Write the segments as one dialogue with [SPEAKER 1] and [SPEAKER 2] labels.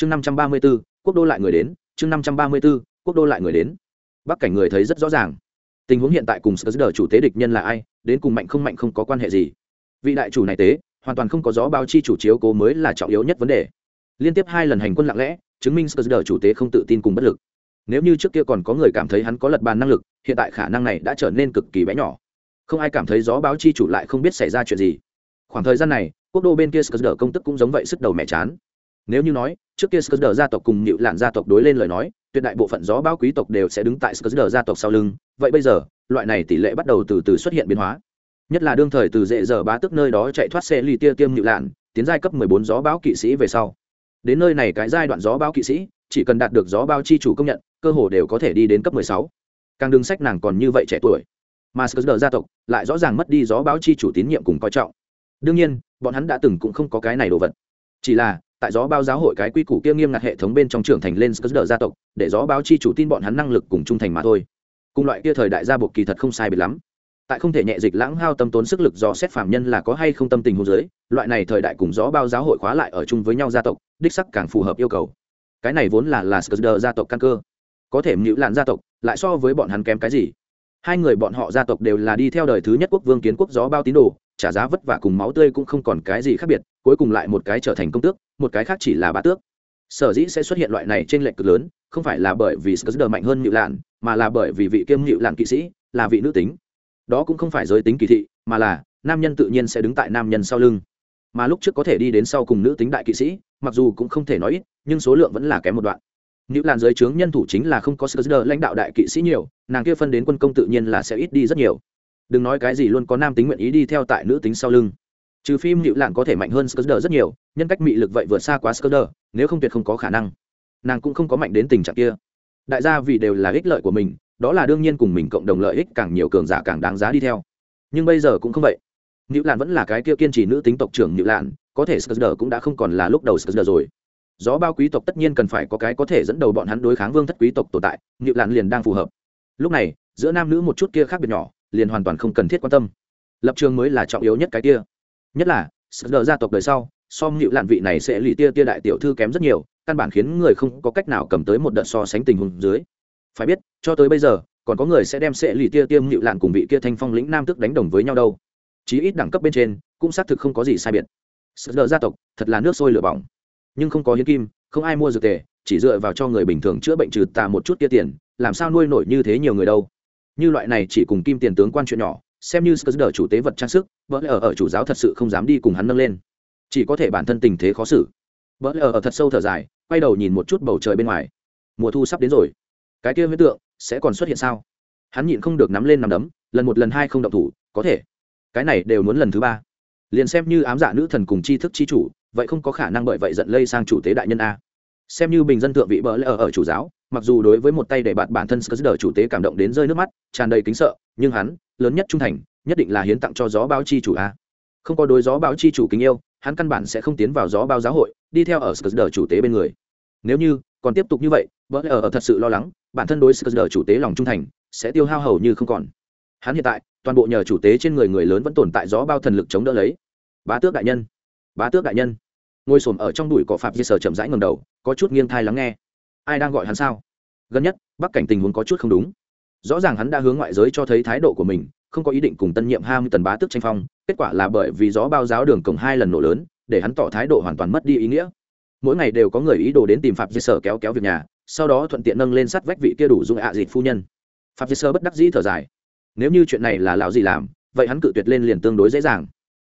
[SPEAKER 1] chương năm trăm ba mươi b ố quốc đô lại người đến, chương năm trăm ba mươi b ố quốc đô lại người đến. Bắc cảnh người thấy rất rõ ràng. Tình huống hiện tại cùng sờ chủ tế địch nhân là ai, đến cùng mạnh không mạnh không có quan hệ gì. Vị đại chủ này tế, hoàn toàn không có gió bao chi chủ chiếu cố mới là trọng yếu nhất vấn đề. Liên tiếp hai lần hành quân lặng lẽ, chứng minh sờ chủ tế không tự tin cùng bất lực. Nếu như trước kia còn có người cảm thấy hắn có lật bàn năng lực, hiện tại khả năng này đã trở nên cực kỳ bé nhỏ. Không ai cảm thấy gió báo chi chủ lại không biết xảy ra chuyện gì. Khoảng thời gian này, quốc đô bên kia sờ công tức cũng giống vậy sức đầu mẹ chán nếu như nói, trước kia sờ gia tộc cùng nịu lạn gia tộc đối lên lời nói, tuyệt đại bộ phận gió báo quý tộc đều sẽ đứng tại sờ gia tộc sau lưng. Vậy bây giờ, loại này tỷ lệ bắt đầu từ từ xuất hiện biến hóa. Nhất là đương thời từ dễ giờ bá tức nơi đó chạy thoát xe ly tia tiêm nịu lạn, tiến giai cấp mười bốn gió báo kỵ sĩ về sau. Đến nơi này cái giai đoạn gió báo kỵ sĩ, chỉ cần đạt được gió báo chi chủ công nhận, cơ hồ đều có thể đi đến cấp mười sáu. Càng đừng sách nàng còn như vậy trẻ tuổi. Mà sờ gia tộc lại rõ ràng mất đi gió báo chi chủ tín nhiệm cùng coi trọng. Đương nhiên, bọn hắn đã từng cũng không có cái này đồ vật. Chỉ là tại gió báo giáo hội cái quy củ kia nghiêm ngặt hệ thống bên trong trưởng thành lên sờ gia tộc, để gió báo chi chủ tin bọn hắn năng lực cùng trung thành mà thôi. Cùng loại kia thời đại gia buộc kỳ thật không sai biệt lắm. Tại không thể nhẹ dịch lãng hao tâm tốn sức lực do xét phạm nhân là có hay không tâm tình hôn giới, loại này thời đại cùng gió bao giáo hội khóa lại ở chung với nhau gia tộc, đích sắc càng phù hợp yêu cầu. Cái này vốn là là sờ gia tộc căn cơ. Có thể mưu lạn gia tộc lại so với bọn hắn kém cái gì? Hai người bọn họ gia tộc đều là đi theo đời thứ nhất quốc vương kiến quốc gió bao tín đồ, trả giá vất vả cùng máu tươi cũng không còn cái gì khác biệt, cuối cùng lại một cái trở thành công tước một cái khác chỉ là bá tước. Sở dĩ sẽ xuất hiện loại này trên lệnh cực lớn, không phải là bởi vì sờ mạnh hơn mưu lạn mà là bởi vì vị kiêm mưu lạn kỵ sĩ là vị nữ tính. Đó cũng không phải giới tính kỳ thị, mà là nam nhân tự nhiên sẽ đứng tại nam nhân sau lưng. Mà lúc trước có thể đi đến sau cùng nữ tính đại kỵ sĩ, mặc dù cũng không thể nói ít, nhưng số lượng vẫn là kém một đoạn. Nữ làn giới trướng nhân thủ chính là không có sơ lãnh đạo đại kỵ sĩ nhiều, nàng kia phân đến quân công tự nhiên là sẽ ít đi rất nhiều. Đừng nói cái gì luôn có nam tính nguyện ý đi theo tại nữ tính sau lưng trừ phim hiệu làn có thể mạnh hơn sơ rất nhiều, nhân cách mị lực vậy vượt xa quá sơ nếu không tuyệt không có khả năng. Nàng cũng không có mạnh đến tình trạng kia. Đại gia vì đều là ích lợi của mình, đó là đương nhiên cùng mình cộng đồng lợi ích càng nhiều cường giả càng đáng giá đi theo. Nhưng bây giờ cũng không vậy. Nữ lạn vẫn là cái kia kiên trì nữ tính tộc trưởng nữ lạn có thể sờ cũng đã không còn là lúc đầu sờ rồi. Gió bao quý tộc tất nhiên cần phải có cái có thể dẫn đầu bọn hắn đối kháng vương thất quý tộc tồn tại nữ lạn liền đang phù hợp. Lúc này, giữa nam nữ một chút kia khác biệt nhỏ, liền hoàn toàn không cần thiết quan tâm. Lập trường mới là trọng yếu nhất cái kia nhất là sờ gia tộc đời sau, so ngự lạn vị này sẽ lì tia tia đại tiểu thư kém rất nhiều, căn bản khiến người không có cách nào cầm tới một đợt so sánh tình huống dưới. Phải biết, cho tới bây giờ, còn có người sẽ đem sẽ lì tia tiêm ngự lạn cùng vị kia thanh phong lĩnh nam tức đánh đồng với nhau đâu. Chí ít đẳng cấp bên trên, cũng xác thực không có gì sai biệt. Sự đỡ gia tộc, thật là nước sôi lửa bỏng. Nhưng không có hiến kim, không ai mua dược tề, chỉ dựa vào cho người bình thường chữa bệnh trừ tà một chút tia tiền, làm sao nuôi nổi như thế nhiều người đâu? Như loại này chỉ cùng kim tiền tướng quan chuyện nhỏ xem như sơ đỡ chủ tế vật trang sức vỡ ở ở chủ giáo thật sự không dám đi cùng hắn nâng lên. Chỉ có thể bản thân tình thế khó xử. Vỡ ở ở thật sâu thở dài quay đầu nhìn một chút bầu trời bên ngoài. Mùa thu sắp đến rồi. Cái kia huyết tượng sẽ còn xuất hiện sao? Hắn nhịn không được nắm lên nằm đấm lần một lần hai không động thủ có thể. Cái này đều muốn lần thứ ba. Liền xem như ám dạ nữ thần cùng tri thức tri chủ vậy không có khả năng bởi vậy giận lây sang chủ tế đại nhân a. Xem như bình dân thượng vị bỡ lỡ ở, ở chủ giáo mặc dù đối với một tay để bạn bản thân sờ chủ tế cảm động đến rơi nước mắt tràn đầy kính sợ nhưng hắn lớn nhất trung thành nhất định là hiến tặng cho gió báo chi chủ a. Không có đối gió báo chi chủ kính yêu hắn căn bản sẽ không tiến vào gió báo giáo hội đi theo ở sờ chủ tế bên người. Nếu như còn tiếp tục như vậy vợ ở, ở thật sự lo lắng bản thân đối sờ chủ tế lòng trung thành sẽ tiêu hao hầu như không còn. Hắn hiện tại toàn bộ nhờ chủ tế trên người người lớn vẫn tồn tại gió bao thần lực chống đỡ lấy. Bá tước đại nhân bá tước đại nhân. Ngồi xổm ở trong đùi cỏ phạm di sở chậm rãi ngầm đầu có chút nghiêng thai lắng nghe. Ai đang gọi hắn sao? Gần nhất bắc cảnh tình huống có chút không đúng rõ ràng hắn đã hướng ngoại giới cho thấy thái độ của mình, không có ý định cùng tân nhiệm ham tần bá tước tranh phong, kết quả là bởi vì gió bao giáo đường cổng hai lần nổ lớn, để hắn tỏ thái độ hoàn toàn mất đi ý nghĩa. Mỗi ngày đều có người ý đồ đến tìm phạm di sở kéo kéo việc nhà, sau đó thuận tiện nâng lên sắt vách vị kia đủ dung ạ à dịt phu nhân. Phạm di sở bất đắc dĩ thở dài. Nếu như chuyện này là lão gì làm, vậy hắn cự tuyệt lên liền tương đối dễ dàng.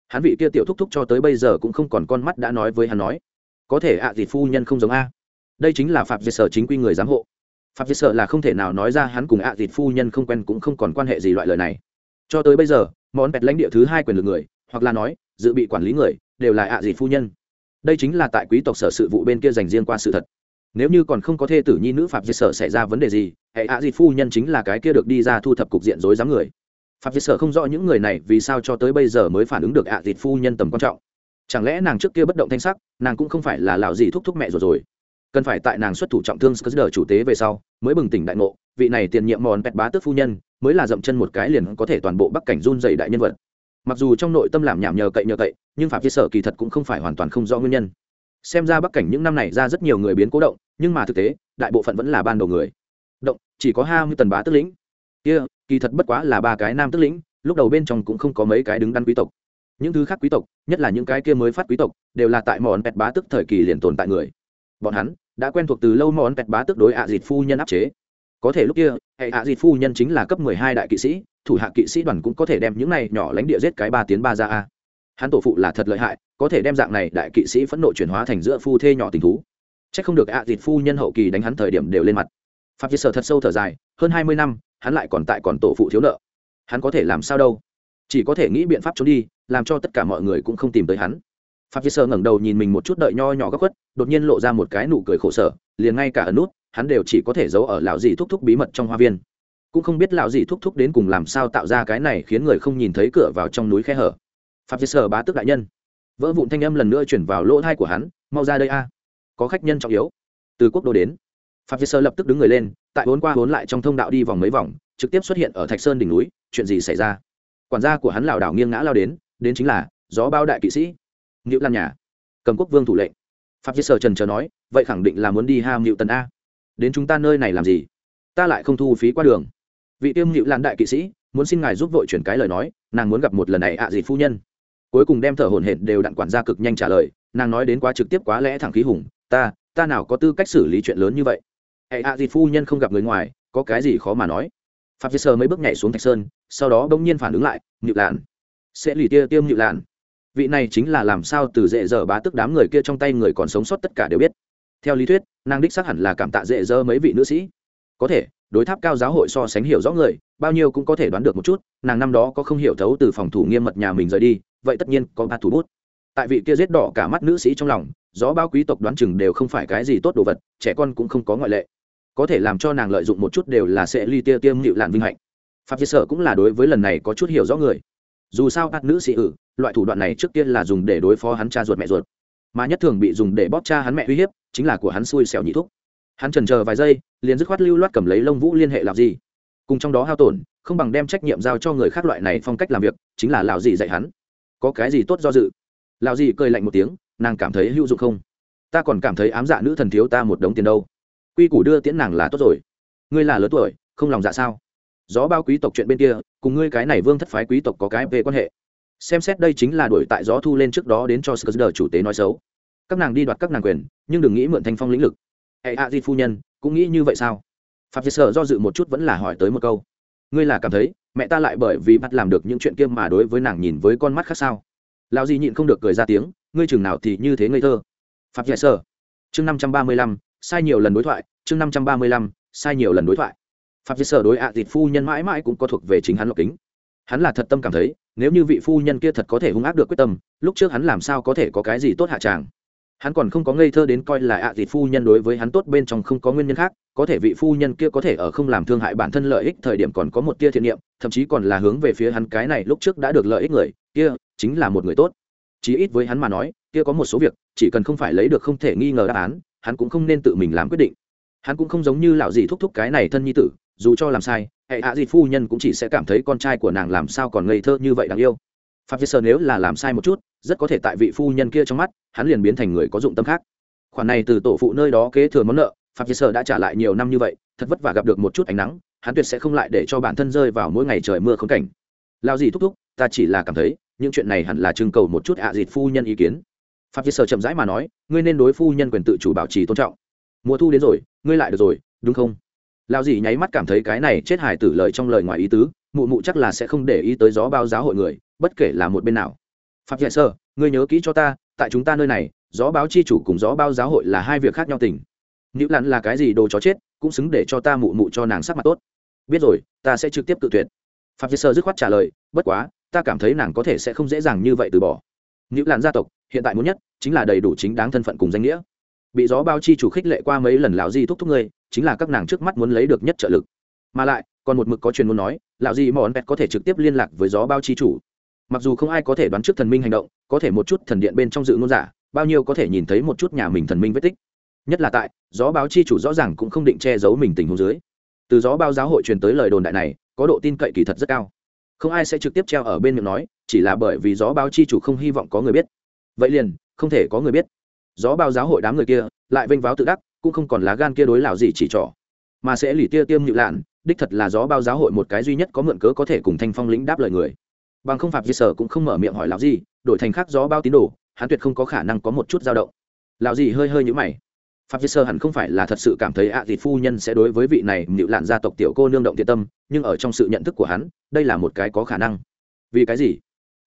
[SPEAKER 1] Hắn vị kia tiểu thúc thúc cho tới bây giờ cũng không còn con mắt đã nói với hắn nói. Có thể ạ à dịt phu nhân không giống a. Đây chính là phạm di sở chính quy người giám hộ phạm di Sợ là không thể nào nói ra hắn cùng ạ à dịt phu nhân không quen cũng không còn quan hệ gì loại lời này. Cho tới bây giờ, món bẹt lãnh địa thứ hai quyền lực người, hoặc là nói, dự bị quản lý người, đều là ạ dịt phu nhân. Đây chính là tại quý tộc sở sự vụ bên kia dành riêng qua sự thật. Nếu như còn không có thê tử nhi nữ phạm diệt sở xảy ra vấn đề gì, hệ ạ à phu nhân chính là cái kia được đi ra thu thập cục diện rối rắm người. Phạm diệt sở không rõ những người này vì sao cho tới bây giờ mới phản ứng được ạ Dịt phu nhân tầm quan trọng. Chẳng lẽ nàng trước kia bất động thanh sắc, nàng cũng không phải là lão gì thúc thúc mẹ rồi rồi? Cần phải tại nàng xuất thủ trọng thương sờ chủ tế về sau mới bừng tỉnh đại ngộ vị này tiền nhiệm mòn pẹt bá tước phu nhân mới là dậm chân một cái liền có thể toàn bộ bắc cảnh run dày đại nhân vật. Mặc dù trong nội tâm làm nhảm nhờ cậy nhờ cậy nhưng phạm chia sở kỳ thật cũng không phải hoàn toàn không rõ nguyên nhân. Xem ra bắc cảnh những năm này ra rất nhiều người biến cố động nhưng mà thực tế đại bộ phận vẫn là ban đầu người. Động chỉ có hai mươi tần bá tức lĩnh. Kia、yeah, kỳ thật bất quá là ba cái nam tức lĩnh lúc đầu bên trong cũng không có mấy cái đứng đắn quý tộc. Những thứ khác quý tộc nhất là những cái kia mới phát quý tộc đều là tại mòn pẹt bá tức thời kỳ liền tồn tại người. Bọn hắn đã quen thuộc từ lâu món pẹt bá tức đối ạ à dịt phu nhân áp chế. Có thể lúc kia, hệ ạ dịt phu nhân chính là cấp mười hai đại kỵ sĩ, thủ hạ kỵ sĩ đoàn cũng có thể đem những này nhỏ lãnh địa giết cái ba tiến ba ra a. Hắn tổ phụ là thật lợi hại, có thể đem dạng này đại kỵ sĩ phẫn nộ chuyển hóa thành giữa phu thê nhỏ tình thú. C h ắ c không được ạ dịt phu nhân hậu kỳ đánh hắn thời điểm đều lên mặt. Phạm vi sở thật sâu thở dài, hơn hai mươi năm, hắn lại còn tại còn tổ phụ thiếu nợ. Hắn có thể làm sao đâu? Chỉ có thể nghĩ biện pháp trốn đi, làm cho tất cả mọi người cũng không tìm tới hắn phạm vi sơ ngẩng đầu nhìn mình một chút đợi nho nhỏ góc khuất, đột nhiên lộ ra một cái nụ cười khổ sở, liền ngay cả ở nút, hắn đều chỉ có thể giấu ở lão dì thúc thúc bí mật trong hoa viên. Cũng không biết lão dì thúc thúc đến cùng làm sao tạo ra cái này khiến người không nhìn thấy cửa vào trong núi khe hở. Phạm vi sơ bá tức đại nhân. Vỡ vụn thanh âm lần nữa chuyển vào lỗ tai của hắn, mau ra đây a. Có khách nhân trọng yếu. Từ quốc đô đến, phạm vi sơ lập tức đứng người lên, tại vốn qua vốn lại trong thông đạo đi vòng mấy vòng, trực tiếp xuất hiện ở thạch sơn đỉnh núi, chuyện gì xảy ra? Quản gia của hắn lảo đảo nghiêng ngã lao đến đến chính là gió bao đại kỵ sĩ ngữ lan nhà. Cầm quốc vương thủ lệnh. Pháp giết sở trần chờ nói, vậy khẳng định là muốn đi ham ngự tần a. Đến chúng ta nơi này làm gì? Ta lại không thu phí qua đường. Vị tiêm ngự lan đại kỵ sĩ, muốn xin ngài giúp vội chuyển cái lời nói, nàng muốn gặp một lần này ạ gì phu nhân. Cuối cùng đem thở hổn hển đều đặn quản gia cực nhanh trả lời, nàng nói đến quá trực tiếp quá lẽ thẳng khí hùng, ta ta nào có tư cách xử lý chuyện lớn như vậy? Hệ ạ gì phu nhân không gặp người ngoài, có cái gì khó mà nói? Pháp dê sơ mấy bước nhảy xuống thạch sơn, sau đó bỗng nhiên phản ứng lại nhự lạn sẽ lì tia tiêm nhự lạn vị này chính là làm sao từ dễ dở bá tức đám người kia trong tay người còn sống sót tất cả đều biết. Theo lý thuyết, nàng đích xác hẳn là cảm tạ dễ dơ mấy vị nữ sĩ. Có thể, đối tháp cao giáo hội so sánh hiểu rõ người, bao nhiêu cũng có thể đoán được một chút, nàng năm đó có không hiểu thấu từ phòng thủ nghiêm mật nhà mình rời đi, vậy tất nhiên có ba thủ bút. Tại vị kia giết đỏ cả mắt nữ sĩ trong lòng, gió bao quý tộc đoán chừng đều không phải cái gì tốt đồ vật, trẻ con cũng không có ngoại lệ. Có thể làm cho nàng lợi dụng một chút đều là sẽ ly tia tiêm nhịu lạn vinh hạnh. Pháp chế sở cũng là đối với lần này có chút hiểu rõ người. Dù sao các nữ sĩ ử loại thủ đoạn này trước tiên là dùng để đối phó hắn cha ruột mẹ ruột. Mà nhất thường bị dùng để bóp cha hắn mẹ uy hiếp, chính là của hắn xui xẻo nhị thúc. Hắn trần chờ vài giây, liền dứt khoát lưu loát cầm lấy lông vũ liên hệ làm gì cùng trong đó hao tổn, không bằng đem trách nhiệm giao cho người khác loại này phong cách làm việc, chính là lào gì dạy hắn. Có cái gì tốt do dự? Lào gì cười lạnh một tiếng, nàng cảm thấy hữu dụng không? Ta còn cảm thấy ám dạ nữ thần thiếu ta một đống tiền đâu. Quy củ đưa tiễn nàng là tốt rồi. Ngươi là lớn tuổi, không lòng dạ sao? Gió bao quý tộc chuyện bên kia, cùng ngươi cái này vương thất phái quý tộc có cái về quan hệ xem xét đây chính là đuổi tại gió thu lên trước đó đến cho sờ chủ tế nói xấu. Các nàng đi đoạt các nàng quyền, nhưng đừng nghĩ mượn thanh phong lĩnh lực. Hệ a di phu nhân, cũng nghĩ như vậy sao? Phạm diệt sở do dự một chút vẫn là hỏi tới một câu. Ngươi là cảm thấy, mẹ ta lại bởi vì bắt làm được những chuyện kia mà đối với nàng nhìn với con mắt khác sao? Lão di nhịn không được cười ra tiếng, ngươi chừng nào thì như thế ngây thơ. Phạm diệt sở, chương năm trăm ba mươi lăm, sai nhiều lần đối thoại, chương năm trăm ba mươi lăm, sai nhiều lần đối thoại. Phạm diệt sở đối ạ à phu nhân mãi mãi cũng có thuộc về chính hắn lộc kính. Hắn là thật tâm cảm thấy nếu như vị phu nhân kia thật có thể hung ác được quyết tâm, lúc trước hắn làm sao có thể có cái gì tốt hạ tràng? Hắn còn không có ngây thơ đến coi là ạ à dịt phu nhân đối với hắn tốt bên trong không có nguyên nhân khác, có thể vị phu nhân kia có thể ở không làm thương hại bản thân lợi ích thời điểm còn có một tia thiện niệm, thậm chí còn là hướng về phía hắn cái này lúc trước đã được lợi ích người, kia chính là một người tốt. Chí ít với hắn mà nói, kia có một số việc, chỉ cần không phải lấy được không thể nghi ngờ đáp án, hắn cũng không nên tự mình làm quyết định. Hắn cũng không giống như lão dì thúc thúc cái này thân nhi tử, dù cho làm sai hệ hạ dì phu nhân cũng chỉ sẽ cảm thấy con trai của nàng làm sao còn ngây thơ như vậy đáng yêu. Phạm vi sơ nếu là làm sai một chút, rất có thể tại vị phu nhân kia trong mắt, hắn liền biến thành người có dụng tâm khác. Khoản này từ tổ phụ nơi đó kế thừa món nợ phạm vi sơ đã trả lại nhiều năm như vậy, thật vất vả gặp được một chút ánh nắng, hắn tuyệt sẽ không lại để cho bản thân rơi vào mỗi ngày trời mưa khốn cảnh. Lao gì thúc thúc, ta chỉ là cảm thấy, những chuyện này hẳn là trưng cầu một chút ạ à phu nhân ý kiến. Phạm vi sơ chậm rãi mà nói, ngươi nên đối phu nhân quyền tự chủ bảo trì tôn trọng. Mùa thu đến rồi, ngươi lại được rồi, đúng không? Lao dì nháy mắt cảm thấy cái này chết hải tử lời trong lời ngoài ý tứ, mụ mụ chắc là sẽ không để ý tới gió bao giáo hội người, bất kể là một bên nào. Phạm dạy sơ, ngươi nhớ kỹ cho ta, tại chúng ta nơi này, gió báo chi chủ cùng gió bao giáo hội là hai việc khác nhau tình. Nữ lặn là cái gì đồ chó chết, cũng xứng để cho ta mụ mụ cho nàng sắc mặt tốt. Biết rồi, ta sẽ trực tiếp tự tuyệt. Phạm dạy sơ dứt khoát trả lời, bất quá, ta cảm thấy nàng có thể sẽ không dễ dàng như vậy từ bỏ. Nữ lặn gia tộc, hiện tại muốn nhất, chính là đầy đủ chính đáng thân phận cùng danh nghĩa. Bị gió bao chi chủ khích lệ qua mấy lần lão di thúc thúc ngươi chính là các nàng trước mắt muốn lấy được nhất trợ lực. Mà lại, còn một mực có truyền muốn nói, lão gì mòn pet có thể trực tiếp liên lạc với gió bao chi chủ. Mặc dù không ai có thể đoán trước thần minh hành động, có thể một chút thần điện bên trong dự ngôn giả, bao nhiêu có thể nhìn thấy một chút nhà mình thần minh vết tích. Nhất là tại, gió báo chi chủ rõ ràng cũng không định che giấu mình tình huống dưới. Từ gió bao giáo hội truyền tới lời đồn đại này, có độ tin cậy kỳ thật rất cao. Không ai sẽ trực tiếp treo ở bên miệng nói, chỉ là bởi vì gió báo chi chủ không hy vọng có người biết. Vậy liền, không thể có người biết. Gió bao giáo hội đám người kia, lại vênh váo tự đắc cũng không còn lá gan kia đối lão gì chỉ trỏ. Mà sẽ lì tia tiêm nhự lạn, đích thật là gió bao giáo hội một cái duy nhất có mượn cớ có thể cùng thanh phong lĩnh đáp lời người. Bằng không phạm di sở cũng không mở miệng hỏi lão gì đổi thành khác gió bao tín đồ, hắn tuyệt không có khả năng có một chút dao động. Lão gì hơi hơi nhũ mày. Phạm di sơ hẳn không phải là thật sự cảm thấy ạ à dịt phu nhân sẽ đối với vị này nhịu lạn gia tộc tiểu cô nương động thiện tâm, nhưng ở trong sự nhận thức của hắn, đây là một cái có khả năng. Vì cái gì?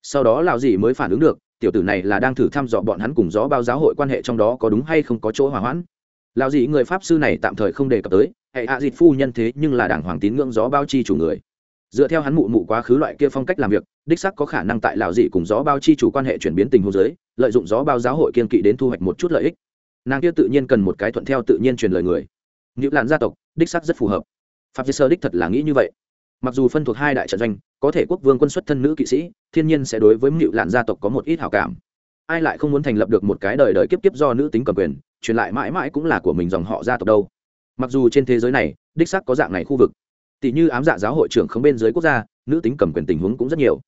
[SPEAKER 1] Sau đó lão gì mới phản ứng được, tiểu tử này là đang thử thăm dò bọn hắn cùng gió bao giáo hội quan hệ trong đó có đúng hay không có chỗ hòa hoãn lão dị người pháp sư này tạm thời không đề cập tới, hệ hạ à dịt phu nhân thế nhưng là đảng hoàng tín ngưỡng gió bao chi chủ người. Dựa theo hắn mụ mụ quá khứ loại kia phong cách làm việc, đích sắc có khả năng tại lão dị cùng gió bao chi chủ quan hệ chuyển biến tình hôn giới lợi dụng gió bao giáo hội kiên kỵ đến thu hoạch một chút lợi ích. Nàng kia tự nhiên cần một cái thuận theo tự nhiên truyền lời người. Nữ làn gia tộc, đích sắc rất phù hợp. Pháp sơ đích thật là nghĩ như vậy. Mặc dù phân thuộc hai đại trận doanh, có thể quốc vương quân xuất thân nữ kỵ sĩ, thiên nhiên sẽ đối với nữ làn gia tộc có một ít hảo cảm. Ai lại không muốn thành lập được một cái đời đời kiếp kiếp do nữ tính cầm quyền truyền lại mãi mãi cũng là của mình dòng họ gia tộc đâu. Mặc dù trên thế giới này, đích xác có dạng này khu vực tỷ như ám dạ giáo hội trưởng không bên dưới quốc gia, nữ tính cầm quyền tình huống cũng rất nhiều.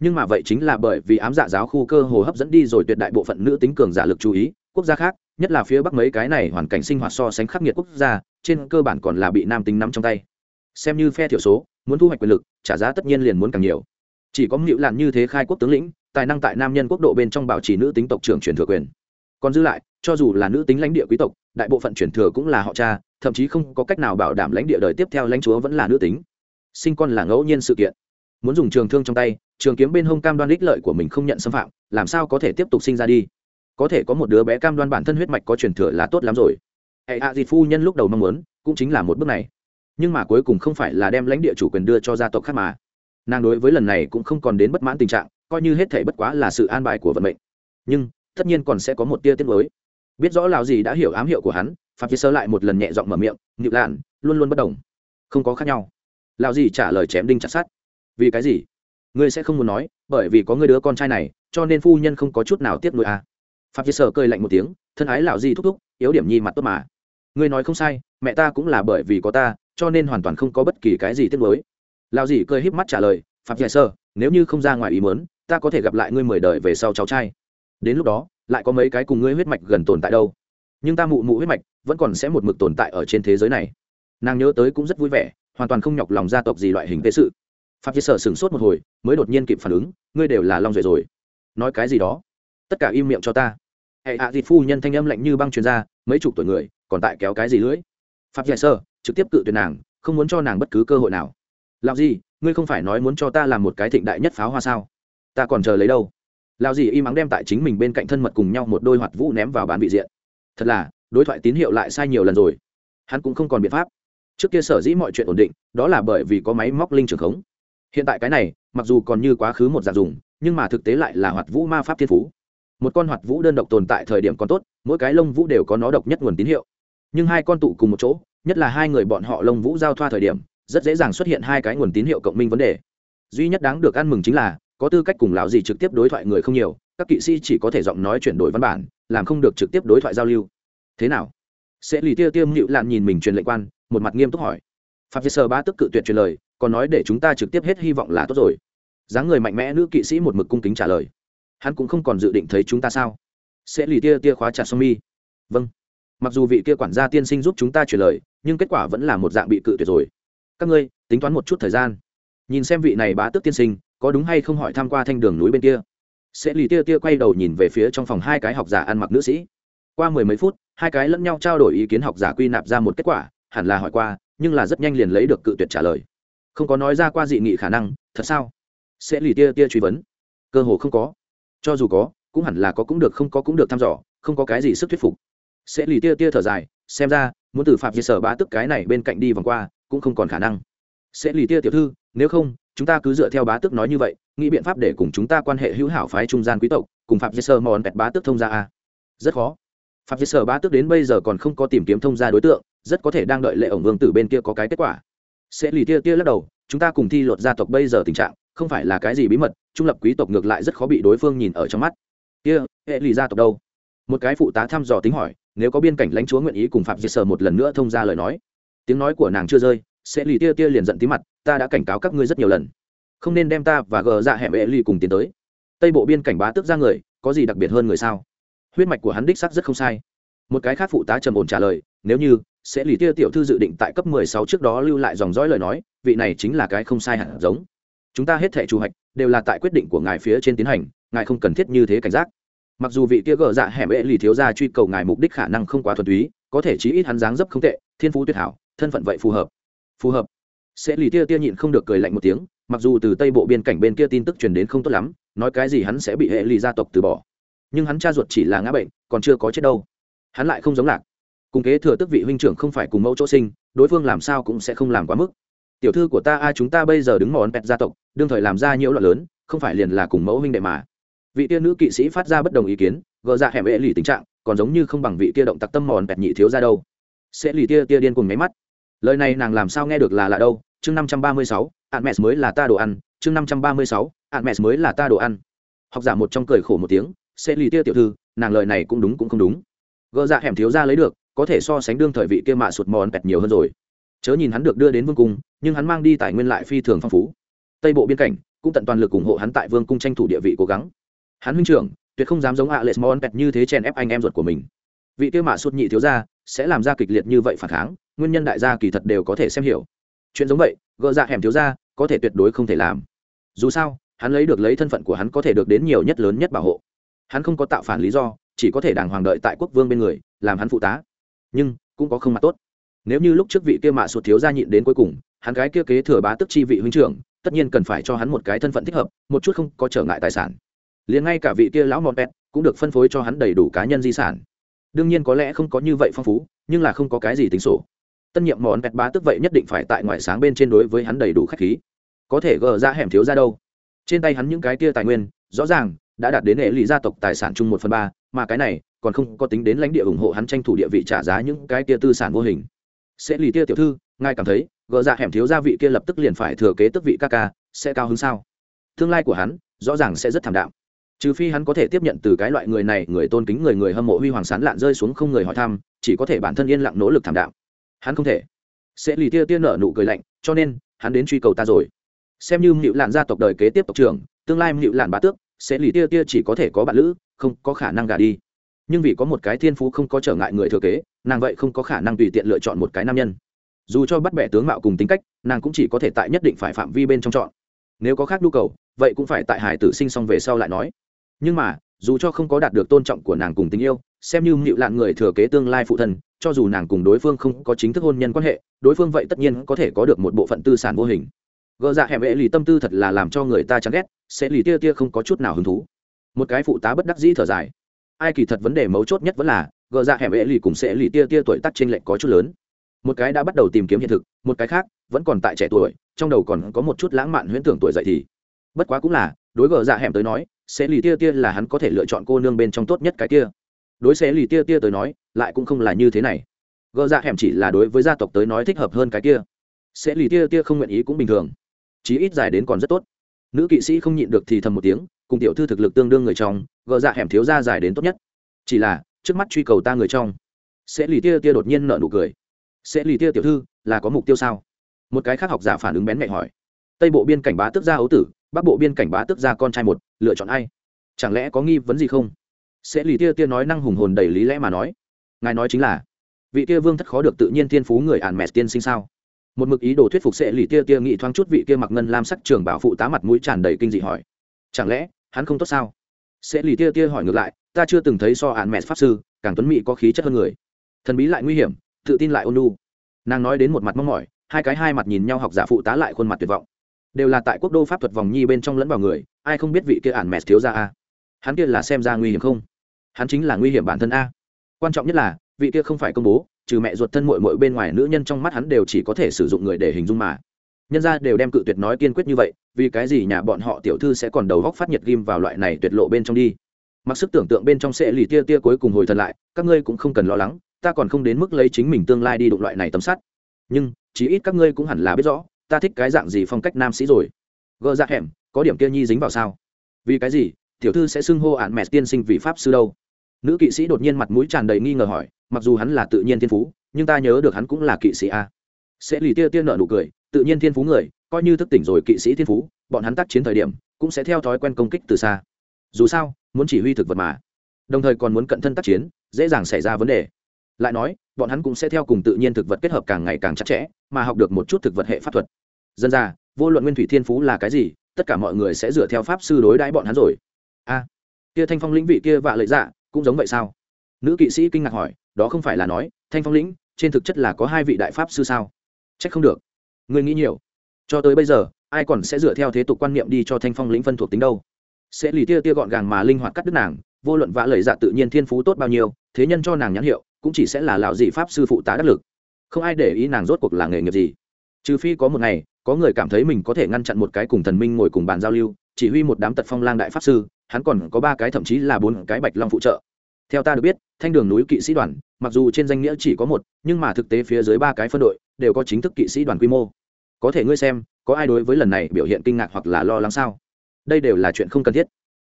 [SPEAKER 1] Nhưng mà vậy chính là bởi vì ám dạ giáo khu cơ hồ hấp dẫn đi rồi tuyệt đại bộ phận nữ tính cường giả lực chú ý, quốc gia khác, nhất là phía bắc mấy cái này hoàn cảnh sinh hoạt so sánh khắc nghiệt quốc gia, trên cơ bản còn là bị nam tính nắm trong tay. Xem như phe thiểu số, muốn thu hoạch quyền lực, trả giá tất nhiên liền muốn càng nhiều. Chỉ có mịu lạn như thế khai quốc tướng lĩnh, tài năng tại nam nhân quốc độ bên trong bảo trì nữ tính tộc trưởng truyền thừa quyền. Còn dư lại cho dù là nữ tính lãnh địa quý tộc, đại bộ phận truyền thừa cũng là họ cha, thậm chí không có cách nào bảo đảm lãnh địa đời tiếp theo lãnh chúa vẫn là nữ tính. Sinh con là ngẫu nhiên sự kiện. Muốn dùng trường thương trong tay, trường kiếm bên hông cam đoan ích lợi của mình không nhận xâm phạm, làm sao có thể tiếp tục sinh ra đi? Có thể có một đứa bé cam đoan bản thân huyết mạch có truyền thừa là tốt lắm rồi. Hệ hạ à phu nhân lúc đầu mong muốn, cũng chính là một bước này. Nhưng mà cuối cùng không phải là đem lãnh địa chủ quyền đưa cho gia tộc khác mà. Nàng đối với lần này cũng không còn đến bất mãn tình trạng, coi như hết thể bất quá là sự an bài của vận mệnh. Nhưng, tất nhiên còn sẽ có một tia tiết mới biết rõ lào gì đã hiểu ám hiệu của hắn, phạm sơ lại một lần nhẹ giọng mở miệng nhịu lạn, luôn luôn bất đồng, không có khác nhau. Lào gì trả lời chém đinh chặt sát vì cái gì? Ngươi sẽ không muốn nói, bởi vì có người đứa con trai này, cho nên phu nhân không có chút nào tiếp nối à. phạm sơ cười lạnh một tiếng, thân ái lào gì thúc thúc, yếu điểm nhi mặt tốt mà. Ngươi nói không sai, mẹ ta cũng là bởi vì có ta, cho nên hoàn toàn không có bất kỳ cái gì tiếp nối lào gì cười híp mắt trả lời, phạm sơ, nếu như không ra ngoài ý muốn, ta có thể gặp lại ngươi mười đời về sau cháu trai. Đến lúc đó lại có mấy cái cùng ngươi huyết mạch gần tồn tại đâu. Nhưng ta mụ mụ huyết mạch vẫn còn sẽ một mực tồn tại ở trên thế giới này. Nàng nhớ tới cũng rất vui vẻ, hoàn toàn không nhọc lòng gia tộc gì loại hình tế sự. Pháp chế sở sửng sốt một hồi, mới đột nhiên kịp phản ứng, ngươi đều là long duệ rồi. Nói cái gì đó? Tất cả im miệng cho ta. Hệ hạ à phu nhân thanh âm lạnh như băng chuyên gia mấy chục tuổi người, còn tại kéo cái gì lưỡi? Pháp chế sơ trực tiếp cự tuyệt nàng, không muốn cho nàng bất cứ cơ hội nào. Làm gì, ngươi không phải nói muốn cho ta làm một cái thịnh đại nhất pháo hoa sao? Ta còn chờ lấy đâu? Lao gì y mắng đem tại chính mình bên cạnh thân mật cùng nhau một đôi hoạt vũ ném vào bán vị diện. Thật là, đối thoại tín hiệu lại sai nhiều lần rồi. Hắn cũng không còn biện pháp. Trước kia sở dĩ mọi chuyện ổn định, đó là bởi vì có máy móc linh trường khống. Hiện tại cái này, mặc dù còn như quá khứ một dạng dùng, nhưng mà thực tế lại là hoạt vũ ma pháp thiên phú. Một con hoạt vũ đơn độc tồn tại thời điểm còn tốt, mỗi cái lông vũ đều có nó độc nhất nguồn tín hiệu. Nhưng hai con tụ cùng một chỗ, nhất là hai người bọn họ lông vũ giao thoa thời điểm, rất dễ dàng xuất hiện hai cái nguồn tín hiệu cộng minh vấn đề. Duy nhất đáng được ăn mừng chính là có tư cách cùng lão gì trực tiếp đối thoại người không nhiều, các kỵ sĩ chỉ có thể giọng nói chuyển đổi văn bản, làm không được trực tiếp đối thoại giao lưu. Thế nào? Sẽ lì tia tiêm nhịu lạn nhìn mình truyền lệnh quan, một mặt nghiêm túc hỏi. Phạm vi sơ ba tức cự tuyệt truyền lời, còn nói để chúng ta trực tiếp hết hy vọng là tốt rồi. Dáng người mạnh mẽ nữ kỵ sĩ một mực cung kính trả lời. Hắn cũng không còn dự định thấy chúng ta sao? Sẽ lì tia tia khóa chặt song mi. Vâng. Mặc dù vị kia quản gia tiên sinh giúp chúng ta truyền lời, nhưng kết quả vẫn là một dạng bị cự tuyệt rồi. Các ngươi, tính toán một chút thời gian. Nhìn xem vị này bá tước tiên sinh có đúng hay không hỏi tham q u a thanh đường núi bên kia? Sẽ lì tia tia quay đầu nhìn về phía trong phòng hai cái học giả ăn mặc nữ sĩ. Qua mười mấy phút, hai cái lẫn nhau trao đổi ý kiến học giả quy nạp ra một kết quả, hẳn là hỏi qua, nhưng là rất nhanh liền lấy được cự tuyệt trả lời. Không có nói ra qua dị nghị khả năng, thật sao? Sẽ lì tia tia truy vấn. Cơ hồ không có. Cho dù có, cũng hẳn là có cũng được, không có cũng được thăm dò, không có cái gì sức thuyết phục. Sẽ lì tia tia thở dài, xem ra, muốn từ phạm di sở bá tức cái này bên cạnh đi vòng qua, cũng không còn khả năng. Sẽ lì tia tiểu thư, nếu không chúng ta cứ dựa theo bá tước nói như vậy, nghĩ biện pháp để cùng chúng ta quan hệ hữu hảo phái trung gian quý tộc, cùng phạm di sơ mòn pẹt bá tước thông gia a. Rất khó. Phạm di sơ bá tước đến bây giờ còn không có tìm kiếm thông gia đối tượng, rất có thể đang đợi lệ ổng vương tử bên kia có cái kết quả. Sẽ lì tia tia lắc đầu, chúng ta cùng thi luật gia tộc bây giờ tình trạng, không phải là cái gì bí mật, trung lập quý tộc ngược lại rất khó bị đối phương nhìn ở trong mắt. Kia, hệ lì gia tộc đâu? Một cái phụ tá thăm dò tính hỏi, nếu có biên cảnh lãnh chúa nguyện ý cùng phạm di sơ một lần nữa thông gia lời nói. Tiếng nói của nàng chưa rơi sẽ lì tia tia liền giận tí mặt, ta đã cảnh cáo các ngươi rất nhiều lần. Không nên đem ta và gờ dạ hẻm ệ lì cùng tiến tới. Tây bộ biên cảnh bá tước ra người, có gì đặc biệt hơn người sao? Huyết mạch của hắn đích sắc rất không sai. Một cái khác phụ tá trầm ổn trả lời, nếu như sẽ lì tia tiểu thư dự định tại cấp mười sáu trước đó lưu lại dòng dõi lời nói, vị này chính là cái không sai hẳn giống. Chúng ta hết thể chủ hạch, đều là tại quyết định của ngài phía trên tiến hành, ngài không cần thiết như thế cảnh giác. Mặc dù vị kia gờ dạ hẻm ệ lì thiếu gia truy cầu ngài mục đích khả năng không quá thuần túy, có thể chí ít hắn dáng dấp không tệ, thiên phú tuyệt hảo, thân phận vậy phù hợp phù hợp. Sẽ lì tia tia nhịn không được cười lạnh một tiếng, mặc dù từ tây bộ biên cảnh bên kia tin tức truyền đến không tốt lắm, nói cái gì hắn sẽ bị hệ lì gia tộc từ bỏ. Nhưng hắn cha ruột chỉ là ngã bệnh, còn chưa có chết đâu. Hắn lại không giống lạc. Cùng kế thừa tức vị huynh trưởng không phải cùng mẫu chỗ sinh, đối phương làm sao cũng sẽ không làm quá mức. Tiểu thư của ta a, chúng ta bây giờ đứng mòn pẹt gia tộc, đương thời làm ra nhiễu loạn lớn, không phải liền là cùng mẫu huynh đệ mà. Vị tia nữ kỵ sĩ phát ra bất đồng ý kiến, gỡ ra hẻm hệ lì tình trạng, còn giống như không bằng vị tia động tặc tâm mòn pẹt nhị thiếu ra đâu. Sẽ lì tia tia điên cùng máy mắt lời này nàng làm sao nghe được là lạ đâu? Chương năm trăm ba mươi sáu, ạn mẹ mới là ta đồ ăn. Chương năm trăm ba mươi sáu, ạn mẹ mới là ta đồ ăn. Học giả một trong cười khổ một tiếng, sẽ lì tia tiểu thư, nàng lời này cũng đúng cũng không đúng. Gỡ ra hẻm thiếu ra lấy được, có thể so sánh đương thời vị kia mạ sụt mòn pẹt nhiều hơn rồi. Chớ nhìn hắn được đưa đến vương cung, nhưng hắn mang đi tài nguyên lại phi thường phong phú. Tây bộ biên cảnh, cũng tận toàn lực ủng hộ hắn tại vương cung tranh thủ địa vị cố gắng. Hắn huynh trưởng, tuyệt không dám giống ạ lệ mòn pẹt như thế chèn ép anh em ruột của mình. Vị kia mạ sụt nhị thiếu ra sẽ làm ra kịch liệt như vậy phản kháng nguyên nhân đại gia kỳ thật đều có thể xem hiểu. Chuyện giống vậy, gỡ ra hẻm thiếu ra có thể tuyệt đối không thể làm. Dù sao, hắn lấy được lấy thân phận của hắn có thể được đến nhiều nhất lớn nhất bảo hộ. Hắn không có tạo phản lý do, chỉ có thể đàng hoàng đợi tại quốc vương bên người, làm hắn phụ tá. Nhưng, cũng có không mặt tốt. Nếu như lúc trước vị kia mạ sụt thiếu gia nhịn đến cuối cùng, hắn gái kia kế thừa bá tức chi vị huynh trưởng, tất nhiên cần phải cho hắn một cái thân phận thích hợp, một chút không có trở ngại tài sản. Liền ngay cả vị kia lão mọt pet cũng được phân phối cho hắn đầy đủ cá nhân di sản. Đương nhiên có lẽ không có như vậy phong phú, nhưng là không có cái gì tính sổ tân nhiệm món pet bá tức vậy nhất định phải tại ngoại sáng bên trên đối với hắn đầy đủ khách khí. Có thể gờ ra hẻm thiếu ra đâu? Trên tay hắn những cái kia tài nguyên, rõ ràng đã đạt đến hệ lụy gia tộc tài sản chung một phần ba, mà cái này còn không có tính đến lãnh địa ủng hộ hắn tranh thủ địa vị trả giá những cái kia tư sản vô hình. Sẽ lì tia tiểu thư, ngài cảm thấy gờ ra hẻm thiếu gia vị kia lập tức liền phải thừa kế tức vị ca ca, sẽ cao hơn sao? Tương lai của hắn rõ ràng sẽ rất thảm đạm. Trừ phi hắn có thể tiếp nhận từ cái loại người này, người tôn kính người người hâm mộ huy hoàng sán lạn rơi xuống không người hỏi thăm, chỉ có thể bản thân yên lặng nỗ lực thảm đạm hắn không thể. Sẽ lì tia tia nở nụ cười lạnh, cho nên, hắn đến truy cầu ta rồi. Xem như mịu lạn gia tộc đời kế tiếp tộc trưởng, tương lai mịu lạn bá tước, sẽ lì tia tia chỉ có thể có bạn lữ, không có khả năng gả đi. Nhưng vì có một cái thiên phú không có trở ngại người thừa kế, nàng vậy không có khả năng tùy tiện lựa chọn một cái nam nhân. Dù cho bắt bẻ tướng mạo cùng tính cách, nàng cũng chỉ có thể tại nhất định phải phạm vi bên trong chọn. Nếu có khác nhu cầu, vậy cũng phải tại hải tử sinh xong về sau lại nói. Nhưng mà, dù cho không có đạt được tôn trọng của nàng cùng tình yêu, xem như mịu lạn người thừa kế tương lai phụ thân cho dù nàng cùng đối phương không có chính thức hôn nhân quan hệ, đối phương vậy tất nhiên có thể có được một bộ phận tư sản vô hình. Gỡ dạ hẻm vệ lì tâm tư thật là làm cho người ta chán ghét, sẽ lì tia tia không có chút nào hứng thú. Một cái phụ tá bất đắc dĩ thở dài. Ai kỳ thật vấn đề mấu chốt nhất vẫn là, gờ dạ hẻm ệ lì cùng sẽ lì tia tia tuổi tác trên lệnh có chút lớn. Một cái đã bắt đầu tìm kiếm hiện thực, một cái khác vẫn còn tại trẻ tuổi, trong đầu còn có một chút lãng mạn huyễn tưởng tuổi dậy thì. Bất quá cũng là, đối gờ dạ hẻm tới nói, sẽ lì tia tia là hắn có thể lựa chọn cô nương bên trong tốt nhất cái kia đối xế lì tia tia tới nói, lại cũng không là như thế này. Gờ dạ hẻm chỉ là đối với gia tộc tới nói thích hợp hơn cái kia. Sẽ lì tia tia không nguyện ý cũng bình thường. Chí ít dài đến còn rất tốt. Nữ kỵ sĩ không nhịn được thì thầm một tiếng, cùng tiểu thư thực lực tương đương người trong, gờ dạ hẻm thiếu ra dài đến tốt nhất. Chỉ là, trước mắt truy cầu ta người trong. Sẽ lì tia tia đột nhiên nợ nụ cười. Sẽ lì tia tiểu thư, là có mục tiêu sao? Một cái khác học giả phản ứng bén mẹ hỏi. Tây bộ biên cảnh bá tước gia ấu tử, bắc bộ biên cảnh bá tước gia con trai một, lựa chọn ai? Chẳng lẽ có nghi vấn gì không? Sẽ lì tia tia nói năng hùng hồn đầy lý lẽ mà nói. Ngài nói chính là, vị tia vương thất khó được tự nhiên thiên phú người ản mẹ tiên sinh sao? Một mực ý đồ thuyết phục sẽ lì tia tia nghĩ thoáng chút vị kia mặc ngân lam sắc trường bảo phụ tá mặt mũi tràn đầy kinh dị hỏi. Chẳng lẽ, hắn không tốt sao? Sẽ lì tia tia hỏi ngược lại, ta chưa từng thấy so ản mẹ pháp sư, càng tuấn mỹ có khí chất hơn người. Thần bí lại nguy hiểm, tự tin lại ôn lu nàng nói đến một mặt mong mỏi, hai cái hai mặt nhìn nhau học giả phụ tá lại khuôn mặt tuyệt vọng. Đều là tại quốc đô pháp thuật vòng nhi bên trong lẫn vào người, ai không biết vị kia ản mẹ thiếu ra a? Hắn kia là xem ra nguy hiểm không? Hắn chính là nguy hiểm bản thân a. Quan trọng nhất là, vị kia không phải công bố, trừ mẹ ruột thân mội mội bên ngoài nữ nhân trong mắt hắn đều chỉ có thể sử dụng người để hình dung mà. Nhân ra đều đem cự tuyệt nói kiên quyết như vậy, vì cái gì nhà bọn họ tiểu thư sẽ còn đầu góc phát nhiệt ghim vào loại này tuyệt lộ bên trong đi? Mặc sức tưởng tượng bên trong sẽ lì tia tia cuối cùng hồi thật lại, các ngươi cũng không cần lo lắng, ta còn không đến mức lấy chính mình tương lai đi đụng loại này tấm sắt. Nhưng, chí ít các ngươi cũng hẳn là biết rõ, ta thích cái dạng gì phong cách nam sĩ rồi. Gỡ ra dạ hẻm, có điểm kia nhi dính vào sao? Vì cái gì? Tiểu thư sẽ xưng hô ạn mẹ tiên sinh vị pháp sư đâu. Nữ kỵ sĩ đột nhiên mặt mũi tràn đầy nghi ngờ hỏi, mặc dù hắn là tự nhiên thiên phú, nhưng ta nhớ được hắn cũng là kỵ sĩ a. Sẽ lì tia tia nợ nụ cười, tự nhiên thiên phú người, coi như thức tỉnh rồi kỵ sĩ thiên phú, bọn hắn tác chiến thời điểm, cũng sẽ theo thói quen công kích từ xa. Dù sao, muốn chỉ huy thực vật mà. Đồng thời còn muốn cận thân tác chiến, dễ dàng xảy ra vấn đề. Lại nói, bọn hắn cũng sẽ theo cùng tự nhiên thực vật kết hợp càng ngày càng chặt chẽ, mà học được một chút thực vật hệ pháp thuật. Dân ra, vô luận nguyên thủy thiên phú là cái gì, tất cả mọi người sẽ dựa theo pháp sư đối đãi bọn hắn rồi a kia thanh phong lĩnh vị kia vạ lợi dạ cũng giống vậy sao? Nữ kỵ sĩ kinh ngạc hỏi, đó không phải là nói, thanh phong lĩnh, trên thực chất là có hai vị đại pháp sư sao? C h ắ c không được. Người nghĩ nhiều. Cho tới bây giờ, ai còn sẽ dựa theo thế tục quan niệm đi cho thanh phong lĩnh phân thuộc tính đâu? Sẽ lì tia tia gọn gàng mà linh hoạt cắt đứt nàng, vô luận vã lời dạ tự nhiên thiên phú tốt bao nhiêu, thế nhân cho nàng nhãn hiệu, cũng chỉ sẽ là lão dị pháp sư phụ tá đắc lực. Không ai để ý nàng rốt cuộc là nghề nghiệp gì. Trừ phi có một ngày, có người cảm thấy mình có thể ngăn chặn một cái cùng thần minh ngồi cùng bàn giao lưu, chỉ huy một đám tật phong lang đại pháp sư hắn còn có ba cái thậm chí là bốn cái bạch long phụ trợ. Theo ta được biết, thanh đường núi kỵ sĩ đoàn, mặc dù trên danh nghĩa chỉ có một, nhưng mà thực tế phía dưới ba cái phân đội đều có chính thức kỵ sĩ đoàn quy mô. Có thể ngươi xem, có ai đối với lần này biểu hiện kinh ngạc hoặc là lo lắng sao? Đây đều là chuyện không cần thiết.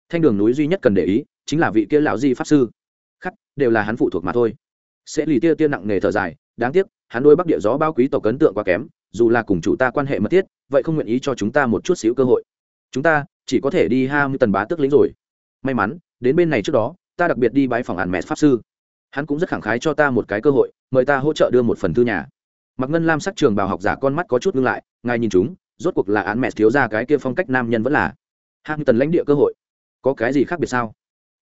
[SPEAKER 1] Thanh đường núi duy nhất cần để ý, chính là vị kia lão di pháp sư. Khắc, đều là hắn phụ thuộc mà thôi. Sẽ lì tia tia nặng nghề thở dài, đáng tiếc, hắn đôi bắc địa gió bao quý tộc ấn tượng quá kém, dù là cùng chủ ta quan hệ mật thiết, vậy không nguyện ý cho chúng ta một chút xíu cơ hội. Chúng ta chỉ có thể đi ham tần bá tước lính rồi. May mắn, đến bên này trước đó, ta đặc biệt đi bãi phòng ản mẹ pháp sư. Hắn cũng rất khẳng khái cho ta một cái cơ hội, mời ta hỗ trợ đưa một phần thư nhà. Mặc ngân lam sắc trường bào học giả con mắt có chút ngưng lại, ngài nhìn chúng, rốt cuộc là án mẹ thiếu ra cái kia phong cách nam nhân vẫn là. Ham tần lãnh địa cơ hội. Có cái gì khác biệt sao?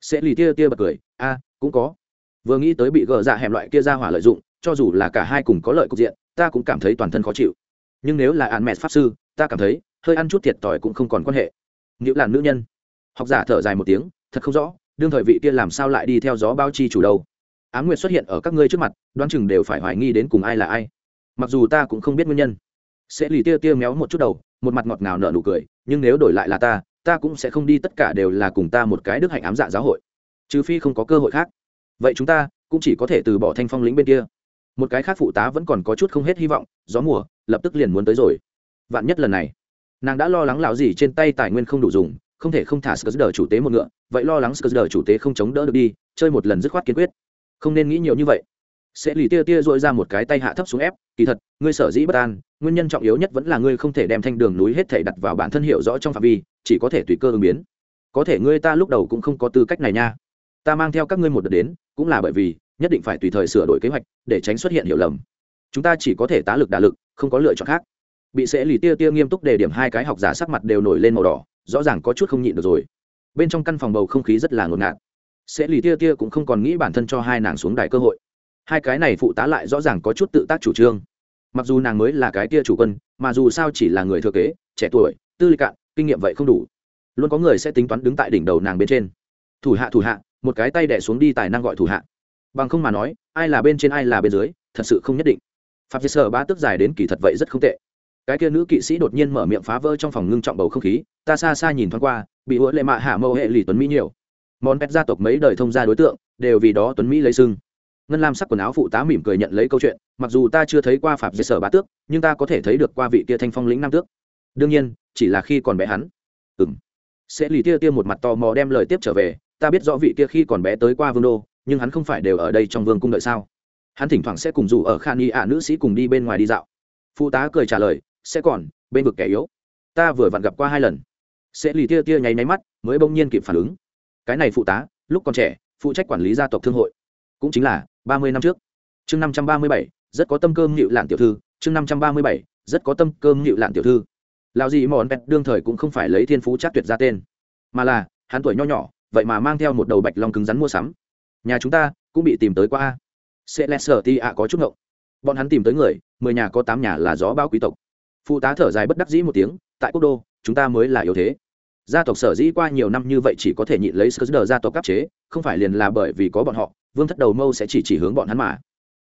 [SPEAKER 1] Sẽ lì tia tia bật cười, a, cũng có. Vừa nghĩ tới bị gờ dạ hẻm loại kia ra hỏa lợi dụng, cho dù là cả hai cùng có lợi cục diện, ta cũng cảm thấy toàn thân khó chịu. Nhưng nếu là án mẹ pháp sư, ta cảm thấy, hơi ăn chút thiệt tỏi cũng không còn quan hệ nghĩa là nữ nhân. Học giả thở dài một tiếng, thật không rõ, đương thời vị kia làm sao lại đi theo gió bao chi chủ đâu. Á m nguyệt xuất hiện ở các ngươi trước mặt, đoán chừng đều phải hoài nghi đến cùng ai là ai. Mặc dù ta cũng không biết nguyên nhân. Sẽ lì tia tia méo một chút đầu, một mặt ngọt ngào nở nụ cười, nhưng nếu đổi lại là ta ta cũng sẽ không đi, tất cả đều là cùng ta một cái đức hạnh ám dạ giáo hội. Trừ phi không có cơ hội khác. Vậy chúng ta cũng chỉ có thể từ bỏ thanh phong lĩnh bên kia. Một cái khác phụ tá vẫn còn có chút không hết hy vọng, gió mùa, lập tức liền muốn tới rồi. Vạn nhất lần này nàng đã lo lắng lão gì trên tay tài nguyên không đủ dùng, không thể không thả sờ chủ tế một ngựa, vậy lo lắng sờ chủ tế không chống đỡ được đi, chơi một lần dứt khoát kiên quyết. Không nên nghĩ nhiều như vậy. Sẽ lì tia tia dội ra một cái tay hạ thấp xuống ép, kỳ thật, ngươi sở dĩ bất an, nguyên nhân trọng yếu nhất vẫn là ngươi không thể đem thanh đường núi hết thể đặt vào bản thân hiệu rõ trong phạm vi, chỉ có thể tùy cơ ứng biến. Có thể ngươi ta lúc đầu cũng không có tư cách này nha. Ta mang theo các ngươi một đợt đến, cũng là bởi vì, nhất định phải tùy thời sửa đổi kế hoạch, để tránh xuất hiện hiểu lầm. Chúng ta chỉ có thể tá lực đả lực, không có lựa chọn khác bị sẽ lì tia tia nghiêm túc đề điểm hai cái học giả sắc mặt đều nổi lên màu đỏ, rõ ràng có chút không nhịn được rồi. Bên trong căn phòng bầu không khí rất là ngột ngạt. Sẽ lì tia tia cũng không còn nghĩ bản thân cho hai nàng xuống đài cơ hội. Hai cái này phụ tá lại rõ ràng có chút tự tác chủ trương. Mặc dù nàng mới là cái tia chủ quân, mà dù sao chỉ là người thừa kế, trẻ tuổi, tư lịch cạn, kinh nghiệm vậy không đủ. Luôn có người sẽ tính toán đứng tại đỉnh đầu nàng bên trên. Thủ hạ thủ hạ, một cái tay đẻ xuống đi tài năng gọi thủ hạ. Bằng không mà nói, ai là bên trên, ai là bên dưới, thật sự không nhất định. Phạm vi sở ba tức dài đến kỳ thật vậy rất không tệ cái kia nữ kỵ sĩ đột nhiên mở miệng phá vỡ trong phòng ngưng trọng bầu không khí, ta xa xa nhìn thoáng qua, bị hứa lệ mạ hạ mâu hệ lì tuấn mỹ nhiều. Món pet gia tộc mấy đời thông gia đối tượng, đều vì đó tuấn mỹ lấy sưng ngân lam sắc quần áo phụ tá mỉm cười nhận lấy câu chuyện, mặc dù ta chưa thấy qua phạm dây sở bá tước, nhưng ta có thể thấy được qua vị tia thanh phong lĩnh nam tước. Đương nhiên, chỉ là khi còn bé hắn. Ừng sẽ lì tia tia một mặt tò mò đem lời tiếp trở về, ta biết rõ vị tia khi còn bé tới qua vương đô, nhưng hắn không phải đều ở đây trong vương cung đợi sao? Hắn thỉnh thoảng sẽ cùng dù ở khan y ạ nữ sĩ cùng đi bên ngoài đi dạo. Phụ tá cười trả lời sẽ còn, bên vực kẻ yếu. Ta vừa vặn gặp qua hai lần. Sẽ lì tia tia nháy máy mắt, mới bỗng nhiên kịp phản ứng. Cái này phụ tá, lúc còn trẻ, phụ trách quản lý gia tộc thương hội. Cũng chính là, ba mươi năm trước. Chương năm trăm ba mươi bảy, rất có tâm cơm nhịu lạn tiểu thư. Chương năm trăm ba mươi bảy, rất có tâm cơm nhịu lạn tiểu thư. Lào gì mòn pet đương thời cũng không phải lấy thiên phú chắc tuyệt ra tên. Mà là, hắn tuổi nho nhỏ, vậy mà mang theo một đầu bạch long cứng rắn mua sắm. Nhà chúng ta cũng bị tìm tới qua a. Sẽ lẹ sở ti ạ có chút ngộng. Bọn hắn tìm tới người, mười nhà có tám nhà là gió bao quý tộc phụ tá thở dài bất đắc dĩ một tiếng, tại quốc đô, chúng ta mới là yếu thế. Gia tộc sở dĩ qua nhiều năm như vậy chỉ có thể nhịn lấy sơ gia tộc cấp chế, không phải liền là bởi vì có bọn họ, vương thất đầu mâu sẽ chỉ chỉ hướng bọn hắn mà.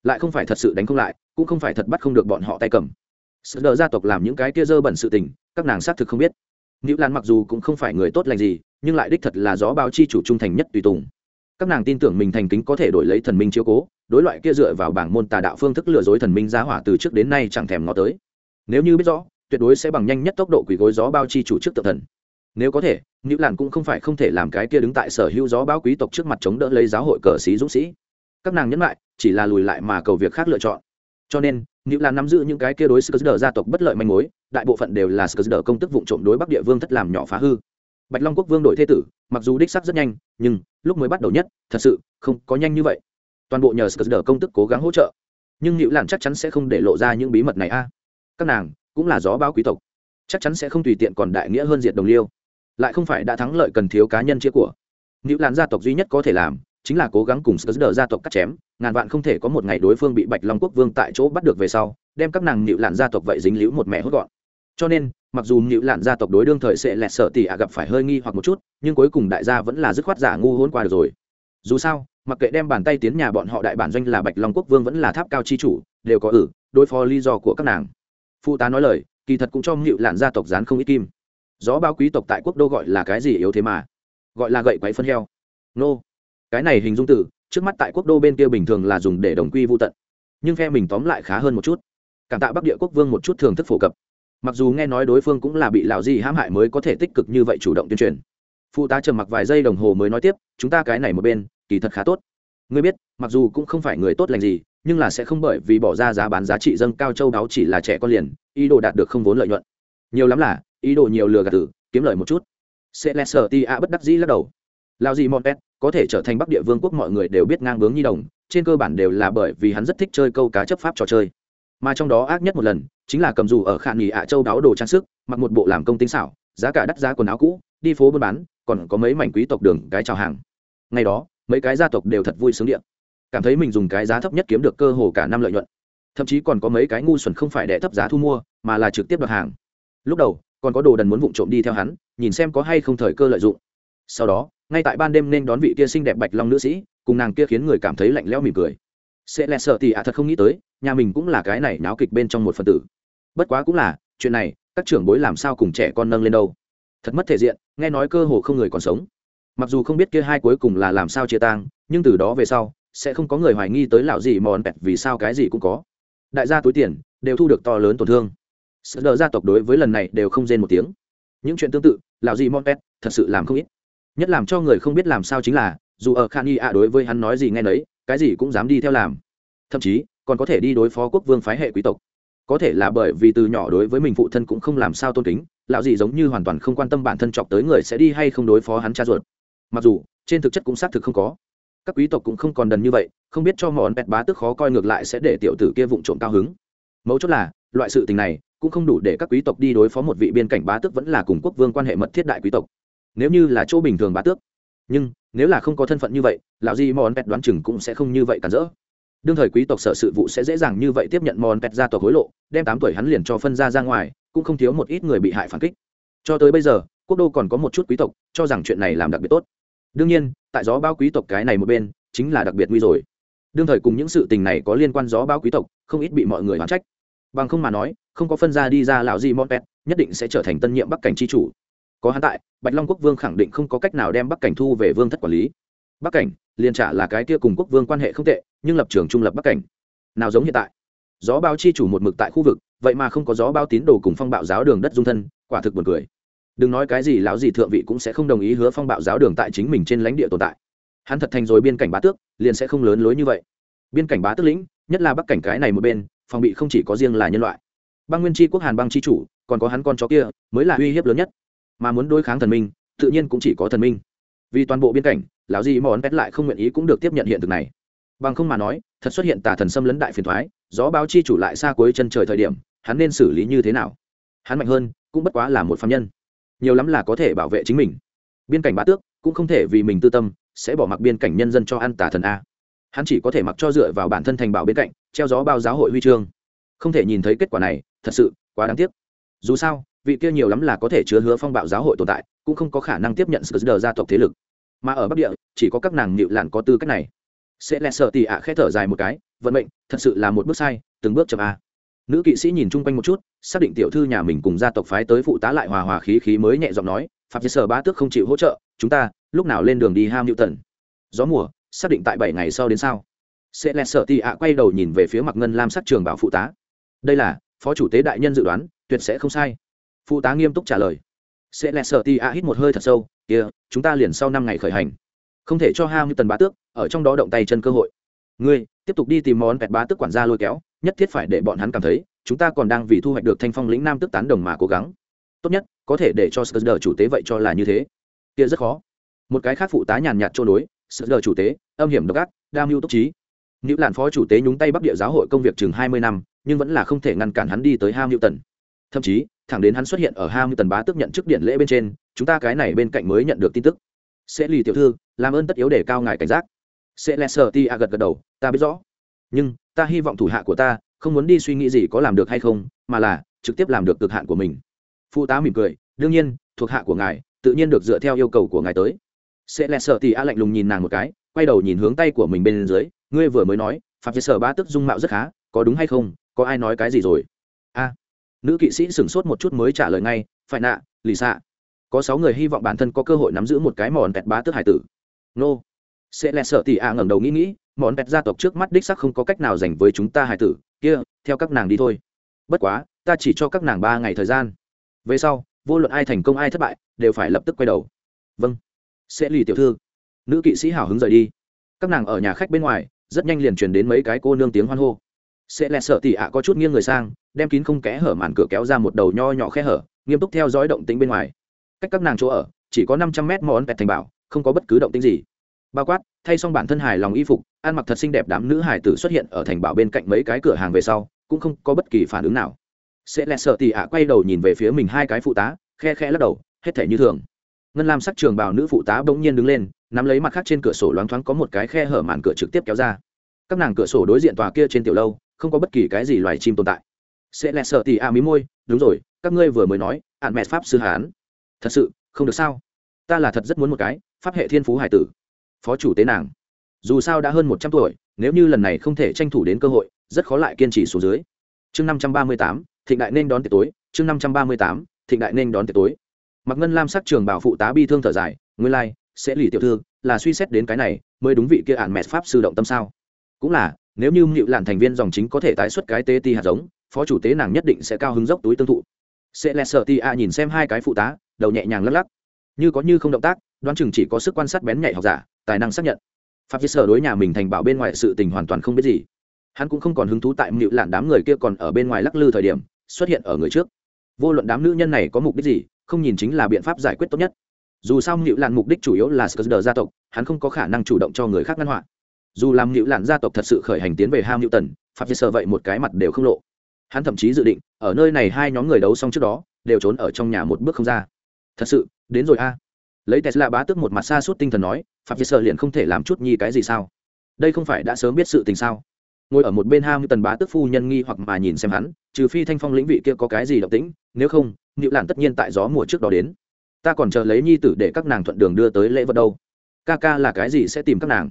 [SPEAKER 1] Lại không phải thật sự đánh không lại, cũng không phải thật bắt không được bọn họ tay cầm. Sơ gia tộc làm những cái kia dơ bẩn sự tình, các nàng xác thực không biết. Nữ lan mặc dù cũng không phải người tốt lành gì, nhưng lại đích thật là gió báo chi chủ trung thành nhất tùy tùng. Các nàng tin tưởng mình thành kính có thể đổi lấy thần minh chiếu cố, đối loại kia dựa vào bảng môn tà đạo phương thức lừa dối thần minh giá hỏa từ trước đến nay chẳng thèm ngó tới nếu như biết rõ, tuyệt đối sẽ bằng nhanh nhất tốc độ quỷ gối gió bao chi chủ trước tự thần. Nếu có thể nữ làn cũng không phải không thể làm cái kia đứng tại sở hữu gió báo quý tộc trước mặt chống đỡ lấy giáo hội cờ sĩ dũng sĩ. Các nàng nhấn lại, chỉ là lùi lại mà cầu việc khác lựa chọn. Cho nên nữ làn nắm giữ những cái kia đối sờ gia tộc bất lợi manh mối, đại bộ phận đều là sờ công tức vụ trộm đối bắc địa vương thất làm nhỏ phá hư. Bạch long quốc vương đổi thế tử, mặc dù đích sắc rất nhanh, nhưng lúc mới bắt đầu nhất, thật sự không có nhanh như vậy. Toàn bộ nhờ sờ công tức cố gắng hỗ trợ. Nhưng nữ làn chắc chắn sẽ không để lộ ra những bí mật này a các nàng cũng là gió báo quý tộc, chắc chắn sẽ không tùy tiện còn đại nghĩa hơn diệt đồng liêu, lại không phải đã thắng lợi cần thiếu cá nhân chia của. Nữ lạn gia tộc duy nhất có thể làm chính là cố gắng cùng sờ gia tộc cắt chém, ngàn vạn không thể có một ngày đối phương bị bạch long quốc vương tại chỗ bắt được về sau, đem các nàng nữ lạn gia tộc vậy dính liễu một mẹ hốt gọn. Cho nên, mặc dù nữ lạn gia tộc đối đương thời sẽ lẹt sợ tỉ ạ gặp phải hơi nghi hoặc một chút, nhưng cuối cùng đại gia vẫn là dứt khoát giả ngu hôn qua được rồi. Dù sao, mặc kệ đem bàn tay tiến nhà bọn họ đại bản doanh là bạch long quốc vương vẫn là tháp cao chi chủ, đều có ử đối phó lý do của các nàng phụ tá nói lời, kỳ thật cũng cho ngự lạn gia tộc dán không ít kim. Gió bao quý tộc tại quốc đô gọi là cái gì yếu thế mà? Gọi là gậy quáy phân heo. Nô. Cái này hình dung từ, trước mắt tại quốc đô bên kia bình thường là dùng để đồng quy vô tận. Nhưng phe mình tóm lại khá hơn một chút. Cảm tạ bắc địa quốc vương một chút thường thức phổ cập. Mặc dù nghe nói đối phương cũng là bị lão gì hãm hại mới có thể tích cực như vậy chủ động tuyên truyền. Phụ tá trầm mặc vài giây đồng hồ mới nói tiếp, chúng ta cái này một bên, kỳ thật khá tốt. Ngươi biết, mặc dù cũng không phải người tốt lành gì nhưng là sẽ không bởi vì bỏ ra giá bán giá trị dâng cao châu đáo chỉ là trẻ con liền, ý đồ đạt được không vốn lợi nhuận. Nhiều lắm là, ý đồ nhiều lừa gạt tử, kiếm lợi một chút. Sẽ lẹ sợ ti a bất đắc dĩ lắc đầu. Lao gì montet có thể trở thành bắc địa vương quốc mọi người đều biết ngang bướng nhi đồng, trên cơ bản đều là bởi vì hắn rất thích chơi câu cá chấp pháp trò chơi. Mà trong đó ác nhất một lần, chính là cầm dù ở khả nghỉ ạ châu đáo đồ trang sức, mặc một bộ làm công tinh xảo, giá cả đắt giá quần áo cũ, đi phố buôn bán, còn có mấy mảnh quý tộc đường cái chào hàng. Ngày đó, mấy cái gia tộc đều thật vui sướng điện cảm thấy mình dùng cái giá thấp nhất kiếm được cơ hồ cả năm lợi nhuận. Thậm chí còn có mấy cái ngu xuẩn không phải đẻ thấp giá thu mua, mà là trực tiếp đặt hàng. Lúc đầu, còn có đồ đần muốn vụng trộm đi theo hắn, nhìn xem có hay không thời cơ lợi dụng. Sau đó, ngay tại ban đêm nên đón vị kia xinh đẹp bạch long nữ sĩ, cùng nàng kia khiến người cảm thấy lạnh lẽo mỉm cười. Sẽ lẹ sợ thì ạ, thật không nghĩ tới, nhà mình cũng là cái này náo kịch bên trong một phần tử. Bất quá cũng là, chuyện này, các trưởng bối làm sao cùng trẻ con nâng lên đâu. Thật mất thể diện, nghe nói cơ hồ không người còn sống. Mặc dù không biết kia hai cuối cùng là làm sao chia tang, nhưng từ đó về sau sẽ không có người hoài nghi tới lão gì mòn pẹt vì sao cái gì cũng có. Đại gia túi tiền, đều thu được to lớn tổn thương. Sợ đỡ gia tộc đối với lần này đều không rên một tiếng. Những chuyện tương tự, lão gì mòn pẹt thật sự làm không ít. Nhất làm cho người không biết làm sao chính là, dù ở khan y ạ đối với hắn nói gì nghe nấy, cái gì cũng dám đi theo làm. Thậm chí, còn có thể đi đối phó quốc vương phái hệ quý tộc. Có thể là bởi vì từ nhỏ đối với mình phụ thân cũng không làm sao tôn kính, lão gì giống như hoàn toàn không quan tâm bản thân chọc tới người sẽ đi hay không đối phó hắn cha ruột. Mặc dù, trên thực chất cũng xác thực không có các quý tộc cũng không còn đần như vậy, không biết cho món bẹt bá tức khó coi ngược lại sẽ để tiểu tử kia vụng trộm cao hứng. Mấu chốt là, loại sự tình này cũng không đủ để các quý tộc đi đối phó một vị biên cảnh bá tước vẫn là cùng quốc vương quan hệ mật thiết đại quý tộc. Nếu như là chỗ bình thường bá tước, nhưng nếu là không có thân phận như vậy, lão di mòn pet đoán chừng cũng sẽ không như vậy cản rỡ. Đương thời quý tộc sở sự vụ sẽ dễ dàng như vậy tiếp nhận mòn pet ra tộc hối lộ, đem tám tuổi hắn liền cho phân ra ra ngoài, cũng không thiếu một ít người bị hại phản kích. Cho tới bây giờ, quốc đô còn có một chút quý tộc, cho rằng chuyện này làm đặc biệt tốt đương nhiên, tại gió bao quý tộc cái này một bên, chính là đặc biệt nguy rồi. Đương thời cùng những sự tình này có liên quan gió bao quý tộc, không ít bị mọi người hoán trách. Bằng không mà nói, không có phân ra đi ra lão di mòn pet nhất định sẽ trở thành tân nhiệm bắc cảnh tri chủ. Có hắn tại, bạch long quốc vương khẳng định không có cách nào đem bắc cảnh thu về vương thất quản lý. Bắc cảnh, liền trả là cái kia cùng quốc vương quan hệ không tệ, nhưng lập trường trung lập bắc cảnh. Nào giống hiện tại, gió bao chi chủ một mực tại khu vực, vậy mà không có gió bao tín đồ cùng phong bạo giáo đường đất dung thân, quả thực buồn cười đừng nói cái gì lão gì thượng vị cũng sẽ không đồng ý hứa phong bạo giáo đường tại chính mình trên lãnh địa tồn tại. Hắn thật thành rồi biên cảnh bá tước, liền sẽ không lớn lối như vậy. Biên cảnh bá tước lĩnh, nhất là bắc cảnh cái này một bên, phòng bị không chỉ có riêng là nhân loại. Băng nguyên tri quốc hàn băng tri chủ, còn có hắn con chó kia, mới là uy hiếp lớn nhất. Mà muốn đối kháng thần minh, tự nhiên cũng chỉ có thần minh. Vì toàn bộ biên cảnh, lão gì mòn pét lại không nguyện ý cũng được tiếp nhận hiện thực này. Bằng không mà nói, thật xuất hiện tà thần xâm lấn đại phiền thoái, gió báo chi chủ lại xa cuối chân trời thời điểm, hắn nên xử lý như thế nào? Hắn mạnh hơn, cũng bất quá là một phạm nhân nhiều lắm là có thể bảo vệ chính mình. Biên cảnh bá tước cũng không thể vì mình tư tâm, sẽ bỏ mặc biên cảnh nhân dân cho ăn tà thần a. Hắn chỉ có thể mặc cho dựa vào bản thân thành bảo bên cạnh, treo gió bao giáo hội huy chương. Không thể nhìn thấy kết quả này, thật sự quá đáng tiếc. Dù sao, vị kia nhiều lắm là có thể chứa hứa phong bạo giáo hội tồn tại, cũng không có khả năng tiếp nhận sự đờ gia tộc thế lực. Mà ở bắc địa, chỉ có các nàng nhịu lạn có tư cách này. Sẽ lẹ sợ tì ạ khẽ thở dài một cái, vận mệnh thật sự là một bước sai, từng bước chậm a nữ kỵ sĩ nhìn chung quanh một chút, xác định tiểu thư nhà mình cùng gia tộc phái tới phụ tá lại hòa hòa khí khí mới nhẹ giọng nói phạm sở ba tước không chịu hỗ trợ, chúng ta lúc nào lên đường đi ham hữu tần? Gió mùa, xác định tại bảy ngày sau đến sao. Sẽ lẹ sợ tị ạ quay đầu nhìn về phía mặt ngân lam sắc trường bảo phụ tá. Đây là, phó chủ tế đại nhân dự đoán, tuyệt sẽ không sai. Phụ tá nghiêm túc trả lời. Sẽ lẹ sợ tị ạ hít một hơi thật sâu, kia, chúng ta liền sau năm ngày khởi hành. Không thể cho ham hữu tần bá tước ở trong đó động tay chân cơ hội. Ngươi, tiếp tục đi tìm món vẹt bá tước quản gia lôi kéo nhất thiết phải để bọn hắn cảm thấy, chúng ta còn đang vì thu hoạch được thanh phong lĩnh nam tức tán đồng mà cố gắng. Tốt nhất, có thể để cho sờ chủ tế vậy cho là như thế. Kia rất khó. Một cái khác phụ tá nhàn nhạt trôi đối sờ đờ chủ tế, âm hiểm độc ác đam mưu túc trí. Nữ làn phó chủ tế nhúng tay bắc địa giáo hội công việc chừng hai mươi năm, nhưng vẫn là không thể ngăn cản hắn đi tới ham hữu tần thậm chí, thẳng đến hắn xuất hiện ở ham hữu tần bá tức nhận chức điện lễ bên trên, chúng ta cái này bên cạnh mới nhận được tin tức. Sẽ lì tiểu thư, làm ơn tất yếu để cao ngài cảnh giác. Sẽ lẹ sợ ti a à gật gật đầu, ta biết rõ nhưng ta hy vọng thủ hạ của ta không muốn đi suy nghĩ gì có làm được hay không, mà là trực tiếp làm được cực hạn của mình. Phụ tá mỉm cười, đương nhiên, thuộc hạ của ngài tự nhiên được dựa theo yêu cầu của ngài tới. Sẽ lẹ sợ thì a lạnh lùng nhìn nàng một cái, quay đầu nhìn hướng tay của mình bên dưới, ngươi vừa mới nói phạm sở ba tức dung mạo rất khá, có đúng hay không, có ai nói cái gì rồi? A, nữ kỵ sĩ sửng sốt một chút mới trả lời ngay, phải nạ, lì xạ, có sáu người hy vọng bản thân có cơ hội nắm giữ một cái mòn pẹt bá tước hải tử. Nô. Sẽ lẹ sợ thì a ngẩng đầu nghĩ nghĩ món pẹt gia tộc trước mắt đích sắc không có cách nào dành với chúng ta hải tử, kia, theo các nàng đi thôi. Bất quá, ta chỉ cho các nàng ba ngày thời gian. Về sau, vô luận ai thành công ai thất bại, đều phải lập tức quay đầu. Vâng. Sẽ lì tiểu thư. Nữ kỵ sĩ hào hứng rời đi. Các nàng ở nhà khách bên ngoài, rất nhanh liền truyền đến mấy cái cô nương tiếng hoan hô. Sẽ lẹ sợ tỉ ạ có chút nghiêng người sang, đem kín không kẽ hở màn cửa kéo ra một đầu nho nhỏ khe hở, nghiêm túc theo dõi động tĩnh bên ngoài. Cách các nàng chỗ ở, chỉ có năm trăm mét món pẹt thành bảo, không có bất cứ động tĩnh gì. Bao quát thay xong bản thân hài lòng y phục, ăn mặc thật xinh đẹp đám nữ hải tử xuất hiện ở thành bảo bên cạnh mấy cái cửa hàng về sau, cũng không có bất kỳ phản ứng nào. Sẽ lẹ sợ tì ạ quay đầu nhìn về phía mình hai cái phụ tá, khe khe lắc đầu, hết thể như thường. Ngân lam sắc trường bào nữ phụ tá bỗng nhiên đứng lên, nắm lấy mặt khác trên cửa sổ loáng thoáng có một cái khe hở màn cửa trực tiếp kéo ra. Các nàng cửa sổ đối diện tòa kia trên tiểu lâu, không có bất kỳ cái gì loài chim tồn tại. Sẽ lẹ sợ tỉ a mí môi, đúng rồi, các ngươi vừa mới nói ạn mẹ pháp sư hán. Thật sự, không được sao? Ta là thật rất muốn một cái, pháp hệ thiên phú hải tử phó chủ tế nàng. Dù sao đã hơn một trăm tuổi nếu như lần này không thể tranh thủ đến cơ hội rất khó lại kiên trì xuống dưới. Chương năm trăm ba mươi tám thịnh đại nên đón tiệc tối chương năm trăm ba mươi tám thịnh đại nên đón tiệc tối. Mặc ngân lam sắc trường bảo phụ tá bi thương thở dài nguyên lai、like, sẽ lì tiểu thư là suy xét đến cái này mới đúng vị kia ạn mẹt pháp sư động tâm sao? Cũng là nếu như mịu làn thành viên dòng chính có thể tái xuất cái tê ti hạt giống phó chủ tế nàng nhất định sẽ cao hứng dốc túi tương thụ. Sẽ lẹ sợ ti a nhìn xem hai cái phụ tá đầu nhẹ nhàng lắc lắc như có như không động tác, đoán chừng chỉ có sức quan sát bén nhạy học giả, tài năng xác nhận. Pháp chế sở đối nhà mình thành bảo bên ngoài sự tình hoàn toàn không biết gì. Hắn cũng không còn hứng thú tại mịu lạn đám người kia còn ở bên ngoài lắc lư thời điểm, xuất hiện ở người trước. Vô luận đám nữ nhân này có mục đích gì, không nhìn chính là biện pháp giải quyết tốt nhất. Dù sao mịu lạn mục đích chủ yếu là sờ gia tộc, hắn không có khả năng chủ động cho người khác ngăn hoạn dù làm mịu lạn gia tộc thật sự khởi hành tiến về ham mịu tần pháp chế sở vậy một cái mặt đều không lộ. Hắn thậm chí dự định, ở nơi này hai nhóm người đấu xong trước đó, đều trốn ở trong nhà một bước không ra thật sự, đến rồi a. Lấy tesla bá tức một mặt xa suốt tinh thần nói, phạm vi sợ liền không thể làm chút nhi cái gì sao? Đây không phải đã sớm biết sự tình sao? Ngồi ở một bên ham tần bá tức phu nhân nghi hoặc mà nhìn xem hắn, trừ phi thanh phong lĩnh vị kia có cái gì động tĩnh, nếu không nịu lạn tất nhiên tại gió mùa trước đó đến. Ta còn chờ lấy nhi tử để các nàng thuận đường đưa tới lễ vật đâu. Ca ca là cái gì sẽ tìm các nàng?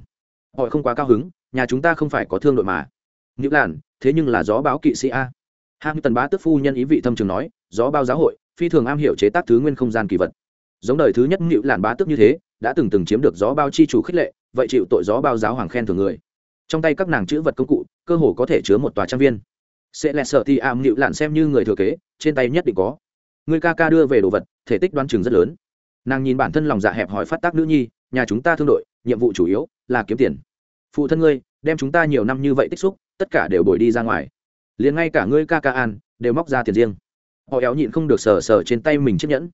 [SPEAKER 1] Họ không quá cao hứng, nhà chúng ta không phải có thương đội mà. Nịu lạn, thế nhưng là gió báo kỵ sĩ a. Ham tần bá tức phu nhân ý vị thâm trường nói, gió bao giáo hội phi thường am hiểu chế tác thứ nguyên không gian kỳ vật. Giống đời thứ nhất ngự làn bá tức như thế, đã từng từng chiếm được gió bao chi chủ khích lệ, vậy chịu tội gió bao giáo hoàng khen thường người. Trong tay các nàng chữ vật công cụ, cơ hồ có thể chứa một tòa trang viên. Sẽ lẹ sợ thì am ngự làn xem như người thừa kế, trên tay nhất định có. Người ca ca đưa về đồ vật, thể tích đoan chừng rất lớn. Nàng nhìn bản thân lòng dạ hẹp hỏi phát tác nữ nhi, nhà chúng ta thương đội, nhiệm vụ chủ yếu là kiếm tiền. Phụ thân ngươi, đem chúng ta nhiều năm như vậy tích xúc, tất cả đều bồi đi ra ngoài. Liền ngay cả ngươi ca ca an, đều móc ra tiền riêng họ éo nhịn không được sờ sờ trên tay mình chiếc nhẫn.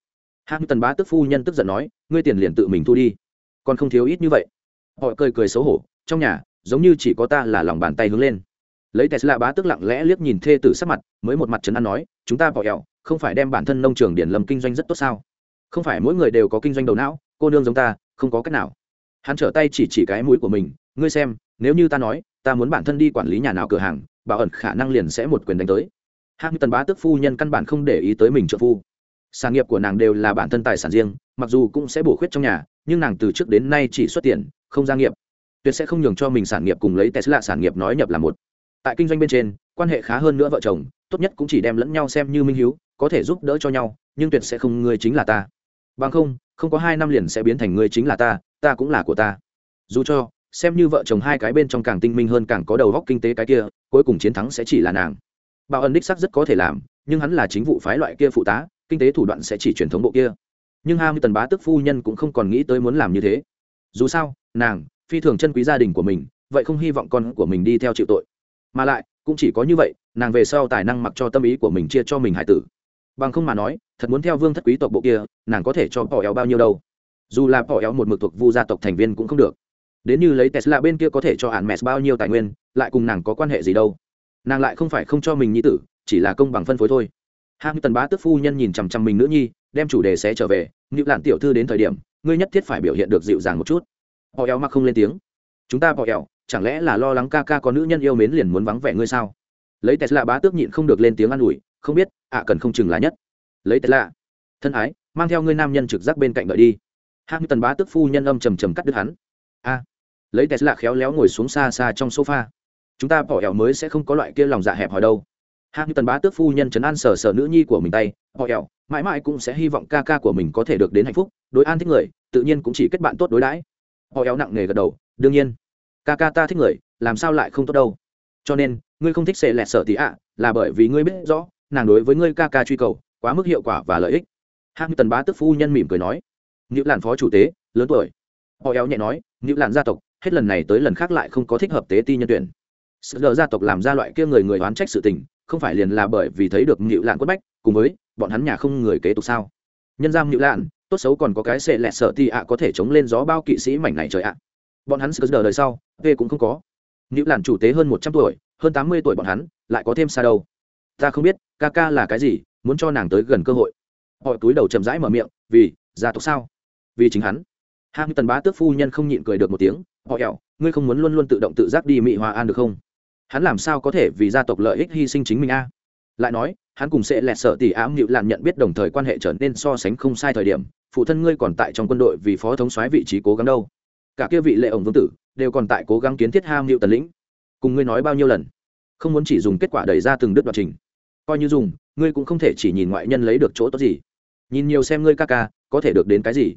[SPEAKER 1] Hãng tần bá tức phu nhân tức giận nói, ngươi tiền liền tự mình thu đi, còn không thiếu ít như vậy. Họ cười cười xấu hổ, trong nhà, giống như chỉ có ta là lòng bàn tay hướng lên. Lấy tesla bá tức lặng lẽ liếc nhìn thê tử sắc mặt, mới một mặt trấn an nói, chúng ta bỏ ẹo không phải đem bản thân nông trường điển lâm kinh doanh rất tốt sao? Không phải mỗi người đều có kinh doanh đầu não, cô nương giống ta, không có cách nào. Hắn trở tay chỉ chỉ cái mũi của mình, ngươi xem, nếu như ta nói, ta muốn bản thân đi quản lý nhà nào cửa hàng, bảo ẩn khả năng liền sẽ một quyền đánh tới hạng tần bá tức phu nhân căn bản không để ý tới mình trợ phu. Sản nghiệp của nàng đều là bản thân tài sản riêng, mặc dù cũng sẽ bổ khuyết trong nhà, nhưng nàng từ trước đến nay chỉ xuất tiền, không gia nghiệp. Tuyệt sẽ không nhường cho mình sản nghiệp cùng lấy tesla sản nghiệp nói nhập là một. Tại kinh doanh bên trên, quan hệ khá hơn nữa vợ chồng, tốt nhất cũng chỉ đem lẫn nhau xem như minh hiếu, có thể giúp đỡ cho nhau, nhưng tuyệt sẽ không ngươi chính là ta. Bằng không không có hai năm liền sẽ biến thành ngươi chính là ta ta cũng là của ta. Dù cho, xem như vợ chồng hai cái bên trong càng tinh minh hơn càng có đầu góc kinh tế cái kia, cuối cùng chiến thắng sẽ chỉ là nàng bảo ân đích sắc rất có thể làm, nhưng hắn là chính vụ phái loại kia phụ tá, kinh tế thủ đoạn sẽ chỉ truyền thống bộ kia. Nhưng ham tần bá tức phu nhân cũng không còn nghĩ tới muốn làm như thế. Dù sao, nàng, phi thường chân quý gia đình của mình, vậy không hy vọng con của mình đi theo chịu tội. Mà lại, cũng chỉ có như vậy, nàng về sau tài năng mặc cho tâm ý của mình chia cho mình hải tử. Bằng không mà nói, thật muốn theo vương thất quý tộc bộ kia, nàng có thể cho bỏ éo bao nhiêu đâu. Dù là bỏ éo một mực thuộc vu gia tộc thành viên cũng không được. Đến như lấy tesla bên kia có thể cho hạn mẹ bao nhiêu tài nguyên, lại cùng nàng có quan hệ gì đâu nàng lại không phải không cho mình nhi tử, chỉ là công bằng phân phối thôi. Hạng tần bá tức phu nhân nhìn chằm chằm mình nữ nhi, đem chủ đề sẽ trở về nữ lạn tiểu thư đến thời điểm, ngươi nhất thiết phải biểu hiện được dịu dàng một chút. Họ eo mặc không lên tiếng. Chúng ta họ eo, chẳng lẽ là lo lắng ca ca có nữ nhân yêu mến liền muốn vắng vẻ ngươi sao? Lấy tesla bá tước nhịn không được lên tiếng an ủi, không biết, ạ, cần không chừng là nhất. Lấy tesla thân ái, mang theo ngươi nam nhân trực giác bên cạnh đợi đi. Hạng tần bá tước phu nhân âm trầm trầm cắt đứt hắn. A. Lấy tesla khéo léo ngồi xuống xa xa trong sofa chúng ta bỏ ẻo mới sẽ không có loại kia lòng dạ hẹp hòi đâu. Hạng tần bá tước phu nhân chấn an sờ sờ nữ nhi của mình tay, bỏ ẻo, mãi mãi cũng sẽ hy vọng ca ca của mình có thể được đến hạnh phúc, đối an thích người, tự nhiên cũng chỉ kết bạn tốt đối đãi. Họ éo nặng nề gật đầu, đương nhiên. Ca ca ta thích người, làm sao lại không tốt đâu? Cho nên, ngươi không thích xệ lẹt sợ tí ạ, là bởi vì ngươi biết rõ, nàng đối với ngươi ca ca truy cầu, quá mức hiệu quả và lợi ích. Hạng tần bá tức phu nhân mỉm cười nói. Nữ làn phó chủ tế, lớn tuổi. Họ éo nhẹ nói nữ làn gia tộc, hết lần này tới lần khác lại không có thích hợp tế ti nhân tuyển sự lờ gia tộc làm ra loại kia người người oán trách sự tình, không phải liền là bởi vì thấy được nhịu lạn quất bách, cùng với bọn hắn nhà không người kế tục sao? Nhân giam nhịu lạn, tốt xấu còn có cái xệ lẹt sợ thì ạ, có thể chống lên gió bao kỵ sĩ mảnh này trời ạ. Bọn hắn sờ đời sau, v cũng không có. Nhịu lạn chủ tế hơn một trăm tuổi, hơn tám mươi tuổi bọn hắn, lại có thêm xa đâu? Ta không biết, ca ca là cái gì, muốn cho nàng tới gần cơ hội. Họ túi đầu chậm rãi mở miệng, vì gia tộc sao? Vì chính hắn. Hai tần bá tước phu nhân không nhịn cười được một tiếng, họ ẻo, ngươi không muốn luôn luôn tự động tự giác đi mị hòa an được không? Hắn làm sao có thể vì gia tộc lợi ích hy sinh chính mình a? Lại nói, hắn cùng sẽ lẹt sợ tỉ ám nhịu lạn nhận biết đồng thời quan hệ trở nên so sánh không sai thời điểm, phụ thân ngươi còn tại trong quân đội vì phó thống soái vị trí cố gắng đâu. Cả kia vị lệ ổng vương tử đều còn tại cố gắng kiến thiết ham nhịu tần lĩnh. Cùng ngươi nói bao nhiêu lần? Không muốn chỉ dùng kết quả đẩy ra từng đứt đoạn trình. Coi như dùng, ngươi cũng không thể chỉ nhìn ngoại nhân lấy được chỗ tốt gì. Nhìn nhiều xem ngươi ca ca, có thể được đến cái gì?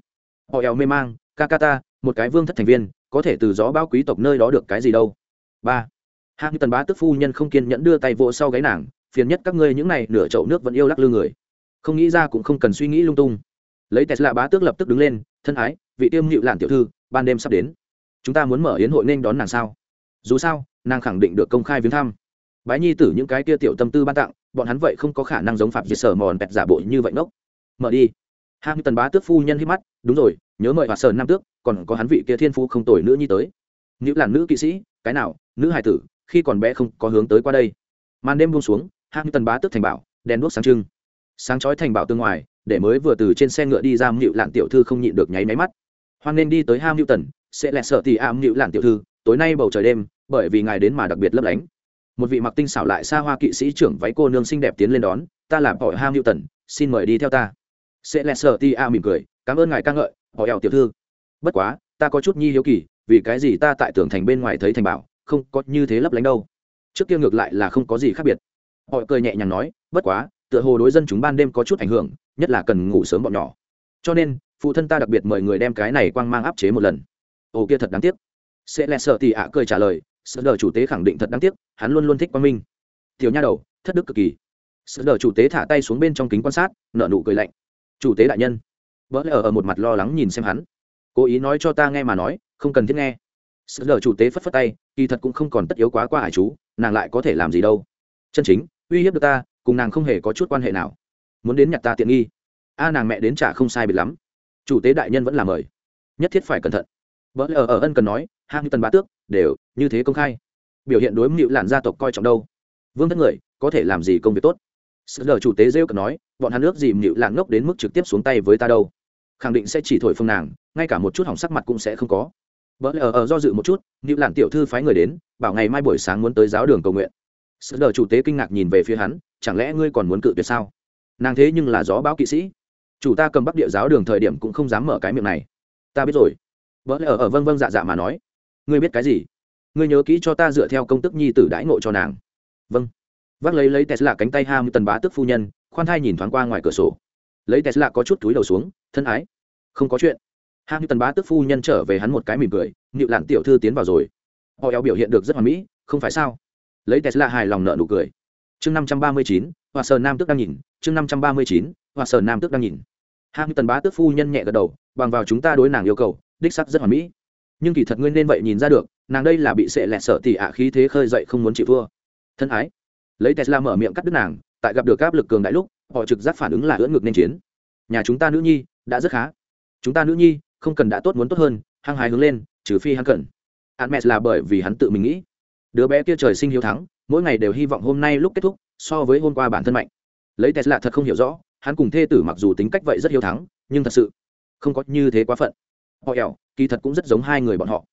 [SPEAKER 1] Họ eo mê mang, ca ca ta, một cái vương thất thành viên, có thể từ gió bao quý tộc nơi đó được cái gì đâu? Ba hạng tần bá tức phu nhân không kiên nhẫn đưa tay vỗ sau gáy nàng, phiền nhất các ngươi những này nửa chậu nước vẫn yêu lắc lư người. Không nghĩ ra cũng không cần suy nghĩ lung tung. Lấy tesla bá tước lập tức đứng lên, thân ái, vị tiêm nhịu lạn tiểu thư, ban đêm sắp đến. Chúng ta muốn mở yến hội nên đón nàng sao? Dù sao, nàng khẳng định được công khai viếng thăm. Bái nhi tử những cái kia tiểu tâm tư ban tặng, bọn hắn vậy không có khả năng giống phạm diệt sở mòn bẹt giả bộ như vậy nốc mở đi. Hạng tần bá tước phu nhân hít mắt, đúng rồi, nhớ mời hòa sở nam tước, còn có hắn vị kia thiên phu không tồi nữa nhi tới. Nữ là nữ kỵ sĩ, cái nào, nữ hài tử khi còn bé không có hướng tới qua đây. Màn đêm buông xuống hạng tần bá tước thành bảo, đèn đuốc sáng trưng. Sáng chói thành bảo tương ngoài, để mới vừa từ trên xe ngựa đi ra mịu lạn tiểu thư không nhịn được nháy máy mắt. Hoan nên đi tới ham hữu tần, sẽ lẹ sợ thì am mịu lạn tiểu thư, tối nay bầu trời đêm, bởi vì ngài đến mà đặc biệt lấp lánh. Một vị mặc tinh xảo lại xa hoa kỵ sĩ trưởng váy cô nương xinh đẹp tiến lên đón, ta làm hỏi ham hữu tần, xin mời đi theo ta. Sẽ lẹ sợ thì am mỉm cười, cảm ơn ngài ca ngợi họ eo tiểu thư. Bất quá, ta có chút nhi hiếu kỳ, vì cái gì ta tại tưởng thành bên ngoài thấy thành bảo không có như thế lấp lánh đâu. Trước kia ngược lại là không có gì khác biệt. Họ cười nhẹ nhàng nói, bất quá, tựa hồ đối dân chúng ban đêm có chút ảnh hưởng, nhất là cần ngủ sớm bọn nhỏ. Cho nên, phụ thân ta đặc biệt mời người đem cái này quang mang áp chế một lần. Ồ, kia thật đáng tiếc. Sẽ lẹ sợ thì ạ cười trả lời, sợ lờ chủ tế khẳng định thật đáng tiếc, hắn luôn luôn thích quang minh. Tiểu nha đầu, thất đức cực kỳ. Sợ lờ chủ tế thả tay xuống bên trong kính quan sát nợ nụ cười lạnh. Chủ tế đại nhân. Vỡ lẽ ở một mặt lo lắng nhìn xem hắn. Cố ý nói cho ta nghe mà nói, không cần thiết nghe sợ lờ chủ tế phất phất tay, kỳ thật cũng không còn tất yếu quá qua hải chú, nàng lại có thể làm gì đâu. Chân chính, uy hiếp được ta, cùng nàng không hề có chút quan hệ nào. Muốn đến nhặt ta tiện nghi. A, nàng mẹ đến trả không sai biệt lắm. Chủ tế đại nhân vẫn là mời. Nhất thiết phải cẩn thận. Vỡ ở ở ân cần nói hang tần bá tước, đều, như thế công khai. Biểu hiện đối mưu làn gia tộc coi trọng đâu. Vương thất người, có thể làm gì công việc tốt? Sự lờ chủ tế rêu cần nói, bọn hắn nước gì mưu làn ngốc đến mức trực tiếp xuống tay với ta đâu. Khẳng định sẽ chỉ thổi phồng nàng, ngay cả một chút hỏng sắc mặt cũng sẽ không có vợ ở ở do dự một chút mưu làn tiểu thư phái người đến, bảo ngày mai buổi sáng muốn tới giáo đường cầu nguyện. Sở lờ chủ tế kinh ngạc nhìn về phía hắn, chẳng lẽ ngươi còn muốn cự tuyệt sao? Nàng thế nhưng là gió báo kỵ sĩ. Chủ ta cầm bắc địa giáo đường thời điểm cũng không dám mở cái miệng này. Ta biết rồi. Vợ ở ở vâng vâng dạ dạ mà nói. Ngươi biết cái gì? Ngươi nhớ kỹ cho ta dựa theo công tức nhi tử đãi ngộ cho nàng. Vâng. Vác lấy lấy tesla cánh tay ham tần bá tức phu nhân, khoan thai nhìn thoáng qua ngoài cửa sổ. Lấy tesla có chút túi đầu xuống, thân ái. Không có chuyện ham tần bá tức phu nhân trở về hắn một cái mỉm cười, nịu lặn tiểu thư tiến vào rồi. Họ eo biểu hiện được rất hoàn mỹ, không phải sao? Lấy tesla hài lòng nợ nụ cười. Chương năm trăm ba mươi chín, hoa sơn nam tước đang nhìn, chương năm trăm ba mươi chín, hoa sơn nam tước đang nhìn. Hạng tần bá tước phu nhân nhẹ gật đầu, bằng vào chúng ta đối nàng yêu cầu, đích sắc rất hoàn mỹ. Nhưng kỳ thật nguyên nên vậy nhìn ra được, nàng đây là bị sệ lẹt sợ tỉ ạ khí thế khơi dậy không muốn chịu thua. Thân ái. Lấy tesla mở miệng cắt đứt nàng, tại gặp được áp lực cường đại lúc, họ trực giác phản ứng là ưỡn ngực nên chiến. Nhà chúng ta nữ nhi, đã rất khá. Chúng ta nữ nhi không cần đã tốt muốn tốt hơn, hăng hái hướng lên, trừ phi hắn cần. Hắn mẹ là bởi vì hắn tự mình nghĩ. Đứa bé kia trời sinh hiếu thắng, mỗi ngày đều hy vọng hôm nay lúc kết thúc, so với hôm qua bản thân mạnh. Lấy tesla thật không hiểu rõ, hắn cùng thê tử mặc dù tính cách vậy rất hiếu thắng, nhưng thật sự không có như thế quá phận. Họ ẻo kỳ thật cũng rất giống hai người bọn họ.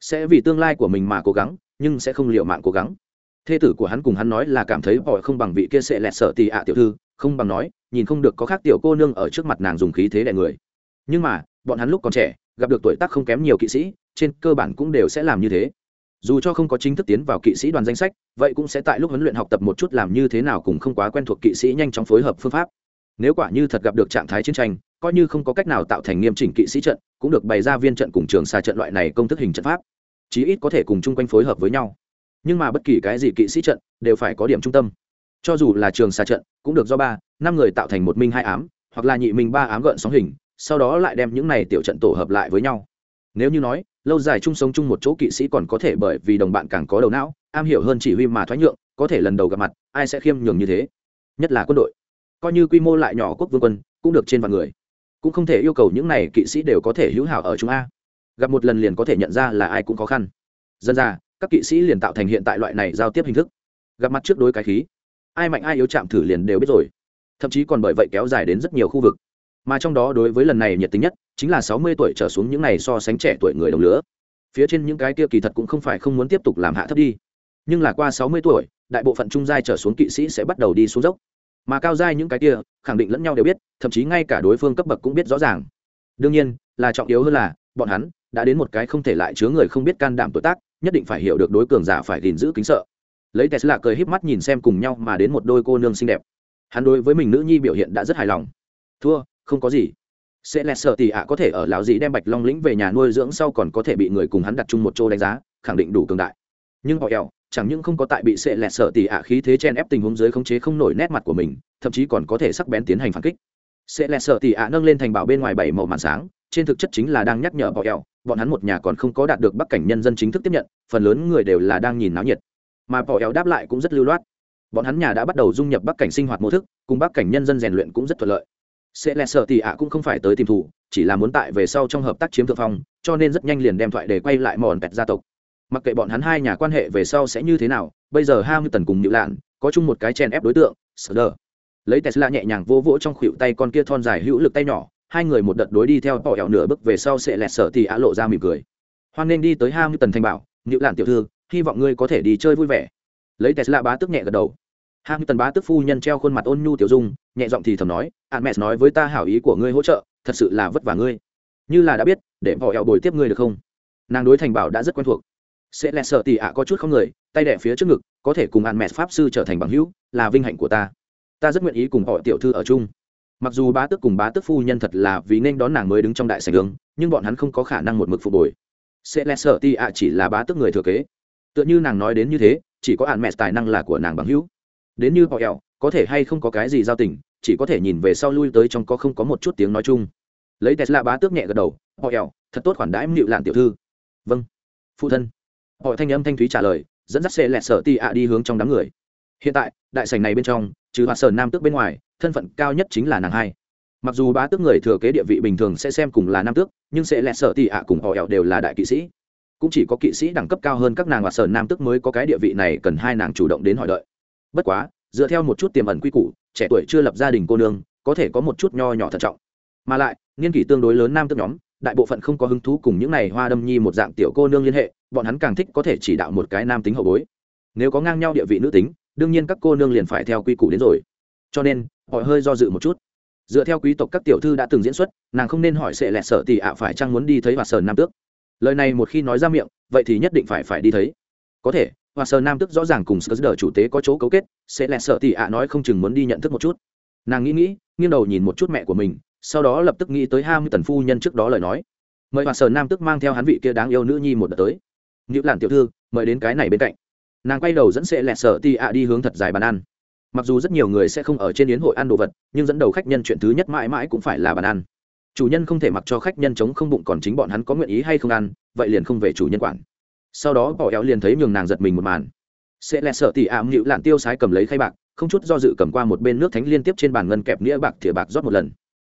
[SPEAKER 1] Sẽ vì tương lai của mình mà cố gắng, nhưng sẽ không liệu mạng cố gắng. Thê tử của hắn cùng hắn nói là cảm thấy họ không bằng vị kia sẽ lẹt sợ tì ạ tiểu thư, không bằng nói, nhìn không được có khác tiểu cô nương ở trước mặt nàng dùng khí thế đẻ người. Nhưng mà bọn hắn lúc còn trẻ, gặp được tuổi tác không kém nhiều kỵ sĩ, trên cơ bản cũng đều sẽ làm như thế. Dù cho không có chính thức tiến vào kỵ sĩ đoàn danh sách, vậy cũng sẽ tại lúc huấn luyện học tập một chút làm như thế nào cùng không quá quen thuộc kỵ sĩ nhanh chóng phối hợp phương pháp. Nếu quả như thật gặp được trạng thái chiến tranh, coi như không có cách nào tạo thành nghiêm chỉnh kỵ sĩ trận, cũng được bày ra viên trận cùng trường xa trận loại này công thức hình trận pháp. Chí ít có thể cùng chung quanh phối hợp với nhau. Nhưng mà bất kỳ cái gì kỵ sĩ trận, đều phải có điểm trung tâm. Cho dù là trường xa trận, cũng được do ba, năm người tạo thành một minh hai ám, hoặc là nhị minh ba ám gợn sóng hình sau đó lại đem những này tiểu trận tổ hợp lại với nhau. Nếu như nói, lâu dài chung sống chung một chỗ kỵ sĩ còn có thể bởi vì đồng bạn càng có đầu não, am hiểu hơn chỉ huy mà thoái nhượng, có thể lần đầu gặp mặt, ai sẽ khiêm nhường như thế? Nhất là quân đội. Coi như quy mô lại nhỏ quốc vương quân, cũng được trên vạn người. Cũng không thể yêu cầu những này kỵ sĩ đều có thể hữu hảo ở chúng a. Gặp một lần liền có thể nhận ra là ai cũng khó khăn. Dân ra, các kỵ sĩ liền tạo thành hiện tại loại này giao tiếp hình thức. Gặp mặt trước đối cái khí. Ai mạnh ai yếu chạm thử liền đều biết rồi. Thậm chí còn bởi vậy kéo dài đến rất nhiều khu vực mà trong đó đối với lần này nhiệt tình nhất chính là sáu mươi tuổi trở xuống những này so sánh trẻ tuổi người đồng lứa. Phía trên những cái kia kỳ thật cũng không phải không muốn tiếp tục làm hạ thấp đi. Nhưng là qua sáu mươi tuổi, đại bộ phận trung giai trở xuống kỵ sĩ sẽ bắt đầu đi xuống dốc. Mà cao giai những cái kia, khẳng định lẫn nhau đều biết, thậm chí ngay cả đối phương cấp bậc cũng biết rõ ràng. Đương nhiên, là trọng yếu hơn là, bọn hắn đã đến một cái không thể lại chứa người không biết can đảm tuổi tác, nhất định phải hiểu được đối cường giả phải gìn giữ kính sợ. Lấy tesla cười híp mắt nhìn xem cùng nhau mà đến một đôi cô nương xinh đẹp. Hắn đối với mình nữ nhi biểu hiện đã rất hài lòng. Thua không có gì. Sẽ lẹt sợ tì ạ có thể ở lão gì đem bạch long lĩnh về nhà nuôi dưỡng sau còn có thể bị người cùng hắn đặt chung một chỗ đánh giá, khẳng định đủ cường đại. Nhưng họ eo chẳng những không có tại bị sệ lẹt sợ tì ạ khí thế chen ép tình huống dưới khống chế không nổi nét mặt của mình, thậm chí còn có thể sắc bén tiến hành phản kích. Sệ lẹt sợ tì ạ nâng lên thành bảo bên ngoài bảy màu màn sáng, trên thực chất chính là đang nhắc nhở họ eo bọn hắn một nhà còn không có đạt được bắc cảnh nhân dân chính thức tiếp nhận, phần lớn người đều là đang nhìn náo nhiệt. Mà họ eo đáp lại cũng rất lưu loát. Bọn hắn nhà đã bắt đầu dung nhập bắc cảnh sinh hoạt mô thức, cùng bắc cảnh nhân dân rèn luyện cũng rất thuận lợi sẽ lẹ sợ tì ạ cũng không phải tới tìm thủ, chỉ là muốn tại về sau trong hợp tác chiếm thượng phong, cho nên rất nhanh liền đem thoại để quay lại mòn pẹt gia tộc. Mặc kệ bọn hắn hai nhà quan hệ về sau sẽ như thế nào, bây giờ ham tần cùng nhự lạn có chung một cái chen ép đối tượng sờ đờ lấy tesla nhẹ nhàng vô vỗ trong khuỷu tay con kia thon dài hữu lực tay nhỏ, hai người một đợt đối đi theo bỏ ẻo nửa bước về sau sẽ lẹt sợ thì ạ lộ ra mỉm cười. Hoan nên đi tới ham tần thanh bảo nhự lạn tiểu thư, hy vọng ngươi có thể đi chơi vui vẻ. Lấy tesla bá tức nhẹ gật đầu. Hamilton tần bá tức phu nhân treo khuôn mặt ôn nhu tiểu dung, nhẹ giọng thì thầm nói a mẹ nói với ta hảo ý của ngươi hỗ trợ, thật sự là vất vả ngươi. Như là đã biết, để bỏ eo bồi tiếp ngươi được không? Nàng đối thành bảo đã rất quen thuộc. Sẽ lẹ sợ tỷ ạ, có chút không người, tay đẻ phía trước ngực, có thể cùng ăn mẹ pháp sư trở thành bằng hữu, là vinh hạnh của ta. Ta rất nguyện ý cùng họ tiểu thư ở chung. Mặc dù bá tước cùng bá tước phu nhân thật là vì nên đón nàng mới đứng trong đại sảnh đường, nhưng bọn hắn không có khả năng một mực phục bồi. sẽ lẹ sợ tỷ ạ chỉ là bá tước người thừa kế. Tựa như nàng nói đến như thế, chỉ có ạn mẹ tài năng là của nàng bằng hữu đến như họ ẹo có thể hay không có cái gì giao tình, chỉ có thể nhìn về sau lui tới trong có không có một chút tiếng nói chung. Lấy tesla bá tước nhẹ gật đầu, họ ẹo thật tốt khoản đãi mịu lạn tiểu thư. Vâng. Phụ thân. Họ thanh âm thanh thúy trả lời, dẫn dắt xe lẹt sở ti ạ đi hướng trong đám người. Hiện tại, đại sảnh này bên trong, trừ hoạt sở nam tước bên ngoài, thân phận cao nhất chính là nàng hai. Mặc dù bá tước người thừa kế địa vị bình thường sẽ xem cùng là nam tước, nhưng sẽ lẹt sở ti ạ cùng họ ẹo đều là đại kỵ sĩ. Cũng chỉ có kỵ sĩ đẳng cấp cao hơn các nàng hoạt sở nam tước mới có cái địa vị này cần hai nàng chủ động đến hỏi đợi bất quá, dựa theo một chút tiềm ẩn quy củ, trẻ tuổi chưa lập gia đình cô nương, có thể có một chút nho nhỏ thận trọng. Mà lại, niên kỷ tương đối lớn nam tức nhóm, đại bộ phận không có hứng thú cùng những này hoa đâm nhi một dạng tiểu cô nương liên hệ, bọn hắn càng thích có thể chỉ đạo một cái nam tính hậu bối. Nếu có ngang nhau địa vị nữ tính, đương nhiên các cô nương liền phải theo quy củ đến rồi. Cho nên, họ hơi do dự một chút. Dựa theo quý tộc các tiểu thư đã từng diễn xuất, nàng không nên hỏi sệ lẹt sợ tì ạ phải chăng muốn đi thấy và sơn nam tước. Lời này một khi nói ra miệng, vậy thì nhất định phải phải đi thấy. Có thể và sờ nam tức rõ ràng cùng sờ đờ chủ tế có chỗ cấu kết, sẽ lẹ sợ tị ạ nói không chừng muốn đi nhận thức một chút. Nàng nghĩ nghĩ, nghiêng đầu nhìn một chút mẹ của mình, sau đó lập tức nghĩ tới hai mươi tần phu nhân trước đó lời nói. Mời và sờ nam tức mang theo hắn vị kia đáng yêu nữ nhi một đợt tới. Nữ làn tiểu thư, mời đến cái này bên cạnh. Nàng quay đầu dẫn sẽ lẹ sợ tị ạ đi hướng thật dài bàn ăn. Mặc dù rất nhiều người sẽ không ở trên yến hội ăn đồ vật, nhưng dẫn đầu khách nhân chuyện thứ nhất mãi mãi cũng phải là bàn ăn. Chủ nhân không thể mặc cho khách nhân chống không bụng còn chính bọn hắn có nguyện ý hay không ăn, vậy liền không về chủ nhân quản sau đó bỏ éo liền thấy nhường nàng giật mình một màn. Sẽ lẹ sợ tỉ ảm hữu lạn tiêu sái cầm lấy khay bạc, không chút do dự cầm qua một bên nước thánh liên tiếp trên bàn ngân kẹp nghĩa bạc, thìa bạc rót một lần.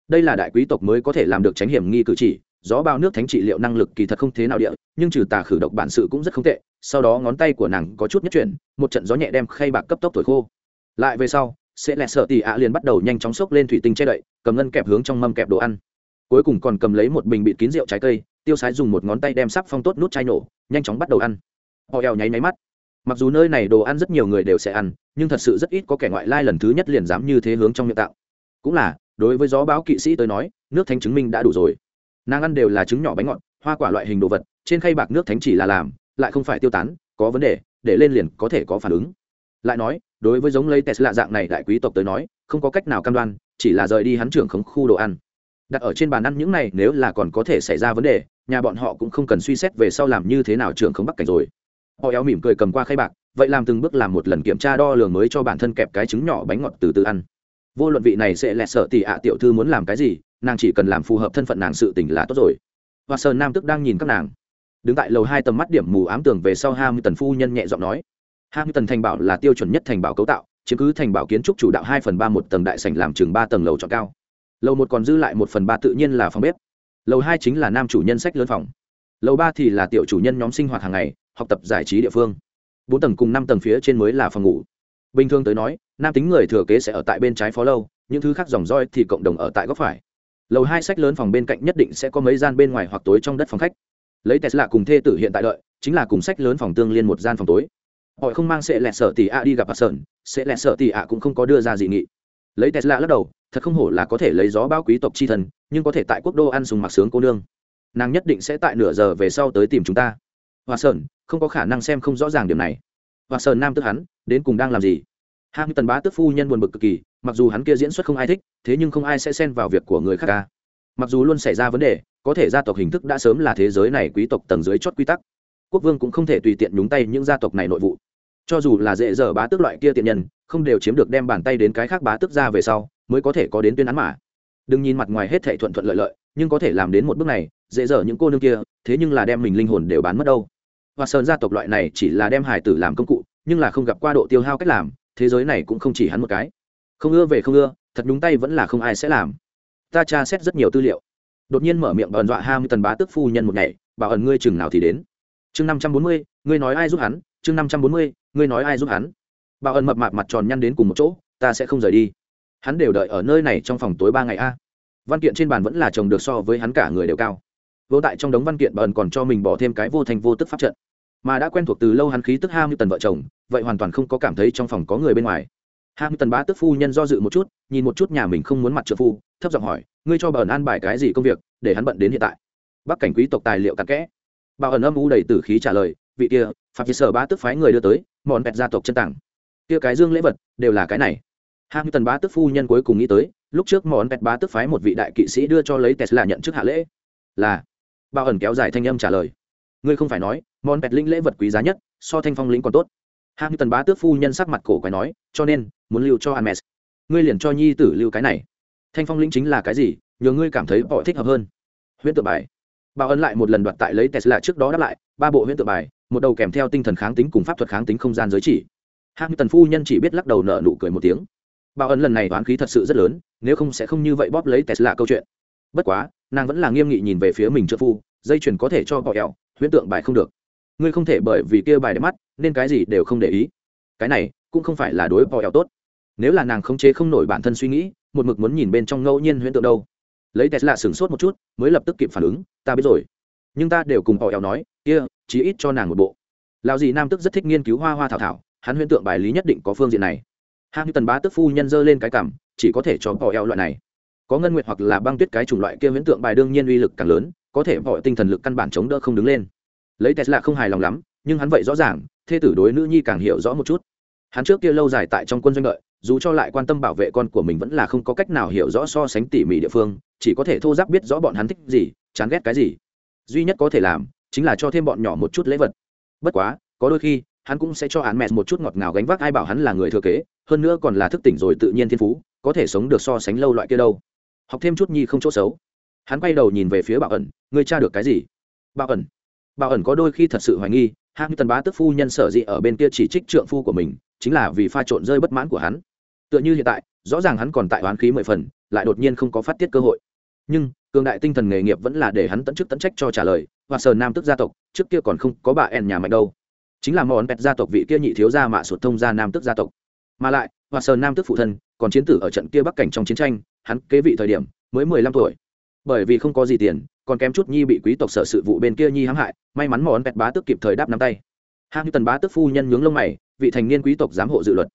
[SPEAKER 1] Đây là đại quý tộc mới có thể làm được tránh hiểm nghi cử chỉ, gió bao nước thánh trị liệu năng lực kỳ thật không thế nào địa, nhưng trừ tà khử độc bản sự cũng rất không tệ, sau đó ngón tay của nàng có chút nhất chuyển, một trận gió nhẹ đem khay bạc cấp tốc thổi khô. Lại về sau, sẽ lẹ sợ tỉ ạ liền bắt đầu nhanh chóng xốc lên thủy tinh che đậy, cầm ngân kẹp hướng trong mâm kẹp đồ ăn. Cuối cùng còn cầm lấy một bình bịt kín rượu trái cây, tiêu sái dùng một ngón tay đem sắp phong tốt nút chai nổ nhanh chóng bắt đầu ăn. Họ eo nháy nháy mắt. Mặc dù nơi này đồ ăn rất nhiều người đều sẽ ăn, nhưng thật sự rất ít có kẻ ngoại lai lần thứ nhất liền dám như thế hướng trong miệng tạo. Cũng là, đối với gió báo kỵ sĩ tới nói, nước thánh chứng minh đã đủ rồi. Nàng ăn đều là trứng nhỏ bánh ngọt, hoa quả loại hình đồ vật, trên khay bạc nước thánh chỉ là làm, lại không phải tiêu tán, có vấn đề, để lên liền có thể có phản ứng. Lại nói, đối với giống lấy tesla dạng này đại quý tộc tới nói, không có cách nào cam đoan, chỉ là rời đi hắn trưởng khống khu đồ ăn. Đặt ở trên bàn ăn những này nếu là còn có thể xảy ra vấn đề nhà bọn họ cũng không cần suy xét về sau làm như thế nào trưởng không bắc cảnh rồi. Họ éo mỉm cười cầm qua khay bạc, vậy làm từng bước làm một lần kiểm tra đo lường mới cho bản thân kẹp cái trứng nhỏ bánh ngọt từ từ ăn. Vô luận vị này sẽ lẹ sợ tỉ ạ tiểu thư muốn làm cái gì, nàng chỉ cần làm phù hợp thân phận nàng sự tình là tốt rồi. Và sơn nam tức đang nhìn các nàng. Đứng tại lầu hai tầm mắt điểm mù ám tường về sau hai mươi tần phu nhân nhẹ giọng nói. Hai mươi tần thành bảo là tiêu chuẩn nhất thành bảo cấu tạo, chiếm cứ thành bảo kiến trúc chủ đạo hai phần ba một tầng đại sảnh làm chừng ba tầng lầu trọn cao. Lầu một còn dư lại một phần ba tự nhiên là phòng bếp lầu hai chính là nam chủ nhân sách lớn phòng. Lầu ba thì là tiểu chủ nhân nhóm sinh hoạt hàng ngày, học tập giải trí địa phương. Bốn tầng cùng năm tầng phía trên mới là phòng ngủ. Bình thường tới nói, nam tính người thừa kế sẽ ở tại bên trái phó lâu, những thứ khác dòng roi thì cộng đồng ở tại góc phải. Lầu hai sách lớn phòng bên cạnh nhất định sẽ có mấy gian bên ngoài hoặc tối trong đất phòng khách. Lấy tesla cùng thê tử hiện tại đợi, chính là cùng sách lớn phòng tương liên một gian phòng tối. Họ không mang sẽ lẹ sợ tỷ ạ đi gặp bà sơn sẽ lẹ sợ tỷ ạ cũng không có đưa ra dị nghị. Lấy tesla lắc đầu thật không hổ là có thể lấy gió bao quý tộc chi thần, nhưng có thể tại quốc đô ăn sùng mặc sướng cô nương. Nàng nhất định sẽ tại nửa giờ về sau tới tìm chúng ta. Hòa sơn, không có khả năng xem không rõ ràng điểm này. Hòa sơn nam tức hắn, đến cùng đang làm gì? Hạng tần bá tức phu nhân buồn bực cực kỳ, mặc dù hắn kia diễn xuất không ai thích, thế nhưng không ai sẽ xen vào việc của người khác ca mặc dù luôn xảy ra vấn đề, có thể gia tộc hình thức đã sớm là thế giới này quý tộc tầng dưới chót quy tắc. Quốc vương cũng không thể tùy tiện nhúng tay những gia tộc này nội vụ. Cho dù là dễ dở bá tước loại kia tiện nhân, không đều chiếm được đem bàn tay đến cái khác bá tước ra về sau mới có thể có đến tuyên án mà. Đừng nhìn mặt ngoài hết thảy thuận thuận lợi lợi, nhưng có thể làm đến một bước này, dễ dở những cô nương kia, thế nhưng là đem mình linh hồn đều bán mất đâu. Và sơn gia tộc loại này chỉ là đem hải tử làm công cụ, nhưng là không gặp qua độ tiêu hao cách làm, thế giới này cũng không chỉ hắn một cái. Không ưa về không ưa, thật đúng tay vẫn là không ai sẽ làm. Ta tra xét rất nhiều tư liệu. Đột nhiên mở miệng bờn dọa ham tần bá tức phu nhân một ngày, bảo ẩn ngươi chừng nào thì đến. Chương năm trăm bốn mươi, ngươi nói ai giúp hắn? Chương năm trăm bốn mươi, ngươi nói ai giúp hắn? Bảo ẩn mập mạp mặt tròn nhăn đến cùng một chỗ, ta sẽ không rời đi hắn đều đợi ở nơi này trong phòng tối ba ngày a. Văn kiện trên bàn vẫn là chồng được so với hắn cả người đều cao. Vô tại trong đống văn kiện bờn còn cho mình bỏ thêm cái vô thành vô tức pháp trận. Mà đã quen thuộc từ lâu hắn khí tức ham như tần vợ chồng, vậy hoàn toàn không có cảm thấy trong phòng có người bên ngoài. Ham như tần bá tức phu nhân do dự một chút, nhìn một chút nhà mình không muốn mặt trợ phu, thấp giọng hỏi, ngươi cho bờn an bài cái gì công việc, để hắn bận đến hiện tại? Bắc cảnh quý tộc tài liệu cặn kẽ. Bảo ẩn âm u đầy tử khí trả lời, vị kia phạm chỉ sở bá tức phái người đưa tới, mòn pẹt gia tộc chân tặng kia cái dương lễ vật, đều là cái này hai tần bá tức phu nhân cuối cùng nghĩ tới lúc trước món pet bá tức phái một vị đại kỵ sĩ đưa cho lấy tesla nhận chức hạ lễ là bảo ẩn kéo dài thanh âm trả lời ngươi không phải nói món pet linh lễ vật quý giá nhất so thanh phong lĩnh còn tốt hai tần bá tước phu nhân sắc mặt cổ quái nói cho nên muốn lưu cho Hermes. Ngươi liền cho nhi tử lưu cái này. Thanh phong lĩnh chính là cái gì, nhờ ngươi cảm thấy họ thích hợp hơn. Huyễn tự bài. Bảo ẩn lại một lần đoạt tại lấy Tesla trước đó đáp lại, ba bộ huyễn tự bài, một đầu kèm theo tinh thần kháng tính cùng pháp thuật kháng tính không gian giới chỉ. Hạng Tần phu nhân chỉ biết lắc đầu nở nụ cười một tiếng. Bảo ẩn lần này toán khí thật sự rất lớn, nếu không sẽ không như vậy bóp lấy Tesla câu chuyện. Bất quá, nàng vẫn là nghiêm nghị nhìn về phía mình trợ phu, dây chuyền có thể cho gọi ẹo, huyễn tượng bài không được. Ngươi không thể bởi vì kia bài đẹp mắt, nên cái gì đều không để ý. Cái này cũng không phải là đối bỏ ẹo tốt nếu là nàng khống chế không nổi bản thân suy nghĩ một mực muốn nhìn bên trong ngẫu nhiên huyễn tượng đâu lấy tesla sửng sốt một chút mới lập tức kịp phản ứng ta biết rồi nhưng ta đều cùng họ eo nói kia chí ít cho nàng một bộ lào gì nam tức rất thích nghiên cứu hoa hoa thảo thảo hắn huyễn tượng bài lý nhất định có phương diện này hạng tần bá tức phu nhân dơ lên cái cảm, chỉ có thể cho bỏ eo loại này. Có ngân nguyệt hoặc là băng tuyết cái chủng loại kia huyễn tượng bài đương nhiên uy lực càng lớn, có thể bỏ tinh thần lực căn bản chống đỡ không đứng lên. Lấy tesla không hài lòng lắm, nhưng hắn vậy rõ ràng, thê tử đối nữ nhi càng hiểu rõ một chút. Hắn trước kia lâu dài tại trong quân doanh đợi, dù cho lại quan tâm bảo vệ con của mình vẫn là không có cách nào hiểu rõ so sánh tỉ mỉ địa phương, chỉ có thể thô giáp biết rõ bọn hắn thích gì, chán ghét cái gì. Duy nhất có thể làm, chính là cho thêm bọn nhỏ một chút lễ vật. Bất quá, có đôi khi hắn cũng sẽ cho án mẹ một chút ngọt ngào gánh vác ai bảo hắn là người thừa kế, hơn nữa còn là thức tỉnh rồi tự nhiên thiên phú, có thể sống được so sánh lâu loại kia đâu. Học thêm chút nhi không chỗ xấu. Hắn quay đầu nhìn về phía bảo ẩn, ngươi cha được cái gì? Bảo ẩn. Bảo ẩn có đôi khi thật sự hoài nghi hai tần bá tức phu nhân sở dị ở bên kia chỉ trích trượng phu của mình, chính là vì pha trộn rơi bất mãn của hắn. Tựa như hiện tại, rõ ràng hắn còn tại oán khí mười phần, lại đột nhiên không có phát tiết cơ hội. Nhưng, cường đại tinh thần nghề nghiệp vẫn là để hắn tận chức tận trách cho trả lời, và sờ nam tức gia tộc, trước kia còn không có bà ẻn nhà mạnh đâu chính là món pet gia tộc vị kia nhị thiếu gia mạ sụt thông gia nam tức gia tộc. Mà lại hoa sơn nam tức phụ thân, còn chiến tử ở trận kia bắc cảnh trong chiến tranh, hắn kế vị thời điểm mới mười lăm tuổi. Bởi vì không có gì tiền, còn kém chút nhi bị quý tộc sở sự vụ bên kia nhi hãm hại, may mắn món pet bá tức kịp thời đáp nắm tay. Hạng như tần bá tức phu nhân nhướng lông mày, vị thành niên quý tộc giám hộ dự luật.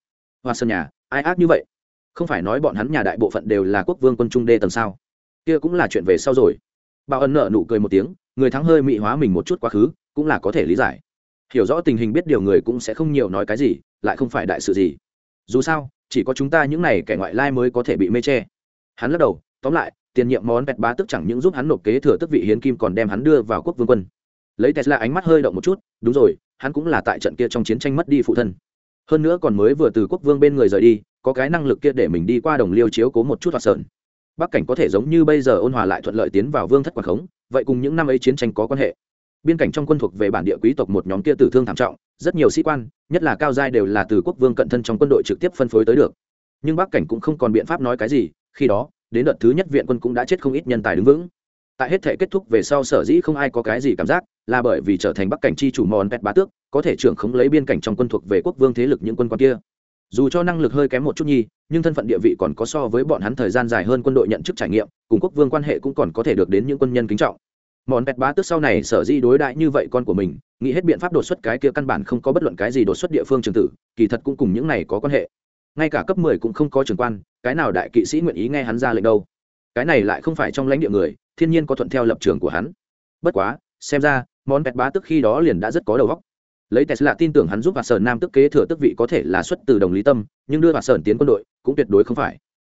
[SPEAKER 1] Hoa sơn nhà, ai ác như vậy? Không phải nói bọn hắn nhà đại bộ phận đều là quốc vương quân trung đê tầng sao? Kia cũng là chuyện về sau rồi. Bao ân nợ nụ cười một tiếng, người thắng hơi mị hóa mình một chút quá khứ, cũng là có thể lý giải hiểu rõ tình hình biết điều người cũng sẽ không nhiều nói cái gì, lại không phải đại sự gì. Dù sao, chỉ có chúng ta những này kẻ ngoại lai mới có thể bị mê che. Hắn lắc đầu, tóm lại, tiền nhiệm món bẹt bá tức chẳng những giúp hắn nộp kế thừa tức vị hiến kim còn đem hắn đưa vào quốc vương quân. Lấy tesla ánh mắt hơi động một chút, đúng rồi, hắn cũng là tại trận kia trong chiến tranh mất đi phụ thân. Hơn nữa còn mới vừa từ quốc vương bên người rời đi, có cái năng lực kia để mình đi qua đồng liêu chiếu cố một chút hoạt sợn bắc cảnh có thể giống như bây giờ ôn hòa lại thuận lợi tiến vào vương thất quảng khống, vậy cùng những năm ấy chiến tranh có quan hệ biên cảnh trong quân thuộc về bản địa quý tộc một nhóm kia tử thương thảm trọng, rất nhiều sĩ quan, nhất là cao giai đều là từ quốc vương cận thân trong quân đội trực tiếp phân phối tới được. Nhưng bắc cảnh cũng không còn biện pháp nói cái gì, khi đó, đến đợt thứ nhất viện quân cũng đã chết không ít nhân tài đứng vững. Tại hết thể kết thúc về sau sở dĩ không ai có cái gì cảm giác, là bởi vì trở thành bắc cảnh chi chủ mòn pet bá tước, có thể trưởng khống lấy biên cảnh trong quân thuộc về quốc vương thế lực những quân quan kia. Dù cho năng lực hơi kém một chút nhi nhưng thân phận địa vị còn có so với bọn hắn thời gian dài hơn quân đội nhận chức trải nghiệm, cùng quốc vương quan hệ cũng còn có thể được đến những quân nhân kính trọng mòn pẹt bá tức sau này sở dĩ đối đại như vậy con của mình, nghĩ hết biện pháp đột xuất cái kia căn bản không có bất luận cái gì đột xuất địa phương trường tử, kỳ thật cũng cùng những này có quan hệ. Ngay cả cấp mười cũng không có trường quan, cái nào đại kỵ sĩ nguyện ý nghe hắn ra lệnh đâu. Cái này lại không phải trong lãnh địa người, thiên nhiên có thuận theo lập trường của hắn. Bất quá, xem ra món pẹt bá tức khi đó liền đã rất có đầu óc. Lấy tesla tin tưởng hắn giúp bà sơn nam tức kế thừa tức vị có thể là xuất từ đồng lý tâm, nhưng đưa bà sơn tiến quân đội cũng tuyệt đối không phải.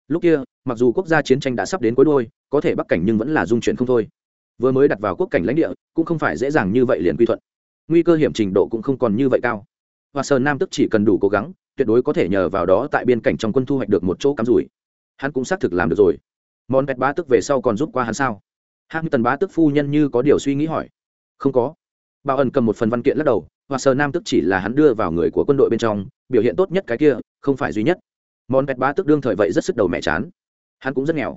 [SPEAKER 1] Lúc kia, mặc dù quốc gia chiến tranh đã sắp đến cuối đôi, có thể bắc cảnh nhưng vẫn là dung chuyển không thôi vừa mới đặt vào quốc cảnh lãnh địa, cũng không phải dễ dàng như vậy liền quy thuận. Nguy cơ hiểm trình độ cũng không còn như vậy cao. Và sơn nam tức chỉ cần đủ cố gắng, tuyệt đối có thể nhờ vào đó tại biên cảnh trong quân thu hoạch được một chỗ cắm rủi. Hắn cũng xác thực làm được rồi. Món pet bá tức về sau còn giúp qua hắn sao? Hạng tần bá tức phu nhân như có điều suy nghĩ hỏi. Không có. Bảo ẩn cầm một phần văn kiện lắc đầu và sờ nam tức chỉ là hắn đưa vào người của quân đội bên trong, biểu hiện tốt nhất cái kia, không phải duy nhất. Món pet bá tức đương thời vậy rất sức đầu mẹ chán. Hắn cũng rất nghèo.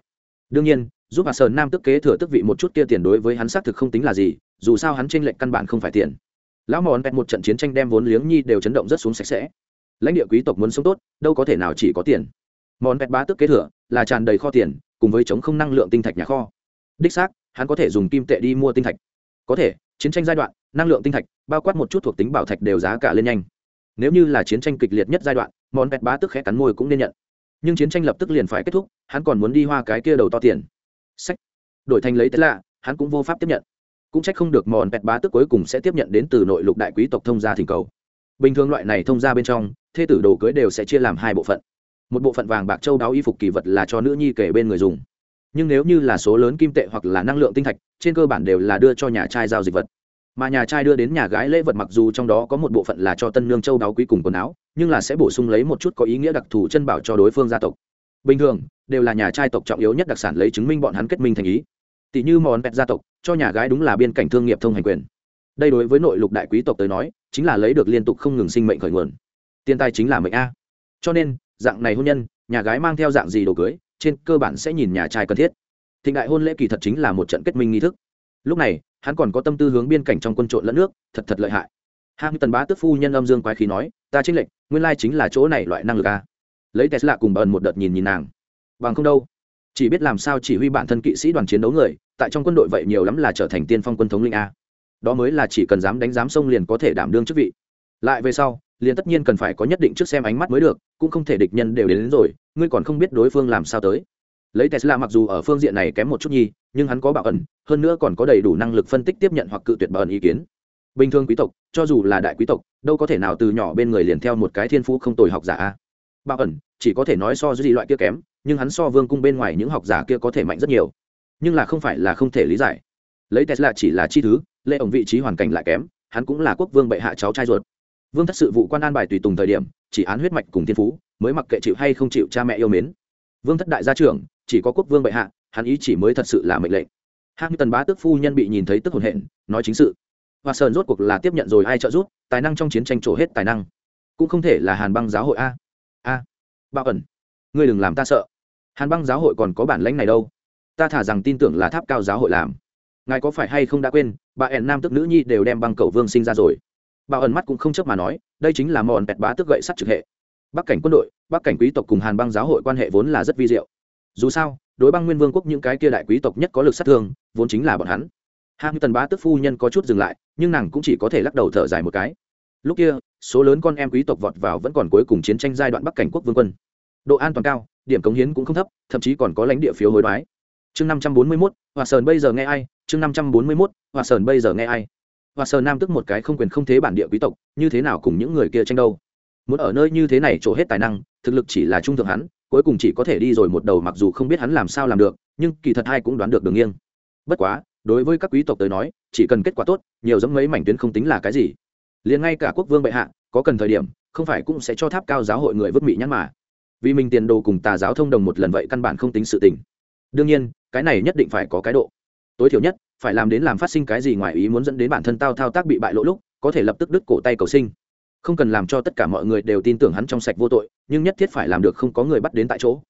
[SPEAKER 1] Đương nhiên giúp hạ sơn nam tức kế thừa tức vị một chút kia tiền đối với hắn xác thực không tính là gì, dù sao hắn trên lệnh căn bản không phải tiền. Lão mòn pet một trận chiến tranh đem vốn liếng nhi đều chấn động rất xuống sạch sẽ. Lãnh địa quý tộc muốn sống tốt, đâu có thể nào chỉ có tiền. Mòn pet bá tức kế thừa, là tràn đầy kho tiền, cùng với chống không năng lượng tinh thạch nhà kho. Đích xác, hắn có thể dùng kim tệ đi mua tinh thạch. Có thể, chiến tranh giai đoạn, năng lượng tinh thạch, bao quát một chút thuộc tính bảo thạch đều giá cả lên nhanh. Nếu như là chiến tranh kịch liệt nhất giai đoạn món pet bá tức khẽ cắn môi cũng nên nhận. Nhưng chiến tranh lập tức liền phải kết thúc, hắn còn muốn đi hoa cái kia đầu to tiền sách. Đổi thành lấy thế lạ hắn cũng vô pháp tiếp nhận. Cũng trách không được mòn pet bá tức cuối cùng sẽ tiếp nhận đến từ nội lục đại quý tộc thông gia thỉnh cầu. Bình thường loại này thông gia bên trong, thê tử đồ cưới đều sẽ chia làm hai bộ phận. Một bộ phận vàng bạc châu đáo y phục kỳ vật là cho nữ nhi kể bên người dùng. Nhưng nếu như là số lớn kim tệ hoặc là năng lượng tinh thạch, trên cơ bản đều là đưa cho nhà trai giao dịch vật. Mà nhà trai đưa đến nhà gái lễ vật mặc dù trong đó có một bộ phận là cho tân nương châu đáo quý cùng quần áo, nhưng là sẽ bổ sung lấy một chút có ý nghĩa đặc thù chân bảo cho đối phương gia tộc bình thường, đều là nhà trai tộc trọng yếu nhất đặc sản lấy chứng minh bọn hắn kết minh thành ý. Tỷ như món pet gia tộc, cho nhà gái đúng là biên cảnh thương nghiệp thông hành quyền. Đây đối với nội lục đại quý tộc tới nói, chính là lấy được liên tục không ngừng sinh mệnh khởi nguồn. Tiền tài chính là mệnh a. Cho nên, dạng này hôn nhân, nhà gái mang theo dạng gì đồ cưới, trên cơ bản sẽ nhìn nhà trai cần thiết. Thịnh đại hôn lễ kỳ thật chính là một trận kết minh nghi thức. Lúc này, hắn còn có tâm tư hướng biên cảnh trong quân trộn lẫn nước, thật thật lợi hại. Hạng tần bá tước phu nhân âm dương quái khí nói, ta chính lệnh nguyên lai chính là chỗ này loại năng lực a lấy tesla cùng bờn một đợt nhìn nhìn nàng. Bằng không đâu. Chỉ biết làm sao chỉ huy bản thân kỵ sĩ đoàn chiến đấu người tại trong quân đội vậy nhiều lắm là trở thành tiên phong quân thống linh a. Đó mới là chỉ cần dám đánh giám sông liền có thể đảm đương chức vị. Lại về sau liền tất nhiên cần phải có nhất định trước xem ánh mắt mới được cũng không thể địch nhân đều đến, đến rồi ngươi còn không biết đối phương làm sao tới. Lấy tesla mặc dù ở phương diện này kém một chút nhi nhưng hắn có bảo ẩn hơn nữa còn có đầy đủ năng lực phân tích tiếp nhận hoặc cự tuyệt bảo ẩn ý kiến. Bình thường quý tộc cho dù là đại quý tộc đâu có thể nào từ nhỏ bên người liền theo một cái thiên phú không tồi học giả a bao ẩn, chỉ có thể nói so với gì loại kia kém, nhưng hắn so vương cung bên ngoài những học giả kia có thể mạnh rất nhiều. Nhưng là không phải là không thể lý giải. Lấy tesla chỉ là chi thứ, lệ ổng vị trí hoàn cảnh lại kém, hắn cũng là quốc vương bệ hạ cháu trai ruột. Vương thất sự vụ quan an bài tùy tùng thời điểm, chỉ án huyết mạch cùng thiên phú, mới mặc kệ chịu hay không chịu cha mẹ yêu mến. Vương thất đại gia trưởng, chỉ có quốc vương bệ hạ, hắn ý chỉ mới thật sự là mệnh lệnh. Hạng tần bá tước phu nhân bị nhìn thấy tức hồn hện, nói chính sự. Hoa sơn rốt cuộc là tiếp nhận rồi ai trợ giúp, tài năng trong chiến tranh trổ hết tài năng. Cũng không thể là hàn băng giáo hội a bao ẩn. Ngươi đừng làm ta sợ. Hàn băng giáo hội còn có bản lãnh này đâu. Ta thả rằng tin tưởng là tháp cao giáo hội làm. Ngài có phải hay không đã quên, bà ẻn nam tức nữ nhi đều đem băng cầu vương sinh ra rồi. Bảo ẩn mắt cũng không chấp mà nói, đây chính là mòn bẹt bá tức gậy sắt trực hệ. Bắc cảnh quân đội, bắc cảnh quý tộc cùng hàn băng giáo hội quan hệ vốn là rất vi diệu. Dù sao, đối băng nguyên vương quốc những cái kia đại quý tộc nhất có lực sát thương, vốn chính là bọn hắn. Hạng tần bá tức phu nhân có chút dừng lại, nhưng nàng cũng chỉ có thể lắc đầu thở dài một cái. Lúc kia số lớn con em quý tộc vọt vào vẫn còn cuối cùng chiến tranh giai đoạn bắc cảnh quốc vương quân. Độ an toàn cao, điểm cống hiến cũng không thấp, thậm chí còn có lãnh địa phiếu hối đoái. Chương năm trăm bốn mươi mốt hòa sơn bây giờ nghe ai? Chương năm trăm bốn mươi mốt hòa sơn bây giờ nghe ai? Hòa sơn nam tức một cái không quyền không thế bản địa quý tộc, như thế nào cùng những người kia tranh đâu? Muốn ở nơi như thế này trổ hết tài năng, thực lực chỉ là trung thượng hắn, cuối cùng chỉ có thể đi rồi một đầu mặc dù không biết hắn làm sao làm được, nhưng kỳ thật hai cũng đoán được đường nghiêng. Bất quá, đối với các quý tộc tới nói, chỉ cần kết quả tốt, nhiều giống mấy mảnh tuyến không tính là cái gì liền ngay cả quốc vương bệ hạ, có cần thời điểm, không phải cũng sẽ cho tháp cao giáo hội người vứt mỹ nhãn mà. Vì mình tiền đồ cùng tà giáo thông đồng một lần vậy căn bản không tính sự tình. Đương nhiên, cái này nhất định phải có cái độ. Tối thiểu nhất, phải làm đến làm phát sinh cái gì ngoài ý muốn dẫn đến bản thân tao thao tác bị bại lỗ lúc, có thể lập tức đứt cổ tay cầu sinh. Không cần làm cho tất cả mọi người đều tin tưởng hắn trong sạch vô tội, nhưng nhất thiết phải làm được không có người bắt đến tại chỗ.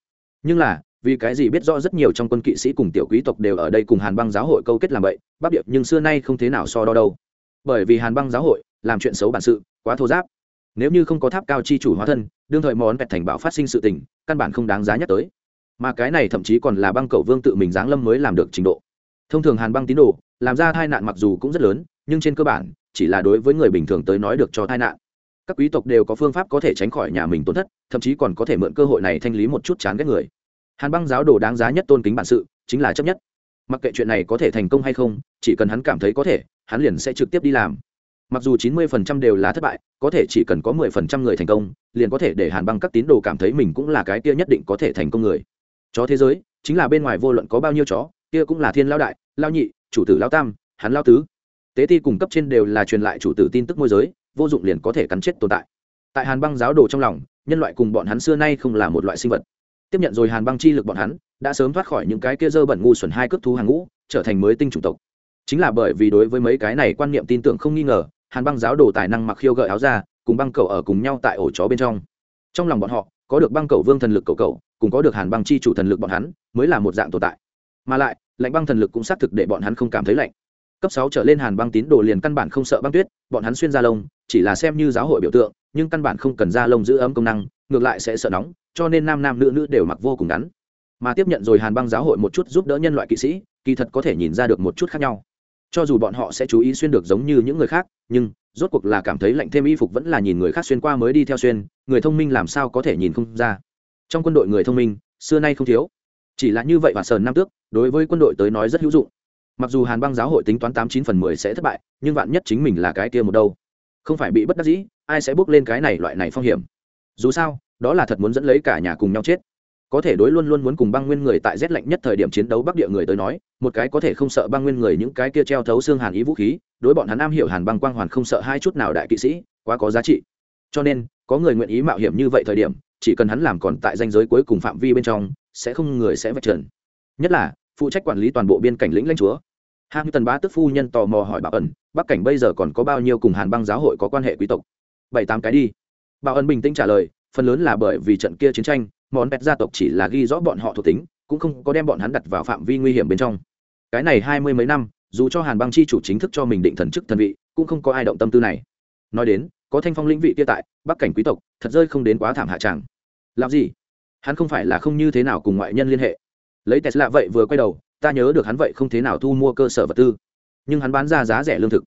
[SPEAKER 1] Nhưng là, vì cái gì biết rõ rất nhiều trong quân kỵ sĩ cùng tiểu quý tộc đều ở đây cùng hàn băng giáo hội câu kết làm vậy bắc điệp nhưng xưa nay không thế nào so đo đâu. Bởi vì hàn băng giáo hội làm chuyện xấu bản sự, quá thô giáp. Nếu như không có tháp cao chi chủ hóa thân, đương thời món vẹt thành bảo phát sinh sự tình, căn bản không đáng giá nhắc tới. Mà cái này thậm chí còn là băng cầu vương tự mình giáng lâm mới làm được trình độ. Thông thường hàn băng tín đồ, làm ra tai nạn mặc dù cũng rất lớn, nhưng trên cơ bản, chỉ là đối với người bình thường tới nói được cho tai nạn. Các quý tộc đều có phương pháp có thể tránh khỏi nhà mình tổn thất, thậm chí còn có thể mượn cơ hội này thanh lý một chút chán ghét người. Hàn băng giáo đồ đáng giá nhất tôn kính bản sự, chính là chấp nhất. Mặc kệ chuyện này có thể thành công hay không, chỉ cần hắn cảm thấy có thể, hắn liền sẽ trực tiếp đi làm mặc dù chín mươi phần trăm đều là thất bại, có thể chỉ cần có mười phần trăm người thành công, liền có thể để hàn băng các tín đồ cảm thấy mình cũng là cái kia nhất định có thể thành công người. Chó thế giới, chính là bên ngoài vô luận có bao nhiêu chó, kia cũng là thiên lao đại, lao nhị, chủ tử lao tam hắn lao tứ. Tế ti cung cấp trên đều là truyền lại chủ tử tin tức môi giới, vô dụng liền có thể cắn chết tồn tại. Tại hàn băng giáo đồ trong lòng, nhân loại cùng bọn hắn xưa nay không là một loại sinh vật. Tiếp nhận rồi hàn băng chi lực bọn hắn, đã sớm thoát khỏi những cái kia dơ bẩn ngu xuẩn hai cướp thú hàng ngũ, trở thành mới tinh chủng tộc. Chính là bởi vì đối với mấy cái này quan niệm tin tưởng không nghi ngờ hàn băng giáo đồ tài năng mặc khiêu gợi áo ra, cùng băng cầu ở cùng nhau tại ổ chó bên trong. Trong lòng bọn họ, có được băng cầu vương thần lực cầu cầu cùng có được hàn băng chi chủ thần lực bọn hắn, mới là một dạng tồn tại. Mà lại, lạnh băng thần lực cũng xác thực để bọn hắn không cảm thấy lạnh. Cấp sáu trở lên hàn băng tín đồ liền căn bản không sợ băng tuyết, bọn hắn xuyên ra lông, chỉ là xem như giáo hội biểu tượng, nhưng căn bản không cần ra lông giữ ấm công năng, ngược lại sẽ sợ nóng, cho nên nam nam nữ nữ đều mặc vô cùng ngắn. Mà tiếp nhận rồi hàn băng giáo hội một chút giúp đỡ nhân loại kỵ sĩ, kỳ thật có thể nhìn ra được một chút khác nhau cho dù bọn họ sẽ chú ý xuyên được giống như những người khác, nhưng rốt cuộc là cảm thấy lạnh thêm y phục vẫn là nhìn người khác xuyên qua mới đi theo xuyên, người thông minh làm sao có thể nhìn không ra. Trong quân đội người thông minh, xưa nay không thiếu. Chỉ là như vậy và sờn năm tước, đối với quân đội tới nói rất hữu dụng. Mặc dù hàn băng giáo hội tính toán tám chín phần mười sẽ thất bại, nhưng vạn nhất chính mình là cái kia một đâu. Không phải bị bất đắc dĩ, ai sẽ bước lên cái này loại này phong hiểm? Dù sao, đó là thật muốn dẫn lấy cả nhà cùng nhau chết có thể đối luôn luôn muốn cùng băng nguyên người tại rét lạnh nhất thời điểm chiến đấu bắc địa người tới nói, một cái có thể không sợ băng nguyên người những cái kia treo thấu xương hàn ý vũ khí, đối bọn hắn am hiểu hàn băng quang hoàn không sợ hai chút nào đại kỵ sĩ, quá có giá trị. Cho nên, có người nguyện ý mạo hiểm như vậy thời điểm, chỉ cần hắn làm còn tại danh giới cuối cùng phạm vi bên trong, sẽ không người sẽ vạch trần. Nhất là, phụ trách quản lý toàn bộ biên cảnh lĩnh lãnh chúa. Hạng tần bá tức phu nhân tò mò hỏi bảo ẩn bắc cảnh bây giờ còn có bao nhiêu cùng hàn băng giáo hội có quan hệ quý tộc? Bảy tám cái đi. Bảo ẩn bình tĩnh trả lời, phần lớn là bởi vì trận kia chiến tranh món pet gia tộc chỉ là ghi rõ bọn họ thuộc tính, cũng không có đem bọn hắn đặt vào phạm vi nguy hiểm bên trong. Cái này hai mươi mấy năm, dù cho hàn băng chi chủ chính thức cho mình định thần chức thần vị, cũng không có ai động tâm tư này. Nói đến, có thanh phong lĩnh vị kia tại, bắc cảnh quý tộc, thật rơi không đến quá thảm hạ tràng. Làm gì? Hắn không phải là không như thế nào cùng ngoại nhân liên hệ. Lấy tesla vậy vừa quay đầu, ta nhớ được hắn vậy không thế nào thu mua cơ sở vật tư. Nhưng hắn bán ra giá rẻ lương thực.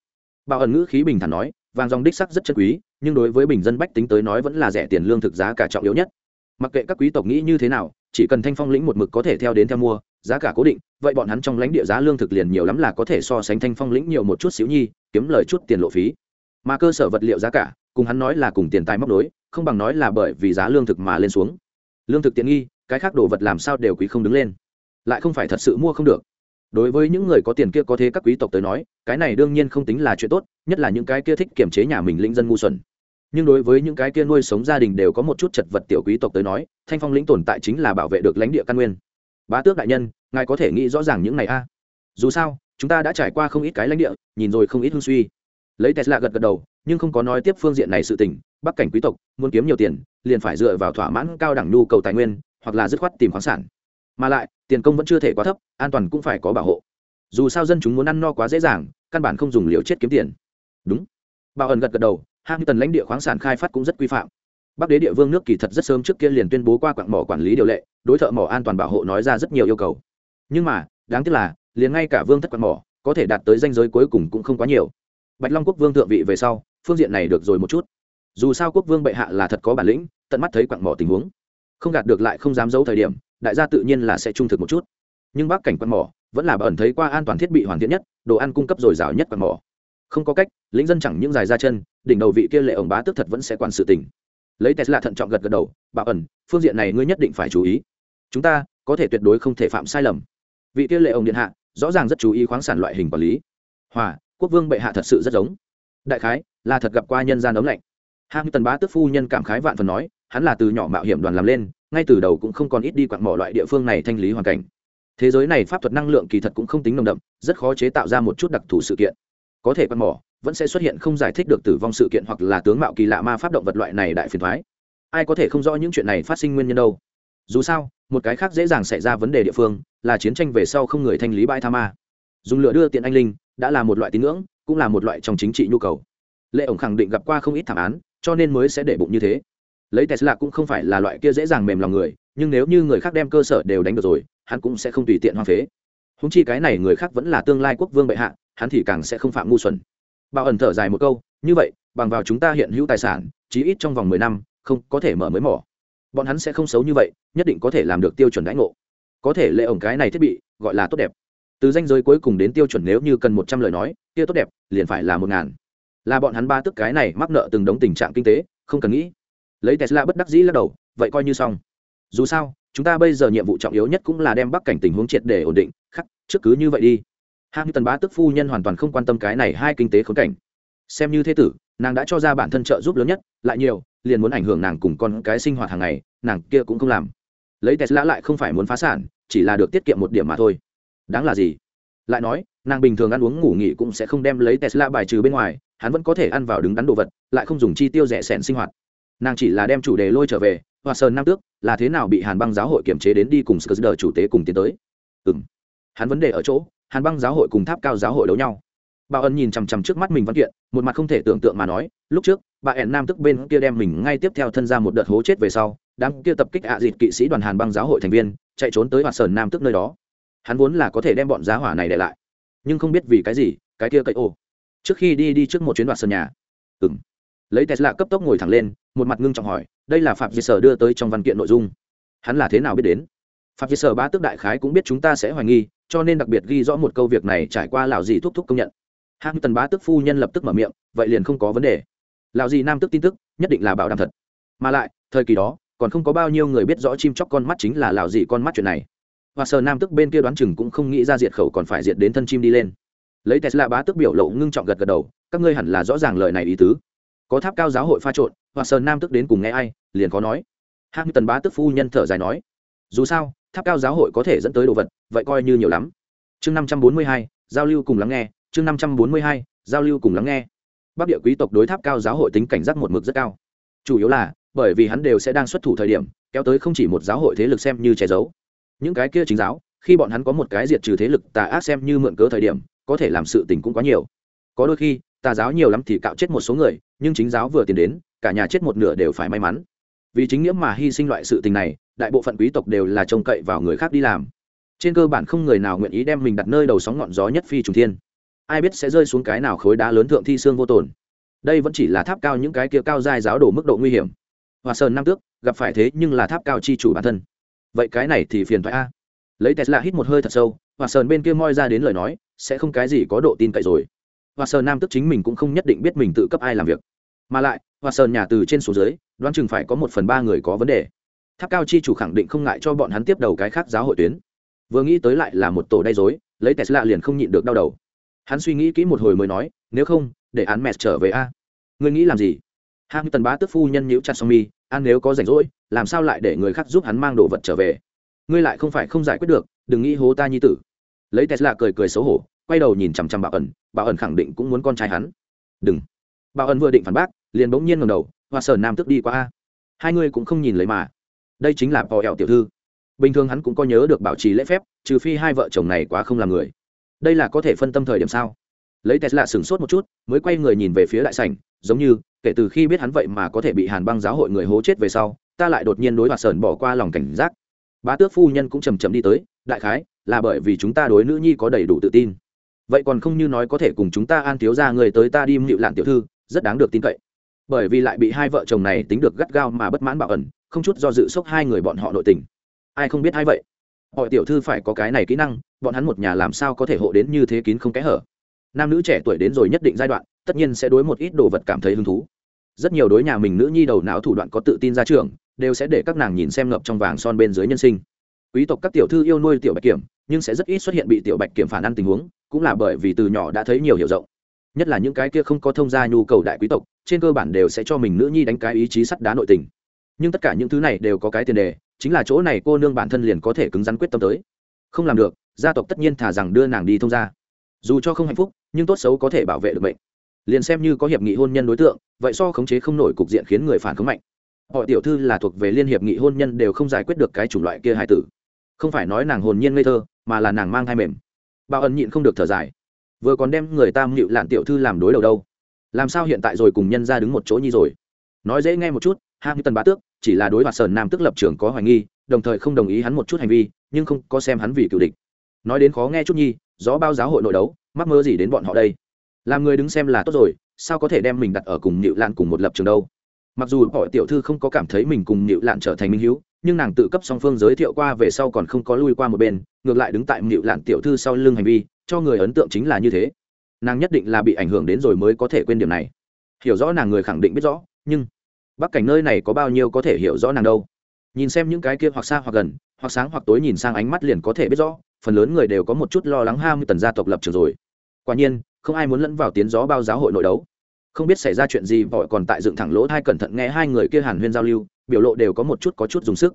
[SPEAKER 1] Bảo ẩn ngữ khí bình thản nói, vàng dòng đích sắc rất chân quý, nhưng đối với bình dân bách tính tới nói vẫn là rẻ tiền lương thực giá cả trọng yếu nhất mặc kệ các quý tộc nghĩ như thế nào, chỉ cần thanh phong lĩnh một mực có thể theo đến theo mua, giá cả cố định, vậy bọn hắn trong lãnh địa giá lương thực liền nhiều lắm là có thể so sánh thanh phong lĩnh nhiều một chút xíu nhi, kiếm lời chút tiền lộ phí. Mà cơ sở vật liệu giá cả, cùng hắn nói là cùng tiền tài móc đối không bằng nói là bởi vì giá lương thực mà lên xuống. Lương thực tiện nghi, cái khác đồ vật làm sao đều quý không đứng lên. Lại không phải thật sự mua không được. Đối với những người có tiền kia có thế các quý tộc tới nói, cái này đương nhiên không tính là chuyện tốt, nhất là những cái kia thích kiểm chế nhà mình linh dân ngu xuẩn nhưng đối với những cái kia nuôi sống gia đình đều có một chút chật vật tiểu quý tộc tới nói, thanh phong lĩnh tồn tại chính là bảo vệ được lãnh địa căn nguyên. Bá tước đại nhân, ngài có thể nghĩ rõ ràng những này a? Dù sao, chúng ta đã trải qua không ít cái lãnh địa, nhìn rồi không ít hương suy. Lấy tesla gật gật đầu, nhưng không có nói tiếp phương diện này sự tình, bắc cảnh quý tộc, muốn kiếm nhiều tiền, liền phải dựa vào thỏa mãn cao đẳng nhu cầu tài nguyên, hoặc là dứt khoát tìm khoáng sản. Mà lại, tiền công vẫn chưa thể quá thấp, an toàn cũng phải có bảo hộ. Dù sao dân chúng muốn ăn no quá dễ dàng, căn bản không dùng liều chết kiếm tiền. Đúng. Bảo ẩn gật gật đầu hang tần lãnh địa khoáng sản khai phát cũng rất quy phạm. Bắc đế địa vương nước kỳ thật rất sớm trước kia liền tuyên bố qua quặng mỏ quản lý điều lệ, đối thợ mỏ an toàn bảo hộ nói ra rất nhiều yêu cầu. Nhưng mà, đáng tiếc là, liền ngay cả vương thất quặng mỏ, có thể đạt tới danh giới cuối cùng cũng không quá nhiều. Bạch long quốc vương thượng vị về sau, phương diện này được rồi một chút. Dù sao quốc vương bệ hạ là thật có bản lĩnh, tận mắt thấy quặng mỏ tình huống. Không gạt được lại không dám giấu thời điểm, đại gia tự nhiên là sẽ trung thực một chút. Nhưng bác cảnh quặng mỏ, vẫn là ẩn thấy qua an toàn thiết bị hoàn thiện nhất, đồ ăn cung cấp dồi dào nhất quặng mỏ không có cách, lĩnh dân chẳng những dài ra chân, đỉnh đầu vị kia lệ ổng bá tức thật vẫn sẽ quản sự tình. Lấy tesla thận trọng gật gật đầu, bảo ẩn, phương diện này ngươi nhất định phải chú ý. Chúng ta có thể tuyệt đối không thể phạm sai lầm. Vị kia lệ ổng điện hạ, rõ ràng rất chú ý khoáng sản loại hình quản lý. Hòa, quốc vương bệ hạ thật sự rất giống. Đại khái là thật gặp qua nhân gian ấm lạnh. Ham tần bá tức phu nhân cảm khái vạn phần nói, hắn là từ nhỏ mạo hiểm đoàn làm lên, ngay từ đầu cũng không còn ít đi quặn mỏ loại địa phương này thanh lý hoàn cảnh. Thế giới này pháp thuật năng lượng kỳ thật cũng không tính nồng đậm, rất khó chế tạo ra một chút đặc thù sự kiện có thể quặng mỏ, vẫn sẽ xuất hiện không giải thích được tử vong sự kiện hoặc là tướng mạo kỳ lạ ma pháp động vật loại này đại phiền thoái. Ai có thể không rõ những chuyện này phát sinh nguyên nhân đâu. Dù sao, một cái khác dễ dàng xảy ra vấn đề địa phương là chiến tranh về sau không người thanh lý bãi tha ma. Dùng lửa đưa tiện anh linh đã là một loại tín ngưỡng, cũng là một loại trong chính trị nhu cầu. Lệ ổng khẳng định gặp qua không ít thảm án, cho nên mới sẽ để bụng như thế. Lấy tesla cũng không phải là loại kia dễ dàng mềm lòng người, nhưng nếu như người khác đem cơ sở đều đánh được rồi, hắn cũng sẽ không tùy tiện hoang phế. Húng chi cái này người khác vẫn là tương lai quốc vương bệ hạ hắn thì càng sẽ không phạm ngu xuẩn. Bảo ẩn thở dài một câu, như vậy, bằng vào chúng ta hiện hữu tài sản, chí ít trong vòng mười năm, không có thể mở mới mỏ. Bọn hắn sẽ không xấu như vậy, nhất định có thể làm được tiêu chuẩn đãi ngộ. Có thể lệ ổng cái này thiết bị, gọi là tốt đẹp. Từ danh giới cuối cùng đến tiêu chuẩn nếu như cần một trăm lời nói, kia tốt đẹp, liền phải là một ngàn. Là bọn hắn ba tức cái này mắc nợ từng đống tình trạng kinh tế, không cần nghĩ. Lấy tesla bất đắc dĩ lắc đầu, vậy coi như xong. Dù sao, chúng ta bây giờ nhiệm vụ trọng yếu nhất cũng là đem bắc cảnh tình huống triệt để ổn định. Khắc, trước cứ như vậy đi. Hamilton tần bá tức phu nhân hoàn toàn không quan tâm cái này hai kinh tế khốn cảnh. Xem như thế tử, nàng đã cho ra bản thân trợ giúp lớn nhất, lại nhiều, liền muốn ảnh hưởng nàng cùng con cái sinh hoạt hàng ngày, nàng kia cũng không làm. Lấy tesla lại không phải muốn phá sản, chỉ là được tiết kiệm một điểm mà thôi. Đáng là gì? Lại nói, nàng bình thường ăn uống ngủ nghỉ cũng sẽ không đem lấy tesla bài trừ bên ngoài, hắn vẫn có thể ăn vào đứng đắn đồ vật, lại không dùng chi tiêu rẻ sẻn sinh hoạt. Nàng chỉ là đem chủ đề lôi trở về và sơn năm tước, là thế nào bị hàn băng giáo hội kiểm chế đến đi cùng sờ chủ tế cùng tiến tới? Ừm. hắn vấn đề ở chỗ hàn băng giáo hội cùng tháp cao giáo hội đấu nhau. Bảo ân nhìn chằm chằm trước mắt mình văn kiện, một mặt không thể tưởng tượng mà nói, lúc trước, bà ẻn nam tức bên kia đem mình ngay tiếp theo thân ra một đợt hố chết về sau, đám kia tập kích ạ à dịt kỵ sĩ đoàn hàn băng giáo hội thành viên chạy trốn tới hoạt sơn nam tức nơi đó. Hắn vốn là có thể đem bọn giá hỏa này để lại, nhưng không biết vì cái gì, cái kia cậy ô trước khi đi đi trước một chuyến đoạt sơn nhà. Ừng lấy tesla cấp tốc ngồi thẳng lên, một mặt ngưng trọng hỏi, đây là phạm di sở đưa tới trong văn kiện nội dung. Hắn là thế nào biết đến? Phạm di sở ba tước đại khái cũng biết chúng ta sẽ hoài nghi cho nên đặc biệt ghi rõ một câu việc này trải qua lão gì thúc thúc công nhận. Hãng tần bá tức phu nhân lập tức mở miệng, vậy liền không có vấn đề. Lão gì nam tức tin tức, nhất định là bảo đảm thật. Mà lại, thời kỳ đó, còn không có bao nhiêu người biết rõ chim chóc con mắt chính là lão gì con mắt chuyện này. Và sờ nam tức bên kia đoán chừng cũng không nghĩ ra diệt khẩu còn phải diệt đến thân chim đi lên. Lấy tesla bá tức biểu lộ ngưng trọng gật gật đầu, các ngươi hẳn là rõ ràng lời này ý tứ. Có tháp cao giáo hội pha trộn, và sờ nam tức đến cùng nghe ai, liền có nói. Hãng tần bá tức phu nhân thở dài nói, dù sao tháp cao giáo hội có thể dẫn tới đồ vật, vậy coi như nhiều lắm. Chương năm trăm bốn mươi hai, giao lưu cùng lắng nghe, chương năm trăm bốn mươi hai, giao lưu cùng lắng nghe. Bắc địa quý tộc đối tháp cao giáo hội tính cảnh giác một mực rất cao. Chủ yếu là, bởi vì hắn đều sẽ đang xuất thủ thời điểm, kéo tới không chỉ một giáo hội thế lực xem như che giấu. Những cái kia chính giáo, khi bọn hắn có một cái diệt trừ thế lực, tà ác xem như mượn cớ thời điểm, có thể làm sự tình cũng quá nhiều. Có đôi khi, tà giáo nhiều lắm thì cạo chết một số người, nhưng chính giáo vừa tiến đến, cả nhà chết một nửa đều phải may mắn vì chính nghĩa mà hy sinh loại sự tình này, đại bộ phận quý tộc đều là trông cậy vào người khác đi làm. Trên cơ bản không người nào nguyện ý đem mình đặt nơi đầu sóng ngọn gió nhất phi trùng thiên. Ai biết sẽ rơi xuống cái nào khối đá lớn thượng thi xương vô tồn. Đây vẫn chỉ là tháp cao những cái kia cao dài giáo đổ mức độ nguy hiểm. Hòa sơn năm tước, gặp phải thế nhưng là tháp cao chi chủ bản thân. Vậy cái này thì phiền thoại a. Lấy tesla hít một hơi thật sâu hòa sơn bên kia moi ra đến lời nói, sẽ không cái gì có độ tin cậy rồi. Hòa sơn nam tức chính mình cũng không nhất định biết mình tự cấp ai làm việc mà lại hòa sơn nhà từ trên xuống dưới, đoán chừng phải có một phần ba người có vấn đề. Tháp cao chi chủ khẳng định không ngại cho bọn hắn tiếp đầu cái khác giáo hội tuyến. Vừa nghĩ tới lại là một tổ đay dối lấy tesla liền không nhịn được đau đầu. Hắn suy nghĩ kỹ một hồi mới nói, nếu không, để án mẹt trở về a. Ngươi nghĩ làm gì? Ham tần bá tức phu nhân nhíu chặt song mi an nếu có rảnh rỗi, làm sao lại để người khác giúp hắn mang đồ vật trở về? Ngươi lại không phải không giải quyết được, đừng nghĩ hố ta nhi tử. Lấy tesla cười cười xấu hổ, quay đầu nhìn chằm chằm bảo ẩn bảo ẩn khẳng định cũng muốn con trai hắn. Đừng. Bảo ẩn vừa định phản bác liền bỗng nhiên ngầm đầu, hoa sở nam tức đi qua a. Hai ngươi cũng không nhìn lấy mà. Đây chính là bò ẹo tiểu thư. Bình thường hắn cũng có nhớ được bảo trì lễ phép, trừ phi hai vợ chồng này quá không làm người. Đây là có thể phân tâm thời điểm sao? Lấy tesla sửng sốt một chút, mới quay người nhìn về phía đại sảnh, giống như, kể từ khi biết hắn vậy mà có thể bị hàn băng giáo hội người hố chết về sau, ta lại đột nhiên đối hoạt sờn bỏ qua lòng cảnh giác. Bá tước phu nhân cũng chầm chậm đi tới, đại khái, là bởi vì chúng ta đối nữ nhi có đầy đủ tự tin. Vậy còn không như nói có thể cùng chúng ta an thiếu ra người tới ta đi mịu lạn tiểu thư, rất đáng được tin cậy bởi vì lại bị hai vợ chồng này tính được gắt gao mà bất mãn bảo ẩn, không chút do dự sốc hai người bọn họ nội tình. Ai không biết ai vậy? Họ tiểu thư phải có cái này kỹ năng, bọn hắn một nhà làm sao có thể hộ đến như thế kín không kẽ hở? Nam nữ trẻ tuổi đến rồi nhất định giai đoạn, tất nhiên sẽ đối một ít đồ vật cảm thấy hứng thú. Rất nhiều đối nhà mình nữ nhi đầu não thủ đoạn có tự tin ra trường, đều sẽ để các nàng nhìn xem ngập trong vàng son bên dưới nhân sinh. Quý tộc các tiểu thư yêu nuôi tiểu bạch kiểm, nhưng sẽ rất ít xuất hiện bị tiểu bạch kiểm phản ăn tình huống, cũng là bởi vì từ nhỏ đã thấy nhiều hiểu rộng. Nhất là những cái kia không có thông gia nhu cầu đại quý tộc trên cơ bản đều sẽ cho mình nữ nhi đánh cái ý chí sắt đá nội tình. Nhưng tất cả những thứ này đều có cái tiền đề, chính là chỗ này cô nương bản thân liền có thể cứng rắn quyết tâm tới. Không làm được, gia tộc tất nhiên thả rằng đưa nàng đi thông gia. Dù cho không hạnh phúc, nhưng tốt xấu có thể bảo vệ được bệnh liền xem như có hiệp nghị hôn nhân đối tượng, vậy so khống chế không nổi cục diện khiến người phản khống mạnh. Họ tiểu thư là thuộc về liên hiệp nghị hôn nhân đều không giải quyết được cái chủng loại kia hài tử. Không phải nói nàng hồn nhiên ngây thơ, mà là nàng mang thai mềm. Bao ẩn nhịn không được thở dài. Vừa còn đem người ta mịu lạn tiểu thư làm đối đầu đâu làm sao hiện tại rồi cùng nhân ra đứng một chỗ nhi rồi? Nói dễ nghe một chút ham tần bá tước, chỉ là đối mặt sơn nam tức lập trường có hoài nghi, đồng thời không đồng ý hắn một chút hành vi, nhưng không có xem hắn vì cựu địch. Nói đến khó nghe chút nhi, gió bao giáo hội nội đấu, mắc mơ gì đến bọn họ đây? Làm người đứng xem là tốt rồi, sao có thể đem mình đặt ở cùng nịu lạn cùng một lập trường đâu? Mặc dù họ tiểu thư không có cảm thấy mình cùng nịu lạn trở thành minh hữu nhưng nàng tự cấp song phương giới thiệu qua về sau còn không có lui qua một bên, ngược lại đứng tại nịu lạn tiểu thư sau lưng hành vi, cho người ấn tượng chính là như thế nàng nhất định là bị ảnh hưởng đến rồi mới có thể quên điểm này. Hiểu rõ nàng người khẳng định biết rõ, nhưng bắc cảnh nơi này có bao nhiêu có thể hiểu rõ nàng đâu? Nhìn xem những cái kia hoặc xa hoặc gần, hoặc sáng hoặc tối nhìn sang ánh mắt liền có thể biết rõ, phần lớn người đều có một chút lo lắng ham tần gia tộc lập trường rồi. Quả nhiên, không ai muốn lẫn vào tiến gió bao giáo hội nội đấu. Không biết xảy ra chuyện gì, vội còn tại dựng thẳng lỗ thai cẩn thận nghe hai người kia hàn huyên giao lưu, biểu lộ đều có một chút có chút dùng sức.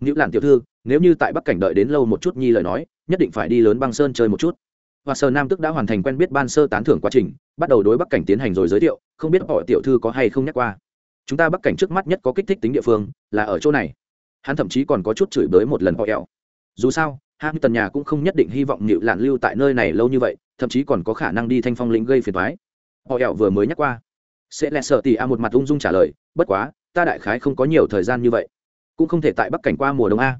[SPEAKER 1] Nữ làn tiểu thư, nếu như tại bắc cảnh đợi đến lâu một chút nhi lời nói, nhất định phải đi lớn băng sơn chơi một chút và sở nam tức đã hoàn thành quen biết ban sơ tán thưởng quá trình, bắt đầu đối bắc cảnh tiến hành rồi giới thiệu, không biết họ tiểu thư có hay không nhắc qua. Chúng ta bắc cảnh trước mắt nhất có kích thích tính địa phương, là ở chỗ này. Hắn thậm chí còn có chút chửi bới một lần họ ẹo dù sao hai tần nhà cũng không nhất định hy vọng nịu lạn lưu tại nơi này lâu như vậy, thậm chí còn có khả năng đi thanh phong lĩnh gây phiền thoái họ ẹo vừa mới nhắc qua. Sẽ lẹ sợ tì a một mặt ung dung trả lời, bất quá, ta đại khái không có nhiều thời gian như vậy. Cũng không thể tại bắc cảnh qua mùa đông a.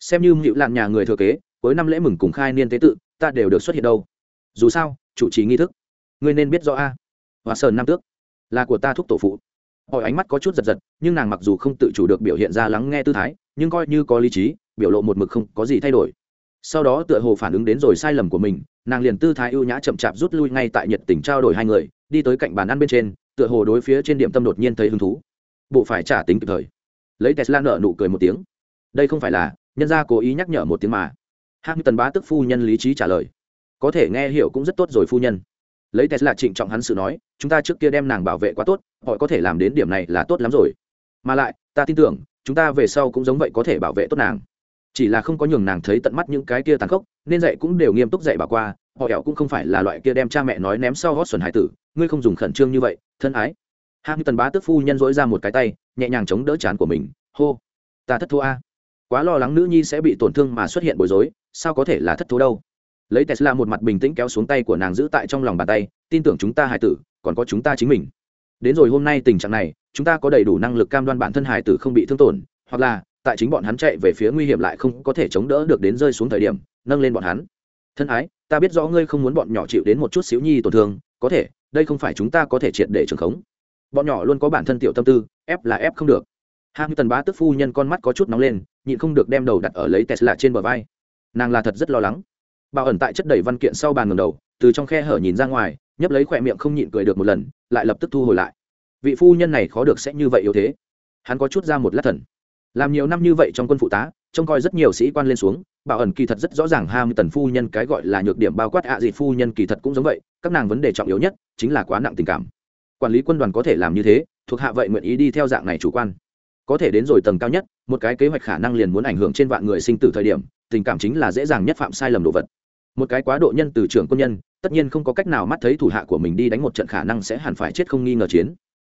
[SPEAKER 1] Xem như nịu lạn nhà người thừa kế, cuối năm lễ mừng cùng khai niên tế tự ta đều được xuất hiện đâu. Dù sao, chủ trì nghi thức, ngươi nên biết rõ a. Hòa sơn nam tước, là của ta thúc tổ phụ. Hỏi ánh mắt có chút giật giật, nhưng nàng mặc dù không tự chủ được biểu hiện ra lắng nghe tư thái, nhưng coi như có lý trí, biểu lộ một mực không có gì thay đổi. Sau đó tựa hồ phản ứng đến rồi sai lầm của mình, nàng liền tư thái ưu nhã chậm chạp rút lui ngay tại nhiệt tình trao đổi hai người, đi tới cạnh bàn ăn bên trên, tựa hồ đối phía trên điểm tâm đột nhiên thấy hứng thú. Bộ phải trả tính kịp thời. Lấy tesla nợ nụ cười một tiếng. Đây không phải là, nhân gia cố ý nhắc nhở một tiếng mà hắc tần bá tức phu nhân lý trí trả lời. Có thể nghe hiểu cũng rất tốt rồi phu nhân. Lấy tesla trịnh trọng hắn sự nói, chúng ta trước kia đem nàng bảo vệ quá tốt, họ có thể làm đến điểm này là tốt lắm rồi. Mà lại, ta tin tưởng, chúng ta về sau cũng giống vậy có thể bảo vệ tốt nàng. Chỉ là không có nhường nàng thấy tận mắt những cái kia tàn khốc, nên dạy cũng đều nghiêm túc dạy bà qua, họ hẹo cũng không phải là loại kia đem cha mẹ nói ném sau hót xuẩn hải tử, ngươi không dùng khẩn trương như vậy, thân ái. Hạng tần bá tức phu nhân dỗi ra một cái tay, nhẹ nhàng chống đỡ chán của mình, hô, ta thất thua a. Quá lo lắng nữ nhi sẽ bị tổn thương mà xuất hiện bối rối sao có thể là thất thố đâu? Lấy tesla một mặt bình tĩnh kéo xuống tay của nàng giữ tại trong lòng bàn tay, tin tưởng chúng ta hài tử, còn có chúng ta chính mình. Đến rồi hôm nay tình trạng này, chúng ta có đầy đủ năng lực cam đoan bản thân hài tử không bị thương tổn, hoặc là, tại chính bọn hắn chạy về phía nguy hiểm lại không có thể chống đỡ được đến rơi xuống thời điểm, nâng lên bọn hắn. Thân ái, ta biết rõ ngươi không muốn bọn nhỏ chịu đến một chút xíu nhi tổn thương, có thể, đây không phải chúng ta có thể triệt để trường khống. Bọn nhỏ luôn có bản thân tiểu tâm tư, ép là ép không được. Hạng tần bá tức phu nhân con mắt có chút nóng lên, nhịn không được đem đầu đặt ở lấy tesla trên bờ vai nàng là thật rất lo lắng. Bảo ẩn tại chất đầy văn kiện sau bàn ngầm đầu, từ trong khe hở nhìn ra ngoài, nhấp lấy khỏe miệng không nhịn cười được một lần, lại lập tức thu hồi lại. Vị phu nhân này khó được sẽ như vậy yếu thế. Hắn có chút ra một lát thần. Làm nhiều năm như vậy trong quân phụ tá, trông coi rất nhiều sĩ quan lên xuống, bảo ẩn kỳ thật rất rõ ràng ham tần phu nhân cái gọi là nhược điểm bao quát ạ à dịt phu nhân kỳ thật cũng giống vậy, các nàng vấn đề trọng yếu nhất chính là quá nặng tình cảm. Quản lý quân đoàn có thể làm như thế, thuộc hạ vậy nguyện ý đi theo dạng này chủ quan. Có thể đến rồi tầng cao nhất, một cái kế hoạch khả năng liền muốn ảnh hưởng trên vạn người sinh tử thời điểm tình cảm chính là dễ dàng nhất phạm sai lầm đồ vật. Một cái quá độ nhân từ trưởng quân nhân, tất nhiên không có cách nào mắt thấy thủ hạ của mình đi đánh một trận khả năng sẽ hẳn phải chết không nghi ngờ chiến.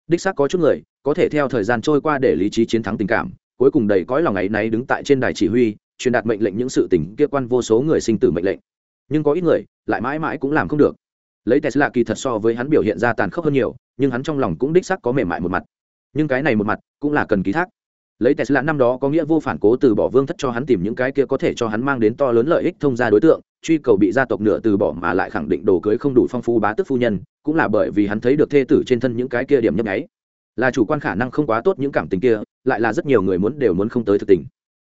[SPEAKER 1] Đích xác có chút người, có thể theo thời gian trôi qua để lý trí chiến thắng tình cảm, cuối cùng đầy cõi lòng ấy náy đứng tại trên đài chỉ huy, truyền đạt mệnh lệnh những sự tình kia quan vô số người sinh tử mệnh lệnh. Nhưng có ít người, lại mãi mãi cũng làm không được. Lấy tesla kỳ thật so với hắn biểu hiện ra tàn khốc hơn nhiều, nhưng hắn trong lòng cũng đích xác có mềm mại một mặt. Nhưng cái này một mặt, cũng là cần ký thác lấy tesla năm đó có nghĩa vô phản cố từ bỏ vương thất cho hắn tìm những cái kia có thể cho hắn mang đến to lớn lợi ích thông gia đối tượng, truy cầu bị gia tộc nửa từ bỏ mà lại khẳng định đồ cưới không đủ phong phú bá tức phu nhân, cũng là bởi vì hắn thấy được thê tử trên thân những cái kia điểm nhấp nháy. Là chủ quan khả năng không quá tốt những cảm tình kia, lại là rất nhiều người muốn đều muốn không tới thực tình.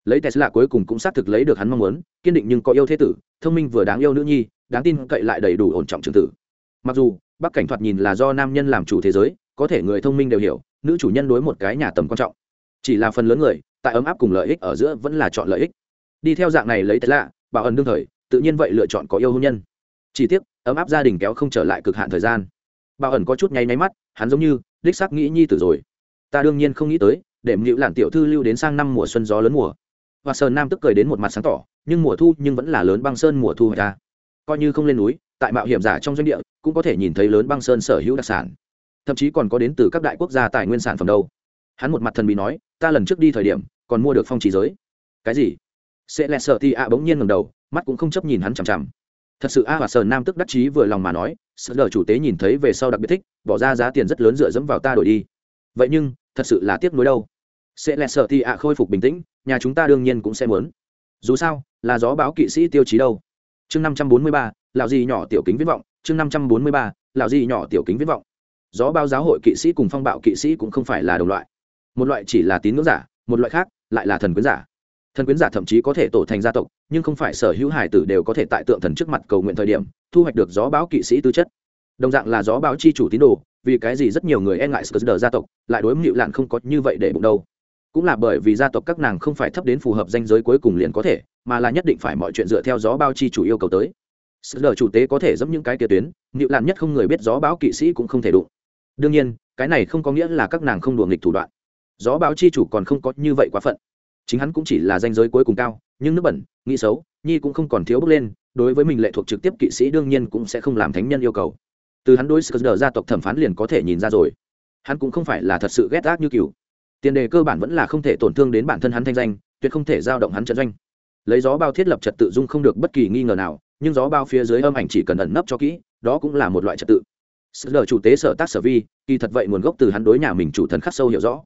[SPEAKER 1] Lấy tesla cuối cùng cũng xác thực lấy được hắn mong muốn, kiên định nhưng có yêu thế tử, thông minh vừa đáng yêu nữ nhi, đáng tin cậy lại đầy đủ ổn trọng trường tử. Mặc dù, bắc cảnh thoạt nhìn là do nam nhân làm chủ thế giới, có thể người thông minh đều hiểu, nữ chủ nhân đối một cái nhà tầm quan trọng chỉ là phần lớn người, tại ấm áp cùng lợi ích ở giữa vẫn là chọn lợi ích. Đi theo dạng này lấy tesla bảo ẩn đương thời, tự nhiên vậy lựa chọn có yêu hôn nhân. Chỉ tiếc, ấm áp gia đình kéo không trở lại cực hạn thời gian. Bảo ẩn có chút nháy nháy mắt, hắn giống như, đích xác nghĩ nhi tử rồi. Ta đương nhiên không nghĩ tới, để mịu lản tiểu thư lưu đến sang năm mùa xuân gió lớn mùa. Và sơn nam tức cười đến một mặt sáng tỏ, nhưng mùa thu nhưng vẫn là lớn băng sơn mùa thu ta coi như không lên núi, tại mạo hiểm giả trong doanh địa, cũng có thể nhìn thấy lớn băng sơn sở hữu đặc sản. Thậm chí còn có đến từ các đại quốc gia tài nguyên sản phẩm đâu hắn một mặt thần bí nói, ta lần trước đi thời điểm, còn mua được phong trí giới. Cái gì? Sẽ lẹ sợ thì ạ bỗng nhiên ngầm đầu, mắt cũng không chấp nhìn hắn chằm chằm. Thật sự a và sờ nam tức đắc chí vừa lòng mà nói, sợ lờ chủ tế nhìn thấy về sau đặc biệt thích, bỏ ra giá tiền rất lớn dựa dẫm vào ta đổi đi. Vậy nhưng, thật sự là tiếc nuối đâu. Sẽ lẹ sợ thì ạ khôi phục bình tĩnh, nhà chúng ta đương nhiên cũng sẽ muốn. Dù sao, là gió báo kỵ sĩ tiêu chí đâu. Chương năm trăm bốn mươi ba lạo gì nhỏ tiểu kính viết vọng. Chương năm trăm bốn mươi ba lạo gì nhỏ tiểu kính viết vọng. Gió bao giáo hội kỵ sĩ cùng phong bạo kỵ sĩ cũng không phải là đồng loại một loại chỉ là tín ngưỡng giả, một loại khác lại là thần quyến giả. Thần quyến giả thậm chí có thể tổ thành gia tộc, nhưng không phải sở hữu hải tử đều có thể tại tượng thần trước mặt cầu nguyện thời điểm, thu hoạch được gió báo kỵ sĩ tư chất. Đồng dạng là gió báo chi chủ tín đồ, vì cái gì rất nhiều người e ngại sờ gia tộc, lại đối mưu lạn không có như vậy để bụng đâu. Cũng là bởi vì gia tộc các nàng không phải thấp đến phù hợp danh giới cuối cùng liền có thể, mà là nhất định phải mọi chuyện dựa theo gió bao chi chủ yêu cầu tới. Sờ chủ tế có thể dẫm những cái kia tuyến, mịu lạn nhất không người biết gió báo kỵ sĩ cũng không thể đụng. Đương nhiên, cái này không có nghĩa là các nàng không đùa nghịch thủ đoạn gió báo chi chủ còn không có như vậy quá phận. Chính hắn cũng chỉ là danh giới cuối cùng cao, nhưng nước bẩn, nghĩ xấu, nhi cũng không còn thiếu bước lên, đối với mình lệ thuộc trực tiếp kỵ sĩ đương nhiên cũng sẽ không làm thánh nhân yêu cầu. Từ hắn đối sờ gia tộc thẩm phán liền có thể nhìn ra rồi. Hắn cũng không phải là thật sự ghét ác như cừu. Tiền đề cơ bản vẫn là không thể tổn thương đến bản thân hắn thanh danh, tuyệt không thể giao động hắn trận doanh. Lấy gió bao thiết lập trật tự dung không được bất kỳ nghi ngờ nào, nhưng gió bao phía dưới âm ảnh chỉ cần ẩn nấp cho kỹ, đó cũng là một loại trật tự. Sờ chủ tế sở tác sở vi, kỳ thật vậy nguồn gốc từ hắn đối nhà mình chủ thần khắc sâu hiểu rõ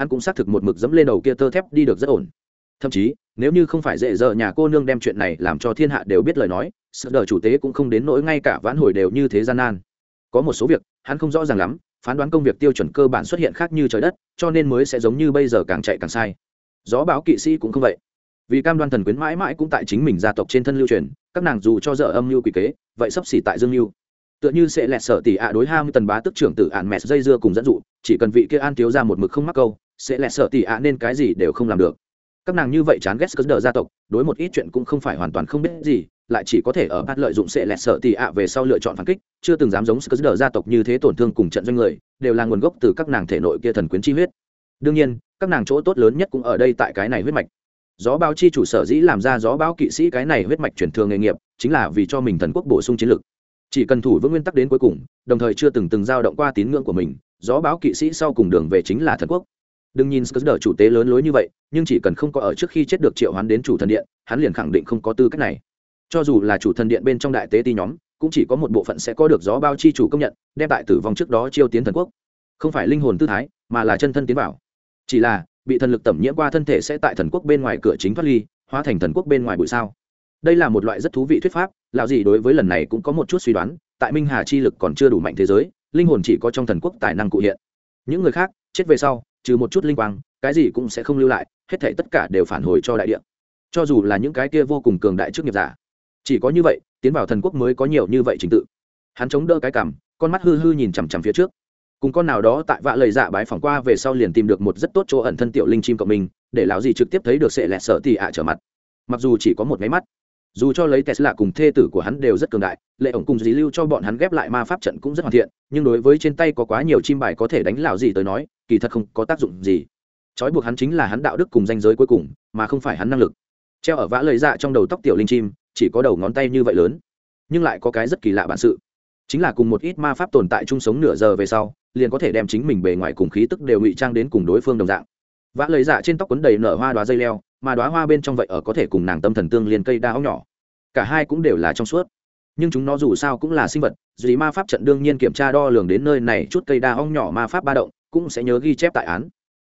[SPEAKER 1] hắn cũng xác thực một mực dẫm lên đầu kia tơ thép đi được rất ổn. Thậm chí, nếu như không phải dễ dở nhà cô nương đem chuyện này làm cho thiên hạ đều biết lời nói, sợ đờ chủ tế cũng không đến nỗi ngay cả vãn hồi đều như thế gian nan. Có một số việc, hắn không rõ ràng lắm, phán đoán công việc tiêu chuẩn cơ bản xuất hiện khác như trời đất, cho nên mới sẽ giống như bây giờ càng chạy càng sai. Gió báo kỵ sĩ cũng không vậy. Vì cam đoan thần quyến mãi mãi cũng tại chính mình gia tộc trên thân lưu truyền, các nàng dù cho dở âm mưu quỷ kế, vậy sắp xỉ tại dương mưu. Tựa như sẽ lẹt sở tỷ ạ đối hai mươi tần bá tức trưởng tử ạn mẹ dây dưa cùng dẫn dụ, chỉ cần vị kia an thiếu ra một mực không mắc câu sẽ lẹt sợ tỷ ạ nên cái gì đều không làm được. Các nàng như vậy chán ghét cơ đờ gia tộc, đối một ít chuyện cũng không phải hoàn toàn không biết gì, lại chỉ có thể ở bắt lợi dụng sẽ lẹt sợ tỷ ạ về sau lựa chọn phản kích, chưa từng dám giống cơ đờ gia tộc như thế tổn thương cùng trận doanh người, đều là nguồn gốc từ các nàng thể nội kia thần quyến chi huyết. Đương nhiên, các nàng chỗ tốt lớn nhất cũng ở đây tại cái này huyết mạch. Gió báo chi chủ sở dĩ làm ra gió báo kỵ sĩ cái này huyết mạch truyền thường nghề nghiệp, chính là vì cho mình thần quốc bổ sung chiến lược chỉ cần thủ vững nguyên tắc đến cuối cùng, đồng thời chưa từng từng giao động qua tín ngưỡng của mình, gió báo kỵ sĩ sau cùng đường về chính là thần quốc đừng nhìn skr chủ tế lớn lối như vậy, nhưng chỉ cần không có ở trước khi chết được triệu hoán đến chủ thần điện, hắn liền khẳng định không có tư cách này. Cho dù là chủ thần điện bên trong đại tế ti nhóm, cũng chỉ có một bộ phận sẽ có được gió bao chi chủ công nhận, đem tại tử vong trước đó chiêu tiến thần quốc. Không phải linh hồn tư thái, mà là chân thân tiến vào. Chỉ là, bị thần lực tẩm nhiễm qua thân thể sẽ tại thần quốc bên ngoài cửa chính thoát ly, hóa thành thần quốc bên ngoài bụi sao. Đây là một loại rất thú vị thuyết pháp lạo gì đối với lần này cũng có một chút suy đoán, tại minh hà chi lực còn chưa đủ mạnh thế giới, linh hồn chỉ có trong thần quốc tài năng cụ hiện. Những người khác, chết về sau trừ một chút linh quang, cái gì cũng sẽ không lưu lại, hết thể tất cả đều phản hồi cho đại địa. Cho dù là những cái kia vô cùng cường đại trước nghiệp giả. Chỉ có như vậy, tiến vào thần quốc mới có nhiều như vậy trình tự. Hắn chống đỡ cái cằm con mắt hư hư nhìn chằm chằm phía trước. Cùng con nào đó tại vạ lời dạ bái phỏng qua về sau liền tìm được một rất tốt chỗ ẩn thân tiểu linh chim cộng mình, để lão gì trực tiếp thấy được sẽ lẹt sợ tì ạ trở mặt. Mặc dù chỉ có một máy mắt, dù cho lấy tesla cùng thê tử của hắn đều rất cường đại, lệ ổng cùng dí lưu cho bọn hắn ghép lại ma pháp trận cũng rất hoàn thiện, nhưng đối với trên tay có quá nhiều chim bài có thể đánh lão gì tới nói kỳ thật không có tác dụng gì. Trói buộc hắn chính là hắn đạo đức cùng danh giới cuối cùng, mà không phải hắn năng lực. Treo ở vã lời dạ trong đầu tóc tiểu linh chim, chỉ có đầu ngón tay như vậy lớn, nhưng lại có cái rất kỳ lạ bản sự. Chính là cùng một ít ma pháp tồn tại chung sống nửa giờ về sau, liền có thể đem chính mình bề ngoài cùng khí tức đều ngụy trang đến cùng đối phương đồng dạng. Vã lời dạ trên tóc quấn đầy nở hoa đoá dây leo, mà đoá hoa bên trong vậy ở có thể cùng nàng tâm thần tương liên cây đa óc nhỏ. Cả hai cũng đều là trong suốt. Nhưng chúng nó dù sao cũng là sinh vật dì ma pháp trận đương nhiên kiểm tra đo lường đến nơi này chút cây đa ong nhỏ ma pháp ba động cũng sẽ nhớ ghi chép tại án.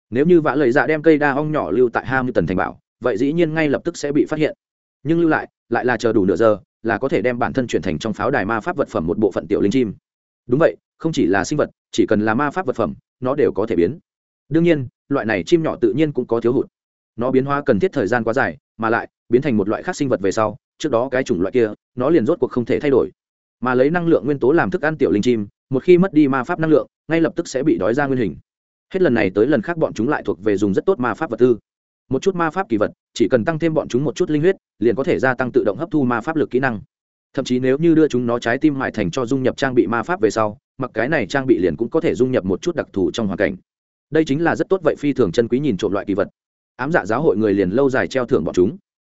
[SPEAKER 1] Nếu như vã lời dạ đem cây đa ong nhỏ lưu tại ham như tần thành bảo, vậy dĩ nhiên ngay lập tức sẽ bị phát hiện. Nhưng lưu lại lại là chờ đủ nửa giờ, là có thể đem bản thân chuyển thành trong pháo đài ma pháp vật phẩm một bộ phận tiểu linh chim. Đúng vậy, không chỉ là sinh vật, chỉ cần là ma pháp vật phẩm, nó đều có thể biến. Đương nhiên, loại này chim nhỏ tự nhiên cũng có thiếu hụt. Nó biến hóa cần thiết thời gian quá dài, mà lại, biến thành một loại khác sinh vật về sau, trước đó cái chủng loại kia, nó liền rốt cuộc không thể thay đổi. Mà lấy năng lượng nguyên tố làm thức ăn tiểu linh chim, một khi mất đi ma pháp năng lượng ngay lập tức sẽ bị đói ra nguyên hình. Hết lần này tới lần khác bọn chúng lại thuộc về dùng rất tốt ma pháp vật tư. Một chút ma pháp kỳ vật, chỉ cần tăng thêm bọn chúng một chút linh huyết, liền có thể gia tăng tự động hấp thu ma pháp lực kỹ năng. Thậm chí nếu như đưa chúng nó trái tim mại thành cho dung nhập trang bị ma pháp về sau, mặc cái này trang bị liền cũng có thể dung nhập một chút đặc thù trong hoàn cảnh. Đây chính là rất tốt vậy phi thường chân quý nhìn trộm loại kỳ vật. Ám dạ giáo hội người liền lâu dài treo thưởng bọn chúng.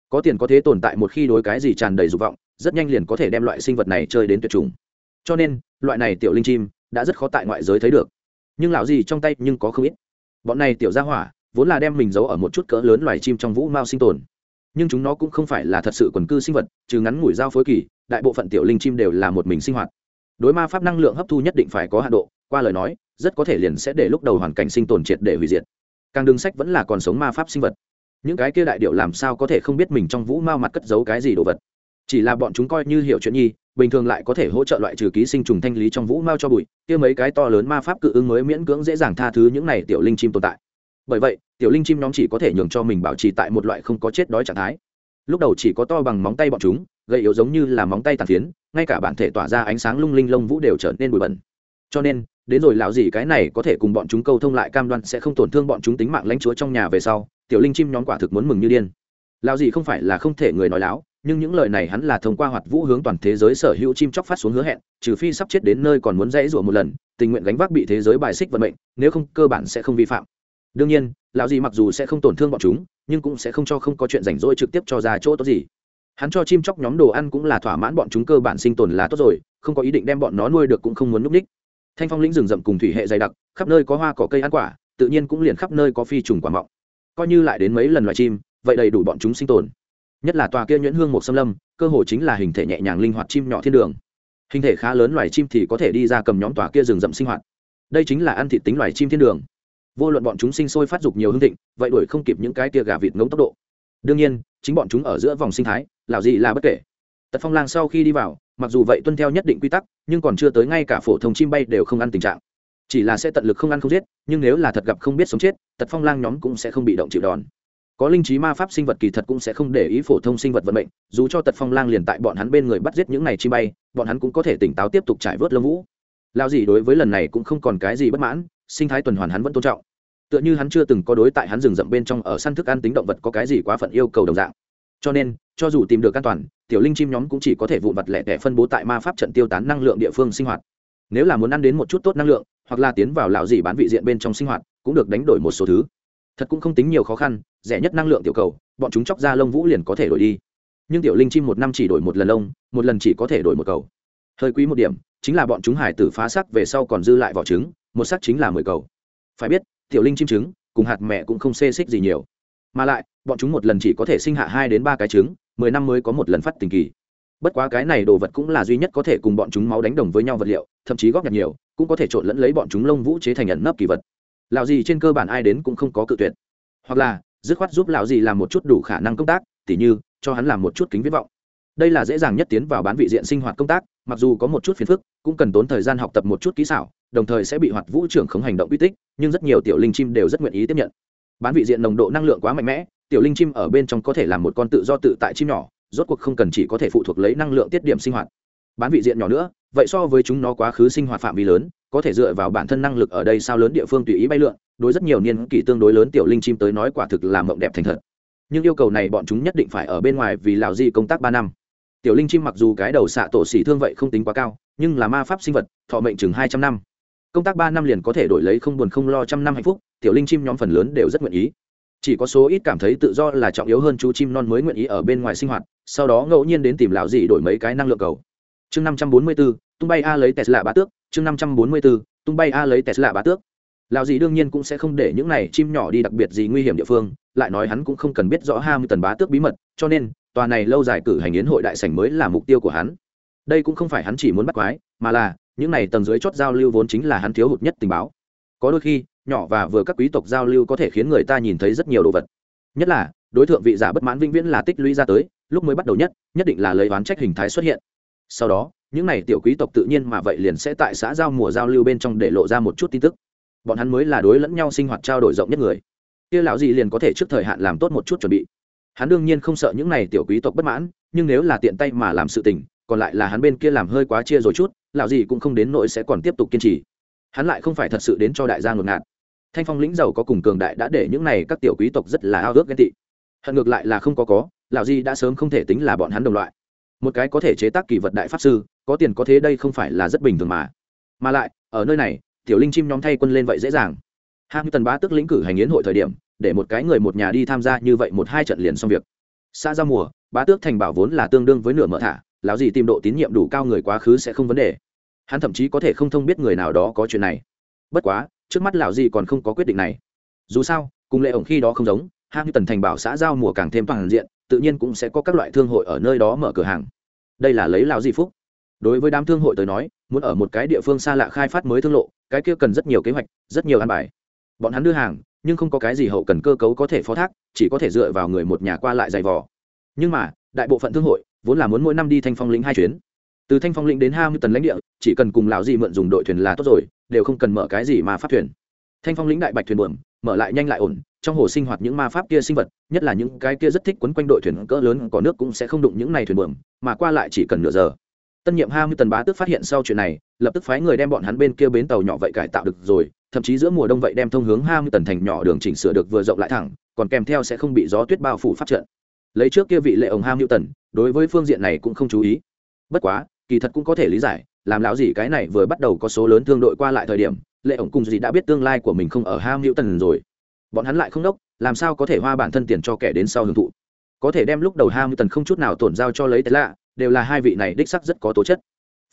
[SPEAKER 1] Có tiền có thế tồn tại một khi đối cái gì tràn đầy dục vọng, rất nhanh liền có thể đem loại sinh vật này chơi đến tuyệt chủng. Cho nên, loại này tiểu linh chim đã rất khó tại ngoại giới thấy được. Nhưng lão gì trong tay nhưng có không ít. Bọn này tiểu gia hỏa, vốn là đem mình giấu ở một chút cỡ lớn loài chim trong vũ mao sinh tồn. Nhưng chúng nó cũng không phải là thật sự quần cư sinh vật, trừ ngắn ngủi giao phối kỳ, đại bộ phận tiểu linh chim đều là một mình sinh hoạt. Đối ma pháp năng lượng hấp thu nhất định phải có hạ độ, qua lời nói, rất có thể liền sẽ để lúc đầu hoàn cảnh sinh tồn triệt để hủy diệt. Càng đường sách vẫn là còn sống ma pháp sinh vật. Những cái kia đại điệu làm sao có thể không biết mình trong vũ mao mặt cất giấu cái gì đồ vật? Chỉ là bọn chúng coi như hiểu chuyện nhi, bình thường lại có thể hỗ trợ loại trừ ký sinh trùng thanh lý trong vũ mao cho bụi, kia mấy cái to lớn ma pháp cự ứng mới miễn cưỡng dễ dàng tha thứ những này tiểu linh chim tồn tại. Bởi vậy, tiểu linh chim nhóm chỉ có thể nhường cho mình bảo trì tại một loại không có chết đói trạng thái. Lúc đầu chỉ có to bằng móng tay bọn chúng, gây yếu giống như là móng tay tàn phiến, ngay cả bản thể tỏa ra ánh sáng lung linh lông vũ đều trở nên bụi bẩn. Cho nên, đến rồi lão gì cái này có thể cùng bọn chúng câu thông lại cam đoan sẽ không tổn thương bọn chúng tính mạng lãnh chúa trong nhà về sau, tiểu linh chim nhóm quả thực muốn mừng như điên. Lão gì không phải là không thể người nói láo nhưng những lời này hắn là thông qua hoạt vũ hướng toàn thế giới sở hữu chim chóc phát xuống hứa hẹn, trừ phi sắp chết đến nơi còn muốn dãy rủa một lần, tình nguyện gánh vác bị thế giới bài xích vận mệnh, nếu không, cơ bản sẽ không vi phạm. Đương nhiên, lão gì mặc dù sẽ không tổn thương bọn chúng, nhưng cũng sẽ không cho không có chuyện rảnh rỗi trực tiếp cho ra chỗ tốt gì. Hắn cho chim chóc nhóm đồ ăn cũng là thỏa mãn bọn chúng cơ bản sinh tồn là tốt rồi, không có ý định đem bọn nó nuôi được cũng không muốn núp ních. Thanh phong lĩnh rừng rậm cùng thủy hệ dày đặc, khắp nơi có hoa cỏ cây ăn quả, tự nhiên cũng liền khắp nơi có phi trùng quả mọng. Coi như lại đến mấy lần loài chim, vậy đầy đủ bọn chúng sinh tồn nhất là tòa kia nhuyễn hương một xâm lâm, cơ hồ chính là hình thể nhẹ nhàng linh hoạt chim nhỏ thiên đường. Hình thể khá lớn loài chim thì có thể đi ra cầm nhóm tòa kia rừng rậm sinh hoạt. Đây chính là ăn thịt tính loài chim thiên đường. Vô luận bọn chúng sinh sôi phát dục nhiều hương thịnh, vậy đuổi không kịp những cái tia gà vịt ngống tốc độ. Đương nhiên, chính bọn chúng ở giữa vòng sinh thái lào gì là bất kể. Tật phong lang sau khi đi vào, mặc dù vậy tuân theo nhất định quy tắc, nhưng còn chưa tới ngay cả phổ thông chim bay đều không ăn tình trạng. Chỉ là sẽ tận lực không ăn không giết, nhưng nếu là thật gặp không biết sống chết, tật phong lang nhóm cũng sẽ không bị động chịu đòn có linh trí ma pháp sinh vật kỳ thật cũng sẽ không để ý phổ thông sinh vật vận mệnh, dù cho tật phong lang liền tại bọn hắn bên người bắt giết những này chi bay, bọn hắn cũng có thể tỉnh táo tiếp tục trải vớt lông vũ. Lao gì đối với lần này cũng không còn cái gì bất mãn, sinh thái tuần hoàn hắn vẫn tôn trọng. Tựa như hắn chưa từng có đối tại hắn rừng rậm bên trong ở săn thức ăn tính động vật có cái gì quá phận yêu cầu đồng dạng. Cho nên, cho dù tìm được an toàn, tiểu linh chim nhóm cũng chỉ có thể vụn vặt lẻ tẻ phân bố tại ma pháp trận tiêu tán năng lượng địa phương sinh hoạt. Nếu là muốn ăn đến một chút tốt năng lượng, hoặc là tiến vào lão dị bán vị diện bên trong sinh hoạt, cũng được đánh đổi một số thứ thật cũng không tính nhiều khó khăn, rẻ nhất năng lượng tiểu cầu, bọn chúng chóc ra lông vũ liền có thể đổi đi. Nhưng tiểu linh chim một năm chỉ đổi một lần lông, một lần chỉ có thể đổi một cầu. Hơi quý một điểm, chính là bọn chúng hải tử phá sắc về sau còn dư lại vỏ trứng, một sắc chính là mười cầu. Phải biết, tiểu linh chim trứng, cùng hạt mẹ cũng không xê xích gì nhiều. Mà lại, bọn chúng một lần chỉ có thể sinh hạ hai đến ba cái trứng, mười năm mới có một lần phát tình kỳ. Bất quá cái này đồ vật cũng là duy nhất có thể cùng bọn chúng máu đánh đồng với nhau vật liệu, thậm chí góp nhặt nhiều, cũng có thể trộn lẫn lấy bọn chúng lông vũ chế thành ẩn nấp kỳ vật lão gì trên cơ bản ai đến cũng không có cự tuyệt. Hoặc là, dứt khoát giúp lão gì làm một chút đủ khả năng công tác, tỉ như, cho hắn làm một chút kính viết vọng. Đây là dễ dàng nhất tiến vào bán vị diện sinh hoạt công tác, mặc dù có một chút phiền phức, cũng cần tốn thời gian học tập một chút kỹ xảo, đồng thời sẽ bị hoạt vũ trưởng không hành động uy tích, nhưng rất nhiều tiểu linh chim đều rất nguyện ý tiếp nhận. Bán vị diện nồng độ năng lượng quá mạnh mẽ, tiểu linh chim ở bên trong có thể làm một con tự do tự tại chim nhỏ, rốt cuộc không cần chỉ có thể phụ thuộc lấy năng lượng tiết điểm sinh hoạt. Bán vị diện nhỏ nữa, vậy so với chúng nó quá khứ sinh hoạt phạm vi lớn có thể dựa vào bản thân năng lực ở đây sao lớn địa phương tùy ý bay lượn, đối rất nhiều niên kỷ tương đối lớn tiểu linh chim tới nói quả thực là mộng đẹp thành thật. Nhưng yêu cầu này bọn chúng nhất định phải ở bên ngoài vì lào di công tác ba năm. Tiểu linh chim mặc dù cái đầu xạ tổ xỉ thương vậy không tính quá cao, nhưng là ma pháp sinh vật, thọ mệnh chừng hai trăm năm. Công tác ba năm liền có thể đổi lấy không buồn không lo trăm năm hạnh phúc, tiểu linh chim nhóm phần lớn đều rất nguyện ý. Chỉ có số ít cảm thấy tự do là trọng yếu hơn chú chim non mới nguyện ý ở bên ngoài sinh hoạt, sau đó ngẫu nhiên đến tìm lão gì đổi mấy cái năng lượng cầu. Chương năm trăm bốn mươi bốn tung bay a lấy tesla bá tước chương năm trăm bốn mươi bốn tung bay a lấy tesla bá tước. Lão gì đương nhiên cũng sẽ không để những này chim nhỏ đi đặc biệt gì nguy hiểm địa phương, lại nói hắn cũng không cần biết rõ ham tần bá tước bí mật, cho nên, tòa này lâu dài cử hành yến hội đại sảnh mới là mục tiêu của hắn. Đây cũng không phải hắn chỉ muốn bắt quái, mà là, những này tầng dưới chót giao lưu vốn chính là hắn thiếu hụt nhất tình báo. Có đôi khi, nhỏ và vừa các quý tộc giao lưu có thể khiến người ta nhìn thấy rất nhiều đồ vật. Nhất là, đối tượng vị giả bất mãn vĩnh viễn là tích lũy ra tới, lúc mới bắt đầu nhất nhất định là lấy oán trách hình thái xuất hiện. Sau đó những này tiểu quý tộc tự nhiên mà vậy liền sẽ tại xã giao mùa giao lưu bên trong để lộ ra một chút tin tức. Bọn hắn mới là đối lẫn nhau sinh hoạt trao đổi rộng nhất người. Kia lão gì liền có thể trước thời hạn làm tốt một chút chuẩn bị. Hắn đương nhiên không sợ những này tiểu quý tộc bất mãn, nhưng nếu là tiện tay mà làm sự tình, còn lại là hắn bên kia làm hơi quá chia rồi chút, lão gì cũng không đến nỗi sẽ còn tiếp tục kiên trì. Hắn lại không phải thật sự đến cho đại gia ngột ngạt. Thanh phong lĩnh giàu có cùng cường đại đã để những này các tiểu quý tộc rất là ao ước ghen tị. Hận ngược lại là không có có, lão gì đã sớm không thể tính là bọn hắn đồng loại. Một cái có thể chế tác kỳ vật đại pháp sư có tiền có thế đây không phải là rất bình thường mà. Mà lại, ở nơi này, tiểu linh chim nhóm thay quân lên vậy dễ dàng. Ham tần bá tức lĩnh cử hành yến hội thời điểm, để một cái người một nhà đi tham gia như vậy một hai trận liền xong việc. Xa ra mùa, bá tước thành bảo vốn là tương đương với nửa mở thả, lão gì tìm độ tín nhiệm đủ cao người quá khứ sẽ không vấn đề. Hắn thậm chí có thể không thông biết người nào đó có chuyện này. Bất quá, trước mắt lão gì còn không có quyết định này. Dù sao, cùng lệ ổng khi đó không giống ham tần thành bảo xã giao mùa càng thêm toàn diện, tự nhiên cũng sẽ có các loại thương hội ở nơi đó mở cửa hàng. Đây là lấy lão gì phúc đối với đám thương hội tới nói, muốn ở một cái địa phương xa lạ khai phát mới thương lộ, cái kia cần rất nhiều kế hoạch, rất nhiều an bài. Bọn hắn đưa hàng, nhưng không có cái gì hậu cần cơ cấu có thể phó thác, chỉ có thể dựa vào người một nhà qua lại giày vò. Nhưng mà, đại bộ phận thương hội, vốn là muốn mỗi năm đi thanh phong lĩnh hai chuyến. Từ thanh phong lĩnh đến hai mươi tần lãnh địa, chỉ cần cùng lão gì mượn dùng đội thuyền là tốt rồi, đều không cần mở cái gì mà phát thuyền. Thanh phong lĩnh đại bạch thuyền buồm, mở lại nhanh lại ổn, trong hồ sinh hoạt những ma pháp kia sinh vật, nhất là những cái kia rất thích quấn quanh đội thuyền cỡ lớn có nước cũng sẽ không đụng những này thuyền buồm, mà qua lại chỉ cần nửa giờ tân nhiệm hai mươi tần bá tước phát hiện sau chuyện này, lập tức phái người đem bọn hắn bên kia bến tàu nhỏ vậy cải tạo được rồi, thậm chí giữa mùa đông vậy đem thông hướng hai mươi tần thành nhỏ đường chỉnh sửa được vừa rộng lại thẳng, còn kèm theo sẽ không bị gió tuyết bao phủ phát trận. Lấy trước kia vị lệ ông ham hữu tần đối với phương diện này cũng không chú ý. Bất quá, kỳ thật cũng có thể lý giải, làm lão gì cái này vừa bắt đầu có số lớn thương đội qua lại thời điểm, lệ ổng cùng gì đã biết tương lai của mình không ở ham hữu tần rồi. Bọn hắn lại không đốc, làm sao có thể hoa bản thân tiền cho kẻ đến sau hưởng thụ? Có thể đem lúc đầu ham hữu tần không chút nào tổn giao cho lấy tế lạ đều là hai vị này đích sắc rất có tố chất.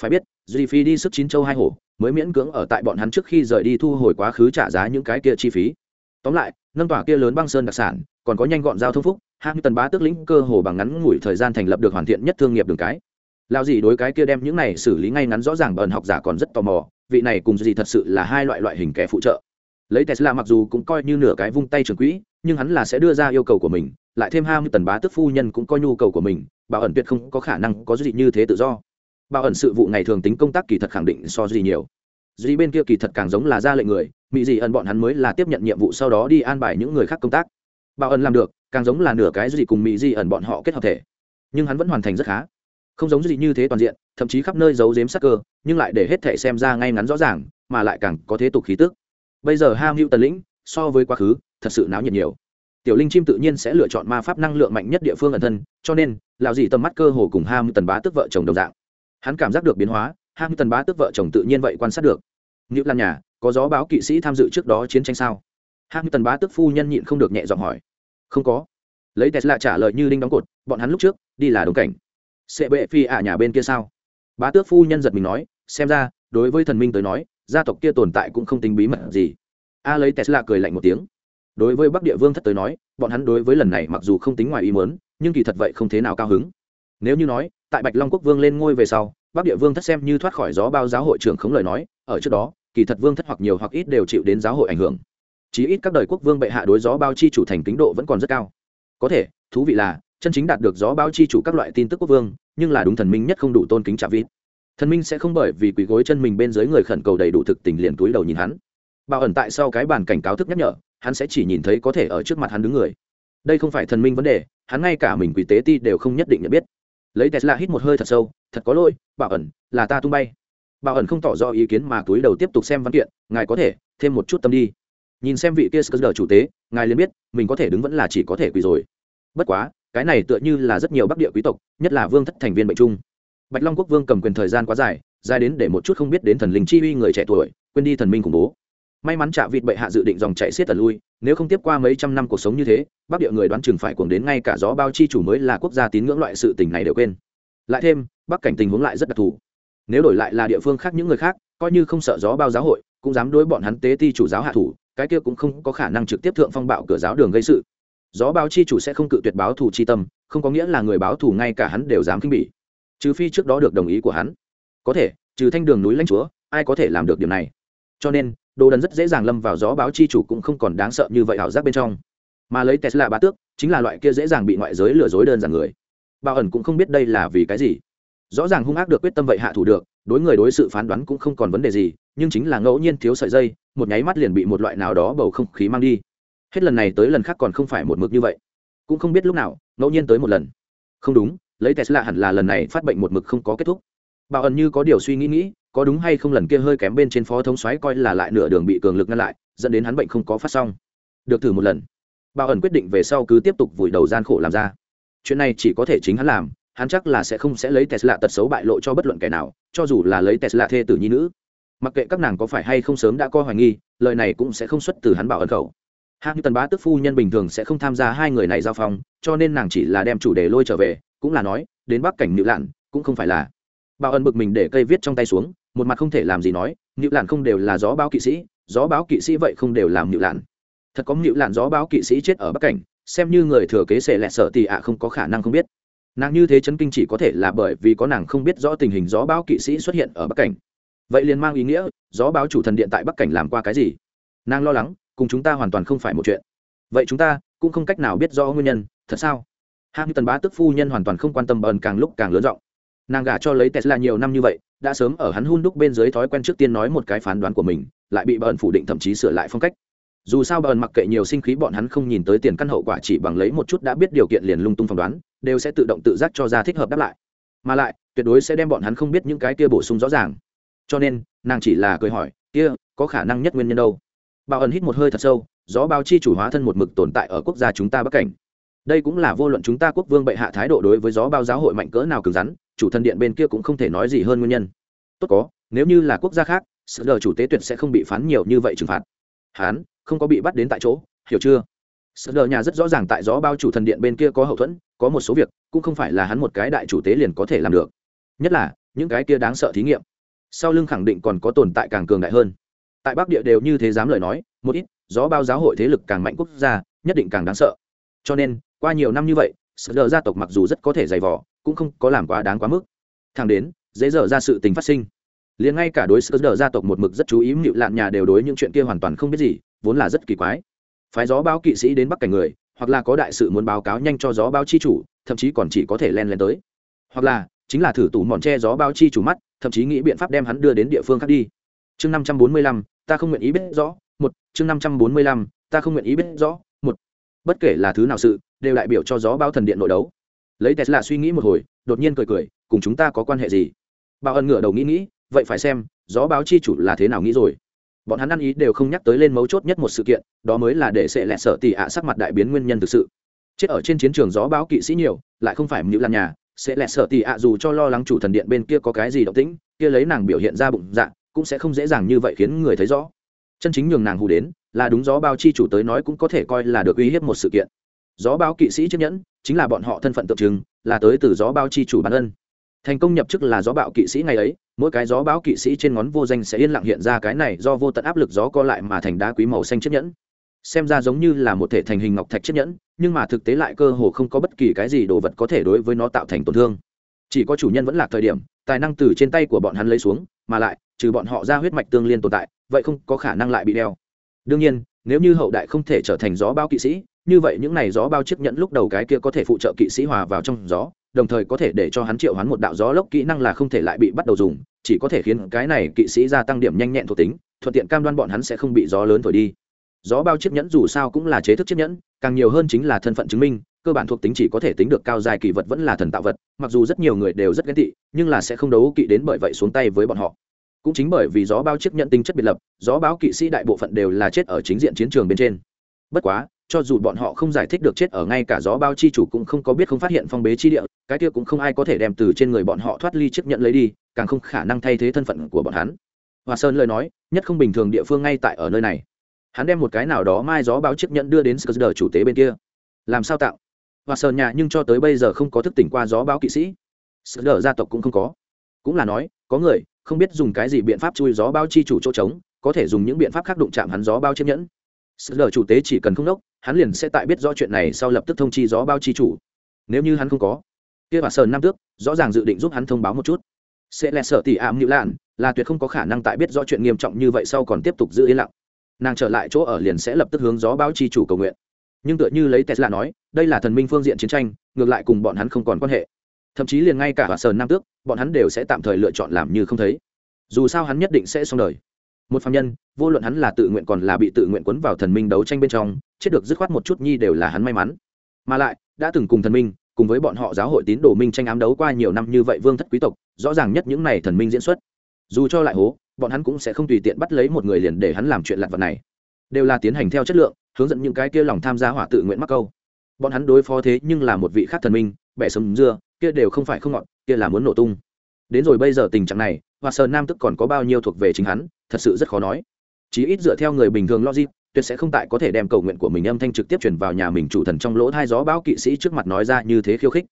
[SPEAKER 1] Phải biết, duy phi đi sức chín châu hai hổ, mới miễn cưỡng ở tại bọn hắn trước khi rời đi thu hồi quá khứ trả giá những cái kia chi phí. Tóm lại, nâng tỏa kia lớn băng sơn đặc sản, còn có nhanh gọn giao thông phúc hạng tần bá tước lĩnh cơ hồ bằng ngắn ngủi thời gian thành lập được hoàn thiện nhất thương nghiệp đường cái. Lao gì đối cái kia đem những này xử lý ngay ngắn rõ ràng bờn học giả còn rất tò mò, vị này cùng gì thật sự là hai loại loại hình kẻ phụ trợ. Lấy tesla mặc dù cũng coi như nửa cái vung tay trường quỹ, nhưng hắn là sẽ đưa ra yêu cầu của mình lại thêm ham tần bá tước phu nhân cũng có nhu cầu của mình, bảo ẩn tuyệt không có khả năng có gì như thế tự do. Bảo ẩn sự vụ ngày thường tính công tác kỳ thật khẳng định so gì nhiều. Dì bên kia kỳ thật càng giống là ra lệnh người mỹ dì ẩn bọn hắn mới là tiếp nhận nhiệm vụ sau đó đi an bài những người khác công tác. Bảo ẩn làm được, càng giống là nửa cái gì cùng mỹ dì ẩn bọn họ kết hợp thể. Nhưng hắn vẫn hoàn thành rất khá. Không giống gì như thế toàn diện, thậm chí khắp nơi giấu giếm sắc cơ, nhưng lại để hết thể xem ra ngay ngắn rõ ràng, mà lại càng có thế tục khí tức. Bây giờ ham hữu tần lĩnh, so với quá khứ, thật sự náo nhiệt nhiều tiểu linh chim tự nhiên sẽ lựa chọn ma pháp năng lượng mạnh nhất địa phương ẩn thân, cho nên lào dì tầm mắt cơ hồ cùng ham tần bá tức vợ chồng đồng dạng. Hắn cảm giác được biến hóa ham tần bá tức vợ chồng tự nhiên vậy quan sát được. Nữ lan nhà, có gió báo kỵ sĩ tham dự trước đó chiến tranh sao? Ham tần bá tức phu nhân nhịn không được nhẹ giọng hỏi. Không có. Lấy tesla trả lời như đinh đóng cột, bọn hắn lúc trước, đi là đồng cảnh. Sẽ bệ phi ả nhà bên kia sao? Bá tước phu nhân giật mình nói, xem ra, đối với thần minh tới nói, gia tộc kia tồn tại cũng không tính bí mật gì. A lấy tesla cười lạnh một tiếng đối với bắc địa vương thất tới nói, bọn hắn đối với lần này mặc dù không tính ngoài ý muốn, nhưng kỳ thật vậy không thế nào cao hứng. Nếu như nói, tại bạch long quốc vương lên ngôi về sau, bắc địa vương thất xem như thoát khỏi gió bao giáo hội trưởng khống lời nói, ở trước đó, kỳ thật vương thất hoặc nhiều hoặc ít đều chịu đến giáo hội ảnh hưởng. Chí ít các đời quốc vương bệ hạ đối gió bao chi chủ thành kính độ vẫn còn rất cao. Có thể, thú vị là, chân chính đạt được gió bao chi chủ các loại tin tức quốc vương, nhưng là đúng thần minh nhất không đủ tôn kính trả vít thần minh sẽ không bởi vì quỳ gối chân mình bên dưới người khẩn cầu đầy đủ thực tình liền túi đầu nhìn hắn. Bảo ẩn tại sau cái bàn cảnh cáo thức nhắc nhở hắn sẽ chỉ nhìn thấy có thể ở trước mặt hắn đứng người. Đây không phải thần minh vấn đề, hắn ngay cả mình quỷ tế ti đều không nhất định nhận biết. Lấy tesla hít một hơi thật sâu, thật có lỗi, bảo ẩn, là ta tung bay. Bảo ẩn không tỏ rõ ý kiến mà túi đầu tiếp tục xem văn kiện, ngài có thể, thêm một chút tâm đi. Nhìn xem vị kia sờ chủ tế, ngài liền biết, mình có thể đứng vẫn là chỉ có thể quỳ rồi. Bất quá, cái này tựa như là rất nhiều bắc địa quý tộc, nhất là vương thất thành viên bệnh trung. Bạch long quốc vương cầm quyền thời gian quá dài dài đến để một chút không biết đến thần linh chi uy người trẻ tuổi, quên đi thần minh khủng bố may mắn trả vịt bệ hạ dự định dòng chạy xiết tần lui, nếu không tiếp qua mấy trăm năm cuộc sống như thế, bắc địa người đoán chừng phải cuồng đến ngay cả gió bao chi chủ mới là quốc gia tín ngưỡng loại sự tình này đều quên. Lại thêm, bắc cảnh tình huống lại rất đặc thù. Nếu đổi lại là địa phương khác những người khác, coi như không sợ gió bao giáo hội, cũng dám đối bọn hắn tế ti chủ giáo hạ thủ, cái kia cũng không có khả năng trực tiếp thượng phong bạo cửa giáo đường gây sự. Gió báo chi chủ sẽ không cự tuyệt báo thù chi tâm, không có nghĩa là người báo thù ngay cả hắn đều dám khinh bỉ. Trừ phi trước đó được đồng ý của hắn. Có thể, trừ thanh đường núi lãnh chúa, ai có thể làm được điều này? Cho nên đồ đần rất dễ dàng lâm vào gió báo chi chủ cũng không còn đáng sợ như vậy ảo giác bên trong. Mà lấy tesla bá tước, chính là loại kia dễ dàng bị ngoại giới lừa dối đơn giản người. Bao ẩn cũng không biết đây là vì cái gì. Rõ ràng hung ác được quyết tâm vậy hạ thủ được, đối người đối sự phán đoán cũng không còn vấn đề gì, nhưng chính là ngẫu nhiên thiếu sợi dây, một nháy mắt liền bị một loại nào đó bầu không khí mang đi. Hết lần này tới lần khác còn không phải một mực như vậy. Cũng không biết lúc nào, ngẫu nhiên tới một lần. Không đúng, lấy tesla hẳn là lần này phát bệnh một mực không có kết thúc. Bảo ẩn như có điều suy nghĩ nghĩ có đúng hay không lần kia hơi kém bên trên phó thống xoáy coi là lại nửa đường bị cường lực ngăn lại, dẫn đến hắn bệnh không có phát xong. Được thử một lần. Bảo ẩn quyết định về sau cứ tiếp tục vùi đầu gian khổ làm ra. Chuyện này chỉ có thể chính hắn làm, hắn chắc là sẽ không sẽ lấy tesla tật xấu bại lộ cho bất luận kẻ nào, cho dù là lấy tesla thê tử nhi nữ. Mặc kệ các nàng có phải hay không sớm đã coi hoài nghi, lời này cũng sẽ không xuất từ hắn bảo ẩn khẩu. Hạng như tần bá tức phu nhân bình thường sẽ không tham gia hai người này giao phong, cho nên nàng chỉ là đem chủ đề lôi trở về, cũng là nói, đến bắc cảnh nữ lạn, cũng không phải là. Bảo ẩn bực mình để cây viết trong tay xuống một mặt không thể làm gì nói nhự lạn không đều là gió báo kỵ sĩ, gió báo kỵ sĩ vậy không đều làm nhự lạn. Thật có nhự lạn gió báo kỵ sĩ chết ở bắc cảnh, xem như người thừa kế sệ lẹ sợ thì ạ không có khả năng không biết. Nàng như thế chấn kinh chỉ có thể là bởi vì có nàng không biết rõ tình hình gió báo kỵ sĩ xuất hiện ở bắc cảnh. Vậy liền mang ý nghĩa, gió báo chủ thần điện tại bắc cảnh làm qua cái gì? Nàng lo lắng, cùng chúng ta hoàn toàn không phải một chuyện. Vậy chúng ta cũng không cách nào biết rõ nguyên nhân, thật sao? Hạng tần bá tức phu nhân hoàn toàn không quan tâm bờn càng lúc càng lớn rộng nàng gả cho lấy tesla nhiều năm như vậy đã sớm ở hắn hun đúc bên dưới thói quen trước tiên nói một cái phán đoán của mình, lại bị bờn phủ định thậm chí sửa lại phong cách. Dù sao bờn mặc kệ nhiều sinh khí bọn hắn không nhìn tới tiền căn hậu quả chỉ bằng lấy một chút đã biết điều kiện liền lung tung phỏng đoán, đều sẽ tự động tự giác cho ra thích hợp đáp lại. Mà lại, tuyệt đối sẽ đem bọn hắn không biết những cái kia bổ sung rõ ràng. Cho nên, nàng chỉ là cười hỏi, kia, có khả năng nhất nguyên nhân đâu? Bảo ẩn hít một hơi thật sâu, gió bao chi chủ hóa thân một mực tồn tại ở quốc gia chúng ta bắc cảnh. Đây cũng là vô luận chúng ta quốc vương bệ hạ thái độ đối với gió bao giáo hội mạnh cỡ nào cứng rắn chủ thần điện bên kia cũng không thể nói gì hơn nguyên nhân. Tốt có, nếu như là quốc gia khác sự lờ chủ tế tuyệt sẽ không bị phán nhiều như vậy trừng phạt. Hán, không có bị bắt đến tại chỗ, hiểu chưa? Sự lờ nhà rất rõ ràng tại gió bao chủ thần điện bên kia có hậu thuẫn, có một số việc, cũng không phải là hắn một cái đại chủ tế liền có thể làm được. Nhất là, những cái kia đáng sợ thí nghiệm. Sau lưng khẳng định còn có tồn tại càng cường đại hơn. Tại bắc địa đều như thế dám lời nói, một ít, gió bao giáo hội thế lực càng mạnh quốc gia, nhất định càng đáng sợ. Cho nên, qua nhiều năm như vậy, sợ đờ gia tộc mặc dù rất có thể dày vỏ cũng không có làm quá đáng quá mức. Thang đến, dễ dở ra sự tình phát sinh. Liền ngay cả đối sức đỡ gia tộc một mực rất chú ý mịu lạn nhà đều đối những chuyện kia hoàn toàn không biết gì, vốn là rất kỳ quái. Phái gió báo kỵ sĩ đến bắc cảnh người, hoặc là có đại sự muốn báo cáo nhanh cho gió báo chi chủ, thậm chí còn chỉ có thể len len tới. Hoặc là, chính là thử tủ mòn che gió báo chi chủ mắt, thậm chí nghĩ biện pháp đem hắn đưa đến địa phương khác đi. Chương năm trăm bốn mươi lăm, ta không nguyện ý biết rõ. Một, chương năm trăm bốn mươi lăm, ta không nguyện ý biết rõ. Một, bất kể là thứ nào sự, đều đại biểu cho gió báo thần điện nội đấu lấy tesla suy nghĩ một hồi, đột nhiên cười cười, cùng chúng ta có quan hệ gì? Bao ân ngửa đầu nghĩ nghĩ, vậy phải xem, gió báo chi chủ là thế nào nghĩ rồi. Bọn hắn ăn ý đều không nhắc tới lên mấu chốt nhất một sự kiện, đó mới là để sẽ lẹ sợ tị ạ sắc mặt đại biến nguyên nhân thực sự. Chết ở trên chiến trường gió báo kỵ sĩ nhiều, lại không phải mưu lan nhà, sẽ lẹ sợ tị ạ dù cho lo lắng chủ thần điện bên kia có cái gì động tĩnh, kia lấy nàng biểu hiện ra bụng dạ cũng sẽ không dễ dàng như vậy khiến người thấy rõ. Chân chính nhường nàng hù đến, là đúng gió báo chi chủ tới nói cũng có thể coi là được uy hiếp một sự kiện gió báo kỵ sĩ chiếc nhẫn, chính là bọn họ thân phận tượng trưng, là tới từ gió báo chi chủ bản ân. Thành công nhập chức là gió bạo kỵ sĩ ngày ấy, mỗi cái gió báo kỵ sĩ trên ngón vô danh sẽ yên lặng hiện ra cái này do vô tận áp lực gió co lại mà thành đá quý màu xanh chiếc nhẫn. Xem ra giống như là một thể thành hình ngọc thạch chiếc nhẫn, nhưng mà thực tế lại cơ hồ không có bất kỳ cái gì đồ vật có thể đối với nó tạo thành tổn thương. Chỉ có chủ nhân vẫn là thời điểm, tài năng từ trên tay của bọn hắn lấy xuống, mà lại, trừ bọn họ ra huyết mạch tương liên tồn tại, vậy không có khả năng lại bị đeo. Đương nhiên, nếu như hậu đại không thể trở thành gió báo kỵ sĩ như vậy những này gió bao chiếc nhẫn lúc đầu cái kia có thể phụ trợ kỵ sĩ hòa vào trong gió, đồng thời có thể để cho hắn triệu hắn một đạo gió lốc kỹ năng là không thể lại bị bắt đầu dùng, chỉ có thể khiến cái này kỵ sĩ gia tăng điểm nhanh nhẹn thuộc tính, thuận tiện cam đoan bọn hắn sẽ không bị gió lớn thổi đi. Gió bao chiếc nhẫn dù sao cũng là chế thức chiếc nhẫn, càng nhiều hơn chính là thân phận chứng minh, cơ bản thuộc tính chỉ có thể tính được cao dài kỳ vật vẫn là thần tạo vật, mặc dù rất nhiều người đều rất ghen tị, nhưng là sẽ không đấu kỵ đến bởi vậy xuống tay với bọn họ. Cũng chính bởi vì gió bao chiếc nhẫn tinh chất biệt lập, gió báo kỵ sĩ đại bộ phận đều là chết ở chính diện chiến trường bên trên. Bất quá cho dù bọn họ không giải thích được chết ở ngay cả gió bao chi chủ cũng không có biết không phát hiện phong bế chi địa, cái kia cũng không ai có thể đem từ trên người bọn họ thoát ly chiếc nhận lấy đi, càng không khả năng thay thế thân phận của bọn hắn. Hòa sơn lời nói, nhất không bình thường địa phương ngay tại ở nơi này. Hắn đem một cái nào đó mai gió báo chiếc nhẫn đưa đến sờ chủ tế bên kia. Làm sao tạo? Hòa sơn nhà, nhưng cho tới bây giờ không có thức tỉnh qua gió báo kỵ sĩ. Sờ gia tộc cũng không có. Cũng là nói, có người không biết dùng cái gì biện pháp chui gió báo chi chủ chỗ trống, có thể dùng những biện pháp khác đụng chạm hắn gió bao chiếc nhẫn sự lờ chủ tế chỉ cần không đốc, hắn liền sẽ tại biết rõ chuyện này sau lập tức thông chi gió bao chi chủ. Nếu như hắn không có, kia bà sơn năm tước, rõ ràng dự định giúp hắn thông báo một chút. Sẽ lẹ sợ tỉ ảm nhữ lạn, là tuyệt không có khả năng tại biết rõ chuyện nghiêm trọng như vậy sau còn tiếp tục giữ yên lặng. Nàng trở lại chỗ ở liền sẽ lập tức hướng gió báo chi chủ cầu nguyện. Nhưng tựa như lấy tesla nói, đây là thần minh phương diện chiến tranh, ngược lại cùng bọn hắn không còn quan hệ. Thậm chí liền ngay cả bà sơn nam tước, bọn hắn đều sẽ tạm thời lựa chọn làm như không thấy. Dù sao hắn nhất định sẽ xong đời một phạm nhân, vô luận hắn là tự nguyện còn là bị tự nguyện quấn vào thần minh đấu tranh bên trong, chết được dứt khoát một chút nhi đều là hắn may mắn. Mà lại, đã từng cùng thần minh, cùng với bọn họ giáo hội tín đồ minh tranh ám đấu qua nhiều năm như vậy vương thất quý tộc, rõ ràng nhất những này thần minh diễn xuất. Dù cho lại hố, bọn hắn cũng sẽ không tùy tiện bắt lấy một người liền để hắn làm chuyện lặt vật này. Đều là tiến hành theo chất lượng, hướng dẫn những cái kia lòng tham gia hỏa tự nguyện mắc câu. Bọn hắn đối phó thế nhưng là một vị khác thần minh, bẻ sầm dưa, kia đều không phải không ngọn, kia là muốn nổ tung. Đến rồi bây giờ tình trạng này và sơn nam tức còn có bao nhiêu thuộc về chính hắn, thật sự rất khó nói. Chí ít dựa theo người bình thường logic, tuyệt sẽ không tại có thể đem cầu nguyện của mình âm thanh trực tiếp chuyển vào nhà mình chủ thần trong lỗ thai gió bão kỵ sĩ trước mặt nói ra như thế khiêu khích.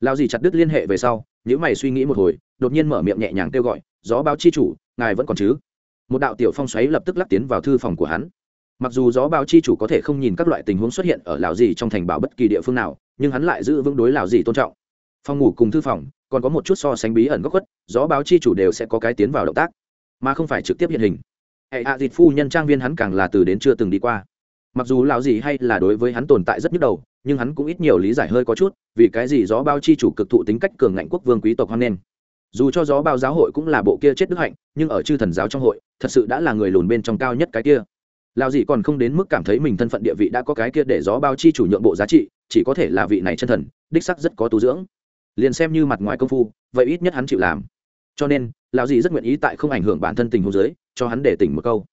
[SPEAKER 1] Lao gì chặt đứt liên hệ về sau nếu mày suy nghĩ một hồi, đột nhiên mở miệng nhẹ nhàng kêu gọi, gió báo chi chủ, ngài vẫn còn chứ? Một đạo tiểu phong xoáy lập tức lắc tiến vào thư phòng của hắn. Mặc dù gió báo chi chủ có thể không nhìn các loại tình huống xuất hiện ở lào gì trong thành bảo bất kỳ địa phương nào, nhưng hắn lại giữ vững đối lào gì tôn trọng. Phòng ngủ cùng thư phòng còn có một chút so sánh bí ẩn góc khuất, gió báo chi chủ đều sẽ có cái tiến vào động tác, mà không phải trực tiếp hiện hình. Hệ hạ dịt phu nhân trang viên hắn càng là từ đến chưa từng đi qua. Mặc dù lão gì hay là đối với hắn tồn tại rất nhức đầu, nhưng hắn cũng ít nhiều lý giải hơi có chút, vì cái gì gió bao chi chủ cực thụ tính cách cường ngạnh quốc vương quý tộc hoan nghênh. Dù cho gió bao giáo hội cũng là bộ kia chết đức hạnh, nhưng ở chư thần giáo trong hội, thật sự đã là người lùn bên trong cao nhất cái kia. Lão gì còn không đến mức cảm thấy mình thân phận địa vị đã có cái kia để gió bao chi chủ nhượng bộ giá trị, chỉ có thể là vị này chân thần, đích sắc rất có tu dưỡng liền xem như mặt ngoài công phu, vậy ít nhất hắn chịu làm. Cho nên, lão dì rất nguyện ý tại không ảnh hưởng bản thân tình huống dưới, cho hắn để tỉnh một câu.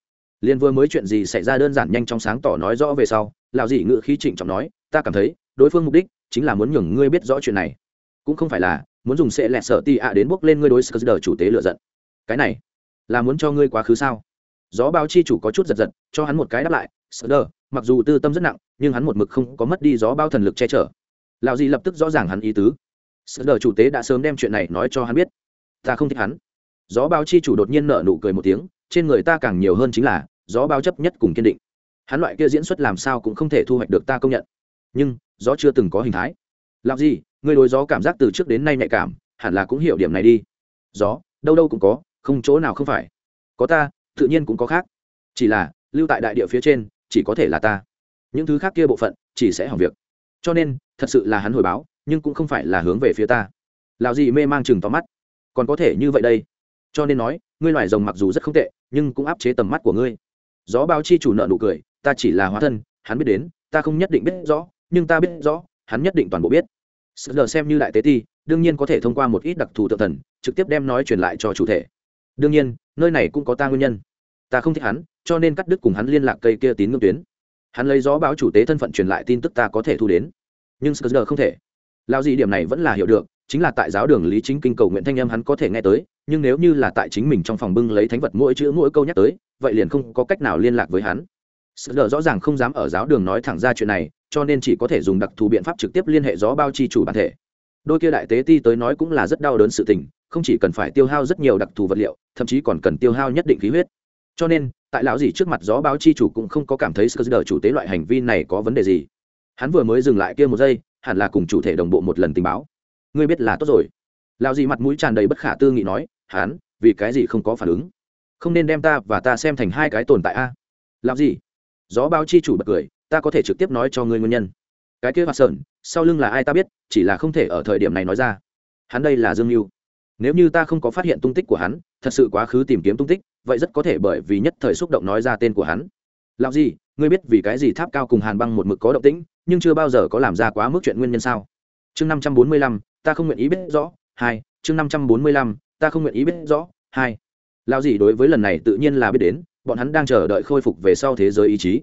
[SPEAKER 1] Liền vừa mới chuyện gì xảy ra đơn giản nhanh trong sáng tỏ nói rõ về sau, lão dì ngự khí trịnh trọng nói, ta cảm thấy, đối phương mục đích chính là muốn nhường ngươi biết rõ chuyện này. Cũng không phải là muốn dùng sẽ lẹt sợ ti ạ đến bốc lên ngươi đối sờ chủ tế lựa giận. Cái này là muốn cho ngươi quá khứ sao? Gió báo chi chủ có chút giật giật, cho hắn một cái đáp lại sờ mặc dù tư tâm rất nặng, nhưng hắn một mực không có mất đi gió bao thần lực che chở. Lão dì lập tức rõ ràng hắn ý tứ sờ chủ tế đã sớm đem chuyện này nói cho hắn biết. Ta không thích hắn. Gió báo chi chủ đột nhiên nở nụ cười một tiếng, trên người ta càng nhiều hơn chính là, gió báo chấp nhất cùng kiên định. Hắn loại kia diễn xuất làm sao cũng không thể thu hoạch được ta công nhận. Nhưng, gió chưa từng có hình thái. Làm gì người đối gió cảm giác từ trước đến nay nhạy cảm, hẳn là cũng hiểu điểm này đi. Gió, đâu đâu cũng có, không chỗ nào không phải. Có ta, tự nhiên cũng có khác. Chỉ là, lưu tại đại địa phía trên, chỉ có thể là ta. Những thứ khác kia bộ phận, chỉ sẽ hỏng việc. Cho nên, thật sự là hắn hồi báo nhưng cũng không phải là hướng về phía ta. Lào gì mê mang chừng tóm mắt. Còn có thể như vậy đây. Cho nên nói, ngươi loài rồng mặc dù rất không tệ, nhưng cũng áp chế tầm mắt của ngươi. Gió bao chi chủ nợ nụ cười, ta chỉ là hóa thân, hắn biết đến, ta không nhất định biết rõ, nhưng ta biết rõ, hắn nhất định toàn bộ biết. Sự lờ xem như đại tế ti, đương nhiên có thể thông qua một ít đặc thù tự thần, trực tiếp đem nói truyền lại cho chủ thể. Đương nhiên, nơi này cũng có ta nguyên nhân. Ta không thích hắn, cho nên cắt đứt cùng hắn liên lạc cây kia tín ngưỡng tuyến. Hắn lấy gió báo chủ tế thân phận truyền lại tin tức ta có thể thu đến. Nhưng sờ không thể lao gì điểm này vẫn là hiểu được, chính là tại giáo đường lý chính kinh cầu nguyện thanh âm hắn có thể nghe tới, nhưng nếu như là tại chính mình trong phòng bưng lấy thánh vật mỗi chữ mỗi câu nhắc tới, vậy liền không có cách nào liên lạc với hắn. Sợ lờ rõ ràng không dám ở giáo đường nói thẳng ra chuyện này, cho nên chỉ có thể dùng đặc thù biện pháp trực tiếp liên hệ gió bao chi chủ bản thể. Đôi kia đại tế ti tới nói cũng là rất đau đớn sự tình, không chỉ cần phải tiêu hao rất nhiều đặc thù vật liệu, thậm chí còn cần tiêu hao nhất định khí huyết. Cho nên, tại lão gì trước mặt gió báo chi chủ cũng không có cảm thấy sơ chủ tế loại hành vi này có vấn đề gì. Hắn vừa mới dừng lại kia một giây hẳn là cùng chủ thể đồng bộ một lần tình báo. Ngươi biết là tốt rồi. Lao gì mặt mũi tràn đầy bất khả tư nghị nói, hán, vì cái gì không có phản ứng? Không nên đem ta và ta xem thành hai cái tồn tại a. Làm gì gió bao chi chủ bật cười, ta có thể trực tiếp nói cho ngươi nguyên nhân. Cái kia hoạt sợn sau lưng là ai ta biết, chỉ là không thể ở thời điểm này nói ra. Hắn đây là dương mưu nếu như ta không có phát hiện tung tích của hắn, thật sự quá khứ tìm kiếm tung tích, vậy rất có thể bởi vì nhất thời xúc động nói ra tên của hắn làm gì ngươi biết vì cái gì tháp cao cùng hàn băng một mực có động tĩnh, nhưng chưa bao giờ có làm ra quá mức chuyện nguyên nhân sao? Chương năm trăm bốn mươi lăm, ta không nguyện ý biết rõ. Hai, chương năm trăm bốn mươi lăm, ta không nguyện ý biết rõ. Hai lao gì đối với lần này tự nhiên là biết đến, bọn hắn đang chờ đợi khôi phục về sau thế giới ý chí.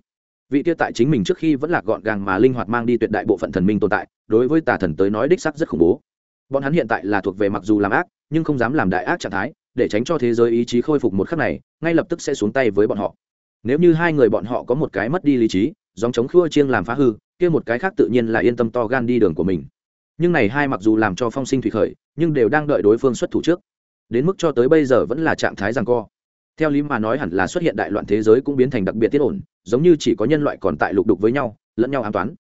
[SPEAKER 1] Vị tiêu tại chính mình trước khi vẫn là gọn gàng mà linh hoạt mang đi tuyệt đại bộ phận thần minh tồn tại, đối với tà thần tới nói đích sắc rất khủng bố. Bọn hắn hiện tại là thuộc về mặc dù làm ác, nhưng không dám làm đại ác trạng thái, để tránh cho thế giới ý chí khôi phục một khắc này, ngay lập tức sẽ xuống tay với bọn họ nếu như hai người bọn họ có một cái mất đi lý trí dòng chống khua chiêng làm phá hư, kia một cái khác tự nhiên là yên tâm to gan đi đường của mình. Nhưng này hai mặc dù làm cho phong sinh thủy khởi, nhưng đều đang đợi đối phương xuất thủ trước. Đến mức cho tới bây giờ vẫn là trạng thái rằng co. Theo lý mà nói hẳn là xuất hiện đại loạn thế giới cũng biến thành đặc biệt tiết ổn, giống như chỉ có nhân loại còn tại lục đục với nhau, lẫn nhau an toán.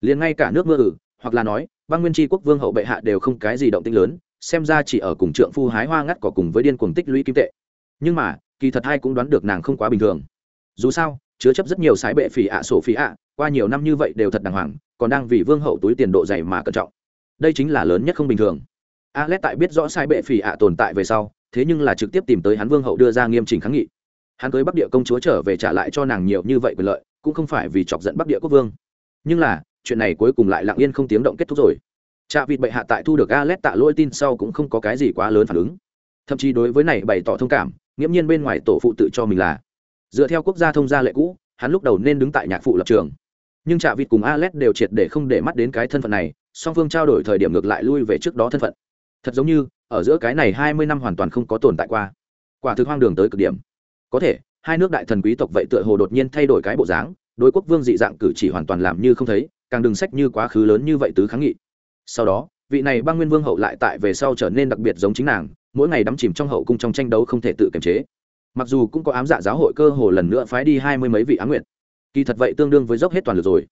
[SPEAKER 1] Liền ngay cả nước mưa ử hoặc là nói, băng nguyên tri quốc vương hậu bệ hạ đều không cái gì động tinh lớn, xem ra chỉ ở cùng trượng phu hái hoa ngắt cỏ cùng với điên cuồng tích lũy kim tệ. Nhưng mà, kỳ thật hai cũng đoán được nàng không quá bình thường dù sao, chứa chấp rất nhiều sái bệ phỉ ạ, sổ phỉ ạ, qua nhiều năm như vậy đều thật đàng hoàng, còn đang vì vương hậu túi tiền độ dày mà cẩn trọng. Đây chính là lớn nhất không bình thường. Alex tại biết rõ sai bệ phỉ ạ tồn tại về sau, thế nhưng là trực tiếp tìm tới hắn vương hậu đưa ra nghiêm trình kháng nghị. Hắn cưới bắc địa công chúa trở về trả lại cho nàng nhiều như vậy quyền lợi, cũng không phải vì chọc giận bắc địa quốc vương. Nhưng là, chuyện này cuối cùng lại lặng yên không tiếng động kết thúc rồi. Trạ vịt bệ hạ tại thu được alex tạ lỗi tin sau cũng không có cái gì quá lớn phản ứng. Thậm chí đối với này bày tỏ thông cảm, nghiễm nhiên bên ngoài tổ phụ tự cho mình là dựa theo quốc gia thông gia lệ cũ, hắn lúc đầu nên đứng tại nhạc phụ lập trường. Nhưng trạ vịt cùng alex đều triệt để không để mắt đến cái thân phận này, song phương trao đổi thời điểm ngược lại lui về trước đó thân phận. Thật giống như, ở giữa cái này hai mươi năm hoàn toàn không có tồn tại qua. Quả thực hoang đường tới cực điểm. Có thể, hai nước đại thần quý tộc vậy tựa hồ đột nhiên thay đổi cái bộ dáng, đối quốc vương dị dạng cử chỉ hoàn toàn làm như không thấy, càng đừng sách như quá khứ lớn như vậy tứ kháng nghị. Sau đó, vị này băng nguyên vương hậu lại tại về sau trở nên đặc biệt giống chính nàng, mỗi ngày đắm chìm trong hậu cung trong tranh đấu không thể tự kiềm chế mặc dù cũng có ám dạ giáo hội cơ hồ lần nữa phái đi hai mươi mấy vị á nguyện kỳ thật vậy tương đương với dốc hết toàn lực rồi.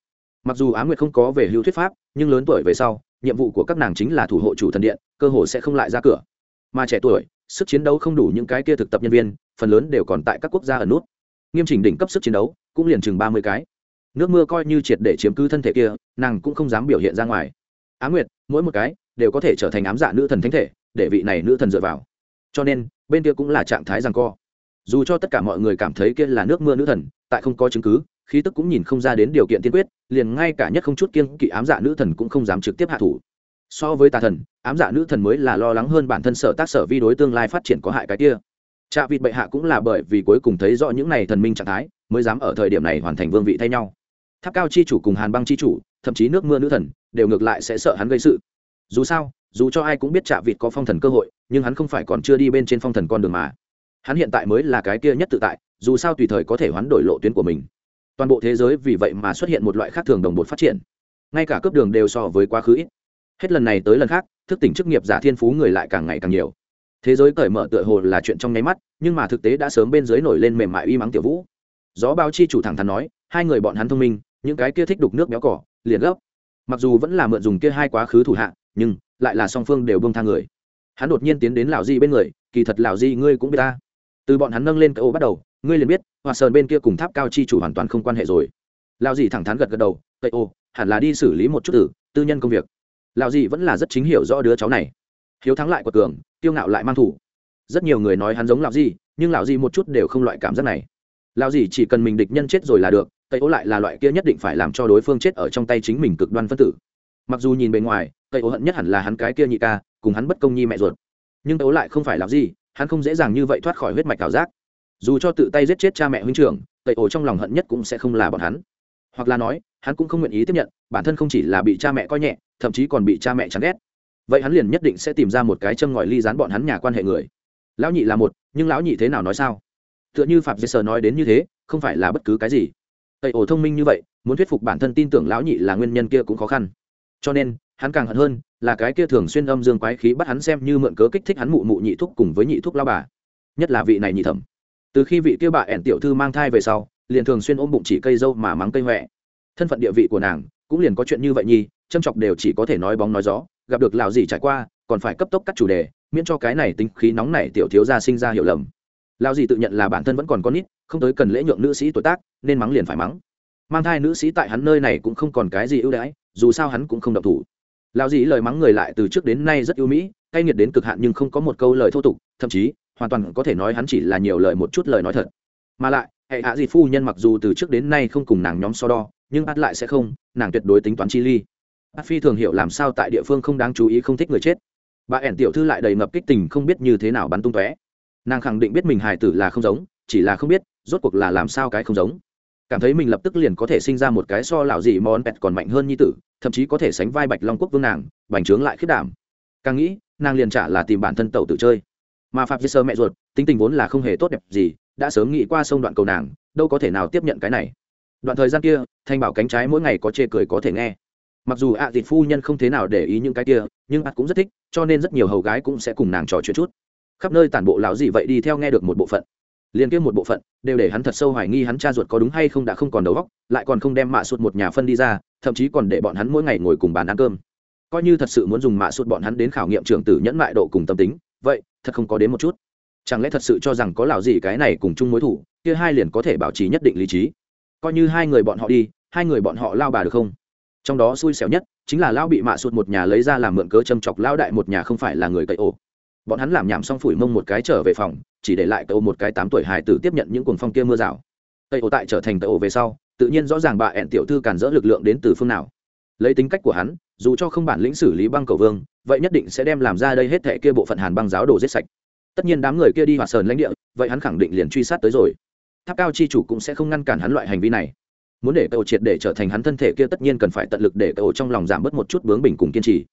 [SPEAKER 1] Mặc dù á nguyệt không có về hưu thuyết pháp, nhưng lớn tuổi về sau, nhiệm vụ của các nàng chính là thủ hộ chủ thần điện, cơ hồ sẽ không lại ra cửa. Mà trẻ tuổi, sức chiến đấu không đủ những cái kia thực tập nhân viên, phần lớn đều còn tại các quốc gia ở nút. Nghiêm chỉnh đỉnh cấp sức chiến đấu, cũng liền chừng ba mươi cái. Nước mưa coi như triệt để chiếm cứ thân thể kia, nàng cũng không dám biểu hiện ra ngoài. Á nguyệt, mỗi một cái đều có thể trở thành ám dạ nữ thần thánh thể, để vị này nữ thần dựa vào. Cho nên, bên kia cũng là trạng thái rằng co dù cho tất cả mọi người cảm thấy kia là nước mưa nữ thần, tại không có chứng cứ, khí tức cũng nhìn không ra đến điều kiện tiên quyết, liền ngay cả nhất không chút kiên kỵ ám dạ nữ thần cũng không dám trực tiếp hạ thủ. So với tà thần, ám dạ nữ thần mới là lo lắng hơn bản thân sở tác sở vi đối tương lai phát triển có hại cái kia. Trạ vịt bệ hạ cũng là bởi vì cuối cùng thấy rõ những này thần minh trạng thái, mới dám ở thời điểm này hoàn thành vương vị thay nhau. Tháp cao chi chủ cùng hàn băng chi chủ, thậm chí nước mưa nữ thần, đều ngược lại sẽ sợ hắn gây sự. Dù sao, dù cho ai cũng biết trạ vịt có phong thần cơ hội, nhưng hắn không phải còn chưa đi bên trên phong thần con đường mà hắn hiện tại mới là cái kia nhất tự tại, dù sao tùy thời có thể hoán đổi lộ tuyến của mình. Toàn bộ thế giới vì vậy mà xuất hiện một loại khác thường đồng bộ phát triển. Ngay cả cấp đường đều so với quá khứ ít. Hết lần này tới lần khác, thức tỉnh chức nghiệp giả thiên phú người lại càng ngày càng nhiều. Thế giới cởi mở tựa hồ là chuyện trong nháy mắt, nhưng mà thực tế đã sớm bên dưới nổi lên mềm mại uy mắng tiểu vũ. Gió báo chi chủ thẳng thắn nói, hai người bọn hắn thông minh, những cái kia thích đục nước béo cỏ, liền gấp. Mặc dù vẫn là mượn dùng kia hai quá khứ thủ hạ, nhưng lại là song phương đều bông tha người. Hắn đột nhiên tiến đến lào di bên người, kỳ thật lào di ngươi cũng biết ta từ bọn hắn nâng lên cái ô bắt đầu, ngươi liền biết hòa sơn bên kia cùng tháp cao chi chủ hoàn toàn không quan hệ rồi. Lao dì thẳng thắn gật gật đầu cây ô, hẳn là đi xử lý một chút tử, tư nhân công việc. Lao dì vẫn là rất chính hiểu rõ đứa cháu này. Hiếu thắng lại quật cường tiêu ngạo lại mang thủ. Rất nhiều người nói hắn giống lão dì, nhưng lão dì một chút đều không loại cảm giác này. Lão dì chỉ cần mình địch nhân chết rồi là được cây ô lại là loại kia nhất định phải làm cho đối phương chết ở trong tay chính mình cực đoan phân tử. Mặc dù nhìn bề ngoài cây ô hận nhất hẳn là hắn cái kia nhị ca, cùng hắn bất công nhi mẹ ruột. Nhưng cây ô lại không phải lão dì hắn không dễ dàng như vậy thoát khỏi huyết mạch ảo giác. Dù cho tự tay giết chết cha mẹ huynh trưởng, tẩy ổ trong lòng hận nhất cũng sẽ không là bọn hắn. Hoặc là nói, hắn cũng không nguyện ý tiếp nhận, bản thân không chỉ là bị cha mẹ coi nhẹ, thậm chí còn bị cha mẹ chán ghét. Vậy hắn liền nhất định sẽ tìm ra một cái châm ngòi ly dán bọn hắn nhà quan hệ người. Lão nhị là một, nhưng lão nhị thế nào nói sao? Tựa như phạm dây sờ nói đến như thế, không phải là bất cứ cái gì. Tẩy ổ thông minh như vậy, muốn thuyết phục bản thân tin tưởng lão nhị là nguyên nhân kia cũng khó khăn. Cho nên hắn càng hận hơn là cái kia thường xuyên âm dương quái khí bắt hắn xem như mượn cớ kích thích hắn mụ mụ nhị thúc cùng với nhị thúc lao bà. Nhất là vị này nhị thẩm. Từ khi vị kia bà ẻn tiểu thư mang thai về sau, liền thường xuyên ôm bụng chỉ cây dâu mà mắng cây huệ thân phận địa vị của nàng cũng liền có chuyện như vậy nhi châm chọc đều chỉ có thể nói bóng nói gió, gặp được lào gì trải qua, còn phải cấp tốc cắt chủ đề, miễn cho cái này tính khí nóng này tiểu thiếu gia sinh ra hiểu lầm. Lao gì tự nhận là bản thân vẫn còn con nít, không tới cần lễ nhượng nữ sĩ tuổi tác, nên mắng liền phải mắng. Mang thai nữ sĩ tại hắn nơi này cũng không còn cái gì ưu đãi, dù sao hắn cũng không độc thủ lao dĩ lời mắng người lại từ trước đến nay rất ưu mỹ, cay nghiệt đến cực hạn nhưng không có một câu lời thô tục, thậm chí, hoàn toàn có thể nói hắn chỉ là nhiều lời một chút lời nói thật. Mà lại, hệ hạ gì phu nhân mặc dù từ trước đến nay không cùng nàng nhóm so đo, nhưng bắt lại sẽ không, nàng tuyệt đối tính toán chi ly. Ắt phi thường hiểu làm sao tại địa phương không đáng chú ý không thích người chết. Bà ẻn tiểu thư lại đầy ngập kích tình không biết như thế nào bắn tung tóe. Nàng khẳng định biết mình hài tử là không giống, chỉ là không biết, rốt cuộc là làm sao cái không giống cảm thấy mình lập tức liền có thể sinh ra một cái so lão dị món pẹt còn mạnh hơn như tử, thậm chí có thể sánh vai bạch long quốc vương nàng, bành trướng lại khiết đảm. Càng nghĩ, nàng liền trả là tìm bản thân tẩu tự chơi. Mà phạm sơ mẹ ruột, tính tình vốn là không hề tốt đẹp gì, đã sớm nghĩ qua sông đoạn cầu nàng, đâu có thể nào tiếp nhận cái này. Đoạn thời gian kia, thanh bảo cánh trái mỗi ngày có chê cười có thể nghe. Mặc dù ạ à dịt phu nhân không thế nào để ý những cái kia, nhưng ạt cũng rất thích, cho nên rất nhiều hầu gái cũng sẽ cùng nàng trò chuyện chút. Khắp nơi tản bộ lão dị vậy đi theo nghe được một bộ phận liền kia một bộ phận đều để hắn thật sâu hoài nghi hắn cha ruột có đúng hay không đã không còn đầu óc, lại còn không đem mạ sụt một nhà phân đi ra, thậm chí còn để bọn hắn mỗi ngày ngồi cùng bàn ăn cơm. Coi như thật sự muốn dùng mạ sụt bọn hắn đến khảo nghiệm trưởng tử nhẫn mại độ cùng tâm tính, vậy, thật không có đến một chút. Chẳng lẽ thật sự cho rằng có lão gì cái này cùng chung mối thủ, kia hai liền có thể bảo trì nhất định lý trí? Coi như hai người bọn họ đi, hai người bọn họ lao bà được không? Trong đó xui xẻo nhất chính là lão bị mạ sụt một nhà lấy ra làm mượn cớ châm chọc lão đại một nhà không phải là người cậy ổ bọn hắn làm nhảm xong phủi mông một cái trở về phòng, chỉ để lại cậu một cái tám tuổi hài tử tiếp nhận những cuồng phong kia mưa rào. Tây ổ tại trở thành tây ổ về sau, tự nhiên rõ ràng bà ẹn tiểu thư cản dỡ lực lượng đến từ phương nào. Lấy tính cách của hắn, dù cho không bản lĩnh xử lý băng cầu vương, vậy nhất định sẽ đem làm ra đây hết thệ kia bộ phận hàn băng giáo đồ giết sạch. Tất nhiên đám người kia đi hoạt sờn lãnh địa, vậy hắn khẳng định liền truy sát tới rồi. Tháp cao chi chủ cũng sẽ không ngăn cản hắn loại hành vi này. Muốn để cậu triệt để trở thành hắn thân thể kia tất nhiên cần phải tận lực để cậu trong lòng giảm bớt một chút bướng bình cùng kiên trì.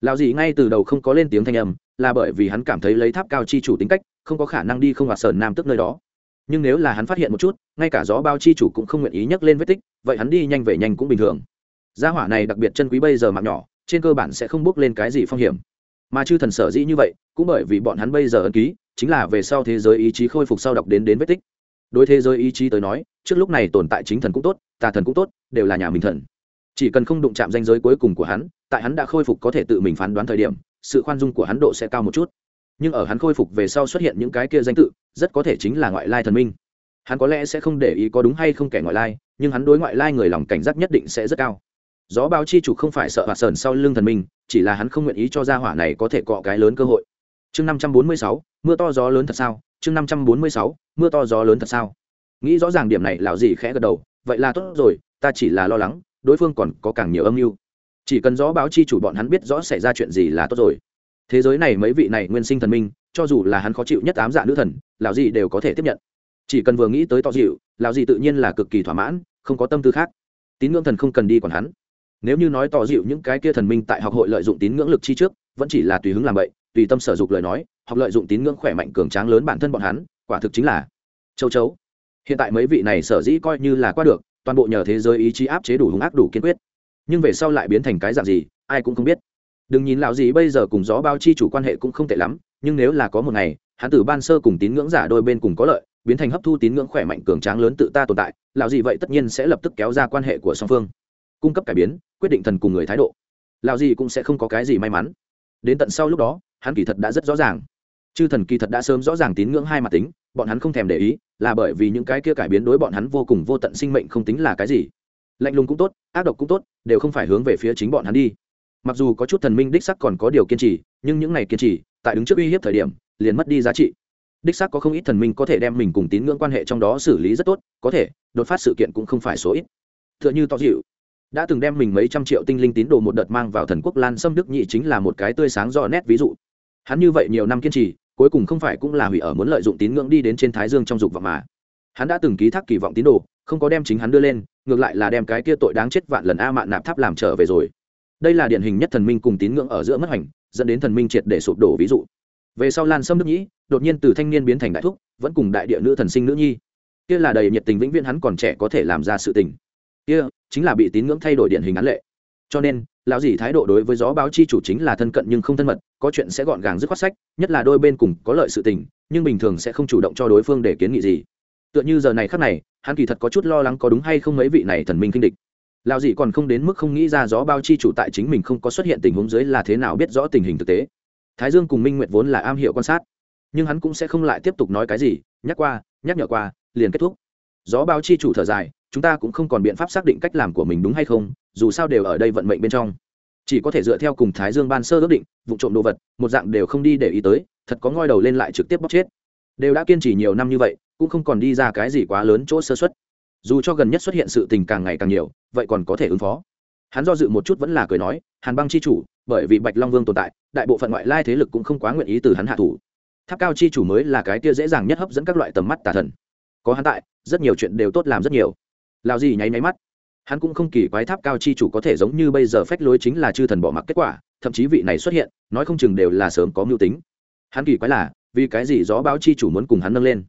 [SPEAKER 1] Lào gì ngay từ đầu không có lên tiếng thanh âm là bởi vì hắn cảm thấy lấy tháp cao chi chủ tính cách, không có khả năng đi không hòa sờn nam tức nơi đó. Nhưng nếu là hắn phát hiện một chút, ngay cả gió bao chi chủ cũng không nguyện ý nhắc lên vết tích, vậy hắn đi nhanh về nhanh cũng bình thường. Gia hỏa này đặc biệt chân quý bây giờ mạng nhỏ, trên cơ bản sẽ không bước lên cái gì phong hiểm. Mà chư thần sở dĩ như vậy, cũng bởi vì bọn hắn bây giờ ẩn ký, chính là về sau thế giới ý chí khôi phục sau đọc đến đến vết tích. Đối thế giới ý chí tới nói, trước lúc này tồn tại chính thần cũng tốt, tà thần cũng tốt, đều là nhà mình thần. Chỉ cần không đụng chạm danh giới cuối cùng của hắn, tại hắn đã khôi phục có thể tự mình phán đoán thời điểm sự khoan dung của hắn độ sẽ cao một chút. Nhưng ở hắn khôi phục về sau xuất hiện những cái kia danh tự, rất có thể chính là ngoại lai thần minh. Hắn có lẽ sẽ không để ý có đúng hay không kẻ ngoại lai, nhưng hắn đối ngoại lai người lòng cảnh giác nhất định sẽ rất cao. Gió báo chi chủ không phải sợ hoạt sờn sau lưng thần minh, chỉ là hắn không nguyện ý cho gia hỏa này có thể cọ cái lớn cơ hội. Chương năm trăm bốn mươi sáu, mưa to gió lớn thật sao? Chương năm trăm bốn mươi sáu, mưa to gió lớn thật sao? Nghĩ rõ ràng điểm này, lão gì khẽ gật đầu, vậy là tốt rồi, ta chỉ là lo lắng, đối phương còn có càng nhiều âm mưu chỉ cần rõ báo chi chủ bọn hắn biết rõ xảy ra chuyện gì là tốt rồi. Thế giới này mấy vị này nguyên sinh thần minh, cho dù là hắn khó chịu nhất ám dạ nữ thần, lão gì đều có thể tiếp nhận. Chỉ cần vừa nghĩ tới tỏ dịu, lão gì tự nhiên là cực kỳ thỏa mãn, không có tâm tư khác. Tín ngưỡng thần không cần đi còn hắn. Nếu như nói tỏ dịu những cái kia thần minh tại học hội lợi dụng tín ngưỡng lực chi trước, vẫn chỉ là tùy hứng làm vậy, tùy tâm sở dục lời nói, học lợi dụng tín ngưỡng khỏe mạnh cường tráng lớn bản thân bọn hắn, quả thực chính là châu chấu. Hiện tại mấy vị này sở dĩ coi như là qua được, toàn bộ nhờ thế giới ý chí áp chế đủ hung ác đủ kiên quyết nhưng về sau lại biến thành cái dạng gì, ai cũng không biết. Đừng nhìn lão gì bây giờ cùng gió bao chi chủ quan hệ cũng không tệ lắm, nhưng nếu là có một ngày, hắn tử ban sơ cùng tín ngưỡng giả đôi bên cùng có lợi, biến thành hấp thu tín ngưỡng khỏe mạnh cường tráng lớn tự ta tồn tại, lão gì vậy tất nhiên sẽ lập tức kéo ra quan hệ của song phương. Cung cấp cải biến, quyết định thần cùng người thái độ. Lão gì cũng sẽ không có cái gì may mắn. Đến tận sau lúc đó, hắn kỳ thật đã rất rõ ràng. Chư thần kỳ thật đã sớm rõ ràng tín ngưỡng hai mặt tính, bọn hắn không thèm để ý, là bởi vì những cái kia cải biến đối bọn hắn vô cùng vô tận sinh mệnh không tính là cái gì lạnh lùng cũng tốt, ác độc cũng tốt, đều không phải hướng về phía chính bọn hắn đi. Mặc dù có chút thần minh đích sắc còn có điều kiên trì, nhưng những này kiên trì, tại đứng trước uy hiếp thời điểm, liền mất đi giá trị. Đích sắc có không ít thần minh có thể đem mình cùng tín ngưỡng quan hệ trong đó xử lý rất tốt, có thể, đột phát sự kiện cũng không phải số ít. T h ư ợ n h ư to dịu, đã từng đem mình mấy trăm triệu tinh linh tín đồ một đợt mang vào thần quốc lan xâm đức nhị chính là một cái tươi sáng rõ nét ví dụ. Hắn như vậy nhiều năm kiên trì, cuối cùng không phải cũng là hủy ở muốn lợi dụng tín ngưỡng đi đến trên thái dương trong dục vọng mà. Hắn đã từng ký thác kỳ vọng tín đồ không có đem chính hắn đưa lên, ngược lại là đem cái kia tội đáng chết vạn lần a mạn nạp tháp làm trở về rồi. Đây là điển hình nhất thần minh cùng tín ngưỡng ở giữa mất hoành dẫn đến thần minh triệt để sụp đổ ví dụ. Về sau lan sâm nước nhĩ, đột nhiên từ thanh niên biến thành đại thúc, vẫn cùng đại địa nữ thần sinh nữ nhi. Kia là đầy nhiệt tình vĩnh viễn hắn còn trẻ có thể làm ra sự tình. Kia chính là bị tín ngưỡng thay đổi điển hình án lệ. Cho nên, lão dì thái độ đối với gió báo chi chủ chính là thân cận nhưng không thân mật, có chuyện sẽ gọn gàng dứt khoát sách, nhất là đôi bên cùng có lợi sự tình, nhưng bình thường sẽ không chủ động cho đối phương để kiến nghị gì tựa như giờ này khắc này, hắn kỳ thật có chút lo lắng có đúng hay không mấy vị này thần minh kinh địch. Lao dị còn không đến mức không nghĩ ra gió bao chi chủ tại chính mình không có xuất hiện tình huống dưới là thế nào biết rõ tình hình thực tế. Thái dương cùng minh nguyệt vốn là am hiểu quan sát, nhưng hắn cũng sẽ không lại tiếp tục nói cái gì, nhắc qua, nhắc nhở qua, liền kết thúc. Gió bao chi chủ thở dài, chúng ta cũng không còn biện pháp xác định cách làm của mình đúng hay không, dù sao đều ở đây vận mệnh bên trong. Chỉ có thể dựa theo cùng thái dương ban sơ ước định, vụ trộm đồ vật, một dạng đều không đi để ý tới, thật có ngoi đầu lên lại trực tiếp bóc chết. Đều đã kiên trì nhiều năm như vậy cũng không còn đi ra cái gì quá lớn chỗ sơ xuất. Dù cho gần nhất xuất hiện sự tình càng ngày càng nhiều, vậy còn có thể ứng phó. Hắn do dự một chút vẫn là cười nói, hàn băng chi chủ, bởi vì bạch long vương tồn tại, đại bộ phận ngoại lai thế lực cũng không quá nguyện ý từ hắn hạ thủ. Tháp cao chi chủ mới là cái tia dễ dàng nhất hấp dẫn các loại tầm mắt tà thần. Có hắn tại, rất nhiều chuyện đều tốt làm rất nhiều. Lào gì nháy máy mắt. Hắn cũng không kỳ quái tháp cao chi chủ có thể giống như bây giờ phách lối chính là chư thần bỏ mặc kết quả, thậm chí vị này xuất hiện, nói không chừng đều là sớm có mưu tính. Hắn kỳ quái là, vì cái gì gió báo chi chủ muốn cùng hắn nâng lên?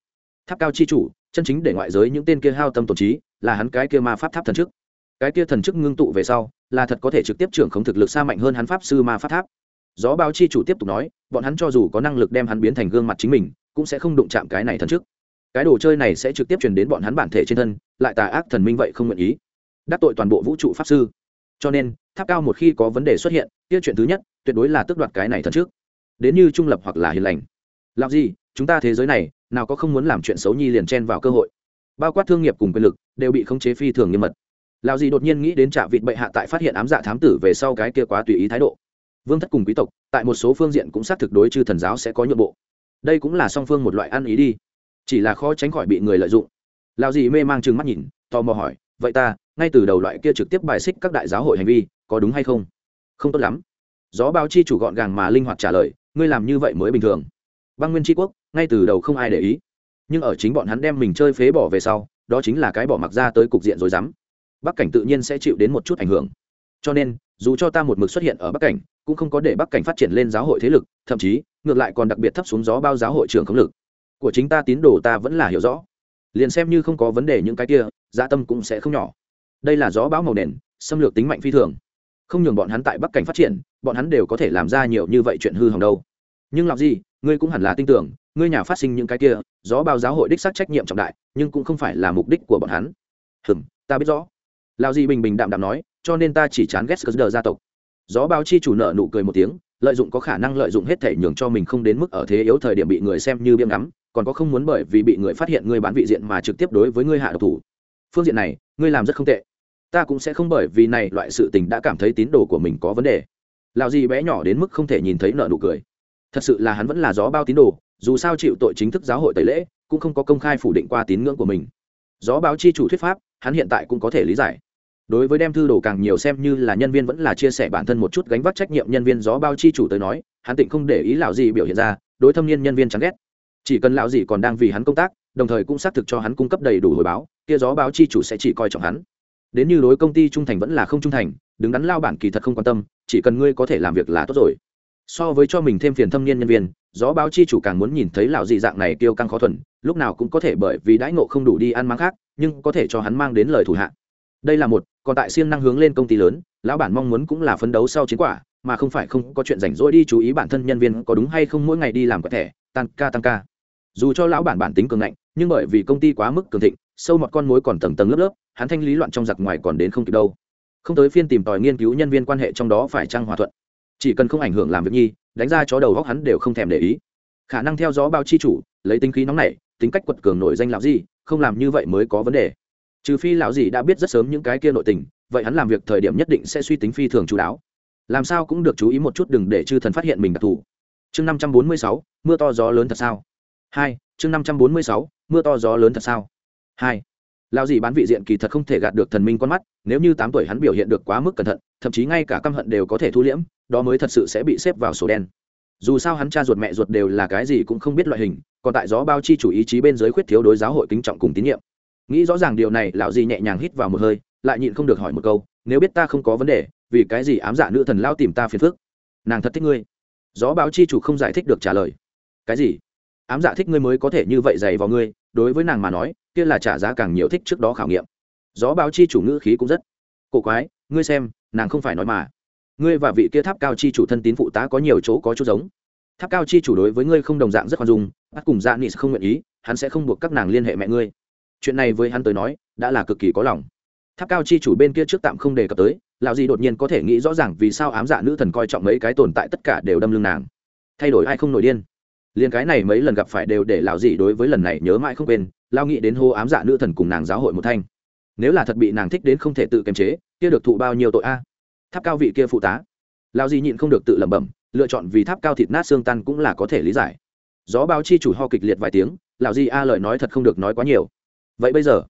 [SPEAKER 1] Tháp cao chi chủ, chân chính để ngoại giới những tên kia hao tâm tổn trí, là hắn cái kia ma pháp tháp thần chức cái kia thần chức ngưng tụ về sau, là thật có thể trực tiếp trưởng không thực lực xa mạnh hơn hắn pháp sư ma pháp tháp. Gió báo chi chủ tiếp tục nói, bọn hắn cho dù có năng lực đem hắn biến thành gương mặt chính mình, cũng sẽ không đụng chạm cái này thần chức cái đồ chơi này sẽ trực tiếp truyền đến bọn hắn bản thể trên thân, lại tà ác thần minh vậy không nguyện ý. Đắc tội toàn bộ vũ trụ pháp sư. Cho nên, tháp cao một khi có vấn đề xuất hiện, kia chuyện thứ nhất, tuyệt đối là tước đoạt cái này thần trước. Đến như trung lập hoặc là hiền lành. Làm gì, chúng ta thế giới này nào có không muốn làm chuyện xấu nhi liền chen vào cơ hội. Bao quát thương nghiệp cùng quyền lực, đều bị khống chế phi thường nghiêm mật. Lao gì đột nhiên nghĩ đến trả vịt bệ hạ tại phát hiện ám dạ thám tử về sau cái kia quá tùy ý thái độ. Vương thất cùng quý tộc, tại một số phương diện cũng xác thực đối chư thần giáo sẽ có nhượng bộ. Đây cũng là song phương một loại ăn ý đi. Chỉ là khó tránh khỏi bị người lợi dụng. Lao gì mê mang chừng mắt nhìn, tò mò hỏi, vậy ta, ngay từ đầu loại kia trực tiếp bài xích các đại giáo hội hành vi, có đúng hay không? Không tốt lắm. Gió báo chi chủ gọn gàng mà linh hoạt trả lời, ngươi làm như vậy mới bình thường băng nguyên tri quốc, ngay từ đầu không ai để ý. Nhưng ở chính bọn hắn đem mình chơi phế bỏ về sau, đó chính là cái bỏ mặc ra tới cục diện rồi dám bắc cảnh tự nhiên sẽ chịu đến một chút ảnh hưởng. Cho nên, dù cho ta một mực xuất hiện ở bắc cảnh, cũng không có để bắc cảnh phát triển lên giáo hội thế lực, thậm chí, ngược lại còn đặc biệt thấp xuống gió bao giáo hội trường khống lực. Của chính ta tín đồ ta vẫn là hiểu rõ. Liền xem như không có vấn đề những cái kia gia tâm cũng sẽ không nhỏ. Đây là gió bão màu nền, xâm lược tính mạnh phi thường. Không nhường bọn hắn tại bắc cảnh phát triển, bọn hắn đều có thể làm ra nhiều như vậy chuyện hư hỏng đâu. Nhưng làm gì ngươi cũng hẳn là tin tưởng, ngươi nhà phát sinh những cái kia, gió bao giáo hội đích xác trách nhiệm trọng đại, nhưng cũng không phải là mục đích của bọn hắn. Hừm, ta biết rõ. Lao gì bình bình đạm đạm nói, cho nên ta chỉ chán ghét sờ gia tộc. Gió bao chi chủ nợ nụ cười một tiếng, lợi dụng có khả năng lợi dụng hết thể nhường cho mình không đến mức ở thế yếu thời điểm bị người xem như biếm ngắm, còn có không muốn bởi vì bị người phát hiện ngươi bán vị diện mà trực tiếp đối với ngươi hạ độc thủ. Phương diện này, ngươi làm rất không tệ. Ta cũng sẽ không bởi vì này loại sự tình đã cảm thấy tín đồ của mình có vấn đề. Lào gì bé nhỏ đến mức không thể nhìn thấy nợ nụ cười thật sự là hắn vẫn là gió bao tín đồ, dù sao chịu tội chính thức giáo hội tẩy lễ, cũng không có công khai phủ định qua tín ngưỡng của mình. Gió báo chi chủ thuyết pháp, hắn hiện tại cũng có thể lý giải. Đối với đem thư đồ càng nhiều xem như là nhân viên vẫn là chia sẻ bản thân một chút gánh vác trách nhiệm nhân viên gió bao chi chủ tới nói, hắn tịnh không để ý lão gì biểu hiện ra, đối thâm niên nhân viên chán ghét. Chỉ cần lão gì còn đang vì hắn công tác, đồng thời cũng xác thực cho hắn cung cấp đầy đủ hồi báo, kia gió báo chi chủ sẽ chỉ coi trọng hắn. Đến như đối công ty trung thành vẫn là không trung thành, đứng đắn lao bản kỳ thật không quan tâm, chỉ cần ngươi có thể làm việc là tốt rồi so với cho mình thêm phiền thâm niên nhân viên, gió báo chi chủ càng muốn nhìn thấy lão dị dạng này kêu căng khó thuần, lúc nào cũng có thể bởi vì đãi ngộ không đủ đi ăn mang khác, nhưng có thể cho hắn mang đến lời thủ hạ. Đây là một, còn tại siêng năng hướng lên công ty lớn, lão bản mong muốn cũng là phấn đấu sau chiến quả, mà không phải không có chuyện rảnh rỗi đi chú ý bản thân nhân viên có đúng hay không mỗi ngày đi làm có thể. tăng ca tăng ca. Dù cho lão bản bản tính cường ngạnh, nhưng bởi vì công ty quá mức cường thịnh, sâu một con mối còn tầng tầng lớp lớp, hắn thanh lý loạn trong giặc ngoài còn đến không kịp đâu. Không tới phiên tìm tòi nghiên cứu nhân viên quan hệ trong đó phải trăng hòa thuận chỉ cần không ảnh hưởng làm việc nhi, đánh ra chó đầu góc hắn đều không thèm để ý. Khả năng theo gió bao chi chủ, lấy tính khí nóng này tính cách quật cường nổi danh lão gì không làm như vậy mới có vấn đề. Trừ phi lão gì đã biết rất sớm những cái kia nội tình, vậy hắn làm việc thời điểm nhất định sẽ suy tính phi thường chú đáo. Làm sao cũng được chú ý một chút đừng để chư thần phát hiện mình đặc thù. Chương năm trăm bốn mươi sáu, mưa to gió lớn thật sao? Hai, chương năm trăm bốn mươi sáu, mưa to gió lớn thật sao? Hai lao gì bán vị diện kỳ thật không thể gạt được thần minh con mắt, nếu như tám tuổi hắn biểu hiện được quá mức cẩn thận, thậm chí ngay cả căm hận đều có thể thu liễm, đó mới thật sự sẽ bị xếp vào sổ đen. Dù sao hắn cha ruột mẹ ruột đều là cái gì cũng không biết loại hình, còn tại gió bao chi chủ ý chí bên dưới khuyết thiếu đối giáo hội kính trọng cùng tín nhiệm. Nghĩ rõ ràng điều này, lão gì nhẹ nhàng hít vào một hơi, lại nhịn không được hỏi một câu, nếu biết ta không có vấn đề, vì cái gì ám dạ nữ thần lao tìm ta phiền phức? Nàng thật thích ngươi. Gió báo chi chủ không giải thích được trả lời. Cái gì? Ám dạ thích ngươi mới có thể như vậy dày vào ngươi, đối với nàng mà nói kia là trả giá càng nhiều thích trước đó khảo nghiệm. Gió báo chi chủ ngữ khí cũng rất cổ quái, ngươi xem, nàng không phải nói mà. Ngươi và vị kia tháp cao chi chủ thân tín phụ tá có nhiều chỗ có chút giống. Tháp cao chi chủ đối với ngươi không đồng dạng rất khoan dung, bắt cùng dạ nị không nguyện ý, hắn sẽ không buộc các nàng liên hệ mẹ ngươi. Chuyện này với hắn tới nói, đã là cực kỳ có lòng. Tháp cao chi chủ bên kia trước tạm không đề cập tới, lão gì đột nhiên có thể nghĩ rõ ràng vì sao ám dạ nữ thần coi trọng mấy cái tồn tại tất cả đều đâm lưng nàng. Thay đổi ai không nổi điên liền cái này mấy lần gặp phải đều để lão gì đối với lần này nhớ mãi không quên lao nghĩ đến hô ám dạ nữ thần cùng nàng giáo hội một thanh. Nếu là thật bị nàng thích đến không thể tự kiềm chế, kia được thụ bao nhiêu tội a? Tháp cao vị kia phụ tá. Lao gì nhịn không được tự lẩm bẩm, lựa chọn vì tháp cao thịt nát xương tan cũng là có thể lý giải. Gió báo chi chủ ho kịch liệt vài tiếng, lão gì a lời nói thật không được nói quá nhiều. Vậy bây giờ,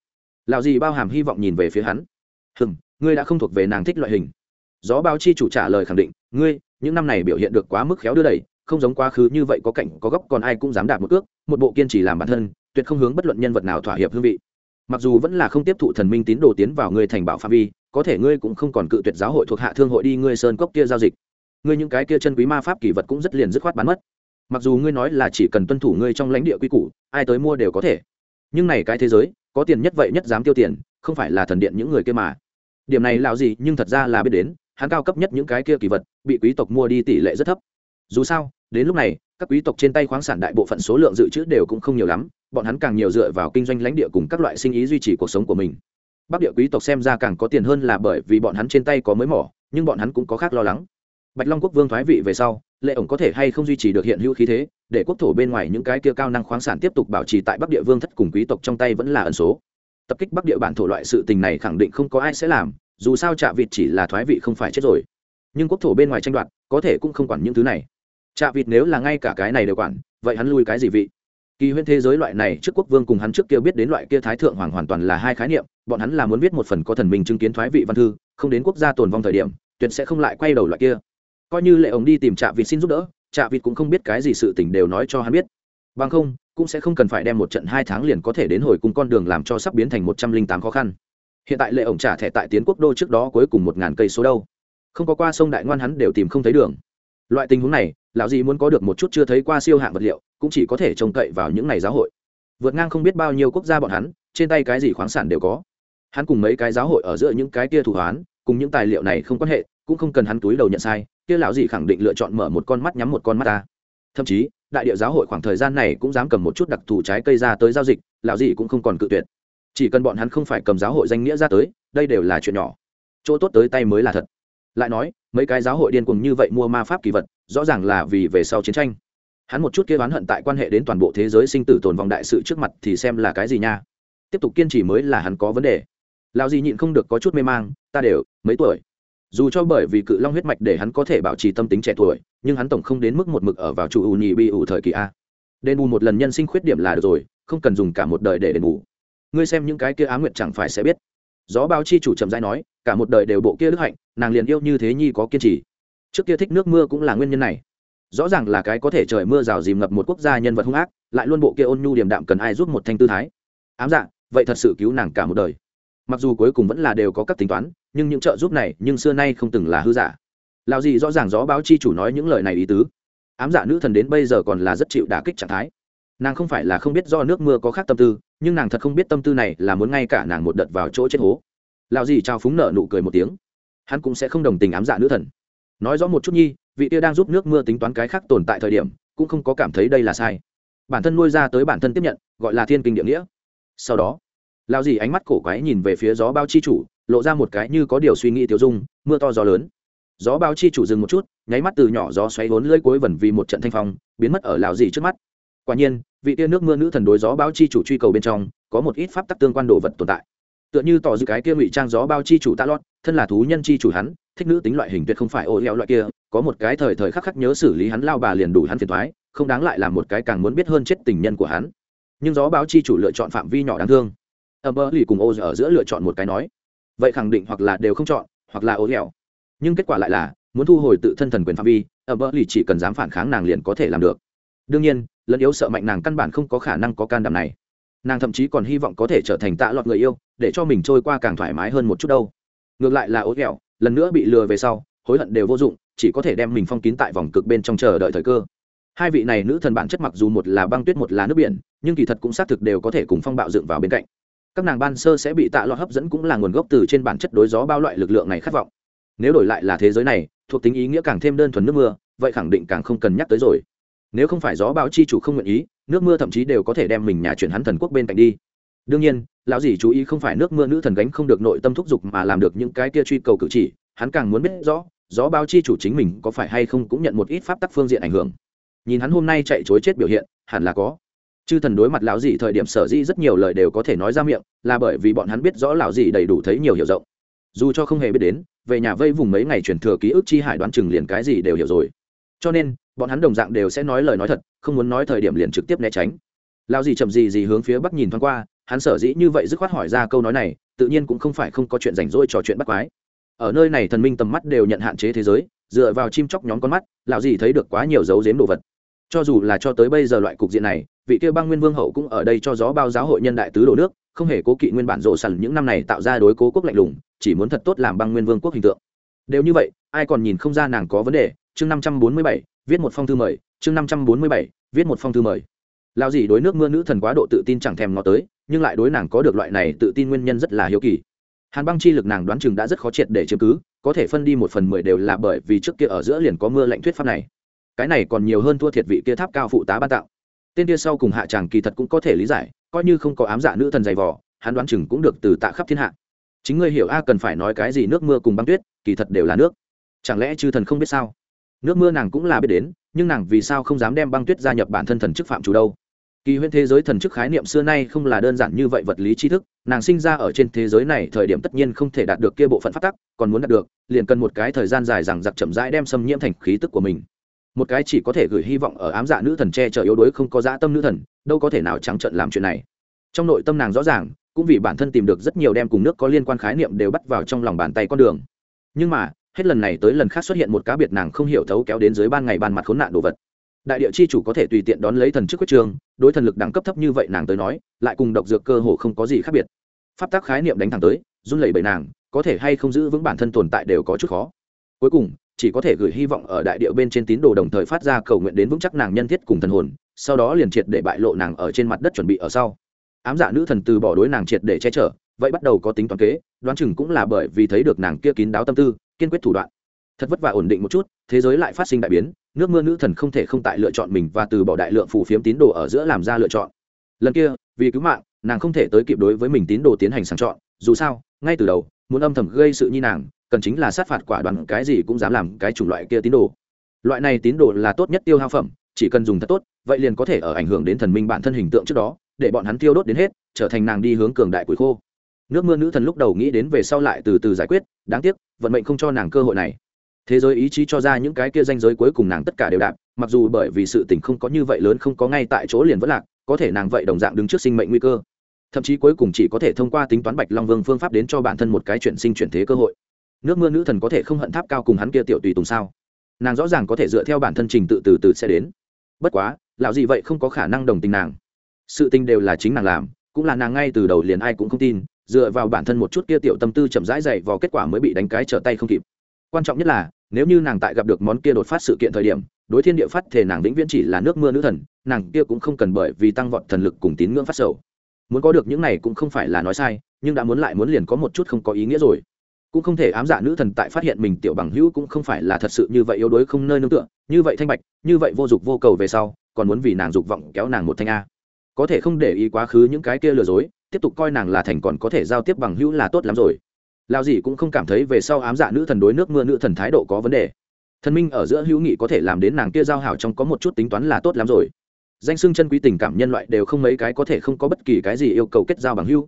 [SPEAKER 1] lão gì bao hàm hy vọng nhìn về phía hắn. Hừng ngươi đã không thuộc về nàng thích loại hình. Gió báo chi chủ trả lời khẳng định, ngươi, những năm này biểu hiện được quá mức khéo đưa đẩy không giống quá khứ như vậy có cảnh, có góc, còn ai cũng dám đạt một cước, một bộ kiên trì làm bản thân, tuyệt không hướng bất luận nhân vật nào thỏa hiệp hương vị. Mặc dù vẫn là không tiếp thụ thần minh tín đồ tiến vào ngươi thành bảo phạm vi, có thể ngươi cũng không còn cự tuyệt giáo hội thuộc hạ thương hội đi ngươi sơn cốc kia giao dịch. Ngươi những cái kia chân quý ma pháp kỷ vật cũng rất liền dứt khoát bán mất. Mặc dù ngươi nói là chỉ cần tuân thủ ngươi trong lãnh địa quy củ, ai tới mua đều có thể. Nhưng này cái thế giới, có tiền nhất vậy nhất dám tiêu tiền, không phải là thần điện những người kia mà. Điểm này lào gì nhưng thật ra là biết đến, hắn cao cấp nhất những cái kia kỳ vật, bị quý tộc mua đi tỷ lệ rất thấp dù sao, đến lúc này, các quý tộc trên tay khoáng sản đại bộ phận số lượng dự trữ đều cũng không nhiều lắm, bọn hắn càng nhiều dựa vào kinh doanh lãnh địa cùng các loại sinh ý duy trì cuộc sống của mình. Bắc địa quý tộc xem ra càng có tiền hơn là bởi vì bọn hắn trên tay có mới mỏ, nhưng bọn hắn cũng có khác lo lắng. Bạch long quốc vương thoái vị về sau, lệ ổng có thể hay không duy trì được hiện hữu khí thế, để quốc thổ bên ngoài những cái kia cao năng khoáng sản tiếp tục bảo trì tại bắc địa vương thất cùng quý tộc trong tay vẫn là ẩn số. Tập kích bắc địa bản thổ loại sự tình này khẳng định không có ai sẽ làm, dù sao trạ vịt chỉ là thoái vị không phải chết rồi. Nhưng quốc thổ bên ngoài tranh đoạt, có thể cũng không quản những thứ này trạ vịt nếu là ngay cả cái này đều quản, vậy hắn lui cái gì vị? Kỳ huyễn thế giới loại này trước quốc vương cùng hắn trước kia biết đến loại kia thái thượng hoàng hoàn toàn là hai khái niệm, bọn hắn là muốn viết một phần có thần minh chứng kiến thoái vị văn thư, không đến quốc gia tồn vong thời điểm, tuyệt sẽ không lại quay đầu loại kia. Coi như lệ ổng đi tìm trạ vịt xin giúp đỡ, trạ vịt cũng không biết cái gì sự tình đều nói cho hắn biết. Bằng không, cũng sẽ không cần phải đem một trận hai tháng liền có thể đến hồi cùng con đường làm cho sắp biến thành một trăm linh tám khó khăn. Hiện tại lệ ổng trả thẻ tại tiến quốc đô trước đó cuối cùng một ngàn cây số đâu. Không có qua sông đại ngoan hắn đều tìm không thấy đường loại tình huống này, lão gì muốn có được một chút chưa thấy qua siêu hạng vật liệu, cũng chỉ có thể trông cậy vào những ngày giáo hội. Vượt ngang không biết bao nhiêu quốc gia bọn hắn, trên tay cái gì khoáng sản đều có. Hắn cùng mấy cái giáo hội ở giữa những cái kia thủ hoán, cùng những tài liệu này không quan hệ, cũng không cần hắn túi đầu nhận sai, kia lão gì khẳng định lựa chọn mở một con mắt nhắm một con mắt ta. Thậm chí, đại địa giáo hội khoảng thời gian này cũng dám cầm một chút đặc thù trái cây ra tới giao dịch, lão gì cũng không còn cự tuyệt. Chỉ cần bọn hắn không phải cầm giáo hội danh nghĩa ra tới, đây đều là chuyện nhỏ. Chỗ tốt tới tay mới là thật. Lại nói mấy cái giáo hội điên cuồng như vậy mua ma pháp kỳ vật, rõ ràng là vì về sau chiến tranh. Hắn một chút kia oán hận tại quan hệ đến toàn bộ thế giới sinh tử tồn vong đại sự trước mặt thì xem là cái gì nha. Tiếp tục kiên trì mới là hắn có vấn đề. Lão gì nhịn không được có chút mê mang, ta đều, mấy tuổi? Dù cho bởi vì cự long huyết mạch để hắn có thể bảo trì tâm tính trẻ tuổi, nhưng hắn tổng không đến mức một mực ở vào chủ ù nhì bi ủ thời kỳ a. Đền bù một lần nhân sinh khuyết điểm là được rồi, không cần dùng cả một đời để đền bù. Ngươi xem những cái kia á nguyệt chẳng phải sẽ biết gió báo chi chủ trầm dai nói, cả một đời đều bộ kia đức hạnh, nàng liền yêu như thế nhi có kiên trì. Trước kia thích nước mưa cũng là nguyên nhân này. Rõ ràng là cái có thể trời mưa rào dìm ngập một quốc gia nhân vật hung ác, lại luôn bộ kia ôn nhu điềm đạm cần ai giúp một thanh tư thái. Ám dạ vậy thật sự cứu nàng cả một đời. Mặc dù cuối cùng vẫn là đều có các tính toán, nhưng những trợ giúp này nhưng xưa nay không từng là hư giả. Lào gì rõ ràng gió báo chi chủ nói những lời này ý tứ. Ám dạ nữ thần đến bây giờ còn là rất chịu đả kích trạng thái nàng không phải là không biết do nước mưa có khác tâm tư, nhưng nàng thật không biết tâm tư này là muốn ngay cả nàng một đợt vào chỗ chết hố. Lao gì trao phúng nợ nụ cười một tiếng. Hắn cũng sẽ không đồng tình ám dạ nữ thần. Nói rõ một chút nhi, vị tia đang giúp nước mưa tính toán cái khác tồn tại thời điểm, cũng không có cảm thấy đây là sai. Bản thân nuôi ra tới bản thân tiếp nhận, gọi là thiên kinh địa nghĩa. Sau đó lao dì ánh mắt cổ quái nhìn về phía gió bao chi chủ, lộ ra một cái như có điều suy nghĩ tiêu dung, mưa to gió lớn. Gió bao chi chủ dừng một chút, nháy mắt từ nhỏ gió xoáy vốn lưỡi cuối vẩn vì một trận thanh phong, biến mất ở lào dì trước mắt. Quả nhiên vị tia nước mưa nữ thần đối gió báo chi chủ truy cầu bên trong, có một ít pháp tắc tương quan đồ vật tồn tại. Tựa như tỏ dư cái kia ngụy trang gió bao chi chủ tạ lót, thân là thú nhân chi chủ hắn, thích nữ tính loại hình tuyệt không phải ô leo loại kia, có một cái thời thời khắc khắc nhớ xử lý hắn lao bà liền đủ hắn phiền thoái không đáng lại là một cái càng muốn biết hơn chết tình nhân của hắn. Nhưng gió báo chi chủ lựa chọn phạm vi nhỏ đáng thương. Ở bờ lì cùng ô ở giữa lựa chọn một cái nói. Vậy khẳng định hoặc là đều không chọn, hoặc là ô leo nhưng kết quả lại là, muốn thu hồi tự thân thần quyền phạm vi ở bờ lì chỉ cần dám phản kháng nàng liền có thể làm được. Đương nhiên lẫn yếu sợ mạnh nàng căn bản không có khả năng có can đảm này. Nàng thậm chí còn hy vọng có thể trở thành tạ lọt người yêu, để cho mình trôi qua càng thoải mái hơn một chút đâu. Ngược lại là ố kẹo, lần nữa bị lừa về sau, hối hận đều vô dụng, chỉ có thể đem mình phong kín tại vòng cực bên trong chờ đợi thời cơ. Hai vị này nữ thần bản chất mặc dù một là băng tuyết một là nước biển, nhưng kỳ thật cũng xác thực đều có thể cùng phong bạo dựng vào bên cạnh. Các nàng ban sơ sẽ bị tạ lọt hấp dẫn cũng là nguồn gốc từ trên bản chất đối gió bao loại lực lượng này khát vọng. Nếu đổi lại là thế giới này, thuộc tính ý nghĩa càng thêm đơn thuần nước mưa, vậy khẳng định càng không cần nhắc tới rồi nếu không phải gió báo chi chủ không nguyện ý, nước mưa thậm chí đều có thể đem mình nhà chuyển hắn thần quốc bên cạnh đi. Đương nhiên, lão dì chú ý không phải nước mưa nữ thần gánh không được nội tâm thúc giục mà làm được những cái kia truy cầu cử chỉ, hắn càng muốn biết rõ, gió báo chi chủ chính mình có phải hay không cũng nhận một ít pháp tắc phương diện ảnh hưởng. Nhìn hắn hôm nay chạy chối chết biểu hiện, hẳn là có. Chư thần đối mặt lão dì thời điểm sở dĩ rất nhiều lời đều có thể nói ra miệng, là bởi vì bọn hắn biết rõ lão dì đầy đủ thấy nhiều hiểu rộng. Dù cho không hề biết đến, về nhà vây vùng mấy ngày truyền thừa ký ức chi hải đoán chừng liền cái gì đều hiểu rồi. Cho nên bọn hắn đồng dạng đều sẽ nói lời nói thật, không muốn nói thời điểm liền trực tiếp né tránh. Lao gì chậm gì gì hướng phía bắc nhìn thoáng qua, hắn sở dĩ như vậy dứt khoát hỏi ra câu nói này, tự nhiên cũng không phải không có chuyện rảnh rỗi trò chuyện bắt quái. Ở nơi này thần minh tầm mắt đều nhận hạn chế thế giới, dựa vào chim chóc nhóm con mắt, lão gì thấy được quá nhiều dấu dếm đồ vật. Cho dù là cho tới bây giờ loại cục diện này, vị kia băng nguyên vương hậu cũng ở đây cho gió bao giáo hội nhân đại tứ đồ nước, không hề cố kỵ nguyên bản rộ sần những năm này tạo ra đối cố quốc lạnh lùng, chỉ muốn thật tốt làm băng nguyên vương quốc hình tượng. Đều như vậy, ai còn nhìn không ra nàng có vấn đề. Chương năm trăm bốn mươi bảy viết một phong thư mời, chương năm trăm bốn mươi bảy, viết một phong thư mời. Lao gì đối nước mưa nữ thần quá độ tự tin chẳng thèm nó tới, nhưng lại đối nàng có được loại này tự tin nguyên nhân rất là hiếu kỳ. Hàn băng chi lực nàng đoán chừng đã rất khó triệt để chứng cứ, có thể phân đi một phần mười đều là bởi vì trước kia ở giữa liền có mưa lạnh thuyết pháp này. Cái này còn nhiều hơn thua thiệt vị kia tháp cao phụ tá ban tặng tên kia sau cùng hạ tràng kỳ thật cũng có thể lý giải, coi như không có ám dạ nữ thần dày vỏ hắn đoán chừng cũng được từ tạ khắp thiên hạ. Chính ngươi hiểu a cần phải nói cái gì nước mưa cùng băng tuyết, kỳ thật đều là nước. Chẳng lẽ chư thần không biết sao? Nước mưa nàng cũng là biết đến, nhưng nàng vì sao không dám đem băng tuyết gia nhập bản thân thần chức phạm chủ đâu? Kỳ huyễn thế giới thần chức khái niệm xưa nay không là đơn giản như vậy vật lý tri thức, nàng sinh ra ở trên thế giới này thời điểm tất nhiên không thể đạt được kia bộ phận phát tắc, còn muốn đạt được, liền cần một cái thời gian dài rằng giặc chậm rãi đem xâm nhiễm thành khí tức của mình. Một cái chỉ có thể gửi hy vọng ở ám dạ nữ thần che chở yếu đuối không có dã tâm nữ thần, đâu có thể nào trắng trận làm chuyện này. Trong nội tâm nàng rõ ràng, cũng vì bản thân tìm được rất nhiều đem cùng nước có liên quan khái niệm đều bắt vào trong lòng bàn tay con đường. Nhưng mà hết lần này tới lần khác xuất hiện một cá biệt nàng không hiểu thấu kéo đến dưới ban ngày ban mặt khốn nạn đồ vật. Đại địa chi chủ có thể tùy tiện đón lấy thần chức quyết trường, đối thần lực đẳng cấp thấp như vậy nàng tới nói, lại cùng độc dược cơ hồ không có gì khác biệt. Pháp tác khái niệm đánh thẳng tới, run lẩy bẩy nàng, có thể hay không giữ vững bản thân tồn tại đều có chút khó. Cuối cùng, chỉ có thể gửi hy vọng ở đại địa bên trên tín đồ đồng thời phát ra cầu nguyện đến vững chắc nàng nhân thiết cùng thần hồn, sau đó liền triệt để bại lộ nàng ở trên mặt đất chuẩn bị ở sau. Ám dạ nữ thần từ bỏ đối nàng triệt để che chở, vậy bắt đầu có tính toán kế, đoán chừng cũng là bởi vì thấy được nàng kia kín đáo tâm tư kiên quyết thủ đoạn. Thật vất vả ổn định một chút, thế giới lại phát sinh đại biến, nước mưa nữ thần không thể không tại lựa chọn mình và từ bỏ đại lượng phù phiếm tín đồ ở giữa làm ra lựa chọn. Lần kia, vì cứu mạng, nàng không thể tới kịp đối với mình tín đồ tiến hành sàng chọn, dù sao, ngay từ đầu, muốn âm thầm gây sự nhi nàng, cần chính là sát phạt quả đoàn cái gì cũng dám làm cái chủng loại kia tín đồ. Loại này tín đồ là tốt nhất tiêu hao phẩm, chỉ cần dùng thật tốt, vậy liền có thể ở ảnh hưởng đến thần minh bản thân hình tượng trước đó, để bọn hắn tiêu đốt đến hết, trở thành nàng đi hướng cường đại củi khô nước mưa nữ thần lúc đầu nghĩ đến về sau lại từ từ giải quyết, đáng tiếc, vận mệnh không cho nàng cơ hội này. Thế giới ý chí cho ra những cái kia danh giới cuối cùng nàng tất cả đều đạp, mặc dù bởi vì sự tình không có như vậy lớn, không có ngay tại chỗ liền vẫn lạc, có thể nàng vậy đồng dạng đứng trước sinh mệnh nguy cơ. Thậm chí cuối cùng chỉ có thể thông qua tính toán bạch long vương phương pháp đến cho bản thân một cái chuyển sinh chuyển thế cơ hội. Nước mưa nữ thần có thể không hận tháp cao cùng hắn kia tiểu tùy tùng sao? Nàng rõ ràng có thể dựa theo bản thân trình tự từ từ sẽ đến. Bất quá, lão gì vậy không có khả năng đồng tình nàng. Sự tình đều là chính nàng làm, cũng là nàng ngay từ đầu liền ai cũng không tin dựa vào bản thân một chút kia tiểu tâm tư chậm rãi dày vào kết quả mới bị đánh cái trở tay không kịp. Quan trọng nhất là, nếu như nàng tại gặp được món kia đột phát sự kiện thời điểm, đối thiên địa phát thể nàng vĩnh viễn chỉ là nước mưa nữ thần, nàng kia cũng không cần bởi vì tăng vọt thần lực cùng tín ngưỡng phát sầu. Muốn có được những này cũng không phải là nói sai, nhưng đã muốn lại muốn liền có một chút không có ý nghĩa rồi. Cũng không thể ám dạ nữ thần tại phát hiện mình tiểu bằng hữu cũng không phải là thật sự như vậy yếu đuối không nơi nương tựa, như vậy thanh bạch, như vậy vô dụng vô cầu về sau, còn muốn vì nàng dục vọng kéo nàng một thanh a. Có thể không để ý quá khứ những cái kia lừa dối tiếp tục coi nàng là thành còn có thể giao tiếp bằng hữu là tốt lắm rồi. Lao gì cũng không cảm thấy về sau ám dạ nữ thần đối nước mưa nữ thần thái độ có vấn đề. Thần minh ở giữa hữu nghị có thể làm đến nàng kia giao hảo trong có một chút tính toán là tốt lắm rồi. Danh xưng chân quý tình cảm nhân loại đều không mấy cái có thể không có bất kỳ cái gì yêu cầu kết giao bằng hữu.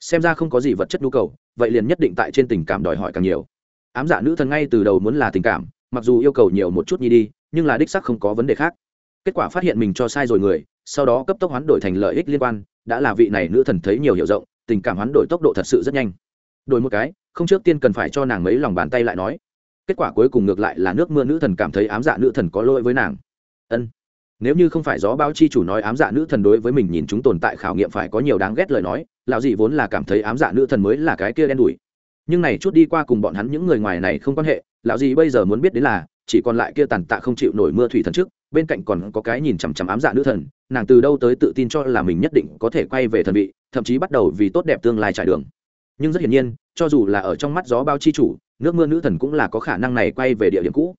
[SPEAKER 1] Xem ra không có gì vật chất nhu cầu, vậy liền nhất định tại trên tình cảm đòi hỏi càng nhiều. Ám dạ nữ thần ngay từ đầu muốn là tình cảm, mặc dù yêu cầu nhiều một chút nhi đi, nhưng là đích sắc không có vấn đề khác. Kết quả phát hiện mình cho sai rồi người, sau đó cấp tốc hoán đổi thành lợi ích liên quan đã là vị này nữ thần thấy nhiều hiểu rộng, tình cảm hoán đổi tốc độ thật sự rất nhanh. Đổi một cái, không trước tiên cần phải cho nàng mấy lòng bàn tay lại nói. Kết quả cuối cùng ngược lại là nước mưa nữ thần cảm thấy ám dạ nữ thần có lỗi với nàng. Ân. Nếu như không phải gió báo chi chủ nói ám dạ nữ thần đối với mình nhìn chúng tồn tại khảo nghiệm phải có nhiều đáng ghét lời nói, lão dị vốn là cảm thấy ám dạ nữ thần mới là cái kia đen đủi. Nhưng này chút đi qua cùng bọn hắn những người ngoài này không quan hệ, lão dị bây giờ muốn biết đến là, chỉ còn lại kia tàn tạ không chịu nổi mưa thủy thần trước bên cạnh còn có cái nhìn chằm chằm ám dạ nữ thần, nàng từ đâu tới tự tin cho là mình nhất định có thể quay về thần vị, thậm chí bắt đầu vì tốt đẹp tương lai trải đường. Nhưng rất hiển nhiên, cho dù là ở trong mắt gió bao chi chủ, nước mưa nữ thần cũng là có khả năng này quay về địa điểm cũ.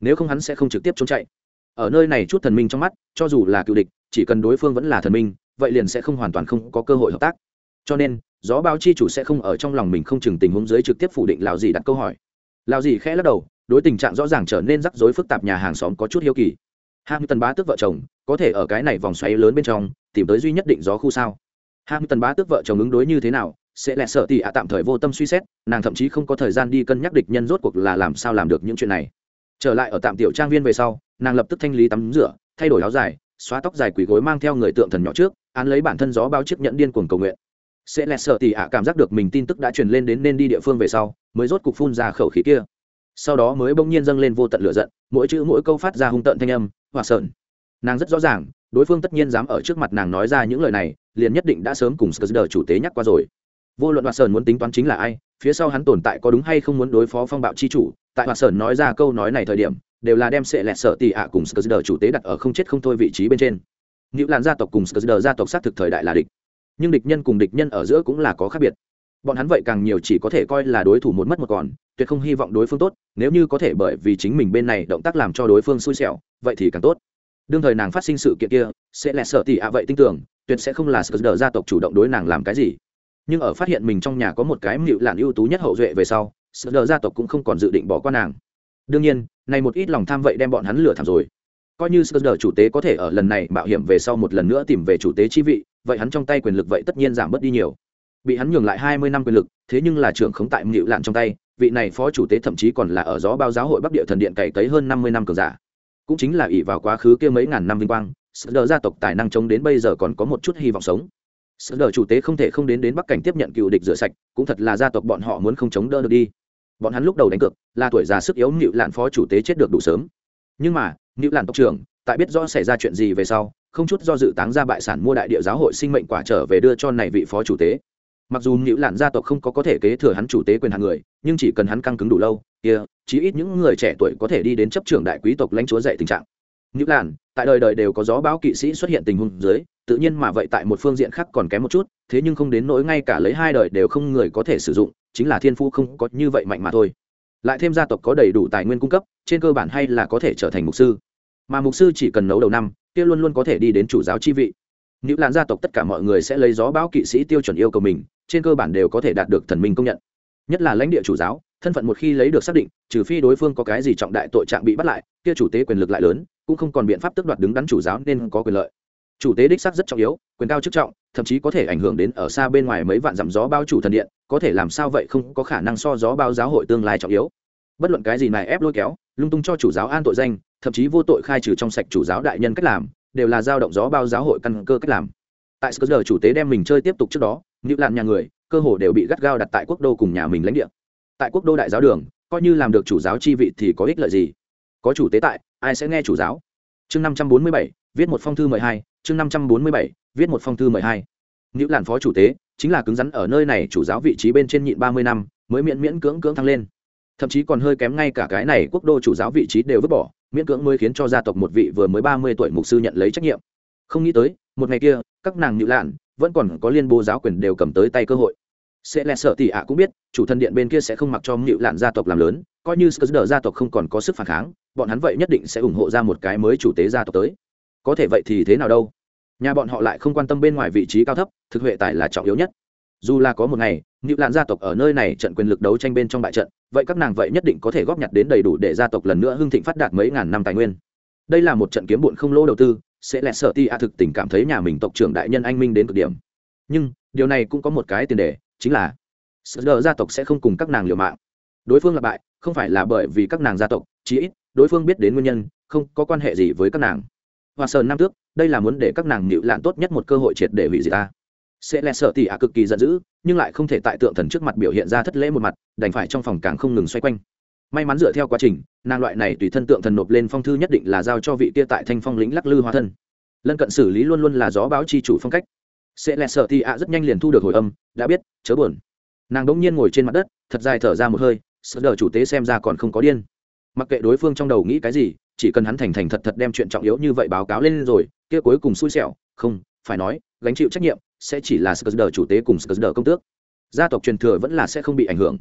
[SPEAKER 1] Nếu không hắn sẽ không trực tiếp trốn chạy. Ở nơi này chút thần minh trong mắt, cho dù là cựu địch, chỉ cần đối phương vẫn là thần minh, vậy liền sẽ không hoàn toàn không có cơ hội hợp tác. Cho nên, gió bao chi chủ sẽ không ở trong lòng mình không chừng tình huống dưới trực tiếp phủ định lào gì đặt câu hỏi. Lào gì khẽ lắc đầu, đối tình trạng rõ ràng trở nên rắc rối phức tạp, nhà hàng xóm có chút hiếu kỳ. Hamilton tần bá tước vợ chồng, có thể ở cái này vòng xoáy lớn bên trong, tìm tới duy nhất định gió khu sao? Hamilton tần bá tước vợ chồng ứng đối như thế nào, sẽ lẹ sợ tỷ ạ tạm thời vô tâm suy xét, nàng thậm chí không có thời gian đi cân nhắc địch nhân rốt cuộc là làm sao làm được những chuyện này. Trở lại ở tạm tiểu trang viên về sau, nàng lập tức thanh lý tắm rửa, thay đổi áo dài, xóa tóc dài quỳ gối mang theo người tượng thần nhỏ trước, án lấy bản thân gió báo chiếc nhận điên cuồng cầu nguyện. Sẽ lẹ sợ tỷ ạ cảm giác được mình tin tức đã truyền lên đến nên đi địa phương về sau, mới rốt cục phun ra khẩu khí kia sau đó mới bỗng nhiên dâng lên vô tận lửa giận, mỗi chữ mỗi câu phát ra hung tợn thanh âm hòa sợn nàng rất rõ ràng, đối phương tất nhiên dám ở trước mặt nàng nói ra những lời này, liền nhất định đã sớm cùng sờ chủ tế nhắc qua rồi. Vô luận hòa sơn muốn tính toán chính là ai, phía sau hắn tồn tại có đúng hay không muốn đối phó phong bạo chi chủ, tại hòa sơn nói ra câu nói này thời điểm, đều là đem sệ lẹt sợ tì ạ cùng sờ chủ tế đặt ở không chết không thôi vị trí bên trên. Nữ làn gia tộc cùng sờ gia tộc xác thực thời đại là địch, nhưng địch nhân cùng địch nhân ở giữa cũng là có khác biệt bọn hắn vậy càng nhiều chỉ có thể coi là đối thủ một mất một còn, tuyệt không hy vọng đối phương tốt, nếu như có thể bởi vì chính mình bên này động tác làm cho đối phương xui xẻo, vậy thì càng tốt. Đương thời nàng phát sinh sự kiện kia, sẽ lẹ sợ tỉ ạ vậy tin tưởng, tuyệt sẽ không là sờ đờ gia tộc chủ động đối nàng làm cái gì. Nhưng ở phát hiện mình trong nhà có một cái mịu lạn ưu tú nhất hậu duệ về sau sờ đờ gia tộc cũng không còn dự định bỏ qua nàng. Đương nhiên, này một ít lòng tham vậy đem bọn hắn lừa thảm rồi. Coi như sờ đờ chủ tế có thể ở lần này mạo hiểm về sau một lần nữa tìm về chủ tế chi vị, vậy hắn trong tay quyền lực vậy tất nhiên giảm bớt đi nhiều bị hắn nhường lại hai mươi năm quyền lực, thế nhưng là trưởng khống tại mịu lạn trong tay, vị này phó chủ tế thậm chí còn là ở gió bao giáo hội bắc địa thần điện cày cấy hơn năm mươi năm cường giả. Cũng chính là ỷ vào quá khứ kia mấy ngàn năm vinh quang sự đỡ gia tộc tài năng chống đến bây giờ còn có một chút hy vọng sống. Sự đỡ chủ tế không thể không đến đến bắc cảnh tiếp nhận cựu địch rửa sạch, cũng thật là gia tộc bọn họ muốn không chống đỡ được đi. Bọn hắn lúc đầu đánh cược, là tuổi già sức yếu nịu lạn phó chủ tế chết được đủ sớm. Nhưng mà nịu lạn tộc trưởng, tại biết rõ xảy ra chuyện gì về sau, không chút do dự táng ra bại sản mua đại địa giáo hội sinh mệnh quả trở về đưa cho này vị phó chủ tế mặc dù nữ lạn gia tộc không có có thể kế thừa hắn chủ tế quyền hàng người nhưng chỉ cần hắn căng cứng đủ lâu kia chí ít những người trẻ tuổi có thể đi đến chấp trưởng đại quý tộc lãnh chúa dạy tình trạng nữ Lạn, tại đời đời đều có gió báo kỵ sĩ xuất hiện tình huống dưới, tự nhiên mà vậy tại một phương diện khác còn kém một chút, thế nhưng không đến nỗi ngay cả lấy hai đời đều không người có thể sử dụng, chính là thiên phú không có như vậy mạnh mà thôi. Lại thêm gia tộc có đầy đủ tài nguyên cung cấp, trên cơ bản hay là có thể trở thành mục sư. Mà mục sư chỉ cần nấu đầu năm, kia luôn luôn có thể đi đến chủ giáo chi vị. Nhữ Lạn gia tộc tất cả mọi người sẽ lấy gió báo kỵ sĩ tiêu chuẩn yêu cầu mình, trên cơ bản đều có thể đạt được thần minh công nhận. Nhất là lãnh địa chủ giáo, thân phận một khi lấy được xác định, trừ phi đối phương có cái gì trọng đại tội trạng bị bắt lại, kia chủ tế quyền lực lại lớn, cũng không còn biện pháp tước đoạt đứng đắn chủ giáo nên có quyền lợi chủ tế đích xác rất trọng yếu quyền cao chức trọng thậm chí có thể ảnh hưởng đến ở xa bên ngoài mấy vạn dặm gió bao chủ thần điện có thể làm sao vậy không có khả năng so gió bao giáo hội tương lai trọng yếu bất luận cái gì này ép lôi kéo lung tung cho chủ giáo an tội danh thậm chí vô tội khai trừ trong sạch chủ giáo đại nhân cách làm đều là dao động gió bao giáo hội căn cơ cách làm. Tại sờ chủ tế đem mình chơi tiếp tục trước đó những làn nhà người, cơ hồ đều bị gắt gao đặt tại quốc đô cùng nhà mình lãnh địa. Tại quốc đô đại giáo đường, coi như làm được chủ giáo chi vị thì có ích lợi gì? Có chủ tế tại, ai sẽ nghe chủ giáo? Chương năm trăm bốn mươi bảy, viết một phong thư mười hai, chương năm trăm bốn mươi bảy, viết một phong thư mười hai. Nữ làn phó chủ tế, chính là cứng rắn ở nơi này chủ giáo vị trí bên trên nhịn ba mươi năm, mới miễn miễn cưỡng cưỡng thăng lên thậm chí còn hơi kém ngay cả cái này quốc đô chủ giáo vị trí đều vứt bỏ, miễn cưỡng mới khiến cho gia tộc một vị vừa mới ba mươi tuổi mục sư nhận lấy trách nhiệm. Không nghĩ tới, một ngày kia, các nàng nhự lạn vẫn còn có liên bố giáo quyền đều cầm tới tay cơ hội. Sẽ lẽ sợ tỷ ạ cũng biết, chủ thân điện bên kia sẽ không mặc cho nhự lạn gia tộc làm lớn, coi như sờ gia tộc không còn có sức phản kháng, bọn hắn vậy nhất định sẽ ủng hộ ra một cái mới chủ tế gia tộc tới. Có thể vậy thì thế nào đâu? Nhà bọn họ lại không quan tâm bên ngoài vị trí cao thấp, thực huệ tài là trọng yếu nhất dù là có một ngày nữ lạn gia tộc ở nơi này trận quyền lực đấu tranh bên trong bại trận, vậy các nàng vậy nhất định có thể góp nhặt đến đầy đủ để gia tộc lần nữa hưng thịnh phát đạt mấy ngàn năm tài nguyên. Đây là một trận kiếm bụn không lỗ đầu tư, sẽ lẹ sợ ti a thực tình cảm thấy nhà mình tộc trưởng đại nhân anh minh đến cực điểm. Nhưng, điều này cũng có một cái tiền đề, chính là sợ gia tộc sẽ không cùng các nàng liều mạng. Đối phương là bại, không phải là bởi vì các nàng gia tộc, chí ít, đối phương biết đến nguyên nhân, không có quan hệ gì với các nàng. Hoa sơn nam tước đây là muốn để các nàng nịu lạn tốt nhất một cơ hội triệt để hủy diệt ta sẽ lẹ sợ tỉ ạ cực kỳ giận dữ, nhưng lại không thể tại tượng thần trước mặt biểu hiện ra thất lễ một mặt, đành phải trong phòng càng không ngừng xoay quanh. May mắn dựa theo quá trình, nàng loại này tùy thân tượng thần nộp lên phong thư nhất định là giao cho vị kia tại thanh phong lĩnh lắc lư hóa thân. Lân cận xử lý luôn luôn là gió báo chi chủ phong cách. Sẽ lẹ sợ tỉ ạ rất nhanh liền thu được hồi âm, đã biết, chớ buồn. Nàng đ ỗ n g nhiên ngồi trên mặt đất, thật dài thở ra một hơi, sợ đờ chủ tế xem ra còn không có điên. Mặc kệ đối phương trong đầu nghĩ cái gì, chỉ cần hắn thành thành thật thật đem chuyện trọng yếu như vậy báo cáo lên rồi, kia cuối cùng xui xẻo, không phải nói, gánh chịu trách nhiệm sẽ chỉ là sờ chủ tế cùng sờ công tước. Gia tộc truyền thừa vẫn là sẽ không bị ảnh hưởng.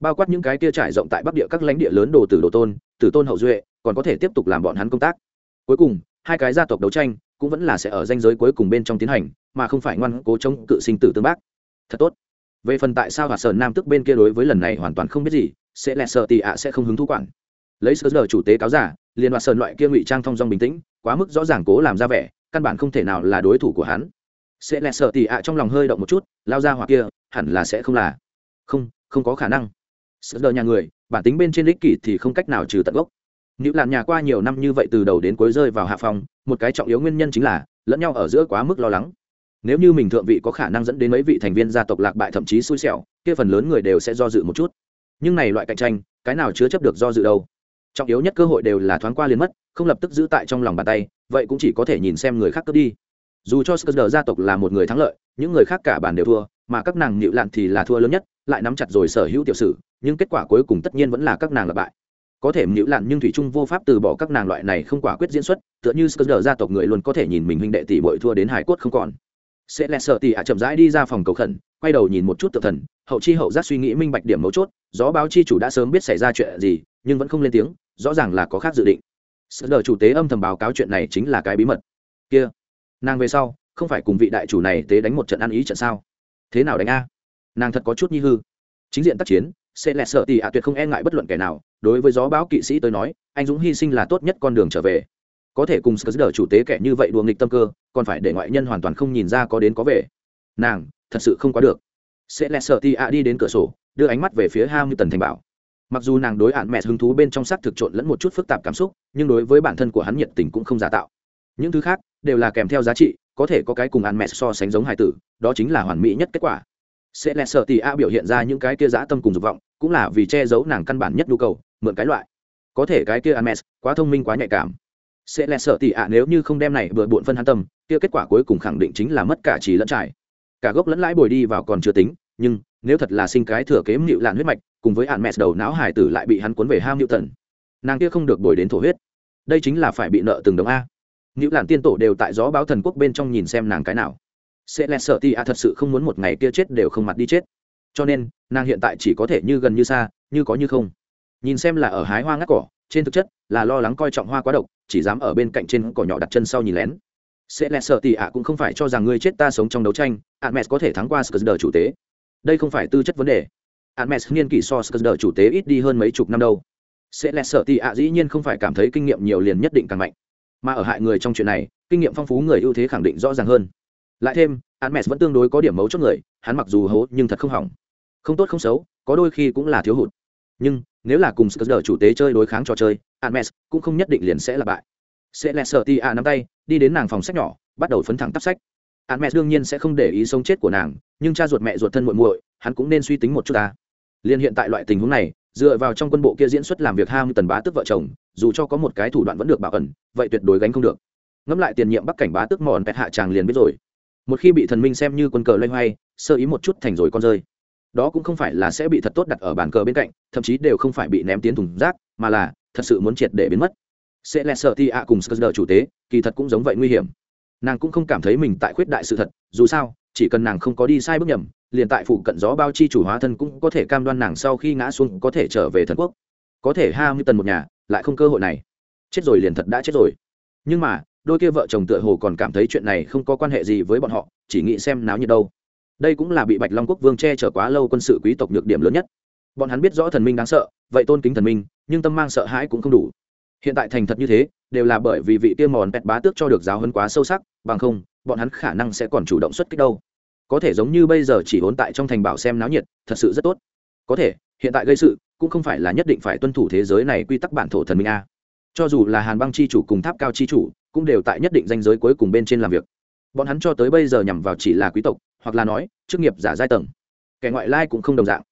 [SPEAKER 1] Bao quát những cái kia trải rộng tại bắc địa các lãnh địa lớn đồ tử đồ tôn, tử tôn hậu duệ, còn có thể tiếp tục làm bọn hắn công tác. Cuối cùng, hai cái gia tộc đấu tranh cũng vẫn là sẽ ở danh giới cuối cùng bên trong tiến hành, mà không phải ngoan cố chống cự sinh tử tương bác. Thật tốt. Về phần tại sao hạt sơn nam tức bên kia đối với lần này hoàn toàn không biết gì, sẽ lẹ sợ tì ạ sẽ không hứng thú quản. Lấy sơ giờ chủ tế cáo giả liên hoạt sơn loại kia ngụy trang thong dong bình tĩnh, quá mức rõ ràng cố làm ra vẻ căn bản không thể nào là đối thủ của hắn. Sẽ lẹ sợ tì ạ trong lòng hơi động một chút, lao ra hoặc kia, hẳn là sẽ không là. Không không có khả năng. Sợ đờ nhà người, bản tính bên trên lích kỷ thì không cách nào trừ tận gốc. Nữ làn nhà qua nhiều năm như vậy từ đầu đến cuối rơi vào hạ phòng, một cái trọng yếu nguyên nhân chính là, lẫn nhau ở giữa quá mức lo lắng. Nếu như mình thượng vị có khả năng dẫn đến mấy vị thành viên gia tộc lạc bại thậm chí xui xẻo, kia phần lớn người đều sẽ do dự một chút. Nhưng này loại cạnh tranh, cái nào chứa chấp được do dự đâu? Trọng yếu nhất cơ hội đều là thoáng qua liền mất, không lập tức giữ tại trong lòng bàn tay, vậy cũng chỉ có thể nhìn xem người khác cướp đi. Dù cho sờ gia tộc là một người thắng lợi, những người khác cả bàn đều thua, mà các nàng nịu lạn thì là thua lớn nhất, lại nắm chặt rồi sở hữu tiểu sử, nhưng kết quả cuối cùng tất nhiên vẫn là các nàng là bại. Có thể nịu lạn nhưng thủy trung vô pháp từ bỏ các nàng loại này không quả quyết diễn xuất, tựa như sờ gia tộc người luôn có thể nhìn mình huynh đệ tỷ bội thua đến hải cốt không còn. Sẽ lẹ sợ tỷ ạ chậm rãi đi ra phòng cầu khẩn, quay đầu nhìn một chút tự thần, hậu chi hậu giác suy nghĩ minh bạch điểm mấu chốt, gió báo chi chủ đã sớm biết xảy ra chuyện gì, nhưng vẫn không lên tiếng rõ ràng là có khác dự định. Sợ lờ chủ tế âm thầm báo cáo chuyện này chính là cái bí mật. Kia, nàng về sau, không phải cùng vị đại chủ này tế đánh một trận ăn ý trận sao? Thế nào đánh a? Nàng thật có chút nhi hư. Chính diện tác chiến, sẽ lẹ sợ tì ạ tuyệt không e ngại bất luận kẻ nào. Đối với gió báo kỵ sĩ tới nói, anh dũng hy sinh là tốt nhất con đường trở về. Có thể cùng sờ chủ tế kẻ như vậy đùa nghịch tâm cơ, còn phải để ngoại nhân hoàn toàn không nhìn ra có đến có về. Nàng, thật sự không quá được. Sẽ lẹ sợ tì ạ đi đến cửa sổ, đưa ánh mắt về phía ham như tần thành bảo mặc dù nàng đối hạn mẹ hứng thú bên trong sắc thực trộn lẫn một chút phức tạp cảm xúc, nhưng đối với bản thân của hắn nhiệt tình cũng không giả tạo. Những thứ khác đều là kèm theo giá trị, có thể có cái cùng hạn mẹ so sánh giống hài tử, đó chính là hoàn mỹ nhất kết quả. Sẽ lẹ sợ tì a biểu hiện ra những cái kia dã tâm cùng dục vọng, cũng là vì che giấu nàng căn bản nhất nhu cầu, mượn cái loại. Có thể cái kia Hermes quá thông minh quá nhạy cảm. Sẽ lẹ sợ tì a nếu như không đem này bừa bộn phân hắn tâm, kia kết quả cuối cùng khẳng định chính là mất cả trí lẫn trải. Cả gốc lẫn lãi bồi đi vào còn chưa tính nhưng nếu thật là sinh cái thừa kế nịu lạn huyết mạch, cùng với hạn mẹ đầu não hải tử lại bị hắn cuốn về ham nịu tần nàng kia không được bồi đến thổ huyết. Đây chính là phải bị nợ từng đồng a. Nịu lạn tiên tổ đều tại gió báo thần quốc bên trong nhìn xem nàng cái nào. Sẽ lẹ sợ ti a thật sự không muốn một ngày kia chết đều không mặt đi chết. Cho nên, nàng hiện tại chỉ có thể như gần như xa, như có như không. Nhìn xem là ở hái hoa ngắt cỏ, trên thực chất là lo lắng coi trọng hoa quá độc, chỉ dám ở bên cạnh trên cỏ nhỏ đặt chân sau nhìn lén. Sẽ lẹ sợ ti a cũng không phải cho rằng ngươi chết ta sống trong đấu tranh admes có thể thắng qua sờ chủ tế đây không phải tư chất vấn đề. Admes niên kỷ so skr chủ tế ít đi hơn mấy chục năm đâu. Sẽ lẹ sợ tì ạ, dĩ nhiên không phải cảm thấy kinh nghiệm nhiều liền nhất định càng mạnh. Mà ở hại người trong chuyện này, kinh nghiệm phong phú người ưu thế khẳng định rõ ràng hơn. Lại thêm, admes vẫn tương đối có điểm mấu chốt người, hắn mặc dù hố nhưng thật không hỏng. Không tốt không xấu, có đôi khi cũng là thiếu hụt. Nhưng, nếu là cùng Skr chủ tế chơi đối kháng trò chơi, Admes cũng không nhất định liền sẽ là bại. Sẽ lẹ sợ ti a nắm tay, đi đến nàng phòng sách nhỏ, bắt đầu phấn thẳng tắp sách. Admes đương nhiên sẽ không để ý sống chết của nàng, nhưng cha ruột mẹ ruột thân muội muội, hắn cũng nên suy tính một chút ta. Liên hiện tại loại tình huống này, dựa vào trong quân bộ kia diễn xuất làm việc ham tần bá tức vợ chồng, dù cho có một cái thủ đoạn vẫn được bảo ẩn, vậy tuyệt đối gánh không được. Ngẫm lại tiền nhiệm bắc cảnh bá tức mòn pẹt hạ tràng liền biết rồi. Một khi bị thần minh xem như quân cờ loay hoay, sơ ý một chút thành rồi con rơi. Đó cũng không phải là sẽ bị thật tốt đặt ở bàn cờ bên cạnh, thậm chí đều không phải bị ném tiến thùng rác, mà là thật sự muốn triệt để biến mất. Sẽ lẹ sợ thì ạ cùng sờ chủ tế, kỳ thật cũng giống vậy nguy hiểm nàng cũng không cảm thấy mình tại khuyết đại sự thật, dù sao, chỉ cần nàng không có đi sai bước nhầm, liền tại phụ cận gió bao chi chủ hóa thân cũng có thể cam đoan nàng sau khi ngã xuống có thể trở về thần quốc. Có thể ha như tần một nhà, lại không cơ hội này. Chết rồi liền thật đã chết rồi. Nhưng mà, đôi kia vợ chồng tựa hồ còn cảm thấy chuyện này không có quan hệ gì với bọn họ, chỉ nghĩ xem náo nhiệt đâu. Đây cũng là bị bạch long quốc vương che chở quá lâu quân sự quý tộc nhược điểm lớn nhất. Bọn hắn biết rõ thần minh đáng sợ, vậy tôn kính thần minh, nhưng tâm mang sợ hãi cũng không đủ hiện tại thành thật như thế, đều là bởi vì vị kia mòn pẹt bá tước cho được giáo hơn quá sâu sắc, bằng không, bọn hắn khả năng sẽ còn chủ động xuất kích đâu. Có thể giống như bây giờ chỉ hốn tại trong thành bảo xem náo nhiệt, thật sự rất tốt. Có thể, hiện tại gây sự, cũng không phải là nhất định phải tuân thủ thế giới này quy tắc bản thổ thần minh a. Cho dù là hàn băng c h i chủ cùng tháp cao c h i chủ, cũng đều tại nhất định danh giới cuối cùng bên trên làm việc. Bọn hắn cho tới bây giờ nhằm vào chỉ là quý tộc, hoặc là nói, chức nghiệp giả giai tầng. Kẻ ngoại lai cũng không đồng dạng.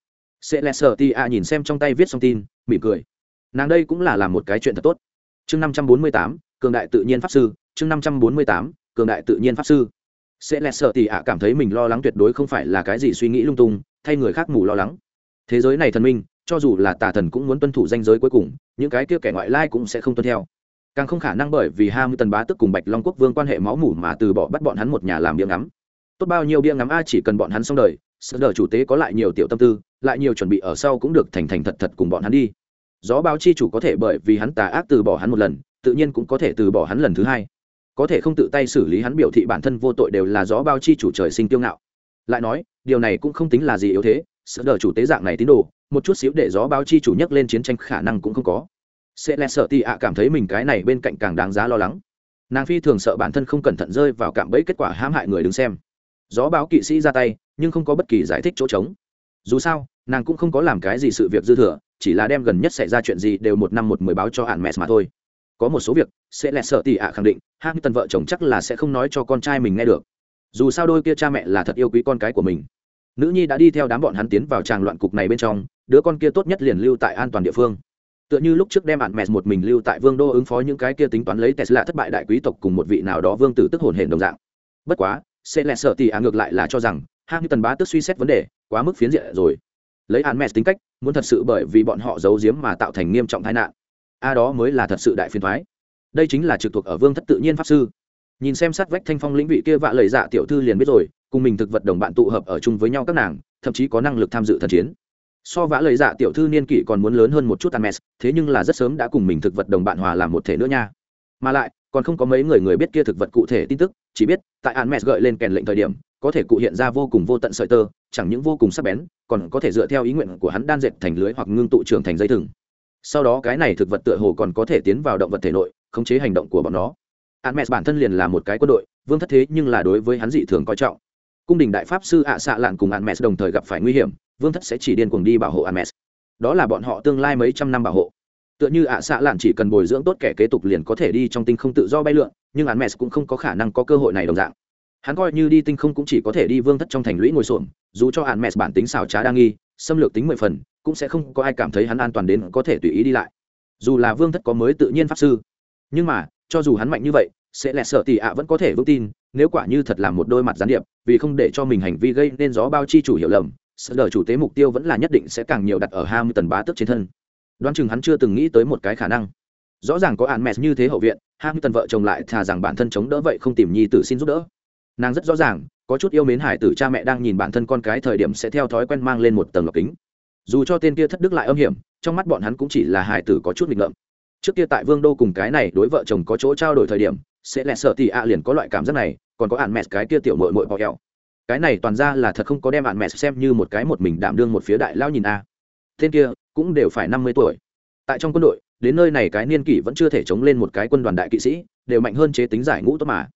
[SPEAKER 1] Sẽ lẹ sợ ti a nhìn xem trong tay viết xong tin, mỉm cười nàng đây cũng là làm một cái chuyện thật tốt. Chương năm trăm bốn mươi tám, cường đại tự nhiên pháp sư. Chương năm trăm bốn mươi tám, cường đại tự nhiên pháp sư. Sẽ lẹt sợ tì ạ cảm thấy mình lo lắng tuyệt đối không phải là cái gì suy nghĩ lung tung, thay người khác mù lo lắng. Thế giới này thần minh, cho dù là tà thần cũng muốn tuân thủ danh giới cuối cùng, những cái kia kẻ ngoại lai cũng sẽ không tuân theo. Càng không khả năng bởi vì hai mươi tần bá tức cùng bạch long quốc vương quan hệ máu mủ mà từ bỏ bắt bọn hắn một nhà làm biếng ngắm. Tốt bao nhiêu bia ngắm a chỉ cần bọn hắn xong đời sợ đờ chủ tế có lại nhiều tiểu tâm tư, lại nhiều chuẩn bị ở sau cũng được thành thành thật thật cùng bọn hắn đi gió báo chi chủ có thể bởi vì hắn tà ác từ bỏ hắn một lần, tự nhiên cũng có thể từ bỏ hắn lần thứ hai. Có thể không tự tay xử lý hắn biểu thị bản thân vô tội đều là gió báo chi chủ trời sinh tiêu ngạo. Lại nói, điều này cũng không tính là gì yếu thế, sợ đờ chủ tế dạng này tín đồ, một chút xíu để gió báo chi chủ nhắc lên chiến tranh khả năng cũng không có. Sẽ lẽ sợ tị ạ cảm thấy mình cái này bên cạnh càng đáng giá lo lắng. Nàng phi thường sợ bản thân không cẩn thận rơi vào cạm bẫy kết quả hãm hại người đứng xem. Gió báo kỵ sĩ ra tay, nhưng không có bất kỳ giải thích chỗ trống. Dù sao nàng cũng không có làm cái gì sự việc dư thừa, chỉ là đem gần nhất xảy ra chuyện gì đều một năm một mười báo cho hạn mẹ mà thôi. Có một số việc, sẽ lẹ sợ tị ạ khẳng định hai tần vợ chồng chắc là sẽ không nói cho con trai mình nghe được. Dù sao đôi kia cha mẹ là thật yêu quý con cái của mình. Nữ nhi đã đi theo đám bọn hắn tiến vào tràng loạn cục này bên trong, đứa con kia tốt nhất liền lưu tại an toàn địa phương. Tựa như lúc trước đem bạn mẹ một mình lưu tại vương đô ứng phó những cái kia tính toán lấy tesla thất bại đại quý tộc cùng một vị nào đó vương tử tức hồn hển đồng dạng. Bất quá, sẽ lẹ sợ tị ạ ngược lại là cho rằng hạng như tần bá tức suy xét vấn đề, quá mức phiến diện rồi lấy án mẹ tính cách muốn thật sự bởi vì bọn họ giấu giếm mà tạo thành nghiêm trọng tai nạn. A đó mới là thật sự đại phiền thoái đây chính là trực thuộc ở vương thất tự nhiên pháp sư. Nhìn xem sát vách thanh phong lĩnh vị kia vạ lời dạ tiểu thư liền biết rồi cùng mình thực vật đồng bạn tụ hợp ở chung với nhau các nàng thậm chí có năng lực tham dự thần chiến. So vã lời dạ tiểu thư niên kỷ còn muốn lớn hơn một chút Hermes, thế nhưng là rất sớm đã cùng mình thực vật đồng bạn hòa làm một thể nữa nha. Mà lại còn không có mấy người người biết kia thực vật cụ thể tin tức chỉ biết tại Hermes gợi lên kèn lệnh thời điểm có thể cụ hiện ra vô cùng vô tận sợi tơ, chẳng những vô cùng sắc bén, còn có thể dựa theo ý nguyện của hắn đan dệt thành lưới hoặc ngưng tụ trưởng thành dây thừng. Sau đó cái này thực vật tựa hồ còn có thể tiến vào động vật thể nội, khống chế hành động của bọn nó. Hermes bản thân liền là một cái quân đội, vương thất thế nhưng là đối với hắn dị thường coi trọng. Cung đình đại pháp sư ạ xạ lạn cùng Hermes đồng thời gặp phải nguy hiểm, vương thất sẽ chỉ điên cuồng đi bảo hộ Hermes đó là bọn họ tương lai mấy trăm năm bảo hộ. Tựa như ạ xạ lạn chỉ cần bồi dưỡng tốt kẻ kế tục liền có thể đi trong tinh không tự do bay lượn, nhưng Hermes cũng không có khả năng có cơ hội này đồng dạng hắn coi như đi tinh không cũng chỉ có thể đi vương thất trong thành lũy ngồi xổm, dù cho hạn mẹ bản tính xảo trá đa nghi, xâm lược tính mười phần, cũng sẽ không có ai cảm thấy hắn an toàn đến có thể tùy ý đi lại. Dù là vương thất có mới tự nhiên pháp sư, nhưng mà, cho dù hắn mạnh như vậy, sẽ lẹ sợ tị ạ vẫn có thể vững tin, nếu quả như thật là một đôi mặt gián điệp, vì không để cho mình hành vi gây nên gió bao chi chủ hiểu lầm, sợ đờ chủ tế mục tiêu vẫn là nhất định sẽ càng nhiều đặt ở hai mươi tần bá tức trên thân. Đoán chừng hắn chưa từng nghĩ tới một cái khả năng. Rõ ràng có hạn mẹ như thế hậu viện, hai mươi tần vợ chồng lại thà rằng bản thân chống đỡ vậy không tìm nhi tử xin giúp đỡ nàng rất rõ ràng, có chút yêu mến hải tử cha mẹ đang nhìn bản thân con cái thời điểm sẽ theo thói quen mang lên một tầng lọc kính. Dù cho tên kia thất đức lại âm hiểm, trong mắt bọn hắn cũng chỉ là hải tử có chút nghịch ngợm. Trước kia tại vương đô cùng cái này đối vợ chồng có chỗ trao đổi thời điểm, sẽ lẹ sợ thì ạ liền có loại cảm giác này, còn có ạn mẹ cái kia tiểu mội mội bọ kẹo. Cái này toàn ra là thật không có đem ạn mẹ xem như một cái một mình đảm đương một phía đại lao nhìn a. À. tên kia cũng đều phải năm mươi tuổi. Tại trong quân đội, đến nơi này cái niên kỷ vẫn chưa thể chống lên một cái quân đoàn đại kỵ sĩ, đều mạnh hơn chế tính giải ngũ tốt mà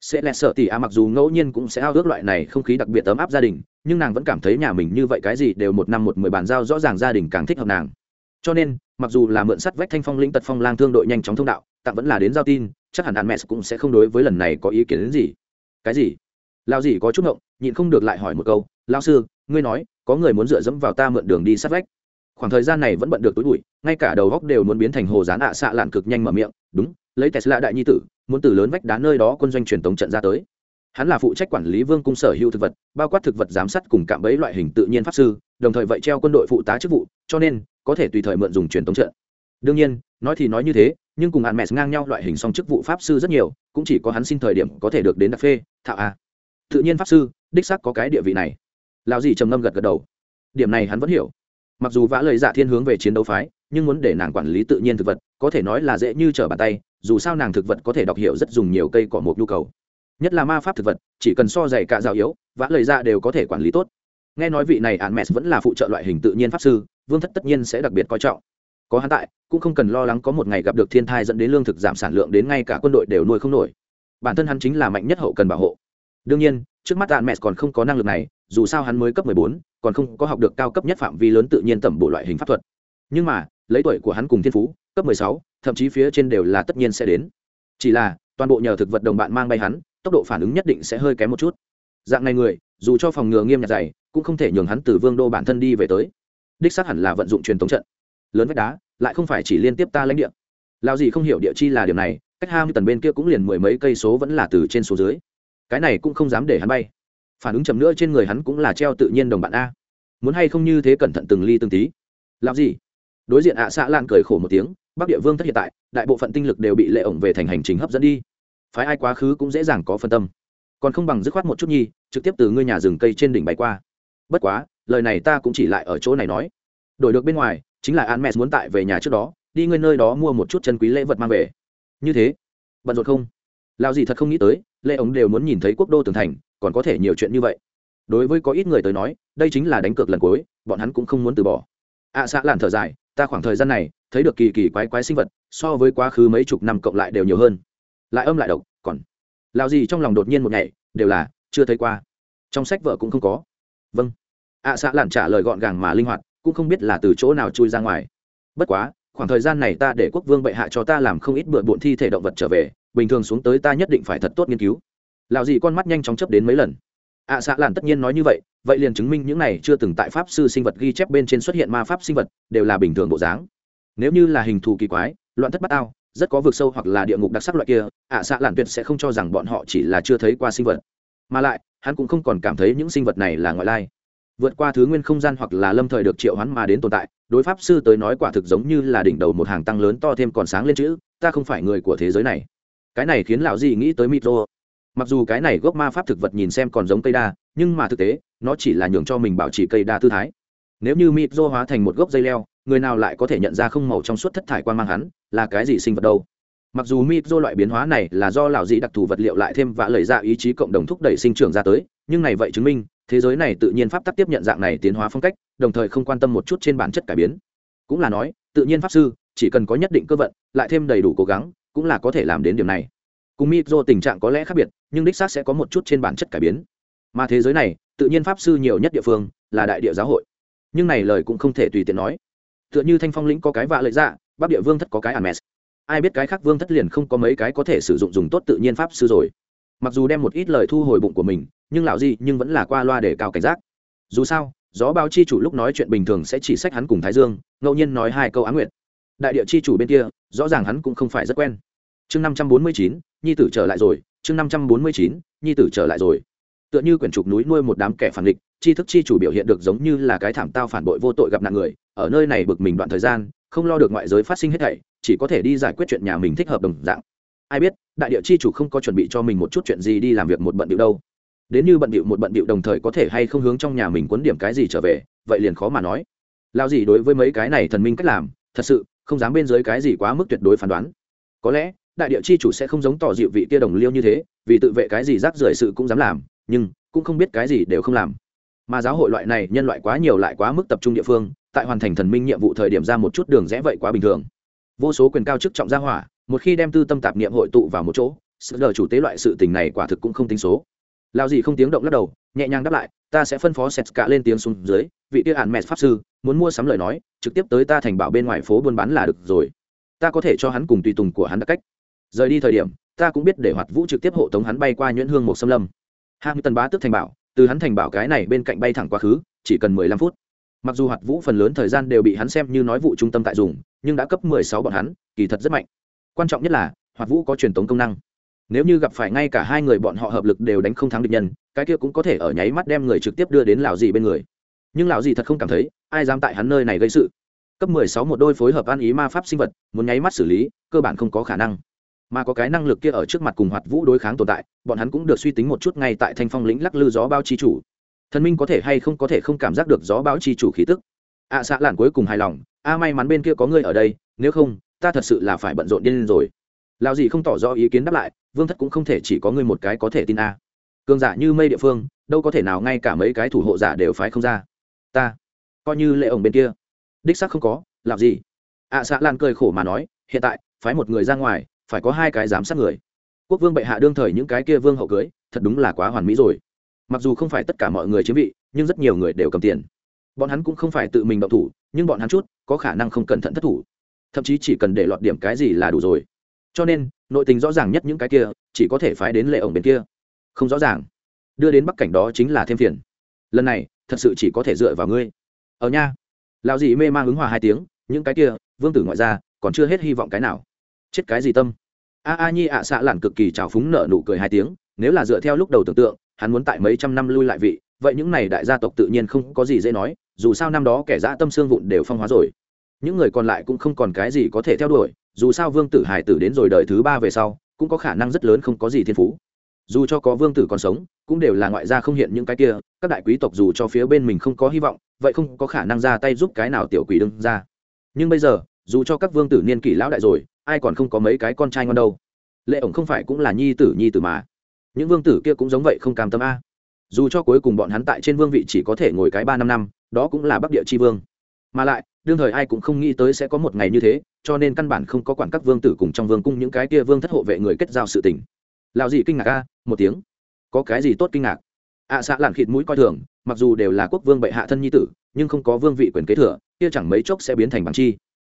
[SPEAKER 1] sẽ lẹ sợ tỉ a, mặc dù ngẫu nhiên cũng sẽ ao ước loại này không khí đặc biệt ấm áp gia đình, nhưng nàng vẫn cảm thấy nhà mình như vậy cái gì đều một năm một mười bàn giao rõ ràng gia đình càng thích hợp nàng. Cho nên, mặc dù là mượn sắt vách thanh phong lĩnh tật phong lang thương đội nhanh chóng thông đạo tạm vẫn là đến giao tin, chắc hẳn hạn mẹ cũng sẽ không đối với lần này có ý kiến đến gì. Cái gì? Lao gì có chút ngộng, nhịn không được lại hỏi một câu lao sư, ngươi nói, có người muốn dựa dẫm vào ta mượn đường đi sắt vách? Khoảng thời gian này vẫn bận được túi bụi, ngay cả đầu góc đều muốn biến thành hồ dán ạ xạ lạn cực nhanh mở miệng, đúng, lấy tesla đại nhi tử muốn từ lớn vách đá nơi đó quân doanh truyền tống trận ra tới. Hắn là phụ trách quản lý vương cung sở hữu thực vật, bao quát thực vật giám sát cùng cạm bẫy loại hình tự nhiên pháp sư, đồng thời vậy treo quân đội phụ tá chức vụ, cho nên có thể tùy thời mượn dùng truyền tống trận. Đương nhiên, nói thì nói như thế, nhưng cùng hạn mẹ ngang nhau loại hình song chức vụ pháp sư rất nhiều, cũng chỉ có hắn xin thời điểm có thể được đến đặc phê, thạo a. Tự nhiên pháp sư, đích xác có cái địa vị này. Lão gì trầm ngâm gật gật đầu. Điểm này hắn vẫn hiểu. Mặc dù vã lời dạ thiên hướng về chiến đấu phái, nhưng muốn để nàng quản lý tự nhiên thực vật, có thể nói là dễ như trở bàn tay dù sao nàng thực vật có thể đọc hiểu rất dùng nhiều cây cỏ một nhu cầu. Nhất là ma pháp thực vật chỉ cần so dày cả rào yếu vã lời ra đều có thể quản lý tốt. Nghe nói vị này ạn mẹ vẫn là phụ trợ loại hình tự nhiên pháp sư vương thất tất nhiên sẽ đặc biệt coi trọng. Có hắn tại cũng không cần lo lắng có một ngày gặp được thiên thai dẫn đến lương thực giảm sản lượng đến ngay cả quân đội đều nuôi không nổi. Bản thân hắn chính là mạnh nhất hậu cần bảo hộ. Đương nhiên trước mắt ạn mẹ còn không có năng lực này dù sao hắn mới cấp 14, còn không có học được cao cấp nhất phạm vi lớn tự nhiên tẩm bộ loại hình pháp thuật. Nhưng mà lấy tuổi của hắn cùng thiên phú cấp 16, thậm chí phía trên đều là tất nhiên sẽ đến. Chỉ là, toàn bộ nhờ thực vật đồng bạn mang bay hắn, tốc độ phản ứng nhất định sẽ hơi kém một chút. Dạng này người, dù cho phòng ngừa nghiêm nhặt dày, cũng không thể nhường hắn từ vương đô bản thân đi về tới. Đích xác hẳn là vận dụng truyền thống trận. Lớn vách đá, lại không phải chỉ liên tiếp ta lãnh địa. Lao gì không hiểu địa chi là điều này, cách hai mươi tần bên kia cũng liền mười mấy cây số vẫn là từ trên số dưới. Cái này cũng không dám để hắn bay. Phản ứng chậm nữa trên người hắn cũng là treo tự nhiên đồng bạn a. Muốn hay không như thế cẩn thận từng ly từng tí. Làm gì đối diện ạ à xạ lan cười khổ một tiếng bắc địa vương thất hiện tại đại bộ phận tinh lực đều bị lệ ổng về thành hành trình hấp dẫn đi. Phái ai quá khứ cũng dễ dàng có phân tâm. Còn không bằng dứt khoát một chút nhi trực tiếp từ ngươi nhà rừng cây trên đỉnh bay qua. Bất quá lời này ta cũng chỉ lại ở chỗ này nói. Đổi được bên ngoài chính là an mẹ muốn tại về nhà trước đó đi ngơi nơi đó mua một chút chân quý lễ vật mang về. Như thế bận rộn không? Lao gì thật không nghĩ tới lệ ổng đều muốn nhìn thấy quốc đô tường thành còn có thể nhiều chuyện như vậy. Đối với có ít người tới nói đây chính là đánh cược lần cuối bọn hắn cũng không muốn từ bỏ. ạ à, xã làn thở dài ta khoảng thời gian này thấy được kỳ kỳ quái quái sinh vật so với quá khứ mấy chục năm cộng lại đều nhiều hơn. Lại âm lại độc còn lao gì trong lòng đột nhiên một ngày đều là chưa thấy qua. Trong sách vợ cũng không có. Vâng. Ạ à, xã lản trả lời gọn gàng mà linh hoạt cũng không biết là từ chỗ nào chui ra ngoài. Bất quá khoảng thời gian này ta để quốc vương bệ hạ cho ta làm không ít bựa bộn thi thể động vật trở về bình thường xuống tới ta nhất định phải thật tốt nghiên cứu. Lào gì con mắt nhanh chóng chấp đến mấy lần. Ạ à, xạ tất nhiên nói như vậy vậy liền chứng minh những này chưa từng tại pháp sư sinh vật ghi chép bên trên xuất hiện ma pháp sinh vật đều là bình thường bộ dáng. Nếu như là hình thù kỳ quái loạn thất bát ao rất có vực sâu hoặc là địa ngục đặc sắc loại kia ạ à, xạ lạn tuyệt sẽ không cho rằng bọn họ chỉ là chưa thấy qua sinh vật. Mà lại hắn cũng không còn cảm thấy những sinh vật này là ngoại lai. Vượt qua thứ nguyên không gian hoặc là lâm thời được triệu hắn mà đến tồn tại đối pháp sư tới nói quả thực giống như là đỉnh đầu một hàng tăng lớn to thêm còn sáng lên chữ ta không phải người của thế giới này. Cái này khiến lão gì nghĩ tới mitro mặc dù cái này gốc ma pháp thực vật nhìn xem còn giống cây đa, nhưng mà thực tế, nó chỉ là nhường cho mình bảo trì cây đa tư thái. Nếu như mịp dô hóa thành một gốc dây leo, người nào lại có thể nhận ra không màu trong suốt thất thải quan mang hắn, là cái gì sinh vật đâu? Mặc dù mịp dô loại biến hóa này là do lão dị đặc thù vật liệu lại thêm và lời ra ý chí cộng đồng thúc đẩy sinh trưởng ra tới, nhưng này vậy chứng minh, thế giới này tự nhiên pháp tắc tiếp nhận dạng này tiến hóa phong cách, đồng thời không quan tâm một chút trên bản chất cải biến. Cũng là nói, tự nhiên pháp sư, chỉ cần có nhất định cơ vận, lại thêm đầy đủ cố gắng, cũng là có thể làm đến điểm này cùng micro tình trạng có lẽ khác biệt, nhưng đích xác sẽ có một chút trên bản chất cải biến. Mà thế giới này, tự nhiên pháp sư nhiều nhất địa phương là đại địa giáo hội. Nhưng này lời cũng không thể tùy tiện nói. Tựa như thanh phong lĩnh có cái vạ lợi dạ bắc địa vương thất có cái Hermes. ai biết cái khác vương thất liền không có mấy cái có thể sử dụng dùng tốt tự nhiên pháp sư rồi. Mặc dù đem một ít lời thu hồi bụng của mình, nhưng lão gì nhưng vẫn là qua loa để cao cảnh giác. Dù sao, gió bao chi chủ lúc nói chuyện bình thường sẽ chỉ sách hắn cùng thái dương, ngẫu nhiên nói hai câu á nguyện đại địa chi chủ bên kia, rõ ràng hắn cũng không phải rất quen. Chương năm trăm bốn mươi chín nhi tử trở lại rồi, chương năm trăm bốn mươi chín, nhi tử trở lại rồi. Tựa như quyển trục núi nuôi một đám kẻ phản địch tri thức chi chủ biểu hiện được giống như là cái thảm tao phản bội vô tội gặp nạn người, ở nơi này bực mình đoạn thời gian, không lo được ngoại giới phát sinh hết thảy, chỉ có thể đi giải quyết chuyện nhà mình thích hợp đồng dạng. Ai biết, đại địa chi chủ không có chuẩn bị cho mình một chút chuyện gì đi làm việc một bận điệu đâu. Đến như bận điệu một bận điệu đồng thời có thể hay không hướng trong nhà mình quấn điểm cái gì trở về, vậy liền khó mà nói. Lao gì đối với mấy cái này thần minh cách làm, thật sự không dám bên dưới cái gì quá mức tuyệt đối phán đoán. Có lẽ đại địa chi chủ sẽ không giống tỏ dịu vị kia đồng liêu như thế, vì tự vệ cái gì rác rưởi sự cũng dám làm, nhưng cũng không biết cái gì đều không làm. Mà giáo hội loại này nhân loại quá nhiều lại quá mức tập trung địa phương, tại hoàn thành thần minh nhiệm vụ thời điểm ra một chút đường rẽ vậy quá bình thường. Vô số quyền cao chức trọng gia hỏa, một khi đem tư tâm tạp niệm hội tụ vào một chỗ, sự lờ chủ tế loại sự tình này quả thực cũng không tính số. Lao gì không tiếng động lắc đầu, nhẹ nhàng đáp lại, ta sẽ phân phó sét cả lên tiếng xuống dưới, vị tiêu hạn mẹ pháp sư, muốn mua sắm lời nói, trực tiếp tới ta thành bảo bên ngoài phố buôn bán là được rồi. Ta có thể cho hắn cùng tùy tùng của hắn đặc cách rời đi thời điểm, ta cũng biết để hoạt vũ trực tiếp hộ tống hắn bay qua nhuyễn hương một xâm lâm. Hai tần bá tức thành bảo, từ hắn thành bảo cái này bên cạnh bay thẳng quá khứ, chỉ cần mười lăm phút. Mặc dù hoạt vũ phần lớn thời gian đều bị hắn xem như nói vụ trung tâm tại dùng, nhưng đã cấp mười sáu bọn hắn, kỳ thật rất mạnh. Quan trọng nhất là, hoạt vũ có truyền tống công năng. Nếu như gặp phải ngay cả hai người bọn họ hợp lực đều đánh không thắng địch nhân, cái kia cũng có thể ở nháy mắt đem người trực tiếp đưa đến lào gì bên người. Nhưng lào gì thật không cảm thấy, ai dám tại hắn nơi này gây sự. Cấp mười sáu một đôi phối hợp ăn ý ma pháp sinh vật, muốn nháy mắt xử lý, cơ bản không có khả năng mà có cái năng lực kia ở trước mặt cùng hoạt vũ đối kháng tồn tại bọn hắn cũng được suy tính một chút ngay tại thanh phong lĩnh lắc lư gió bao chi chủ. Thần minh có thể hay không có thể không cảm giác được gió bao chi chủ khí tức? Ạ à, xạ lạn cuối cùng hài lòng a may mắn bên kia có ngươi ở đây nếu không ta thật sự là phải bận rộn điên lên rồi. Lao gì không tỏ rõ ý kiến đáp lại vương thất cũng không thể chỉ có ngươi một cái có thể tin a. Cường giả như mây địa phương đâu có thể nào ngay cả mấy cái thủ hộ giả đều phái không ra. Ta coi như lệ ổng bên kia. Đích xác không có làm gì? Ạ à, xạ lan cười khổ mà nói hiện tại phái một người ra ngoài phải có hai cái giám sát người. Quốc vương bệ hạ đương thời những cái kia vương hậu cưới, thật đúng là quá hoàn mỹ rồi. Mặc dù không phải tất cả mọi người chiếm vị, nhưng rất nhiều người đều cầm tiền. Bọn hắn cũng không phải tự mình động thủ, nhưng bọn hắn chút, có khả năng không cẩn thận thất thủ. Thậm chí chỉ cần để lọt điểm cái gì là đủ rồi. Cho nên, nội tình rõ ràng nhất những cái kia, chỉ có thể phái đến lệ ổng bên kia. Không rõ ràng. Đưa đến bắc cảnh đó chính là thêm phiền. Lần này, thật sự chỉ có thể dựa vào ngươi. Ở nha. Lão dị mê mang ứng hòa hai tiếng, những cái kia, vương tử ngoại gia, còn chưa hết hy vọng cái nào chết cái gì tâm? A a nhi ạ xạ lản cực kỳ trào phúng nợ nụ cười hai tiếng, nếu là dựa theo lúc đầu tưởng tượng, hắn muốn tại mấy trăm năm lui lại vị, vậy những này đại gia tộc tự nhiên không có gì dễ nói, dù sao năm đó kẻ dã tâm xương vụn đều phong hóa rồi. Những người còn lại cũng không còn cái gì có thể theo đuổi, dù sao vương tử hải tử đến rồi đời thứ ba về sau, cũng có khả năng rất lớn không có gì thiên phú. Dù cho có vương tử còn sống, cũng đều là ngoại gia không hiện những cái kia, các đại quý tộc dù cho phía bên mình không có hy vọng, vậy không có khả năng ra tay giúp cái nào tiểu quỷ đương ra. Nhưng bây giờ, dù cho các vương tử niên kỷ lão đại rồi ai còn không có mấy cái con trai ngon đâu. Lệ ổng không phải cũng là nhi tử nhi tử mà. Những vương tử kia cũng giống vậy không cam tâm a. Dù cho cuối cùng bọn hắn tại trên vương vị chỉ có thể ngồi cái ba năm năm đó cũng là bắc địa tri vương. Mà lại đương thời ai cũng không nghĩ tới sẽ có một ngày như thế cho nên căn bản không có quản các vương tử cùng trong vương cung những cái kia vương thất hộ vệ người kết giao sự tình. Lào gì kinh ngạc a một tiếng. Có cái gì tốt kinh ngạc? Ạ à, xạ lạn khịt mũi coi thường mặc dù đều là quốc vương bệ hạ thân nhi tử nhưng không có vương vị quyền kế thừa kia chẳng mấy chốc sẽ biến thành bằng chi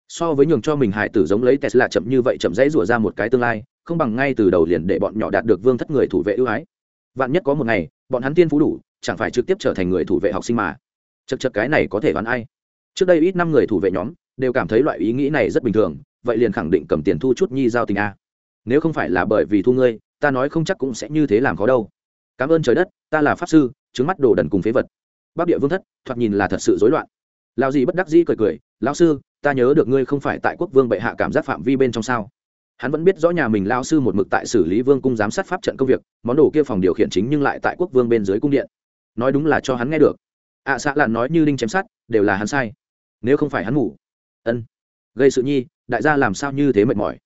[SPEAKER 1] so với nhường cho mình hải tử giống lấy tesla chậm như vậy chậm rãi rủa ra một cái tương lai, không bằng ngay từ đầu liền để bọn nhỏ đạt được vương thất người thủ vệ ưu ái. Vạn nhất có một ngày, bọn hắn tiên phú đủ, chẳng phải trực tiếp trở thành người thủ vệ học sinh mà. Chật chật cái này có thể đoán ai? Trước đây ít năm người thủ vệ nhóm, đều cảm thấy loại ý nghĩ này rất bình thường, vậy liền khẳng định cầm tiền thu chút nhi giao tình a. Nếu không phải là bởi vì thu ngươi, ta nói không chắc cũng sẽ như thế làm khó đâu. Cảm ơn trời đất, ta là pháp sư, trứng mắt đồ đần cùng phế vật. Bắc địa vương thất, thoạt nhìn là thật sự rối loạn. Lao gì bất đắc dĩ cười cười, lão sư ta nhớ được ngươi không phải tại quốc vương bệ hạ cảm giác phạm vi bên trong sao? Hắn vẫn biết rõ nhà mình lao sư một mực tại xử lý vương cung giám sát pháp trận công việc món đồ kia phòng điều khiển chính nhưng lại tại quốc vương bên dưới cung điện. Nói đúng là cho hắn nghe được. Ạ à, xạ lạn nói như đinh chém sát đều là hắn sai. Nếu không phải hắn ngủ. Ân. Gây sự nhi đại gia làm sao như thế mệt mỏi?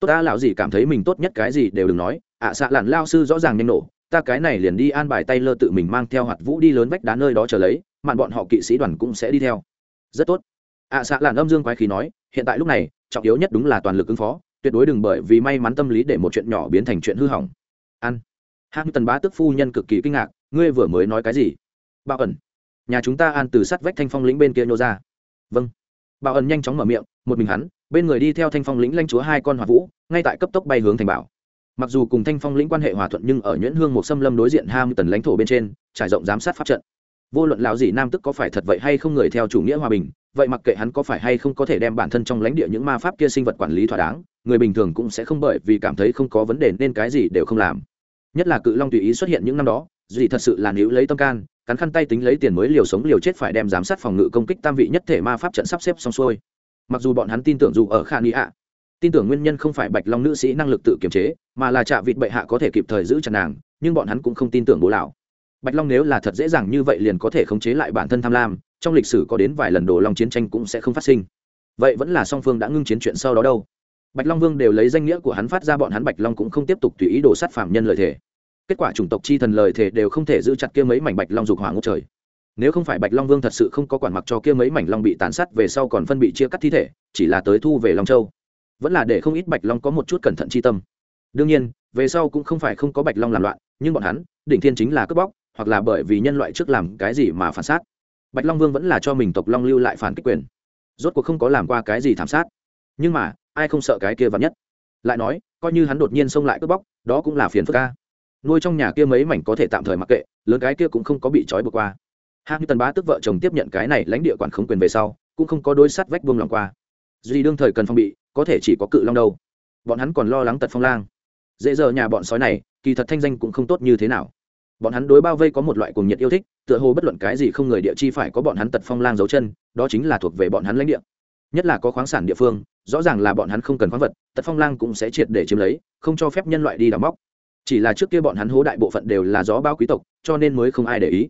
[SPEAKER 1] Tốt ta lão gì cảm thấy mình tốt nhất cái gì đều đừng nói. Ạ à, xạ lạn lao sư rõ ràng nhanh nổ. Ta cái này liền đi an bài tay lơ tự mình mang theo hoạt vũ đi lớn vách đá nơi đó chờ lấy mạn bọn họ kỵ sĩ đoàn cũng sẽ đi theo. Rất tốt ạ à, xạ làn âm dương quái khí nói hiện tại lúc này trọng yếu nhất đúng là toàn lực ứng phó tuyệt đối đừng bởi vì may mắn tâm lý để một chuyện nhỏ biến thành chuyện hư hỏng. Ăn hạng tần bá tức phu nhân cực kỳ kinh ngạc ngươi vừa mới nói cái gì? Bảo ẩn. Nhà chúng ta an từ sát vách thanh phong lĩnh bên kia nhô ra. Vâng. Bảo ẩn nhanh chóng mở miệng một mình hắn bên người đi theo thanh phong lĩnh lanh chúa hai con hỏa vũ ngay tại cấp tốc bay hướng thành bảo. Mặc dù cùng thanh phong lĩnh quan hệ hòa thuận nhưng ở nhuyễn hương một xâm lâm đối diện ham tần lãnh thổ bên trên trải rộng giám sát pháp trận. Vô luận lão gì nam tức có phải thật vậy hay không người theo chủ nghĩa hòa bình vậy mặc kệ hắn có phải hay không có thể đem bản thân trong lãnh địa những ma pháp kia sinh vật quản lý thỏa đáng, người bình thường cũng sẽ không bởi vì cảm thấy không có vấn đề nên cái gì đều không làm. Nhất là cự long tùy ý xuất hiện những năm đó duy thật sự là níu lấy tâm can, cắn khăn tay tính lấy tiền mới liều sống liều chết phải đem giám sát phòng ngự công kích tam vị nhất thể ma pháp trận sắp xếp xong xuôi. Mặc dù bọn hắn tin tưởng dù ở kha ni ạ tin tưởng nguyên nhân không phải bạch long nữ sĩ năng lực tự kiềm chế, mà là trạ vịt bệ hạ có thể kịp thời giữ chặt nàng, nhưng bọn hắn cũng không tin tưởng bố lão. Bạch long nếu là thật dễ dàng như vậy liền có thể khống chế lại bản thân tham lam trong lịch sử có đến vài lần đồ long chiến tranh cũng sẽ không phát sinh. Vậy vẫn là song phương đã ngưng chiến chuyện sau đó đâu. Bạch long vương đều lấy danh nghĩa của hắn phát ra, bọn hắn bạch long cũng không tiếp tục tùy ý đồ sát phạm nhân lời thề. Kết quả chủng tộc chi thần lời thề đều không thể giữ chặt kia mấy mảnh bạch long dục hỏa ngốc trời. Nếu không phải bạch long vương thật sự không có quản mặc cho kia mấy mảnh long bị tàn sát, về sau còn phân bị chia cắt thi thể, chỉ là tới thu về long châu. Vẫn là để không ít bạch long có một chút cẩn thận chi tâm. Đương nhiên, về sau cũng không phải không có bạch long làm loạn, nhưng bọn hắn, đỉnh thiên chính là cướp bóc, hoặc là bởi vì nhân loại trước làm cái gì mà phản sát bạch long vương vẫn là cho mình tộc long lưu lại phản kích quyền. Rốt cuộc không có làm qua cái gì thảm sát. Nhưng mà, ai không sợ cái kia vắn nhất? Lại nói, coi như hắn đột nhiên xông lại cướp bóc, đó cũng là phiền phức ca nuôi trong nhà kia mấy mảnh có thể tạm thời mặc kệ, lớn cái kia cũng không có bị trói buộc qua. Hạng tần bá tức vợ chồng tiếp nhận cái này lãnh địa quản khống quyền về sau, cũng không có đối sắt vách buông lòng qua. Duy đương thời cần phong bị, có thể chỉ có cự long đâu. Bọn hắn còn lo lắng tật phong lang. Dễ giờ nhà bọn sói này, kỳ thật thanh danh cũng không tốt như thế nào bọn hắn đối bao vây có một loại cuồng nhiệt yêu thích, tựa hồ bất luận cái gì không người địa chi phải có bọn hắn tật phong lang dấu chân, đó chính là thuộc về bọn hắn lãnh địa. Nhất là có khoáng sản địa phương, rõ ràng là bọn hắn không cần khoáng vật, tật phong lang cũng sẽ triệt để chiếm lấy, không cho phép nhân loại đi đào móc. Chỉ là trước kia bọn hắn hố đại bộ phận đều là gió bao quý tộc, cho nên mới không ai để ý.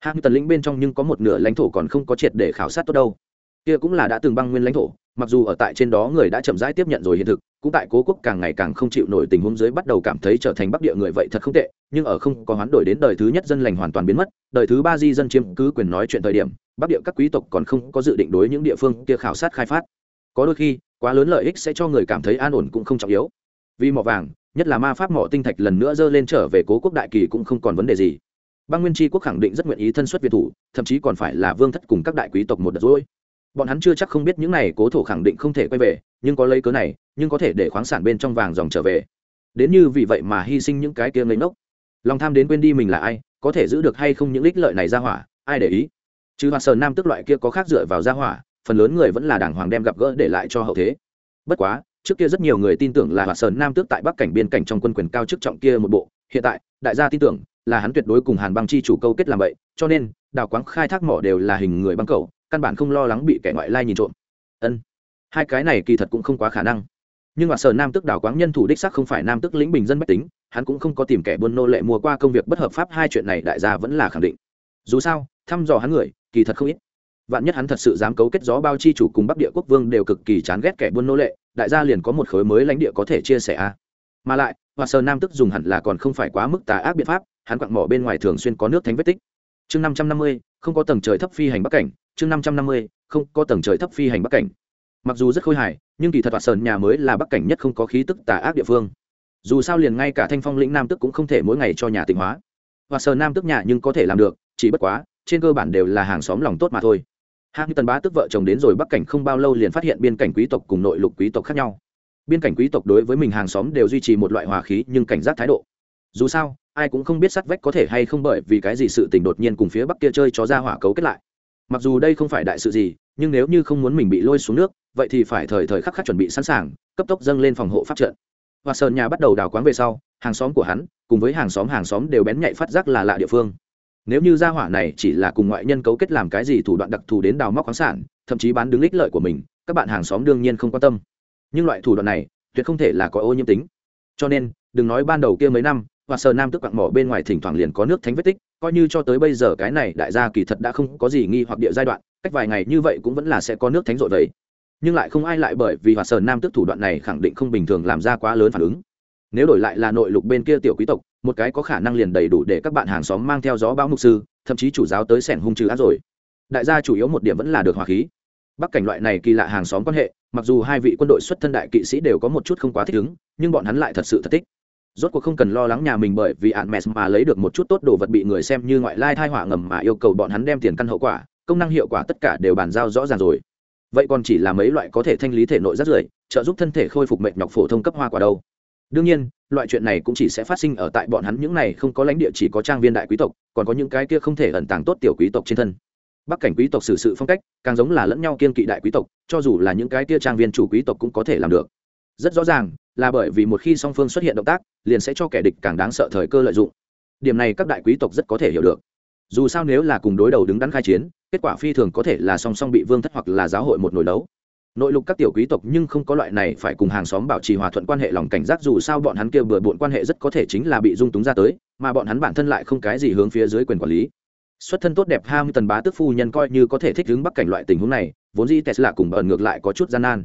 [SPEAKER 1] Hạng tần lĩnh bên trong nhưng có một nửa lãnh thổ còn không có triệt để khảo sát tốt đâu kia cũng là đã từng băng nguyên lãnh thổ, mặc dù ở tại trên đó người đã chậm rãi tiếp nhận rồi hiện thực, cũng tại cố quốc càng ngày càng không chịu nổi tình huống dưới bắt đầu cảm thấy trở thành bắc địa người vậy thật không tệ, nhưng ở không có hoán đổi đến đời thứ nhất dân lành hoàn toàn biến mất, đời thứ ba di dân chiếm cứ quyền nói chuyện thời điểm, bắc địa các quý tộc còn không có dự định đối những địa phương kia khảo sát khai phát. Có đôi khi, quá lớn lợi ích sẽ cho người cảm thấy an ổn cũng không trọng yếu. Vì mỏ vàng, nhất là ma pháp mỏ tinh thạch lần nữa dơ lên trở về cố quốc đại kỳ cũng không còn vấn đề gì. Băng nguyên tri quốc khẳng định rất nguyện ý thân xuất việt thủ, thậm chí còn phải là vương thất cùng các đại quý tộc một đợt rỗi bọn hắn chưa chắc không biết những này cố thổ khẳng định không thể quay về, nhưng có lấy cớ này, nhưng có thể để khoáng sản bên trong vàng dòng trở về. Đến như vì vậy mà hy sinh những cái kia ngây ngốc. Lòng tham đến quên đi mình là ai, có thể giữ được hay không những ích lợi này ra hỏa, ai để ý? Chứ hoạt sờ nam tức loại kia có khác dựa vào ra hỏa, phần lớn người vẫn là đảng hoàng đem gặp gỡ để lại cho hậu thế. Bất quá, trước kia rất nhiều người tin tưởng là hoạt sờ nam tước tại bắc cảnh biên cảnh trong quân quyền cao chức trọng kia một bộ. Hiện tại, đại gia tin tưởng là hắn tuyệt đối cùng hàn băng chi chủ câu kết làm vậy, cho nên, đào quáng khai thác mỏ đều là hình người băng cầu căn bản không lo lắng bị kẻ ngoại lai nhìn trộm. Ân, hai cái này kỳ thật cũng không quá khả năng. Nhưng mà sở nam tức đảo quáng nhân thủ đích sắc không phải nam tức lĩnh bình dân bách tính, hắn cũng không có tìm kẻ buôn nô lệ mua qua công việc bất hợp pháp, hai chuyện này đại gia vẫn là khẳng định. Dù sao, thăm dò hắn người, kỳ thật không ít. Vạn nhất hắn thật sự dám cấu kết gió bao chi chủ cùng bắc địa quốc vương đều cực kỳ chán ghét kẻ buôn nô lệ, đại gia liền có một khối mới lãnh địa có thể chia sẻ a. Mà lại hoa sở nam tức dùng hẳn là còn không phải quá mức tà ác biện pháp, hắn quặng mỏ bên ngoài thường xuyên có nước thánh vết tích. Chương năm trăm năm mươi, không có tầng trời thấp phi hành bắc cảnh chương năm trăm năm mươi, không có tầng trời thấp phi hành bắc cảnh. Mặc dù rất khôi hài, nhưng kỳ thật hoạt sơn nhà mới là bắc cảnh nhất không có khí tức tà ác địa phương. Dù sao liền ngay cả thanh phong lĩnh nam tức cũng không thể mỗi ngày cho nhà tịnh hóa. Hoạt sơn nam tức nhà nhưng có thể làm được, chỉ bất quá, trên cơ bản đều là hàng xóm lòng tốt mà thôi. Hạng tần bá tức vợ chồng đến rồi bắc cảnh không bao lâu liền phát hiện biên cảnh quý tộc cùng nội lục quý tộc khác nhau. Biên cảnh quý tộc đối với mình hàng xóm đều duy trì một loại hòa khí nhưng cảnh giác thái độ. Dù sao, ai cũng không biết sắt vách có thể hay không bởi vì cái gì sự tình đột nhiên cùng phía bắc kia chơi cho ra hỏa cấu kết lại mặc dù đây không phải đại sự gì, nhưng nếu như không muốn mình bị lôi xuống nước, vậy thì phải thời thời khắc khắc chuẩn bị sẵn sàng, cấp tốc dâng lên phòng hộ pháp trận. Và sơn nhà bắt đầu đào quáng về sau, hàng xóm của hắn, cùng với hàng xóm hàng xóm đều bén nhạy phát giác là lạ địa phương. Nếu như gia hỏa này chỉ là cùng ngoại nhân cấu kết làm cái gì thủ đoạn đặc thù đến đào móc khoáng sản, thậm chí bán đứng ích lợi của mình, các bạn hàng xóm đương nhiên không quan tâm. Nhưng loại thủ đoạn này, tuyệt không thể là có ô nhiễm tính. Cho nên, đừng nói ban đầu kia mấy năm hoặc sờ nam tức quặng mỏ bên ngoài thỉnh thoảng liền có nước thánh vết tích, coi như cho tới bây giờ cái này đại gia kỳ thật đã không có gì nghi hoặc địa giai đoạn, cách vài ngày như vậy cũng vẫn là sẽ có nước thánh rội đấy nhưng lại không ai lại bởi vì hoạt sờ nam tức thủ đoạn này khẳng định không bình thường làm ra quá lớn phản ứng. Nếu đổi lại là nội lục bên kia tiểu quý tộc, một cái có khả năng liền đầy đủ để các bạn hàng xóm mang theo gió bão mục sư, thậm chí chủ giáo tới sẻn hung trừ ác rồi. Đại gia chủ yếu một điểm vẫn là được hòa khí. Bắc cảnh loại này kỳ lạ hàng xóm quan hệ, mặc dù hai vị quân đội xuất thân đại kỵ sĩ đều có một chút không quá thích ứng, nhưng bọn hắn lại thật sự thật thích rốt cuộc không cần lo lắng nhà mình bởi vì ạn mess mà lấy được một chút tốt đồ vật bị người xem như ngoại lai thai họa ngầm mà yêu cầu bọn hắn đem tiền căn hậu quả, công năng hiệu quả tất cả đều bàn giao rõ ràng rồi. Vậy còn chỉ là mấy loại có thể thanh lý thể nội rất rưởi, trợ giúp thân thể khôi phục mệt nhọc phổ thông cấp hoa quả đâu. Đương nhiên, loại chuyện này cũng chỉ sẽ phát sinh ở tại bọn hắn những này không có lãnh địa chỉ có trang viên đại quý tộc, còn có những cái kia không thể ẩn tàng tốt tiểu quý tộc trên thân. Bắc cảnh quý tộc xử sự phong cách, càng giống là lẫn nhau kiên kỵ đại quý tộc, cho dù là những cái kia trang viên chủ quý tộc cũng có thể làm được rất rõ ràng, là bởi vì một khi song phương xuất hiện động tác, liền sẽ cho kẻ địch càng đáng sợ thời cơ lợi dụng. Điểm này các đại quý tộc rất có thể hiểu được. Dù sao nếu là cùng đối đầu đứng đắn khai chiến, kết quả phi thường có thể là song song bị vương thất hoặc là giáo hội một nổi đấu. Nội lục các tiểu quý tộc nhưng không có loại này phải cùng hàng xóm bảo trì hòa thuận quan hệ lòng cảnh giác, dù sao bọn hắn kia bừa bộn quan hệ rất có thể chính là bị dung túng ra tới, mà bọn hắn bản thân lại không cái gì hướng phía dưới quyền quản lý. Xuất thân tốt đẹp ham tần bá tức phu nhân coi như có thể thích ứng bắc cảnh loại tình huống này, vốn dĩ tesla cùng bờn ngược lại có chút gian nan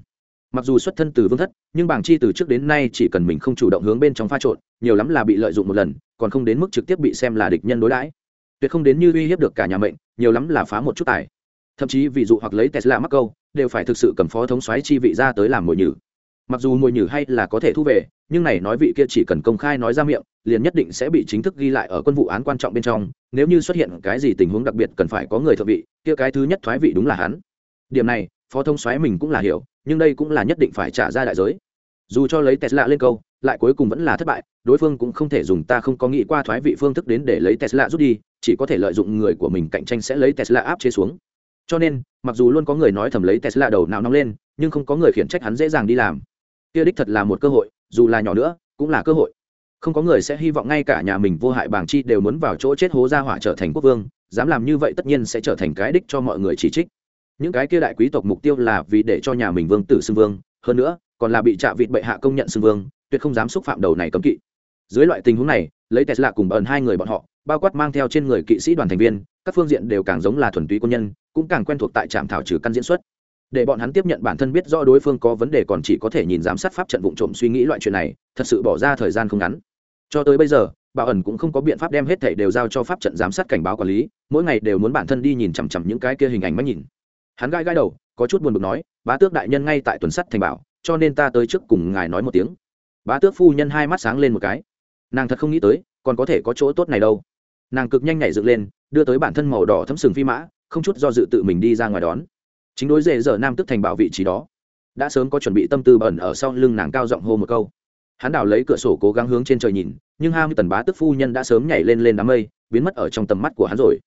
[SPEAKER 1] mặc dù xuất thân từ vương thất, nhưng bảng chi từ trước đến nay chỉ cần mình không chủ động hướng bên trong pha trộn, nhiều lắm là bị lợi dụng một lần, còn không đến mức trực tiếp bị xem là địch nhân đối đãi. Tuyệt không đến như uy hiếp được cả nhà mệnh, nhiều lắm là phá một chút tài. Thậm chí ví dụ hoặc lấy tesla mắc câu, đều phải thực sự cầm phó thống xoáy chi vị ra tới làm mồi nhử. Mặc dù mồi nhử hay là có thể thu về, nhưng này nói vị kia chỉ cần công khai nói ra miệng, liền nhất định sẽ bị chính thức ghi lại ở quân vụ án quan trọng bên trong, nếu như xuất hiện cái gì tình huống đặc biệt cần phải có người thượng vị, kia cái thứ nhất thoái vị đúng là hắn. Điểm này phó thông xoáy mình cũng là hiểu, nhưng đây cũng là nhất định phải trả ra đại giới. Dù cho lấy tesla lên câu, lại cuối cùng vẫn là thất bại, đối phương cũng không thể dùng ta không có nghĩ qua thoái vị phương thức đến để lấy tesla rút đi, chỉ có thể lợi dụng người của mình cạnh tranh sẽ lấy tesla áp chế xuống. Cho nên, mặc dù luôn có người nói thầm lấy tesla đầu nào nóng lên, nhưng không có người khiển trách hắn dễ dàng đi làm. Kia đích thật là một cơ hội, dù là nhỏ nữa, cũng là cơ hội. Không có người sẽ hy vọng ngay cả nhà mình vô hại bảng chi đều muốn vào chỗ chết hố ra hỏa trở thành quốc vương, dám làm như vậy tất nhiên sẽ trở thành cái đích cho mọi người chỉ trích những cái kia đại quý tộc mục tiêu là vì để cho nhà mình vương tử xưng vương, hơn nữa, còn là bị trạ vịt bệ hạ công nhận xưng vương, tuyệt không dám xúc phạm đầu này cấm kỵ. Dưới loại tình huống này, lấy tesla cùng ẩn hai người bọn họ, bao quát mang theo trên người kỵ sĩ đoàn thành viên, các phương diện đều càng giống là thuần túy quân nhân, cũng càng quen thuộc tại trạm thảo trừ căn diễn xuất. Để bọn hắn tiếp nhận bản thân biết rõ đối phương có vấn đề còn chỉ có thể nhìn giám sát pháp trận vụ trộm suy nghĩ loại chuyện này, thật sự bỏ ra thời gian không ngắn. Cho tới bây giờ, bảo ẩn cũng không có biện pháp đem hết thảy đều giao cho pháp trận giám sát cảnh báo quản lý, mỗi ngày đều muốn bản thân đi nhìn chằm chằm những cái kia hình ảnh mắt nhìn hắn gai gai đầu, có chút buồn bực nói, bá tước đại nhân ngay tại tuần sắt thành bảo, cho nên ta tới trước cùng ngài nói một tiếng. Bá tước phu nhân hai mắt sáng lên một cái. Nàng thật không nghĩ tới, còn có thể có chỗ tốt này đâu. Nàng cực nhanh nhảy dựng lên, đưa tới bản thân màu đỏ thấm sừng phi mã, không chút do dự tự mình đi ra ngoài đón. Chính đối dễ dở nam tức thành bảo vị trí đó, đã sớm có chuẩn bị tâm tư bẩn ở sau lưng nàng cao giọng hô một câu. Hắn đào lấy cửa sổ cố gắng hướng trên trời nhìn, nhưng hai mươi tần bá tức phu nhân đã sớm nhảy lên lên đám mây, biến mất ở trong tầm mắt của hắn rồi.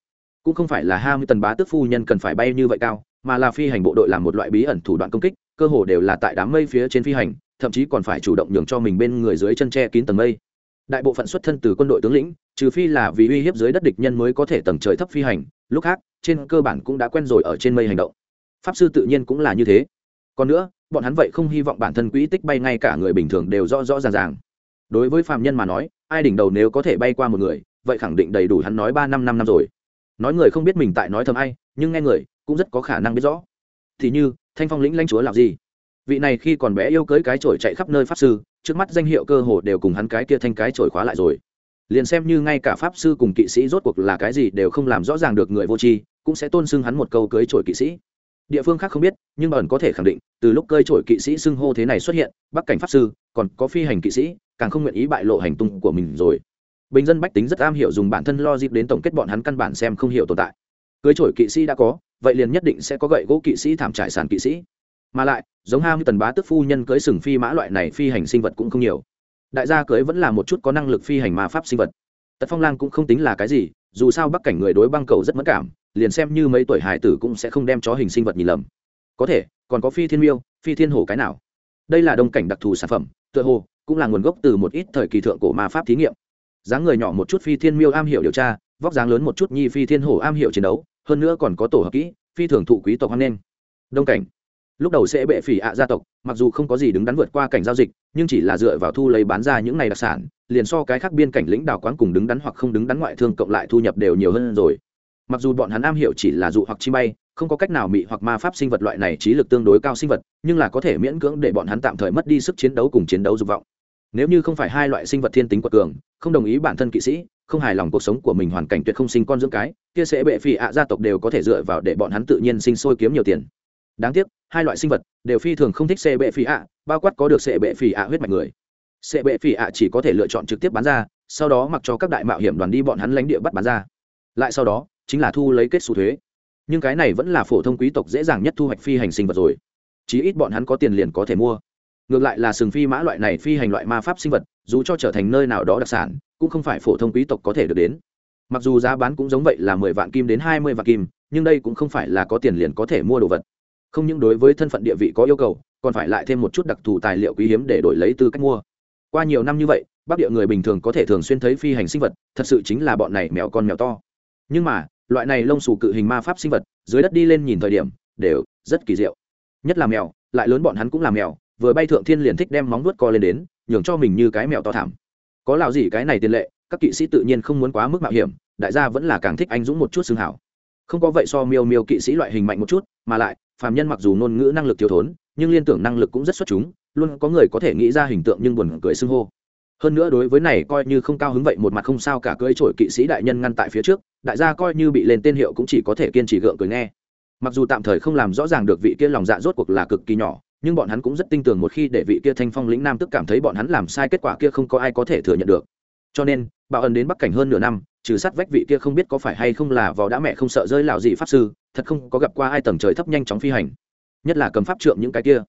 [SPEAKER 1] Cũng không phải là hai mươi tần bá tức phu nhân cần phải bay như vậy cao mà là phi hành bộ đội làm một loại bí ẩn thủ đoạn công kích, cơ hồ đều là tại đám mây phía trên phi hành, thậm chí còn phải chủ động nhường cho mình bên người dưới chân tre kín tầng mây. Đại bộ phận xuất thân từ quân đội tướng lĩnh, trừ phi là vì uy hiếp dưới đất địch nhân mới có thể tầng trời thấp phi hành, lúc khác, trên cơ bản cũng đã quen rồi ở trên mây hành động. Pháp sư tự nhiên cũng là như thế. Còn nữa, bọn hắn vậy không hy vọng bản thân quỹ tích bay ngay cả người bình thường đều rõ rõ ràng ràng. Đối với phạm nhân mà nói, ai đỉnh đầu nếu có thể bay qua một người, vậy khẳng định đầy đủ hắn nói ba năm năm năm rồi. Nói người không biết mình tại nói thầm ai, nhưng nghe người cũng rất có khả năng biết rõ. Thì như, thanh phong lĩnh lãnh chúa làm gì? Vị này khi còn bé yêu cưới cái chổi chạy khắp nơi pháp sư, trước mắt danh hiệu cơ hồ đều cùng hắn cái kia thanh cái chổi khóa lại rồi. Liền xem như ngay cả pháp sư cùng kỵ sĩ rốt cuộc là cái gì đều không làm rõ ràng được người vô tri, cũng sẽ tôn xưng hắn một câu cưới chổi kỵ sĩ. Địa phương khác không biết, nhưng ẩn có thể khẳng định, từ lúc cơi chổi kỵ sĩ xưng hô thế này xuất hiện, bắc cảnh pháp sư, còn có phi hành kỵ sĩ, càng không nguyện ý bại lộ hành tung của mình rồi. Bình dân bách tính rất am hiểu dùng bản thân lo dịp đến tổng kết bọn hắn căn bản xem không hiểu tồn tại cưới trổi kỵ sĩ đã có, vậy liền nhất định sẽ có gậy gỗ kỵ sĩ thảm trải sản kỵ sĩ. Mà lại, giống ham tần bá tức phu nhân cưới sừng phi mã loại này phi hành sinh vật cũng không nhiều. Đại gia cưới vẫn là một chút có năng lực phi hành ma pháp sinh vật. Tật phong lang cũng không tính là cái gì, dù sao bắc cảnh người đối băng cầu rất mất cảm, liền xem như mấy tuổi hải tử cũng sẽ không đem chó hình sinh vật nhìn lầm. Có thể, còn có phi thiên miêu, phi thiên hổ cái nào? Đây là đông cảnh đặc thù sản phẩm, tựa hồ cũng là nguồn gốc từ một ít thời kỳ thượng cổ ma pháp thí nghiệm. Dáng người nhỏ một chút phi thiên miêu am hiểu điều tra, vóc dáng lớn một chút nhi phi thiên hổ am hiểu chiến đấu hơn nữa còn có tổ hợp kỹ, phi thường thụ quý tộc hoang nghênh. Đông cảnh. Lúc đầu sẽ bệ phỉ ạ gia tộc, mặc dù không có gì đứng đắn vượt qua cảnh giao dịch, nhưng chỉ là dựa vào thu lấy bán ra những này đặc sản, liền so cái khác biên cảnh lĩnh đào quán cùng đứng đắn hoặc không đứng đắn ngoại thương cộng lại thu nhập đều nhiều hơn rồi. Mặc dù bọn hắn am hiểu chỉ là dụ hoặc chi bay, không có cách nào mị hoặc ma pháp sinh vật loại này trí lực tương đối cao sinh vật, nhưng là có thể miễn cưỡng để bọn hắn tạm thời mất đi sức chiến đấu cùng chiến đấu dục vọng. Nếu như không phải hai loại sinh vật thiên tính quật cường, không đồng ý bản thân kỵ sĩ không hài lòng cuộc sống của mình hoàn cảnh tuyệt không sinh con dưỡng cái, kia sẽ bệ phỉ ạ gia tộc đều có thể dựa vào để bọn hắn tự nhiên sinh sôi kiếm nhiều tiền. Đáng tiếc, hai loại sinh vật đều phi thường không thích xe bệ phỉ ạ, bao quát có được xe bệ phỉ ạ huyết mạch người. Xe bệ phỉ ạ chỉ có thể lựa chọn trực tiếp bán ra, sau đó mặc cho các đại mạo hiểm đoàn đi bọn hắn lánh địa bắt bán ra. Lại sau đó, chính là thu lấy kết xu thuế. Nhưng cái này vẫn là phổ thông quý tộc dễ dàng nhất thu hoạch phi hành sinh vật rồi. Chí ít bọn hắn có tiền liền có thể mua. Ngược lại là sừng phi mã loại này phi hành loại ma pháp sinh vật, dù cho trở thành nơi nào đó đặc sản cũng không phải phổ thông quý tộc có thể được đến. Mặc dù giá bán cũng giống vậy là mười vạn kim đến hai mươi vạn kim, nhưng đây cũng không phải là có tiền liền có thể mua đồ vật. Không những đối với thân phận địa vị có yêu cầu, còn phải lại thêm một chút đặc thù tài liệu quý hiếm để đổi lấy tư cách mua. Qua nhiều năm như vậy, bắc địa người bình thường có thể thường xuyên thấy phi hành sinh vật, thật sự chính là bọn này mèo con mèo to. Nhưng mà, loại này lông xù cự hình ma pháp sinh vật, dưới đất đi lên nhìn thời điểm, đều rất kỳ diệu. Nhất là mèo, lại lớn bọn hắn cũng là mèo, vừa bay thượng thiên liền thích đem móng vuốt co lên đến, nhường cho mình như cái mèo to thảm có lão gì cái này tiền lệ, các kỵ sĩ tự nhiên không muốn quá mức mạo hiểm, đại gia vẫn là càng thích anh dũng một chút xương hảo. Không có vậy so miêu miêu kỵ sĩ loại hình mạnh một chút, mà lại, phàm nhân mặc dù ngôn ngữ năng lực thiếu thốn, nhưng liên tưởng năng lực cũng rất xuất chúng, luôn có người có thể nghĩ ra hình tượng nhưng buồn cười xưng hô. Hơn nữa đối với này coi như không cao hứng vậy một mặt không sao cả cưỡi trổi kỵ sĩ đại nhân ngăn tại phía trước, đại gia coi như bị lên tên hiệu cũng chỉ có thể kiên trì gượng cười nghe. Mặc dù tạm thời không làm rõ ràng được vị kia lòng dạ rốt cuộc là cực kỳ nhỏ nhưng bọn hắn cũng rất tin tưởng một khi để vị kia thanh phong lĩnh nam tức cảm thấy bọn hắn làm sai kết quả kia không có ai có thể thừa nhận được. Cho nên, bảo ẩn đến bắc cảnh hơn nửa năm, trừ sát vách vị kia không biết có phải hay không là vò đã mẹ không sợ rơi lạo gì pháp sư, thật không có gặp qua ai tầng trời thấp nhanh chóng phi hành. Nhất là cầm pháp trượng những cái kia.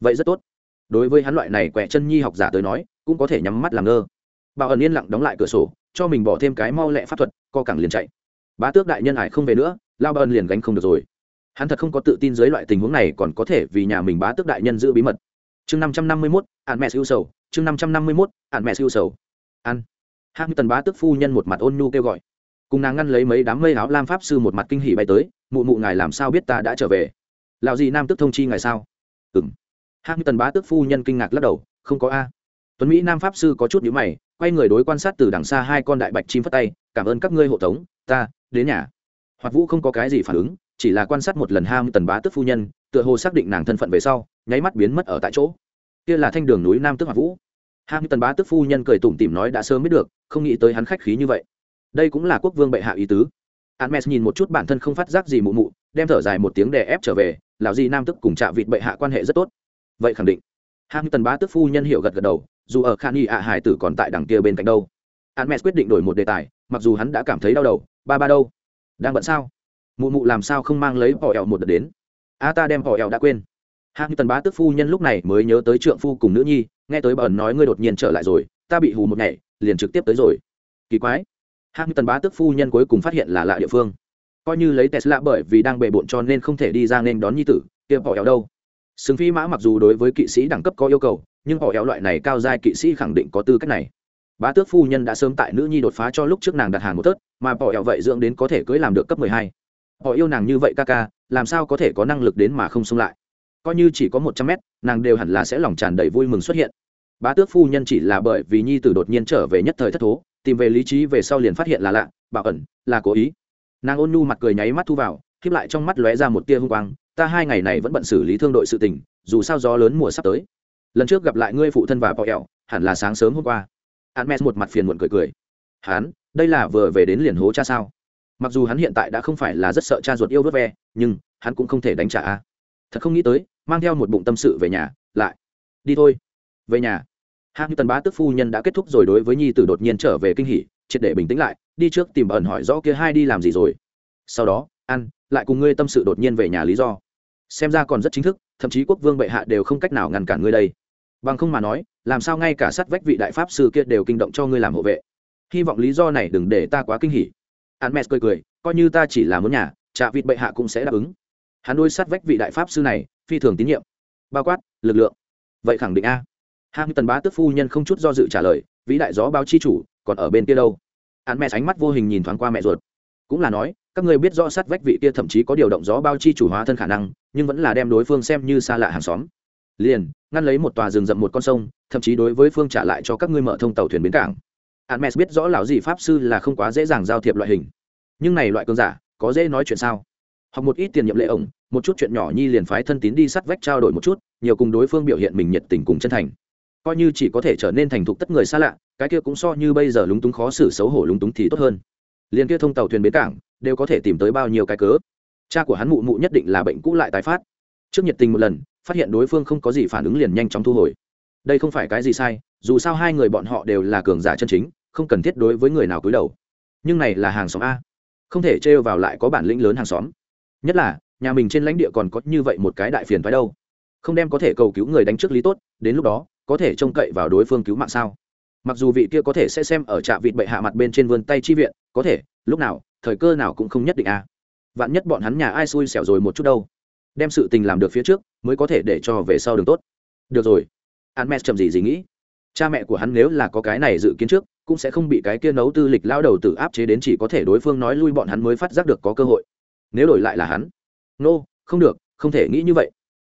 [SPEAKER 1] Vậy rất tốt. Đối với hắn loại này quẹ chân nhi học giả tới nói, cũng có thể nhắm mắt làm ngơ. Bảo ẩn yên lặng đóng lại cửa sổ, cho mình bỏ thêm cái mau lẹ pháp thuật, co cẳng liền chạy. Bá tước đại nhân hải không về nữa, lao bảo ẩn liền gánh không được rồi hắn thật không có tự tin dưới loại tình huống này còn có thể vì nhà mình bá tước đại nhân giữ bí mật. Chương năm trăm năm mươi mốt ạn mẹ siêu sầu. Chương năm trăm năm mươi mốt ạn mẹ siêu sầu. Ăn hai mươi tần bá tước phu nhân một mặt ôn nhu kêu gọi. Cùng nàng ngăn lấy mấy đám mây áo lam pháp sư một mặt kinh hỉ bay tới, mụ mụ ngài làm sao biết ta đã trở về? Lạo gì nam tức thông chi ngài sao? Ừng hai mươi tần bá tước phu nhân kinh ngạc lắc đầu, không có a. Tuấn mỹ nam pháp sư có chút nhíu mày, quay người đối quan sát từ đằng xa hai con đại bạch chim phất tay, cảm ơn các ngươi hộ tống, ta, đến nhà. Hoạt vũ không có cái gì phản ứng chỉ là quan sát một lần ham tần bá tức phu nhân tựa hồ xác định nàng thân phận về sau nháy mắt biến mất ở tại chỗ kia là thanh đường núi nam tức hoạt vũ ham tần bá tức phu nhân cười tủm tỉm nói đã sớm biết được không nghĩ tới hắn khách khí như vậy đây cũng là quốc vương bệ hạ ý tứ Admes nhìn một chút bản thân không phát giác gì mụ mụ, đem thở dài một tiếng đè ép trở về, lão gì nam tức cùng Trạ Vịt bệ hạ quan hệ rất tốt. Vậy khẳng định. Ham Tần Bá tức phu nhân hiểu gật gật đầu, dù ở Khan Y ạ hải tử còn tại đằng kia bên cạnh đâu. Admes quyết định đổi một đề tài, mặc dù hắn đã cảm thấy đau đầu, ba ba đâu? Đang bận sao? Mụ mụ làm sao không mang lấy bỏ ẻo một đợt đến? A ta đem bỏ ẻo đã quên. hạng Tần Bá tức phu nhân lúc này mới nhớ tới trượng phu cùng nữ nhi, nghe tới bẩn nói ngươi đột nhiên trở lại rồi, ta bị hù một ngày, liền trực tiếp tới rồi. Kỳ quái hạng tần bá tức phu nhân cuối cùng phát hiện là lạ địa phương coi như lấy tesla bởi vì đang bề bộn cho nên không thể đi ra nên đón nhi tử kia bỏ éo đâu Xứng phi mã mặc dù đối với kỵ sĩ đẳng cấp có yêu cầu nhưng bỏ éo loại này cao giai kỵ sĩ khẳng định có tư cách này bá tước phu nhân đã sớm tại nữ nhi đột phá cho lúc trước nàng đặt hàng một tớt mà bỏ éo vậy dưỡng đến có thể cưới làm được cấp mười hai họ yêu nàng như vậy ca ca, làm sao có thể có năng lực đến mà không xông lại? Coi như chỉ có một trăm mét, nàng đều hẳn là sẽ lòng tràn đầy vui mừng xuất hiện. Bá tước phu nhân chỉ là bởi vì nhi tử đột nhiên trở về nhất thời thất thố, tìm về lý trí về sau liền phát hiện là lạ, bảo ẩn, là cố ý. Nàng ôn nhu mặt cười nháy mắt thu vào, khiếp lại trong mắt lóe ra một tia hung quang, ta hai ngày này vẫn bận xử lý thương đội sự tình, dù sao gió lớn mùa sắp tới. Lần trước gặp lại ngươi phụ thân và bọ ẹo hẳn là sáng sớm hôm qua. Hắn một mặt phiền muộn cười cười. Hắn đây là vừa về đến liền hố cha sao? Mặc dù hắn hiện tại đã không phải là rất sợ cha ruột yêu vớt ve, nhưng hắn cũng không thể đánh trả a. Thật không nghĩ tới, mang theo một bụng tâm sự về nhà, lại đi thôi. Về nhà hạng tần bá tức phu nhân đã kết thúc rồi đối với nhi tử đột nhiên trở về kinh hỉ, triệt để bình tĩnh lại, đi trước tìm ẩn hỏi rõ kia hai đi làm gì rồi. Sau đó, ăn, lại cùng ngươi tâm sự đột nhiên về nhà lý do. Xem ra còn rất chính thức, thậm chí quốc vương bệ hạ đều không cách nào ngăn cản ngươi đây. Bằng không mà nói, làm sao ngay cả sát vách vị đại pháp sư kia đều kinh động cho ngươi làm hộ vệ. Hy vọng lý do này đừng để ta quá kinh hỉ an mẹ cười cười, coi như ta chỉ là muốn nhà trạ vịt bệ hạ cũng sẽ đáp ứng. Hắn đôi sát vách vị đại pháp sư này, phi thường tín nhiệm. Bao quát, lực lượng. Vậy khẳng định a. Hạng tần bá tức phu nhân không chút do dự trả lời, vĩ đại gió báo chi chủ, còn ở bên kia đâu? Hắn mẹ ánh mắt vô hình nhìn thoáng qua mẹ ruột. Cũng là nói, các ngươi biết rõ sát vách vị kia thậm chí có điều động gió bao chi chủ hóa thân khả năng, nhưng vẫn là đem đối phương xem như xa lạ hàng xóm. Liền, ngăn lấy một tòa rừng rậm một con sông, thậm chí đối với phương trả lại cho các ngươi mở thông tàu thuyền bến cảng. Hermes biết rõ lão gì pháp sư là không quá dễ dàng giao thiệp loại hình. Nhưng này loại cường giả, có dễ nói chuyện sao? Học một ít tiền nhiệm lệ ổng, một chút chuyện nhỏ nhi liền phái thân tín đi sắt vách trao đổi một chút, nhiều cùng đối phương biểu hiện mình nhiệt tình cùng chân thành. Coi như chỉ có thể trở nên thành thục tất người xa lạ, cái kia cũng so như bây giờ lúng túng khó xử xấu hổ lúng túng thì tốt hơn. Liên kia thông tàu thuyền bến cảng, đều có thể tìm tới bao nhiêu cái cớ. Cha của hắn mụ mụ nhất định là bệnh cũ lại tái phát. Trước nhiệt tình một lần, phát hiện đối phương không có gì phản ứng liền nhanh chóng thu hồi đây không phải cái gì sai, dù sao hai người bọn họ đều là cường giả chân chính, không cần thiết đối với người nào cúi đầu. Nhưng này là hàng xóm a. Không thể trêu vào lại có bản lĩnh lớn hàng xóm. Nhất là, nhà mình trên lãnh địa còn có như vậy một cái đại phiền phái đâu. Không đem có thể cầu cứu người đánh trước lý tốt, đến lúc đó, có thể trông cậy vào đối phương cứu mạng sao? Mặc dù vị kia có thể sẽ xem ở trạm vịt bệ hạ mặt bên trên vườn tay chi viện, có thể, lúc nào, thời cơ nào cũng không nhất định a. Vạn nhất bọn hắn nhà ai xui xẻo rồi một chút đâu. Đem sự tình làm được phía trước, mới có thể để cho về sau đường tốt. Được rồi hắn mẹ chậm gì gì nghĩ. Cha mẹ của hắn nếu là có cái này dự kiến trước cũng sẽ không bị cái kia nấu tư lịch lao đầu tự áp chế đến chỉ có thể đối phương nói lui bọn hắn mới phát giác được có cơ hội. Nếu đổi lại là hắn. Nô、no, không được không thể nghĩ như vậy.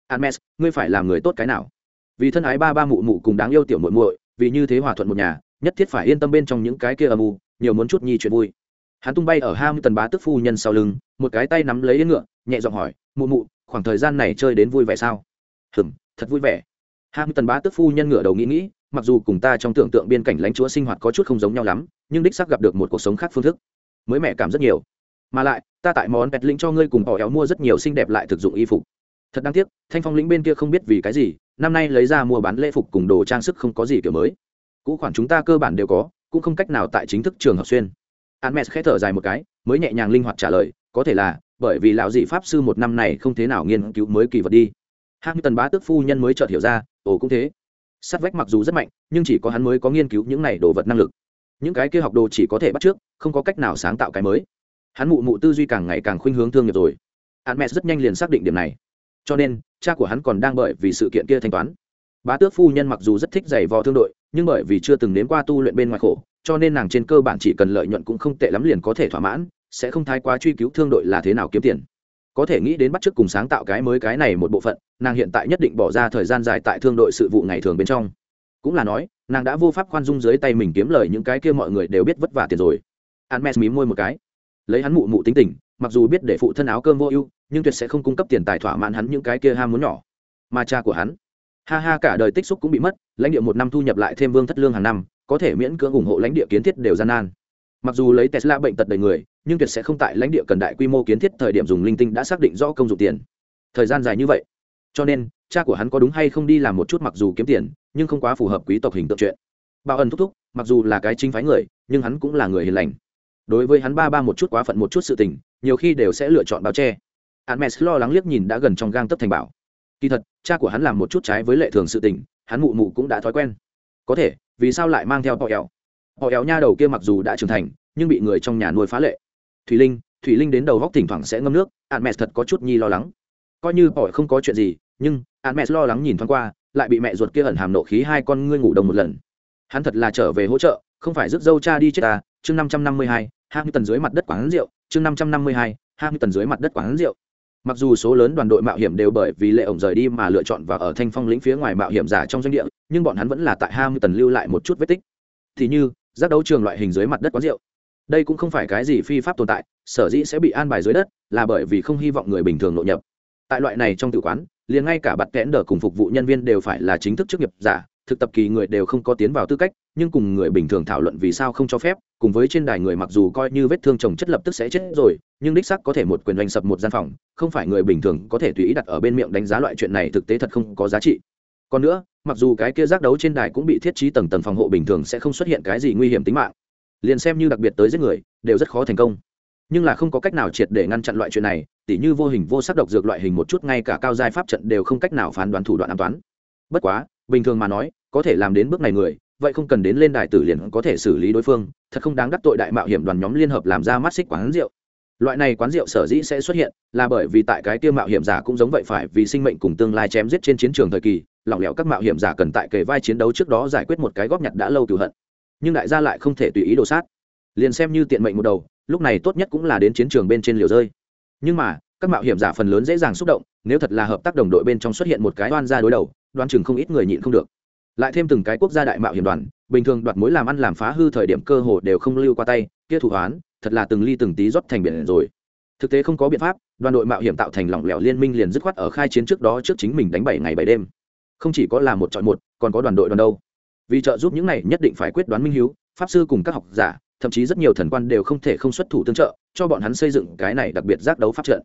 [SPEAKER 1] Hermes, ngươi phải làm người tốt cái nào? Vì thân ái ba ba mụ mụ cùng đáng yêu tiểu muội muội vì như thế hòa thuận một nhà nhất thiết phải yên tâm bên trong những cái kia âm u nhiều muốn chút nhi chuyện vui. Hắn tung bay ở ham tần bá tức phu nhân sau lưng một cái tay nắm lấy yên ngựa nhẹ giọng hỏi mụ mụ khoảng thời gian này chơi đến vui vẻ sao? Hừm thật vui vẻ ham tần bá Tước phu nhân ngửa đầu nghĩ nghĩ mặc dù cùng ta trong tưởng tượng biên cảnh lãnh chúa sinh hoạt có chút không giống nhau lắm nhưng đích xác gặp được một cuộc sống khác phương thức. Mới mẹ cảm rất nhiều. Mà lại ta tại món bẹt lĩnh cho ngươi cùng bỏ éo mua rất nhiều xinh đẹp lại thực dụng y phục. Thật đáng tiếc thanh phong lĩnh bên kia không biết vì cái gì năm nay lấy ra mua bán lễ phục cùng đồ trang sức không có gì kiểu mới. Cũ khoản chúng ta cơ bản đều có cũng không cách nào tại chính thức trường học xuyên. Hermes khẽ thở dài một cái, mới nhẹ nhàng linh hoạt trả lời, có thể là bởi vì lão dị pháp sư một năm này không thế nào nghiên cứu mới kỳ vật đi. Hamilton bá tước phu nhân mới chợt hiểu ra, ồ cũng thế. Sát vách mặc dù rất mạnh, nhưng chỉ có hắn mới có nghiên cứu những này đồ vật năng lực. Những cái kia học đồ chỉ có thể bắt trước, không có cách nào sáng tạo cái mới. Hắn mụ mụ tư duy càng ngày càng khuynh hướng thương nghiệp rồi. Hermes rất nhanh liền xác định điểm này. Cho nên, cha của hắn còn đang bởi vì sự kiện kia thanh toán. Bá tước phu nhân mặc dù rất thích giày vò thương đội, nhưng bởi vì chưa từng nếm qua tu luyện bên ngoài khổ, cho nên nàng trên cơ bản chỉ cần lợi nhuận cũng không tệ lắm liền có thể thỏa mãn sẽ không thái quá truy cứu thương đội là thế nào kiếm tiền có thể nghĩ đến bắt chước cùng sáng tạo cái mới cái này một bộ phận, nàng hiện tại nhất định bỏ ra thời gian dài tại thương đội sự vụ ngày thường bên trong. Cũng là nói, nàng đã vô pháp khoan dung dưới tay mình kiếm lời những cái kia mọi người đều biết vất vả tiền rồi. Hermes mím môi một cái. Lấy hắn mụ mụ tính tình, mặc dù biết để phụ thân áo cơm vô ưu, nhưng tuyệt sẽ không cung cấp tiền tài thỏa mãn hắn những cái kia ham muốn nhỏ. Mà cha của hắn, ha ha cả đời tích xúc cũng bị mất, lãnh địa một năm thu nhập lại thêm vương thất lương hàng năm, có thể miễn cưỡng ủng hộ lãnh địa kiến thiết đều gian nan. Mặc dù lấy tesla bệnh tật đầy người nhưng tuyệt sẽ không tại lãnh địa cần đại quy mô kiến thiết thời điểm dùng linh tinh đã xác định rõ công dụng tiền. Thời gian dài như vậy, cho nên, cha của hắn có đúng hay không đi làm một chút mặc dù kiếm tiền, nhưng không quá phù hợp quý tộc hình tượng chuyện. Bảo ẩn thúc thúc, mặc dù là cái chính phái người, nhưng hắn cũng là người hiền lành. Đối với hắn ba ba một chút quá phận một chút sự tình, nhiều khi đều sẽ lựa chọn bao che. Hermes lo lắng liếc nhìn đã gần trong gang tấp thành bảo. Kỳ thật, cha của hắn làm một chút trái với lệ thường sự tình, hắn mụ mụ cũng đã thói quen. Có thể, vì sao lại mang theo họ éo họ éo nha đầu kia mặc dù đã trưởng thành, nhưng bị người trong nhà nuôi phá lệ thủy linh thủy linh đến đầu góc thỉnh thoảng sẽ ngâm nước ạn mẹ thật có chút nhi lo lắng. Coi như họ không có chuyện gì, nhưng ạn mẹ lo lắng nhìn thoáng qua, lại bị mẹ ruột kia ẩn hàm nộ khí hai con ngươi ngủ đồng một lần. Hắn thật là trở về hỗ trợ, không phải rước dâu cha đi chết ta, chương năm trăm năm mươi hai hai tần dưới mặt đất quán rượu, chương năm trăm năm mươi hai hai tần dưới mặt đất quán rượu. Mặc dù số lớn đoàn đội mạo hiểm đều bởi vì lệ ổng rời đi mà lựa chọn và ở thanh phong lĩnh phía ngoài mạo hiểm giả trong doanh địa, nhưng bọn hắn vẫn là tại ham tần lưu lại một chút vết tích. Thì như, giác đấu trường loại hình dưới mặt đất quán rượu đây cũng không phải cái gì phi pháp tồn tại, sở dĩ sẽ bị an bài dưới đất là bởi vì không hy vọng người bình thường nội nhập. Tại loại này trong tự quán, liền ngay cả bặt kẽn đờ cùng phục vụ nhân viên đều phải là chính thức chức nghiệp giả, thực tập kỳ người đều không có tiến vào tư cách, nhưng cùng người bình thường thảo luận vì sao không cho phép, cùng với trên đài người mặc dù coi như vết thương chồng chất lập tức sẽ chết rồi, nhưng đích sắc có thể một quyền doanh sập một gian phòng, không phải người bình thường có thể tùy ý đặt ở bên miệng đánh giá loại chuyện này thực tế thật không có giá trị. Còn nữa, mặc dù cái kia giác đấu trên đài cũng bị thiết trí tầng tầng phòng hộ bình thường sẽ không xuất hiện cái gì nguy hiểm tính mạng liền xem như đặc biệt tới giết người, đều rất khó thành công. Nhưng là không có cách nào triệt để ngăn chặn loại chuyện này, tỉ như vô hình vô sắc độc dược loại hình một chút ngay cả cao giai pháp trận đều không cách nào phán đoán thủ đoạn an toán bất quá, bình thường mà nói, có thể làm đến bước này người, vậy không cần đến lên đài tử liền có thể xử lý đối phương, thật không đáng đắc tội đại mạo hiểm đoàn nhóm liên hợp làm ra mắt xích quán rượu. Loại này quán rượu sở dĩ sẽ xuất hiện, là bởi vì tại cái tiêu mạo hiểm giả cũng giống vậy phải vì sinh mệnh cùng tương lai chém giết trên chiến trường thời kỳ, lỏng lẻo các mạo hiểm giả cần tại kề vai chiến đấu trước đó giải quyết một cái góp nhặt đã lâu cửu hận nhưng đại gia lại không thể tùy ý đồ sát. Liền xem như tiện mệnh một đầu, lúc này tốt nhất cũng là đến chiến trường bên trên liều rơi. Nhưng mà, các mạo hiểm giả phần lớn dễ dàng xúc động, nếu thật là hợp tác đồng đội bên trong xuất hiện một cái oan ra đối đầu đoan chừng không ít người nhịn không được. Lại thêm từng cái quốc gia đại mạo hiểm đoàn, bình thường đoạt mối làm ăn làm phá hư thời điểm cơ hồ đều không lưu qua tay, kia thủ hoán, thật là từng ly từng tí rót thành biển rồi. Thực tế không có biện pháp, đoàn đội mạo hiểm tạo thành lỏng lẻo liên minh liền dứt khoát ở khai chiến trước đó trước chính mình đánh bảy ngày bảy đêm. Không chỉ có là một chọn một, còn có đoàn đội đoàn đâu vì trợ giúp những này nhất định phải quyết đoán minh hiếu, pháp sư cùng các học giả, thậm chí rất nhiều thần quan đều không thể không xuất thủ tương trợ, cho bọn hắn xây dựng cái này đặc biệt giác đấu pháp trận.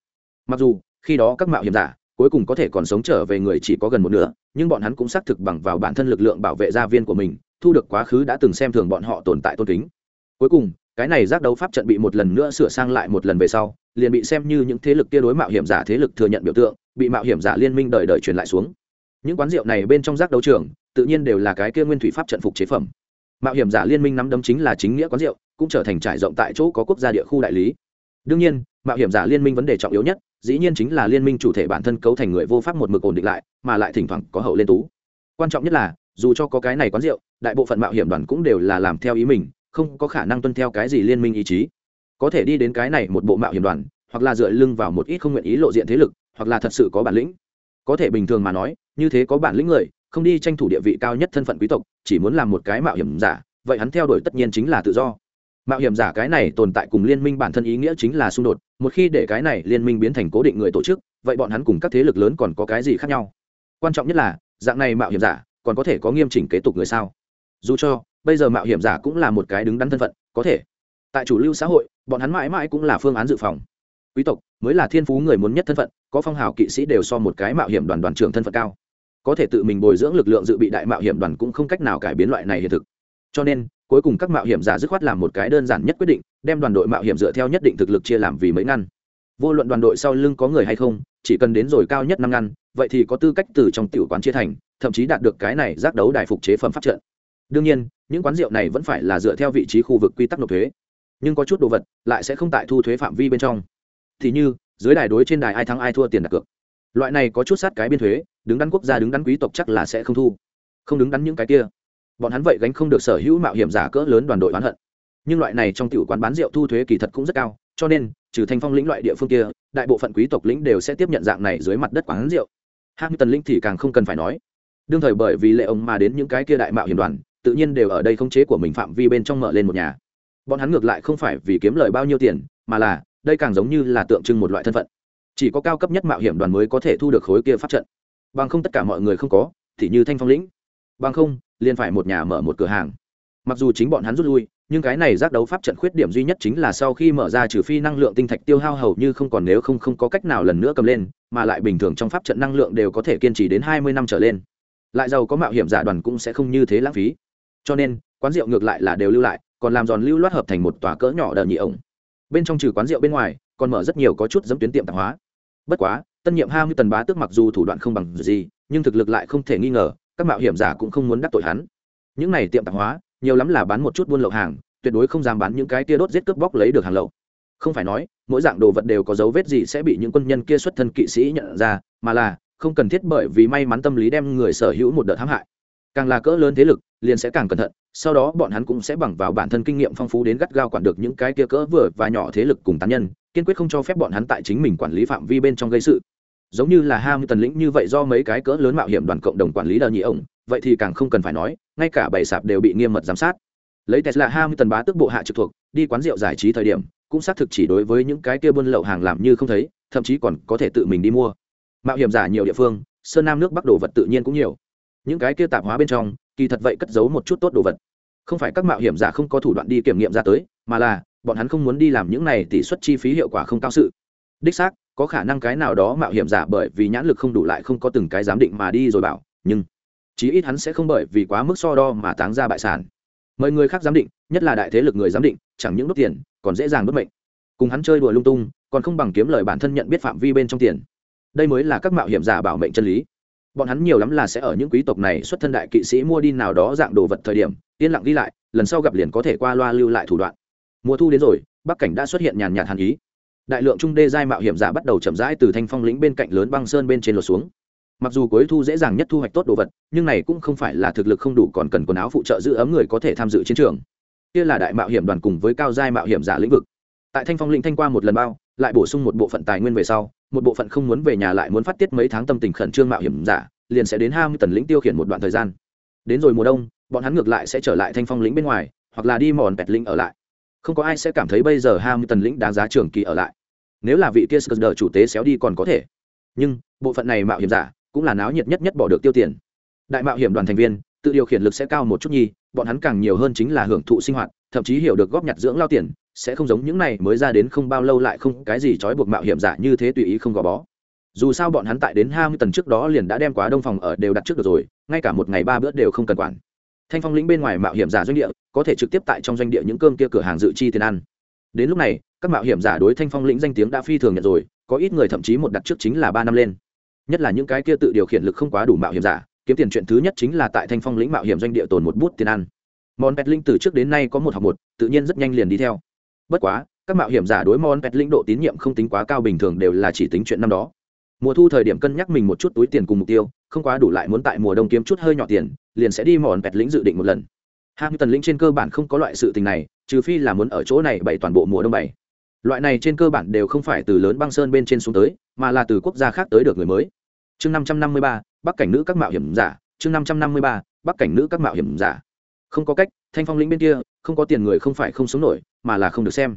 [SPEAKER 1] Mặc dù, khi đó các mạo hiểm giả, cuối cùng có thể còn sống trở về người chỉ có gần một nửa, nhưng bọn hắn cũng xác thực bằng vào bản thân lực lượng bảo vệ gia viên của mình, thu được quá khứ đã từng xem thường bọn họ tồn tại tôn kính. Cuối cùng, cái này giác đấu pháp trận bị một lần nữa sửa sang lại một lần về sau, liền bị xem như những thế lực kia đối mạo hiểm giả thế lực thừa nhận biểu tượng, bị mạo hiểm giả liên minh đời đời truyền lại xuống. Những quán rượu này bên trong giác đấu trường tự nhiên đều là cái kia nguyên thủy pháp trận phục chế phẩm. Mạo hiểm giả liên minh nắm đấm chính là chính nghĩa quán rượu, cũng trở thành trải rộng tại chỗ có quốc gia địa khu đại lý. Đương nhiên, mạo hiểm giả liên minh vấn đề trọng yếu nhất, dĩ nhiên chính là liên minh chủ thể bản thân cấu thành người vô pháp một mực ổn định lại, mà lại thỉnh thoảng có hậu lên tú. Quan trọng nhất là, dù cho có cái này quán rượu, đại bộ phận mạo hiểm đoàn cũng đều là làm theo ý mình, không có khả năng tuân theo cái gì liên minh ý chí. Có thể đi đến cái này một bộ mạo hiểm đoàn, hoặc là dựa lưng vào một ít không nguyện ý lộ diện thế lực, hoặc là thật sự có bản lĩnh. Có thể bình thường mà nói, như thế có bản lĩnh người không đi tranh thủ địa vị cao nhất thân phận quý tộc, chỉ muốn làm một cái mạo hiểm giả, vậy hắn theo đuổi tất nhiên chính là tự do. Mạo hiểm giả cái này tồn tại cùng liên minh bản thân ý nghĩa chính là xung đột, một khi để cái này liên minh biến thành cố định người tổ chức, vậy bọn hắn cùng các thế lực lớn còn có cái gì khác nhau? Quan trọng nhất là, dạng này mạo hiểm giả còn có thể có nghiêm chỉnh kế tục người sao? Dù cho, bây giờ mạo hiểm giả cũng là một cái đứng đắn thân phận, có thể. Tại chủ lưu xã hội, bọn hắn mãi mãi cũng là phương án dự phòng. Quý tộc mới là thiên phú người muốn nhất thân phận, có phong hào kỵ sĩ đều so một cái mạo hiểm đoàn đoàn trưởng thân phận cao có thể tự mình bồi dưỡng lực lượng dự bị đại mạo hiểm đoàn cũng không cách nào cải biến loại này hiện thực. Cho nên, cuối cùng các mạo hiểm giả dứt khoát làm một cái đơn giản nhất quyết định, đem đoàn đội mạo hiểm dựa theo nhất định thực lực chia làm vì mấy ngăn. Vô luận đoàn đội sau lưng có người hay không, chỉ cần đến rồi cao nhất năm ngăn, vậy thì có tư cách từ trong tiểu quán chia thành, thậm chí đạt được cái này giác đấu đài phục chế phẩm pháp trận. Đương nhiên, những quán rượu này vẫn phải là dựa theo vị trí khu vực quy tắc nộp thuế. Nhưng có chút đồ vật lại sẽ không tại thu thuế phạm vi bên trong. Thì như, dưới đài đối trên đài ai thắng ai thua tiền đặt cược. Loại này có chút sát cái biên thuế đứng đắn quốc gia đứng đắn quý tộc chắc là sẽ không thu. Không đứng đắn những cái kia. Bọn hắn vậy gánh không được sở hữu mạo hiểm giả cỡ lớn đoàn đội oán hận. Nhưng loại này trong tiểu quán bán rượu thu thuế kỳ thật cũng rất cao, cho nên, trừ thanh phong lĩnh loại địa phương kia, đại bộ phận quý tộc lĩnh đều sẽ tiếp nhận dạng này dưới mặt đất quán rượu. Hai tần lĩnh thì càng không cần phải nói. Đương thời bởi vì lệ ông mà đến những cái kia đại mạo hiểm đoàn, tự nhiên đều ở đây khống chế của mình phạm vi bên trong mở lên một nhà. Bọn hắn ngược lại không phải vì kiếm lời bao nhiêu tiền, mà là, đây càng giống như là tượng trưng một loại thân phận. Chỉ có cao cấp nhất mạo hiểm đoàn mới có thể thu được khối kia pháp trận bằng không tất cả mọi người không có, thì như thanh phong lĩnh. Bằng không, liền phải một nhà mở một cửa hàng. Mặc dù chính bọn hắn rút lui, nhưng cái này giác đấu pháp trận khuyết điểm duy nhất chính là sau khi mở ra trừ phi năng lượng tinh thạch tiêu hao hầu như không còn nếu không không có cách nào lần nữa cầm lên, mà lại bình thường trong pháp trận năng lượng đều có thể kiên trì đến hai mươi năm trở lên. Lại giàu có mạo hiểm giả đoàn cũng sẽ không như thế lãng phí. Cho nên, quán rượu ngược lại là đều lưu lại, còn làm giòn lưu loát hợp thành một tòa cỡ nhỏ đờ nhị ổng. Bên trong trừ quán rượu bên ngoài, còn mở rất nhiều có chút dẫm tuyến tiệm tạp hóa. Bất quá tân nhiệm ham như tần bá tước mặc dù thủ đoạn không bằng gì, nhưng thực lực lại không thể nghi ngờ, các mạo hiểm giả cũng không muốn đắc tội hắn. Những này tiệm tạp hóa, nhiều lắm là bán một chút buôn lậu hàng, tuyệt đối không dám bán những cái kia đốt giết cướp bóc lấy được hàng lậu. Không phải nói, mỗi dạng đồ vật đều có dấu vết gì sẽ bị những quân nhân kia xuất thân kỵ sĩ nhận ra, mà là, không cần thiết bởi vì may mắn tâm lý đem người sở hữu một đợt hãm hại. Càng là cỡ lớn thế lực, liền sẽ càng cẩn thận, sau đó bọn hắn cũng sẽ bằng vào bản thân kinh nghiệm phong phú đến gắt gao quản được những cái kia cỡ vừa và nhỏ thế lực cùng tán nhân kiên quyết không cho phép bọn hắn tại chính mình quản lý phạm vi bên trong gây sự. Giống như là ham tần lĩnh như vậy do mấy cái cỡ lớn mạo hiểm đoàn cộng đồng quản lý đờ nhị ổng, vậy thì càng không cần phải nói, ngay cả bảy sạp đều bị nghiêm mật giám sát. Lấy tesla ham tần bá tức bộ hạ trực thuộc, đi quán rượu giải trí thời điểm, cũng xác thực chỉ đối với những cái kia buôn lậu hàng làm như không thấy, thậm chí còn có thể tự mình đi mua. Mạo hiểm giả nhiều địa phương, sơn nam nước bắc đồ vật tự nhiên cũng nhiều. Những cái kia tạp hóa bên trong, kỳ thật vậy cất giấu một chút tốt đồ vật. Không phải các mạo hiểm giả không có thủ đoạn đi kiểm nghiệm ra tới, mà là bọn hắn không muốn đi làm những này tỷ suất chi phí hiệu quả không cao sự. Đích xác, có khả năng cái nào đó mạo hiểm giả bởi vì nhãn lực không đủ lại không có từng cái giám định mà đi rồi bảo, nhưng chí ít hắn sẽ không bởi vì quá mức so đo mà táng ra bại sản. Mời người khác giám định, nhất là đại thế lực người giám định, chẳng những đốt tiền, còn dễ dàng đốt mệnh. Cùng hắn chơi đùa lung tung, còn không bằng kiếm lời bản thân nhận biết phạm vi bên trong tiền. Đây mới là các mạo hiểm giả bảo mệnh chân lý. Bọn hắn nhiều lắm là sẽ ở những quý tộc này xuất thân đại kỵ sĩ mua đi nào đó dạng đồ vật thời điểm, yên lặng đi lại, lần sau gặp liền có thể qua loa lưu lại thủ đoạn mùa thu đến rồi, bắc cảnh đã xuất hiện nhàn nhạt hàn ý. Đại lượng trung đê giai mạo hiểm giả bắt đầu chậm rãi từ thanh phong lĩnh bên cạnh lớn băng sơn bên trên lột xuống. Mặc dù cuối thu dễ dàng nhất thu hoạch tốt đồ vật, nhưng này cũng không phải là thực lực không đủ còn cần quần áo phụ trợ giữ ấm người có thể tham dự chiến trường. Kia là đại mạo hiểm đoàn cùng với cao giai mạo hiểm giả lĩnh vực. Tại thanh phong lĩnh thanh qua một lần bao, lại bổ sung một bộ phận tài nguyên về sau, một bộ phận không muốn về nhà lại muốn phát tiết mấy tháng tâm tình khẩn trương mạo hiểm giả, liền sẽ đến hai mươi tần lĩnh tiêu khiển một đoạn thời gian. Đến rồi mùa đông, bọn hắn ngược lại sẽ trở lại thanh phong lĩnh bên ngoài, hoặc là đi mòn pẹt lĩnh ở lại không có ai sẽ cảm thấy bây giờ ham tần lĩnh đáng giá trường kỳ ở lại. Nếu là vị kia sờ chủ tế xéo đi còn có thể. Nhưng, bộ phận này mạo hiểm giả, cũng là náo nhiệt nhất nhất bỏ được tiêu tiền. Đại mạo hiểm đoàn thành viên, tự điều khiển lực sẽ cao một chút nhi bọn hắn càng nhiều hơn chính là hưởng thụ sinh hoạt, thậm chí hiểu được góp nhặt dưỡng lao tiền, sẽ không giống những này mới ra đến không bao lâu lại không cái gì trói buộc mạo hiểm giả như thế tùy ý không gò bó. Dù sao bọn hắn tại đến hai mươi tần trước đó liền đã đem quá đông phòng ở đều đặt trước được rồi, ngay cả một ngày ba bữa đều không cần quản thanh phong lĩnh bên ngoài mạo hiểm giả doanh địa, có thể trực tiếp tại trong doanh địa những cơm kia cửa hàng dự chi tiền ăn. Đến lúc này, các mạo hiểm giả đối thanh phong lĩnh danh tiếng đã phi thường nhận rồi, có ít người thậm chí một đặt trước chính là ba năm lên. Nhất là những cái kia tự điều khiển lực không quá đủ mạo hiểm giả, kiếm tiền chuyện thứ nhất chính là tại thanh phong lĩnh mạo hiểm doanh địa tồn một bút tiền ăn. Món pet linh từ trước đến nay có một học một, tự nhiên rất nhanh liền đi theo. Bất quá, các mạo hiểm giả đối món pet linh độ tín nhiệm không tính quá cao bình thường đều là chỉ tính chuyện năm đó mùa thu thời điểm cân nhắc mình một chút túi tiền cùng mục tiêu, không quá đủ lại muốn tại mùa đông kiếm chút hơi nhỏ tiền, liền sẽ đi mòn pẹt lĩnh dự định một lần. Ham tần lĩnh trên cơ bản không có loại sự tình này, trừ phi là muốn ở chỗ này bày toàn bộ mùa đông bày. Loại này trên cơ bản đều không phải từ lớn băng sơn bên trên xuống tới, mà là từ quốc gia khác tới được người mới. Chương năm trăm năm mươi ba, bắc cảnh nữ các mạo hiểm giả, chương năm trăm năm mươi ba, bắc cảnh nữ các mạo hiểm giả. Không có cách, thanh phong lĩnh bên kia, không có tiền người không phải không sống nổi, mà là không được xem.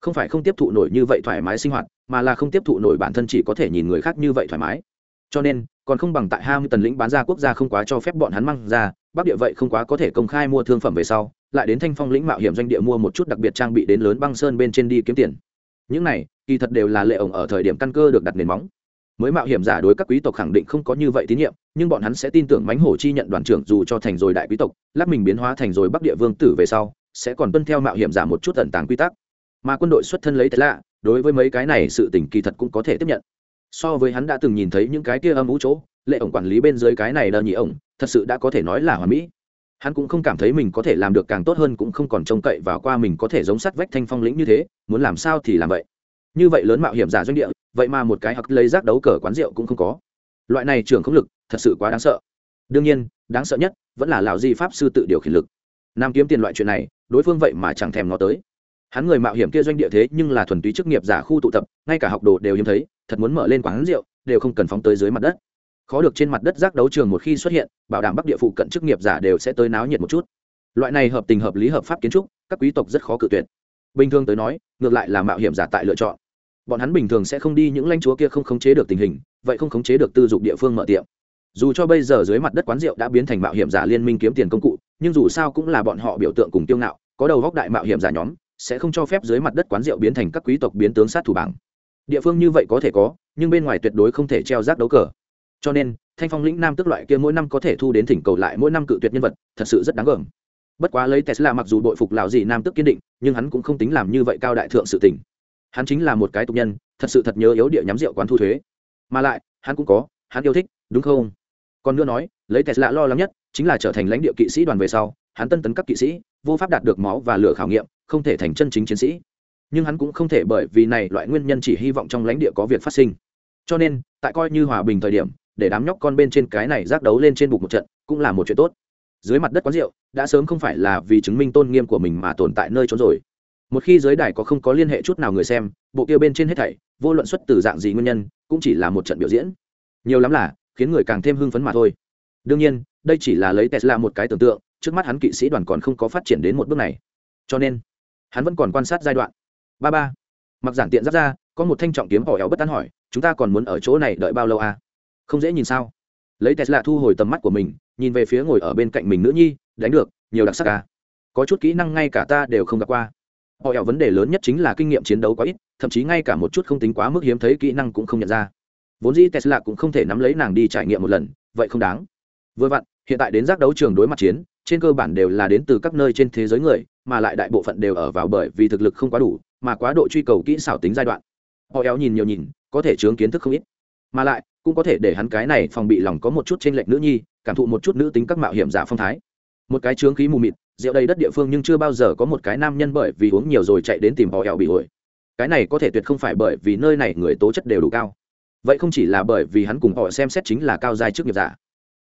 [SPEAKER 1] Không phải không tiếp thụ nổi như vậy thoải mái sinh hoạt mà là không tiếp thụ nổi bản thân chỉ có thể nhìn người khác như vậy thoải mái. Cho nên, còn không bằng tại hai tần lĩnh bán ra quốc gia không quá cho phép bọn hắn mang ra, bắc địa vậy không quá có thể công khai mua thương phẩm về sau, lại đến thanh phong lĩnh mạo hiểm doanh địa mua một chút đặc biệt trang bị đến lớn băng sơn bên trên đi kiếm tiền. Những này, kỳ thật đều là lệ ổng ở thời điểm căn cơ được đặt nền móng. Mới mạo hiểm giả đối các quý tộc khẳng định không có như vậy tín nhiệm, nhưng bọn hắn sẽ tin tưởng mánh hổ chi nhận đoàn trưởng dù cho thành rồi đại quý tộc lắp mình biến hóa thành rồi bắc địa vương tử về sau, sẽ còn tuân theo mạo hiểm giả một chút tận tàng quy tắc. Mà quân đội xuất thân lấy thế lạ đối với mấy cái này sự tình kỳ thật cũng có thể tiếp nhận. So với hắn đã từng nhìn thấy những cái kia âm ú chỗ, lệ ổng quản lý bên dưới cái này đờ nhị ổng, thật sự đã có thể nói là hoàn mỹ. Hắn cũng không cảm thấy mình có thể làm được càng tốt hơn cũng không còn trông cậy vào qua mình có thể giống sắt vách thanh phong lĩnh như thế, muốn làm sao thì làm vậy. Như vậy lớn mạo hiểm giả doanh địa, vậy mà một cái hặc lấy rác đấu cờ quán rượu cũng không có. Loại này trưởng không lực, thật sự quá đáng sợ. Đương nhiên, đáng sợ nhất vẫn là lào di pháp sư tự điều khiển lực. Nam kiếm tiền loại chuyện này, đối phương vậy mà chẳng thèm nó tới hắn người mạo hiểm kia doanh địa thế nhưng là thuần túy chức nghiệp giả khu tụ tập, ngay cả học đồ đều hiếm thấy, thật muốn mở lên quán rượu, đều không cần phóng tới dưới mặt đất. Khó được trên mặt đất giác đấu trường một khi xuất hiện, bảo đảm bắc địa phụ cận chức nghiệp giả đều sẽ tới náo nhiệt một chút. Loại này hợp tình hợp lý hợp pháp kiến trúc, các quý tộc rất khó cự tuyệt. Bình thường tới nói, ngược lại là mạo hiểm giả tại lựa chọn. Bọn hắn bình thường sẽ không đi những lãnh chúa kia không khống chế được tình hình, vậy không khống chế được tư dụng địa phương mở tiệm. Dù cho bây giờ dưới mặt đất quán rượu đã biến thành mạo hiểm giả liên minh kiếm tiền công cụ, nhưng dù sao cũng là bọn họ biểu tượng cùng tiêu ngạo, có đầu góc đại mạo hiểm giả nhóm sẽ không cho phép dưới mặt đất quán rượu biến thành các quý tộc biến tướng sát thủ bảng. Địa phương như vậy có thể có, nhưng bên ngoài tuyệt đối không thể treo rác đấu cờ. Cho nên, thanh phong lĩnh nam tức loại kia mỗi năm có thể thu đến thỉnh cầu lại mỗi năm cự tuyệt nhân vật, thật sự rất đáng gờm. Bất quá lấy tesla mặc dù đội phục lào gì nam tức kiên định, nhưng hắn cũng không tính làm như vậy cao đại thượng sự tình. Hắn chính là một cái tục nhân, thật sự thật nhớ yếu địa nhắm rượu quán thu thuế. Mà lại, hắn cũng có, hắn yêu thích, đúng không? Còn nữa nói, lấy tesla lo lắng nhất chính là trở thành lãnh địa kỵ sĩ đoàn về sau, hắn tân tấn cấp kỵ sĩ, vô pháp đạt được máu và lửa khảo nghiệm không thể thành chân chính chiến sĩ. Nhưng hắn cũng không thể bởi vì này loại nguyên nhân chỉ hy vọng trong lãnh địa có việc phát sinh. Cho nên, tại coi như hòa bình thời điểm, để đám nhóc con bên trên cái này giác đấu lên trên bục một trận, cũng là một chuyện tốt. Dưới mặt đất quán rượu, đã sớm không phải là vì chứng minh tôn nghiêm của mình mà tồn tại nơi trốn rồi. Một khi giới đài có không có liên hệ chút nào người xem, bộ kia bên trên hết thảy, vô luận xuất từ dạng gì nguyên nhân, cũng chỉ là một trận biểu diễn. Nhiều lắm là, khiến người càng thêm hưng phấn mà thôi. Đương nhiên, đây chỉ là lấy tesla một cái tưởng tượng, trước mắt hắn kỵ sĩ đoàn còn không có phát triển đến một bước này. Cho nên hắn vẫn còn quan sát giai đoạn. Ba ba. Mặc giản tiện giáp ra, có một thanh trọng kiếm bỏ éo bất tán hỏi, chúng ta còn muốn ở chỗ này đợi bao lâu à? Không dễ nhìn sao. Lấy tesla thu hồi tầm mắt của mình, nhìn về phía ngồi ở bên cạnh mình nữ nhi, đánh được, nhiều đặc sắc à. Có chút kỹ năng ngay cả ta đều không gặp qua. Họ ẻo vấn đề lớn nhất chính là kinh nghiệm chiến đấu quá ít, thậm chí ngay cả một chút không tính quá mức hiếm thấy kỹ năng cũng không nhận ra. Vốn dĩ tesla cũng không thể nắm lấy nàng đi trải nghiệm một lần, vậy không đáng. Vừa vặn, hiện tại đến giác đấu trường đối mặt chiến, trên cơ bản đều là đến từ các nơi trên thế giới người mà lại đại bộ phận đều ở vào bởi vì thực lực không quá đủ, mà quá độ truy cầu kỹ xảo tính giai đoạn. Họ éo nhìn nhiều nhìn, có thể chướng kiến thức không ít. Mà lại, cũng có thể để hắn cái này phòng bị lòng có một chút trên lệnh nữ nhi, cảm thụ một chút nữ tính các mạo hiểm giả phong thái. Một cái chướng khí mù mịt, rượu đầy đất địa phương nhưng chưa bao giờ có một cái nam nhân bởi vì uống nhiều rồi chạy đến tìm họ éo bị ổi. Cái này có thể tuyệt không phải bởi vì nơi này người tố chất đều đủ cao. Vậy không chỉ là bởi vì hắn cùng họ xem xét chính là cao giai chức nghiệp giả,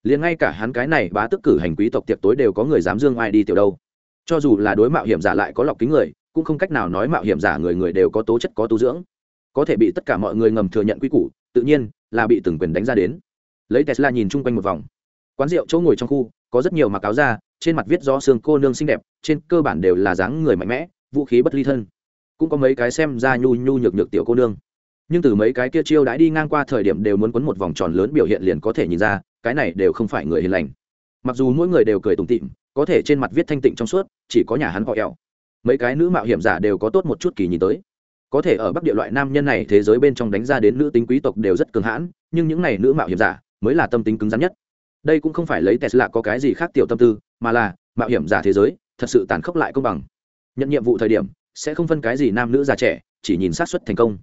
[SPEAKER 1] liền ngay cả hắn cái này bá tức cử hành quý tộc tiệc tối đều có người dám dương ai đi tiểu đâu cho dù là đối mạo hiểm giả lại có lọc kính người, cũng không cách nào nói mạo hiểm giả người người đều có tố chất có tu dưỡng. Có thể bị tất cả mọi người ngầm thừa nhận quy củ, tự nhiên là bị từng quyền đánh ra đến. Lấy tesla nhìn chung quanh một vòng. Quán rượu chỗ ngồi trong khu, có rất nhiều mặc áo da, trên mặt viết do xương cô nương xinh đẹp, trên cơ bản đều là dáng người mạnh mẽ, vũ khí bất ly thân. Cũng có mấy cái xem ra nhu nhu nhược nhược tiểu cô nương. Nhưng từ mấy cái kia chiêu đãi đi ngang qua thời điểm đều muốn quấn một vòng tròn lớn biểu hiện liền có thể nhìn ra, cái này đều không phải người hiền lành. Mặc dù mỗi người đều cười tủm tịm có thể trên mặt viết thanh tịnh trong suốt, chỉ có nhà hắn họ eo. Mấy cái nữ mạo hiểm giả đều có tốt một chút kỳ nhìn tới. Có thể ở bắc địa loại nam nhân này thế giới bên trong đánh ra đến nữ tính quý tộc đều rất cường hãn, nhưng những này nữ mạo hiểm giả mới là tâm tính cứng rắn nhất. Đây cũng không phải lấy tesla có cái gì khác tiểu tâm tư, mà là mạo hiểm giả thế giới thật sự tàn khốc lại công bằng. Nhận nhiệm vụ thời điểm, sẽ không phân cái gì nam nữ già trẻ, chỉ nhìn sát xuất thành công.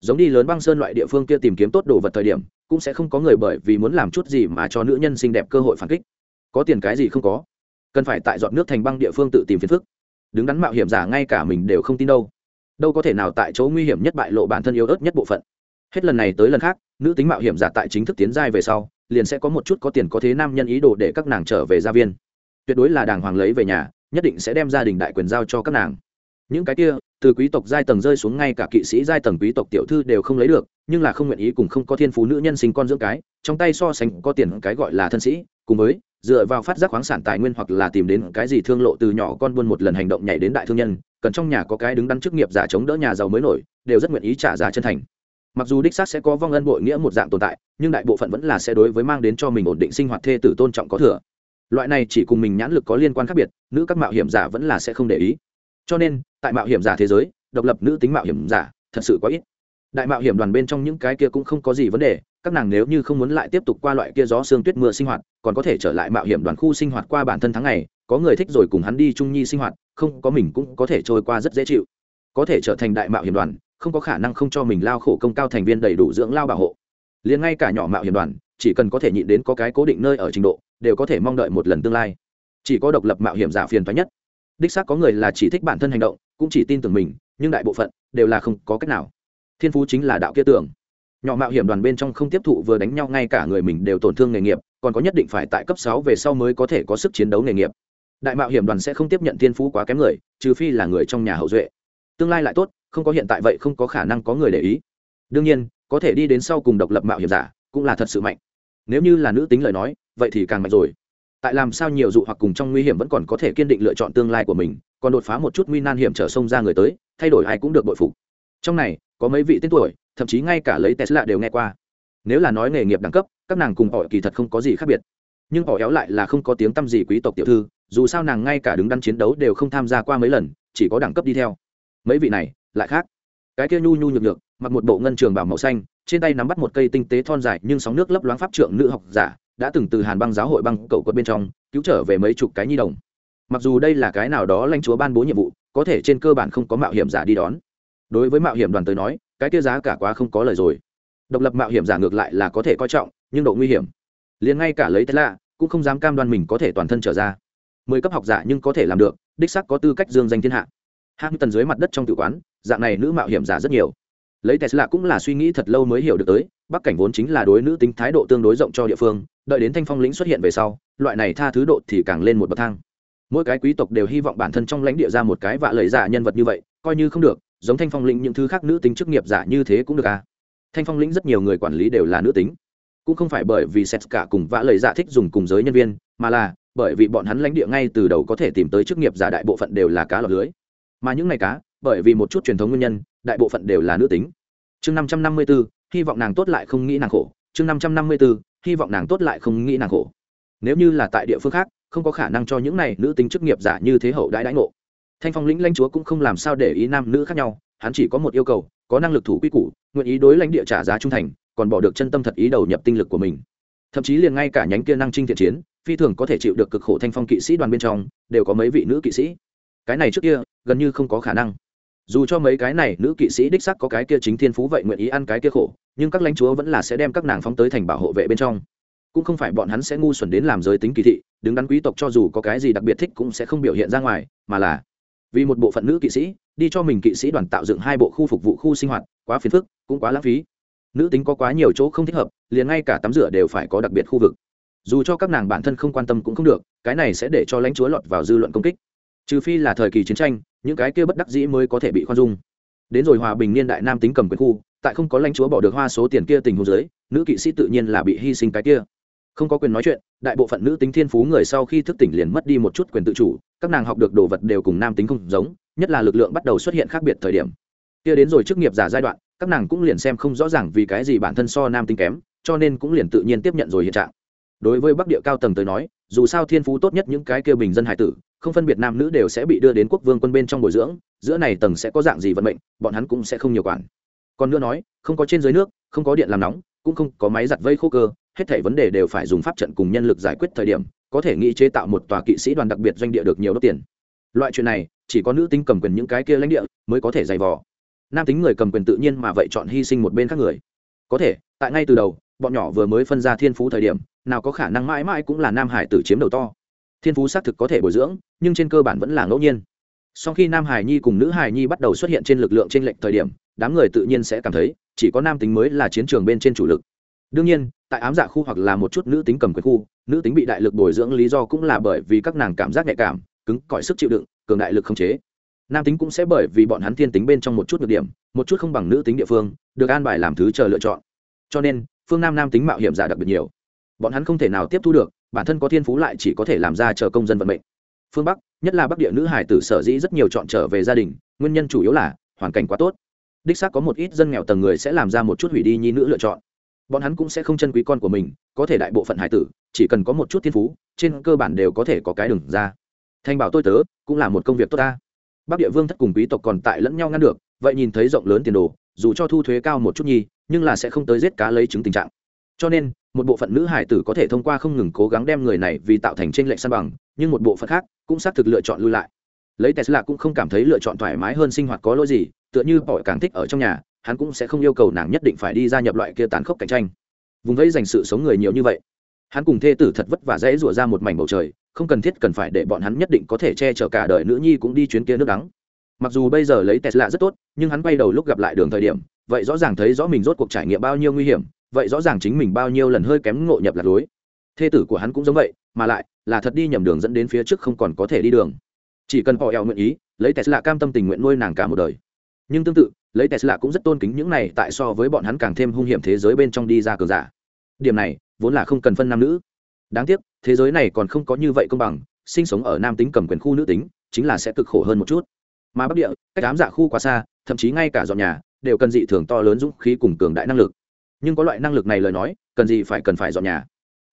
[SPEAKER 1] Giống đi lớn băng sơn loại địa phương kia tìm kiếm tốt đồ vật thời điểm, cũng sẽ không có người bởi vì muốn làm chút gì mà cho nữ nhân xinh đẹp cơ hội phản kích. Có tiền cái gì không có? Cần phải tại dọn nước thành băng địa phương tự tìm phiền phức. Đứng đắn mạo hiểm giả ngay cả mình đều không tin đâu. Đâu có thể nào tại chỗ nguy hiểm nhất bại lộ bản thân yếu ớt nhất bộ phận. Hết lần này tới lần khác, nữ tính mạo hiểm giả tại chính thức tiến giai về sau, liền sẽ có một chút có tiền có thế nam nhân ý đồ để các nàng trở về gia viên. Tuyệt đối là đàng hoàng lấy về nhà, nhất định sẽ đem gia đình đại quyền giao cho các nàng. Những cái kia, từ quý tộc giai tầng rơi xuống ngay cả kỵ sĩ giai tầng quý tộc tiểu thư đều không lấy được, nhưng là không nguyện ý cùng không có thiên phú nữ nhân sinh con dưỡng cái, trong tay so sánh có tiền cái gọi là thân sĩ, cùng với dựa vào phát giác khoáng sản tài nguyên hoặc là tìm đến cái gì thương lộ từ nhỏ con buôn một lần hành động nhảy đến đại thương nhân, cần trong nhà có cái đứng đắn chức nghiệp giả chống đỡ nhà giàu mới nổi, đều rất nguyện ý trả giá chân thành. Mặc dù đích xác sẽ có vong ân bội nghĩa một dạng tồn tại, nhưng đại bộ phận vẫn là sẽ đối với mang đến cho mình ổn định sinh hoạt thê tử tôn trọng có thừa. Loại này chỉ cùng mình nhãn lực có liên quan khác biệt, nữ các mạo hiểm giả vẫn là sẽ không để ý. Cho nên, tại mạo hiểm giả thế giới, độc lập nữ tính mạo hiểm giả thật sự quá ít đại mạo hiểm đoàn bên trong những cái kia cũng không có gì vấn đề, các nàng nếu như không muốn lại tiếp tục qua loại kia gió sương tuyết mưa sinh hoạt, còn có thể trở lại mạo hiểm đoàn khu sinh hoạt qua bản thân tháng ngày, có người thích rồi cùng hắn đi trung nhi sinh hoạt, không, có mình cũng có thể trôi qua rất dễ chịu. Có thể trở thành đại mạo hiểm đoàn, không có khả năng không cho mình lao khổ công cao thành viên đầy đủ dưỡng lao bảo hộ. Liền ngay cả nhỏ mạo hiểm đoàn, chỉ cần có thể nhịn đến có cái cố định nơi ở trình độ, đều có thể mong đợi một lần tương lai. Chỉ có độc lập mạo hiểm giả phiền thoái nhất. Đích xác có người là chỉ thích bản thân hành động, cũng chỉ tin tưởng mình, nhưng đại bộ phận đều là không có cách nào thiên phú chính là đạo kia tưởng. Nhỏ mạo hiểm đoàn bên trong không tiếp thụ vừa đánh nhau, ngay cả người mình đều tổn thương nghề nghiệp, còn có nhất định phải tại cấp sáu về sau mới có thể có sức chiến đấu nghề nghiệp. Đại mạo hiểm đoàn sẽ không tiếp nhận thiên phú quá kém người, trừ phi là người trong nhà hậu duệ. Tương lai lại tốt, không có hiện tại vậy không có khả năng có người để ý. Đương nhiên, có thể đi đến sau cùng độc lập mạo hiểm giả, cũng là thật sự mạnh. Nếu như là nữ tính lời nói, vậy thì càng mạnh rồi. Tại làm sao nhiều dụ hoặc cùng trong nguy hiểm vẫn còn có thể kiên định lựa chọn tương lai của mình, còn đột phá một chút nguy nan hiểm trở sông ra người tới, thay đổi ai cũng được bội phục. Trong này có mấy vị tên tuổi, thậm chí ngay cả lấy tesla đều nghe qua. Nếu là nói nghề nghiệp đẳng cấp, các nàng cùng họ kỳ thật không có gì khác biệt. Nhưng họ éo lại là không có tiếng t â m gì quý tộc tiểu thư, dù sao nàng ngay cả đứng đắn chiến đấu đều không tham gia qua mấy lần, chỉ có đẳng cấp đi theo. Mấy vị này, lại khác. Cái kia nhu nhu nhược nhược, mặc một bộ ngân trường bảo màu xanh, trên tay nắm bắt một cây tinh tế thon dài nhưng sóng nước lấp loáng pháp trượng nữ học giả, đã từng từ hàn băng giáo hội băng cậu quật bên trong, cứu trở về mấy chục cái nhi đồng. Mặc dù đây là cái nào đó lãnh chúa ban bố nhiệm vụ, có thể trên cơ bản không có mạo hiểm giả đi đón đối với mạo hiểm đoàn tới nói, cái kia giá cả quá không có lời rồi. Độc lập mạo hiểm giả ngược lại là có thể coi trọng, nhưng độ nguy hiểm. Liền ngay cả lấy thế lạ cũng không dám cam đoan mình có thể toàn thân trở ra. Mười cấp học giả nhưng có thể làm được, đích sắc có tư cách dương danh thiên hạ. Hai tần dưới mặt đất trong tự quán, dạng này nữ mạo hiểm giả rất nhiều. Lấy tesla cũng là suy nghĩ thật lâu mới hiểu được tới, bắc cảnh vốn chính là đối nữ tính thái độ tương đối rộng cho địa phương, đợi đến thanh phong lĩnh xuất hiện về sau, loại này tha thứ độ thì càng lên một bậc thang. Mỗi cái quý tộc đều hy vọng bản thân trong lãnh địa ra một cái vạ lời giả nhân vật như vậy, coi như không được giống thanh phong lĩnh những thứ khác nữ tính chức nghiệp giả như thế cũng được à. Thanh phong lĩnh rất nhiều người quản lý đều là nữ tính. Cũng không phải bởi vì sét cả cùng vã lời giả thích dùng cùng giới nhân viên, mà là bởi vì bọn hắn lãnh địa ngay từ đầu có thể tìm tới chức nghiệp giả đại bộ phận đều là cá lọc lưới. Mà những ngày cá, bởi vì một chút truyền thống nguyên nhân, đại bộ phận đều là nữ tính. Chương năm trăm năm mươi b ố hy vọng nàng tốt lại không nghĩ nàng khổ. Chương năm trăm năm mươi b ố hy vọng nàng tốt lại không nghĩ nàng khổ. Nếu như là tại địa phương khác, không có khả năng cho những này nữ tính chức nghiệp giả như thế hậu đãi đãi ngộ thanh phong lĩnh lãnh chúa cũng không làm sao để ý nam nữ khác nhau, hắn chỉ có một yêu cầu, có năng lực thủ quy củ, nguyện ý đối lãnh địa trả giá trung thành, còn bỏ được chân tâm thật ý đầu nhập tinh lực của mình. Thậm chí liền ngay cả nhánh kia năng trinh thiện chiến, phi thường có thể chịu được cực khổ thanh phong kỵ sĩ đoàn bên trong, đều có mấy vị nữ kỵ sĩ. Cái này trước kia, gần như không có khả năng. Dù cho mấy cái này nữ kỵ sĩ đích sắc có cái kia chính thiên phú vậy nguyện ý ăn cái kia khổ, nhưng các lãnh chúa vẫn là sẽ đem các nàng phóng tới thành bảo hộ vệ bên trong. Cũng không phải bọn hắn sẽ ngu xuẩn đến làm giới tính kỳ thị, đứng đắn quý tộc cho dù có cái gì đặc biệt thích cũng sẽ không biểu hiện ra ngoài, mà là vì một bộ phận nữ kỵ sĩ, đi cho mình kỵ sĩ đoàn tạo dựng hai bộ khu phục vụ khu sinh hoạt, quá phiền phức, cũng quá lãng phí. Nữ tính có quá nhiều chỗ không thích hợp, liền ngay cả tắm rửa đều phải có đặc biệt khu vực. Dù cho các nàng bản thân không quan tâm cũng không được, cái này sẽ để cho lãnh chúa lọt vào dư luận công kích. Trừ phi là thời kỳ chiến tranh, những cái kia bất đắc dĩ mới có thể bị khoan dung. Đến rồi hòa bình niên đại nam tính cầm quyền khu, tại không có lãnh chúa bỏ được hoa số tiền kia tình hồ dưới, nữ kỵ sĩ tự nhiên là bị hy sinh cái kia không có quyền nói chuyện, đại bộ phận nữ tính thiên phú người sau khi thức tỉnh liền mất đi một chút quyền tự chủ, các nàng học được đồ vật đều cùng nam tính không giống, nhất là lực lượng bắt đầu xuất hiện khác biệt thời điểm. Kia đến rồi chức nghiệp giả giai đoạn, các nàng cũng liền xem không rõ ràng vì cái gì bản thân so nam tính kém, cho nên cũng liền tự nhiên tiếp nhận rồi hiện trạng. Đối với bắc địa cao tầng tới nói, dù sao thiên phú tốt nhất những cái kia bình dân hải tử, không phân biệt nam nữ đều sẽ bị đưa đến quốc vương quân bên trong bồi dưỡng, giữa này tầng sẽ có dạng gì vận mệnh, bọn hắn cũng sẽ không nhiều quản. Còn nữa nói, không có trên dưới nước, không có điện làm nóng, cũng không có máy giặt vây khô cơ hết thảy vấn đề đều phải dùng pháp trận cùng nhân lực giải quyết thời điểm, có thể nghĩ chế tạo một tòa kỵ sĩ đoàn đặc biệt doanh địa được nhiều đốt tiền. Loại chuyện này, chỉ có nữ tính cầm quyền những cái kia lãnh địa mới có thể dày vò. Nam tính người cầm quyền tự nhiên mà vậy chọn hy sinh một bên khác người. Có thể, tại ngay từ đầu, bọn nhỏ vừa mới phân ra thiên phú thời điểm, nào có khả năng mãi mãi cũng là nam hải tử chiếm đầu to. Thiên phú xác thực có thể bồi dưỡng, nhưng trên cơ bản vẫn là ngẫu nhiên. Sau khi nam hải nhi cùng nữ hải nhi bắt đầu xuất hiện trên lực lượng trên lệnh thời điểm, đám người tự nhiên sẽ cảm thấy, chỉ có nam tính mới là chiến trường bên trên chủ lực đương nhiên, tại ám dạ khu hoặc là một chút nữ tính cầm quyền khu, nữ tính bị đại lực bồi dưỡng lý do cũng là bởi vì các nàng cảm giác nhạy cảm, cứng cỏi sức chịu đựng, cường đại lực không chế. Nam tính cũng sẽ bởi vì bọn hắn thiên tính bên trong một chút được điểm, một chút không bằng nữ tính địa phương, được an bài làm thứ chờ lựa chọn. Cho nên, phương nam nam tính mạo hiểm giả đặc biệt nhiều. Bọn hắn không thể nào tiếp thu được, bản thân có thiên phú lại chỉ có thể làm ra chờ công dân vận mệnh. Phương bắc, nhất là bắc địa nữ hải tử sở dĩ rất nhiều chọn trở về gia đình, nguyên nhân chủ yếu là, hoàn cảnh quá tốt. Đích xác có một ít dân nghèo tầng người sẽ làm ra một chút hủy đi nhi nữ lựa chọn bọn hắn cũng sẽ không chân quý con của mình, có thể đại bộ phận hải tử, chỉ cần có một chút thiên phú, trên cơ bản đều có thể có cái đừng ra. Thanh bảo tôi tớ, cũng là một công việc tốt ta. Bắc địa vương thất cùng quý tộc còn tại lẫn nhau ngăn được, vậy nhìn thấy rộng lớn tiền đồ, dù cho thu thuế cao một chút nhi, nhưng là sẽ không tới giết cá lấy chứng tình trạng. Cho nên, một bộ phận nữ hải tử có thể thông qua không ngừng cố gắng đem người này vì tạo thành t r ê n lệch san bằng, nhưng một bộ phận khác cũng xác thực lựa chọn lưu lại. Lấy tesla cũng không cảm thấy lựa chọn thoải mái hơn sinh hoạt có lỗi gì, tựa như bỏ càng thích ở trong nhà hắn cũng sẽ không yêu cầu nàng nhất định phải đi gia nhập loại kia tàn khốc cạnh tranh. Vùng vẫy dành sự sống người nhiều như vậy, hắn cùng thê tử thật vất vả dễ rủa ra một mảnh bầu trời, không cần thiết cần phải để bọn hắn nhất định có thể che chở cả đời nữ nhi cũng đi chuyến kia nước đắng. Mặc dù bây giờ lấy tesla rất tốt, nhưng hắn bay đầu lúc gặp lại đường thời điểm, vậy rõ ràng thấy rõ mình rốt cuộc trải nghiệm bao nhiêu nguy hiểm, vậy rõ ràng chính mình bao nhiêu lần hơi kém ngộ nhập lạc lối. Thê tử của hắn cũng giống vậy, mà lại là thật đi nhầm đường dẫn đến phía trước không còn có thể đi đường. Chỉ cần họ eo nguyện ý, lấy tesla cam tâm tình nguyện nuôi nàng cả một đời. Nhưng tương tự lấy tesla cũng rất tôn kính những này, tại so với bọn hắn càng thêm hung hiểm thế giới bên trong đi ra cờ giả. Điểm này, vốn là không cần phân nam nữ. Đáng tiếc, thế giới này còn không có như vậy công bằng, sinh sống ở nam tính cầm quyền khu nữ tính, chính là sẽ cực khổ hơn một chút. Mà bắc địa, cách ám dạ khu quá xa, thậm chí ngay cả dọn nhà, đều cần dị thường to lớn dũng khí cùng cường đại năng lực. Nhưng có loại năng lực này lời nói, cần gì phải cần phải dọn nhà.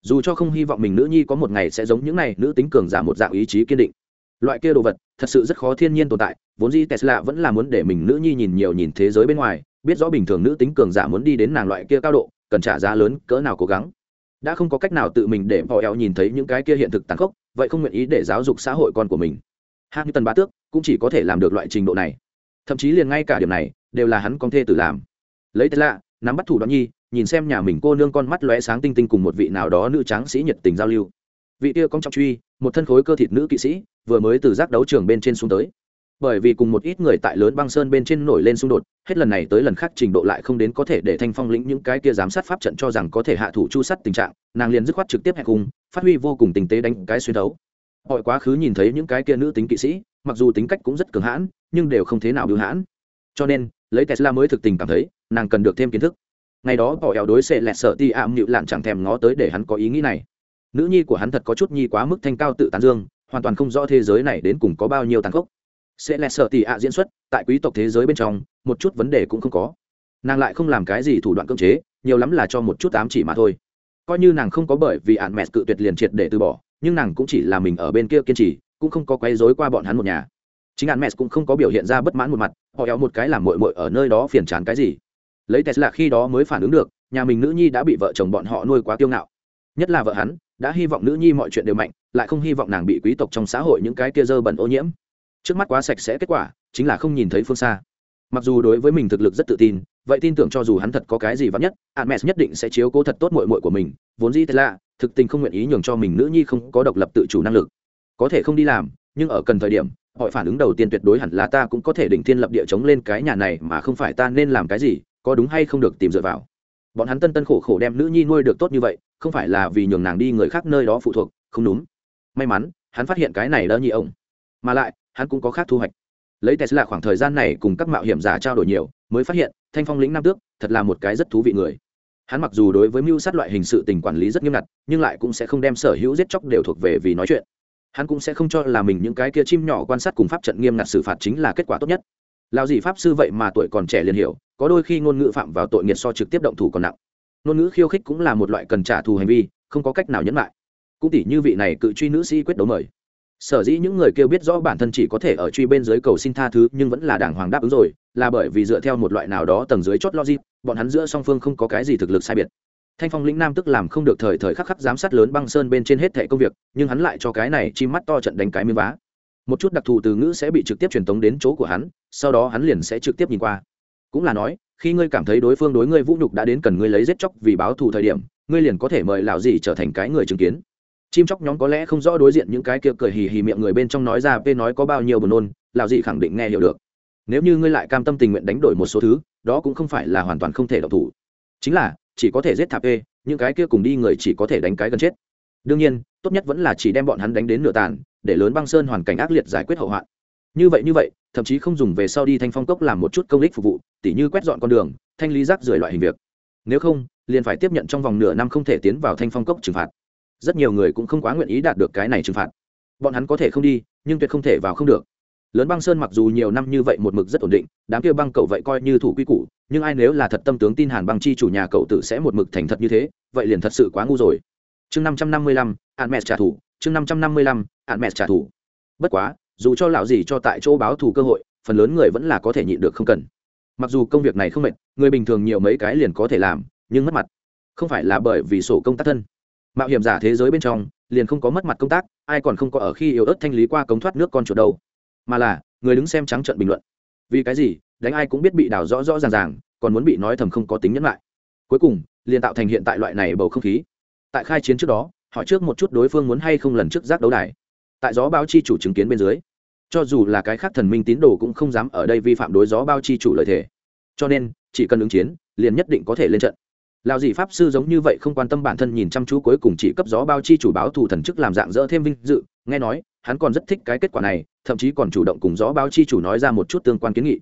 [SPEAKER 1] Dù cho không hy vọng mình nữ nhi có một ngày sẽ giống những này nữ tính cường giả một dạng ý chí kiên định loại kia đồ vật, thật sự rất khó thiên nhiên tồn tại, vốn dĩ tesla vẫn là muốn để mình nữ nhi nhìn nhiều nhìn thế giới bên ngoài, biết rõ bình thường nữ tính cường giả muốn đi đến nàng loại kia cao độ, cần trả giá lớn, cỡ nào cố gắng. Đã không có cách nào tự mình để bỏ eo nhìn thấy những cái kia hiện thực tàn khốc, vậy không nguyện ý để giáo dục xã hội con của mình. Như tần bá tước cũng chỉ có thể làm được loại trình độ này. Thậm chí liền ngay cả điểm này, đều là hắn con thê tử làm. Lấy tesla, nắm bắt thủ đoạn nhi, nhìn xem nhà mình cô nương con mắt lóe sáng tinh tinh cùng một vị nào đó nữ tráng sĩ nhiệt tình giao lưu vị kia công trọng truy, một thân khối cơ thịt nữ kỵ sĩ, vừa mới từ giác đấu trường bên trên xuống tới. Bởi vì cùng một ít người tại lớn băng sơn bên trên nổi lên xung đột, hết lần này tới lần khác trình độ lại không đến có thể để thanh phong lĩnh những cái kia giám sát pháp trận cho rằng có thể hạ thủ chu sắt tình trạng, nàng liền dứt khoát trực tiếp hẹp cùng, phát huy vô cùng tình tế đánh cái xuyên đấu mọi quá khứ nhìn thấy những cái kia nữ tính kỵ sĩ, mặc dù tính cách cũng rất cường hãn, nhưng đều không thế nào bưu hãn. Cho nên, lấy tesla mới thực tình cảm thấy, nàng cần được thêm kiến thức. Ngày đó bỏ eo đối xệ lẹt sợ ti ảm nịu lạn chẳng thèm ngó tới để hắn có ý nghĩ này nữ nhi của hắn thật có chút nhi quá mức thanh cao tự tán dương, hoàn toàn không rõ thế giới này đến cùng có bao nhiêu tàn khốc. Sẽ lẹ sợ tì ạ diễn xuất, tại quý tộc thế giới bên trong, một chút vấn đề cũng không có. Nàng lại không làm cái gì thủ đoạn cưỡng chế, nhiều lắm là cho một chút ám chỉ mà thôi. Coi như nàng không có bởi vì ạn mẹ cự tuyệt liền triệt để từ bỏ, nhưng nàng cũng chỉ là mình ở bên kia kiên trì, cũng không có quấy rối qua bọn hắn một nhà. Chính ạn mẹ cũng không có biểu hiện ra bất mãn một mặt, họ éo một cái làm mội mội ở nơi đó phiền chán cái gì. Lấy tesla khi đó mới phản ứng được, nhà mình nữ nhi đã bị vợ chồng bọn họ nuôi quá kiêu ngạo. Nhất là vợ hắn đã hy vọng nữ nhi mọi chuyện đều mạnh, lại không hy vọng nàng bị quý tộc trong xã hội những cái kia dơ bẩn ô nhiễm. Trước mắt quá sạch sẽ kết quả, chính là không nhìn thấy phương xa. Mặc dù đối với mình thực lực rất tự tin, vậy tin tưởng cho dù hắn thật có cái gì vắn nhất Hermes nhất định sẽ chiếu cố thật tốt muội muội của mình, vốn dĩ thế lạ, thực tình không nguyện ý nhường cho mình nữ nhi không có độc lập tự chủ năng lực. Có thể không đi làm, nhưng ở cần thời điểm họ phản ứng đầu tiên tuyệt đối hẳn là ta cũng có thể định thiên lập địa chống lên cái nhà này mà không phải ta nên làm cái gì, có đúng hay không được tìm dựa vào bọn hắn tân tân khổ khổ đem nữ nhi nuôi được tốt như vậy, không phải là vì nhường nàng đi người khác nơi đó phụ thuộc, không đúng. May mắn, hắn phát hiện cái này đỡ nhị ông. Mà lại, hắn cũng có khác thu hoạch. Lấy tesla khoảng thời gian này cùng các mạo hiểm giả trao đổi nhiều, mới phát hiện, thanh phong lĩnh nam tước, thật là một cái rất thú vị người. Hắn mặc dù đối với mưu sát loại hình sự tình quản lý rất nghiêm ngặt, nhưng lại cũng sẽ không đem sở hữu giết chóc đều thuộc về vì nói chuyện. Hắn cũng sẽ không cho là mình những cái kia chim nhỏ quan sát cùng pháp trận nghiêm ngặt xử phạt chính là kết quả tốt nhất lao gì pháp sư vậy mà tuổi còn trẻ liền hiểu, có đôi khi ngôn ngữ phạm vào tội nghiệt so trực tiếp động thủ còn nặng. Ngôn ngữ khiêu khích cũng là một loại cần trả thù hành vi, không có cách nào nhẫn lại. Cũng tỷ như vị này cự truy nữ sĩ quyết đấu mời. Sở dĩ những người kêu biết rõ bản thân chỉ có thể ở truy bên dưới cầu xin tha thứ, nhưng vẫn là đảng hoàng đáp ứng rồi, là bởi vì dựa theo một loại nào đó tầng dưới chót logic, bọn hắn giữa song phương không có cái gì thực lực sai biệt. Thanh phong lĩnh nam tức làm không được thời thời khắc khắc giám sát lớn băng sơn bên trên hết thẻ công việc, nhưng hắn lại cho cái này chi mắt to trận đánh cái miếng vá một chút đặc thù từ ngữ sẽ bị trực tiếp truyền tống đến chỗ của hắn, sau đó hắn liền sẽ trực tiếp nhìn qua. Cũng là nói, khi ngươi cảm thấy đối phương đối ngươi vũ nhục đã đến cần ngươi lấy giết chóc vì báo thù thời điểm, ngươi liền có thể mời lão dì trở thành cái người chứng kiến. Chim chóc nhóm có lẽ không rõ đối diện những cái kia cười hì hì miệng người bên trong nói ra p nói có bao nhiêu buồn nôn, lão dì khẳng định nghe hiểu được. Nếu như ngươi lại cam tâm tình nguyện đánh đổi một số thứ, đó cũng không phải là hoàn toàn không thể độc thủ. Chính là, chỉ có thể giết thạp p những cái kia cùng đi người chỉ có thể đánh cái gần chết. Đương nhiên, tốt nhất vẫn là chỉ đem bọn hắn đánh đến nửa tàn để lớn băng sơn hoàn cảnh ác liệt giải quyết hậu hoạn. Như vậy như vậy, thậm chí không dùng về sau đi thanh phong cốc làm một chút công ích phục vụ, tỉ như quét dọn con đường, thanh lý rác rưởi loại hình việc. Nếu không, liền phải tiếp nhận trong vòng nửa năm không thể tiến vào thanh phong cốc trừng phạt. Rất nhiều người cũng không quá nguyện ý đạt được cái này trừng phạt. Bọn hắn có thể không đi, nhưng tuyệt không thể vào không được. Lớn băng sơn mặc dù nhiều năm như vậy một mực rất ổn định, đám kia băng cậu vậy coi như thủ quy củ, nhưng ai nếu là thật tâm tướng tin hàn băng chi chủ nhà cậu tử sẽ một mực thành thật như thế, vậy liền thật sự quá ngu rồi. Chương năm trăm năm mươi lăm hạn mẹ trả thù chương năm trăm năm mươi lăm, hạn mẹ trả thù. Bất quá, dù cho lão gì cho tại chỗ báo thù cơ hội, phần lớn người vẫn là có thể nhịn được không cần. Mặc dù công việc này không mệt, người bình thường nhiều mấy cái liền có thể làm, nhưng mất mặt. Không phải là bởi vì sổ công tác thân. Mạo hiểm giả thế giới bên trong, liền không có mất mặt công tác, ai còn không có ở khi yếu ớt thanh lý qua cống thoát nước con chuột đâu. Mà là, người đứng xem trắng trợn bình luận. Vì cái gì, đánh ai cũng biết bị đào rõ rõ ràng ràng, còn muốn bị nói thầm không có tính nhẫn lại. Cuối cùng, liền tạo thành hiện tại loại này bầu không khí. Tại khai chiến trước đó hỏi trước một chút đối phương muốn hay không lần trước giác đấu đài. Tại gió báo chi chủ chứng kiến bên dưới, cho dù là cái khác thần minh tín đồ cũng không dám ở đây vi phạm đối gió bao chi chủ lợi thể cho nên, chỉ cần ứng chiến, liền nhất định có thể lên trận. Lào dị pháp sư giống như vậy không quan tâm bản thân nhìn chăm chú cuối cùng chỉ cấp gió bao chi chủ báo thù thần chức làm dạng dỡ thêm vinh dự, nghe nói, hắn còn rất thích cái kết quả này, thậm chí còn chủ động cùng gió báo chi chủ nói ra một chút tương quan kiến nghị.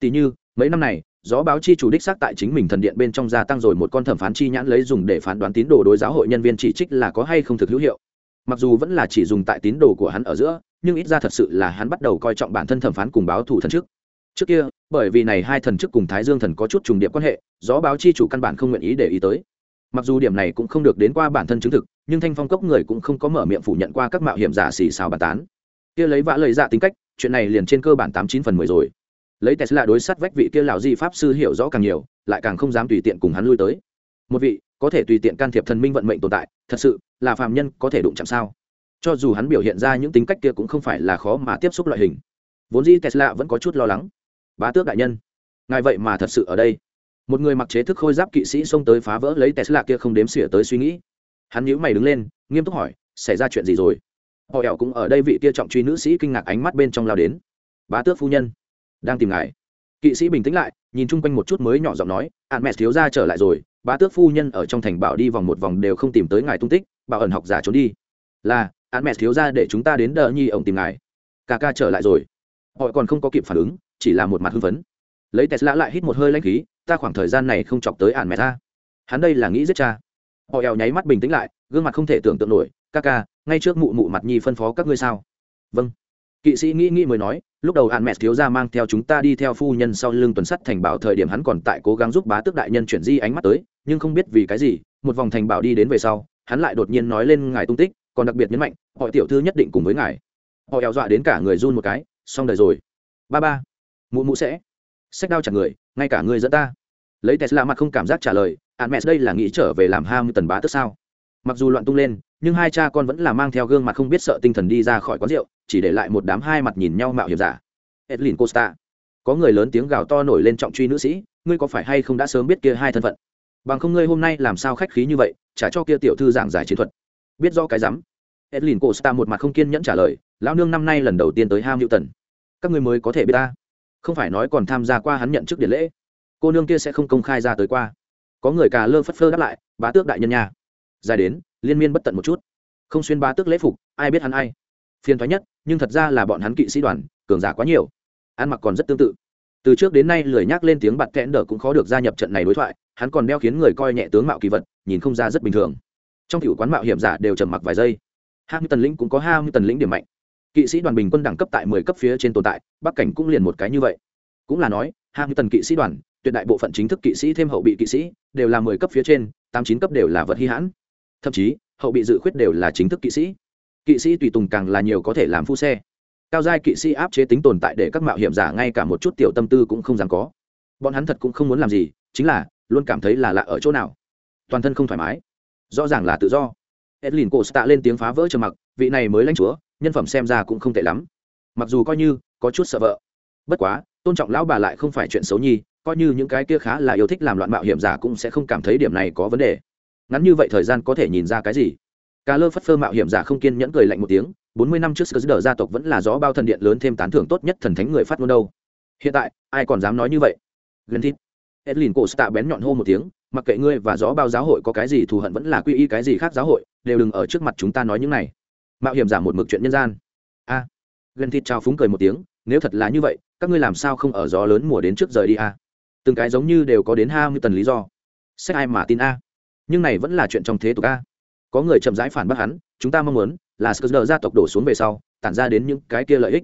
[SPEAKER 1] Tỷ như, mấy năm này gió báo chi chủ đích xác tại chính mình thần điện bên trong gia tăng rồi một con thẩm phán chi nhãn lấy dùng để phán đoán tín đồ đối giáo hội nhân viên chỉ trích là có hay không thực hữu hiệu. Mặc dù vẫn là chỉ dùng tại tín đồ của hắn ở giữa, nhưng ít ra thật sự là hắn bắt đầu coi trọng bản thân thẩm phán cùng báo thủ thần trước. Trước kia, bởi vì này hai thần chức cùng thái dương thần có chút trùng điệp quan hệ, gió báo chi chủ căn bản không nguyện ý để ý tới. Mặc dù điểm này cũng không được đến qua bản thân chứng thực, nhưng thanh phong cốc người cũng không có mở miệng phủ nhận qua các mạo hiểm giả xì xào bàn tán. Kia lấy vã lời dạ tính cách, chuyện này liền trên cơ bản tám chín phần mười rồi lấy tesla đối sát vách vị kia lào di pháp sư hiểu rõ càng nhiều, lại càng không dám tùy tiện cùng hắn lui tới. Một vị, có thể tùy tiện can thiệp thần minh vận mệnh tồn tại, thật sự là phàm nhân có thể đụng chạm sao? Cho dù hắn biểu hiện ra những tính cách kia cũng không phải là khó mà tiếp xúc loại hình. Vốn dĩ tesla vẫn có chút lo lắng. Bá tước đại nhân, ngài vậy mà thật sự ở đây. Một người mặc chế thức khôi giáp kỵ sĩ xông tới phá vỡ lấy tesla kia không đếm xỉa tới suy nghĩ. Hắn nhíu mày đứng lên, nghiêm túc hỏi, xảy ra chuyện gì rồi? Họ ẹo cũng ở đây vị kia trọng truy nữ sĩ kinh ngạc ánh mắt bên trong lao đến. Bá tước phu nhân đang tìm ngài. Kỵ sĩ bình tĩnh lại, nhìn chung quanh một chút mới nhỏ giọng nói ạn mẹ thiếu ra trở lại rồi, bá tước phu nhân ở trong thành bảo đi vòng một vòng đều không tìm tới ngài tung tích, bảo ẩn học giả trốn đi. Là ạn mẹ thiếu ra để chúng ta đến đờ nhi ổng tìm ngài. Ca ca trở lại rồi. Họ còn không có kịp phản ứng, chỉ là một mặt hưng phấn. Lấy tesla lại hít một hơi lanh khí, ta khoảng thời gian này không chọc tới ạn mẹ ta. Hắn đây là nghĩ giết cha. Họ eo nháy mắt bình tĩnh lại, gương mặt không thể tưởng tượng nổi. Ca ca, ngay trước mụ mụ mặt nhi phân phó các ngươi sao? Vâng kỵ sĩ nghĩ nghĩ mới nói, lúc đầu hạn mẹ thiếu ra mang theo chúng ta đi theo phu nhân sau lưng tuần sắt thành bảo thời điểm hắn còn tại cố gắng giúp bá tước đại nhân chuyển di ánh mắt tới, nhưng không biết vì cái gì, một vòng thành bảo đi đến về sau, hắn lại đột nhiên nói lên ngài tung tích, còn đặc biệt nhấn mạnh, họ tiểu thư nhất định cùng với ngài. Họ eo dọa đến cả người run một cái, xong đời rồi. Ba ba, mụ mụ sẽ. Sách đao chặt người, ngay cả người dẫn ta. Lấy tesla mặt không cảm giác trả lời, hạn mẹ, đây là nghĩ trở về làm ham tần bá tước sao? Mặc dù loạn tung lên nhưng hai cha con vẫn là mang theo gương mặt không biết sợ tinh thần đi ra khỏi quán rượu, chỉ để lại một đám hai mặt nhìn nhau mạo hiểm giả. Edlin costa. Có người lớn tiếng gào to nổi lên trọng truy nữ sĩ, ngươi có phải hay không đã sớm biết kia hai thân phận? Bằng không ngươi hôm nay làm sao khách khí như vậy, trả cho kia tiểu thư giảng giải chiến thuật. Biết do cái rắm. Edlin costa một mặt không kiên nhẫn trả lời, lão nương năm nay lần đầu tiên tới ham hữu tần các ngươi mới có thể biết ta. Không phải nói còn tham gia qua hắn nhận chức điện lễ. Cô nương kia sẽ không công khai ra tới qua. Có người cà lơ phất phơ đáp lại, bá tước đại nhân nhà dài đến liên miên bất tận một chút. Không xuyên ba tước lễ phục, ai biết hắn ai. Phiền thoái nhất, nhưng thật ra là bọn hắn kỵ sĩ đoàn, cường giả quá nhiều. Ăn mặc còn rất tương tự. Từ trước đến nay lười nhắc lên tiếng bạt kẽn đờ cũng khó được gia nhập trận này đối thoại, hắn còn đeo khiến người coi nhẹ tướng mạo kỳ vật, nhìn không ra rất bình thường. Trong cựu quán mạo hiểm giả đều trầm mặc vài giây. Hai mươi tần lĩnh cũng có hai mươi tần lĩnh điểm mạnh. Kỵ sĩ đoàn bình quân đẳng cấp tại mười cấp phía trên tồn tại, bắc cảnh cũng liền một cái như vậy. Cũng là nói hai mươi tần kỵ sĩ đoàn, tuyệt đại bộ phận chính thức kỵ sĩ thêm hậu bị kỵ sĩ, đều là mười cấp phía trên, tám chín cấp đều là vật hy hãn thậm chí, hậu bị dự khuyết đều là chính thức kỵ sĩ. Kỵ sĩ tùy tùng càng là nhiều có thể làm phu xe. Cao giai kỵ sĩ áp chế tính tồn tại để các mạo hiểm giả ngay cả một chút tiểu tâm tư cũng không dám có. Bọn hắn thật cũng không muốn làm gì, chính là, luôn cảm thấy là lạ ở chỗ nào. Toàn thân không thoải mái. Rõ ràng là tự do. Edlin cổ tạ lên tiếng phá vỡ trầm mặc, vị này mới lãnh chúa, nhân phẩm xem ra cũng không tệ lắm. Mặc dù coi như, có chút sợ vợ. Bất quá, tôn trọng lão bà lại không phải chuyện xấu nhi, coi như những cái kia khá là yêu thích làm loạn mạo hiểm giả cũng sẽ không cảm thấy điểm này có vấn đề ngắn như vậy thời gian có thể nhìn ra cái gì Cà lơ phất phơ mạo hiểm giả không kiên nhẫn cười lạnh một tiếng, bốn mươi năm trước Skr gia tộc vẫn là gió bao thần điện lớn thêm tán thưởng tốt nhất thần thánh người phát ngôn đâu. Hiện tại, ai còn dám nói như vậy? Gần thịt, Edlin cổ tạ bén nhọn hô một tiếng, mặc kệ ngươi và gió bao giáo hội có cái gì thù hận vẫn là quy y cái gì khác giáo hội, đều đừng ở trước mặt chúng ta nói những này. Mạo hiểm giả một mực chuyện nhân gian. A. À. Gần thịt trao phúng cười một tiếng, nếu thật là như vậy, các ngươi làm sao không ở gió lớn mùa đến trước rời đi a? Từng cái giống như đều có đến hai mươi tần lý do. Xét ai mà tin a? Nhưng này vẫn là chuyện trong thế tục a. Có người chậm rãi phản bác hắn, chúng ta mong muốn là skr gia tộc đổ xuống về sau, tản ra đến những cái kia lợi ích.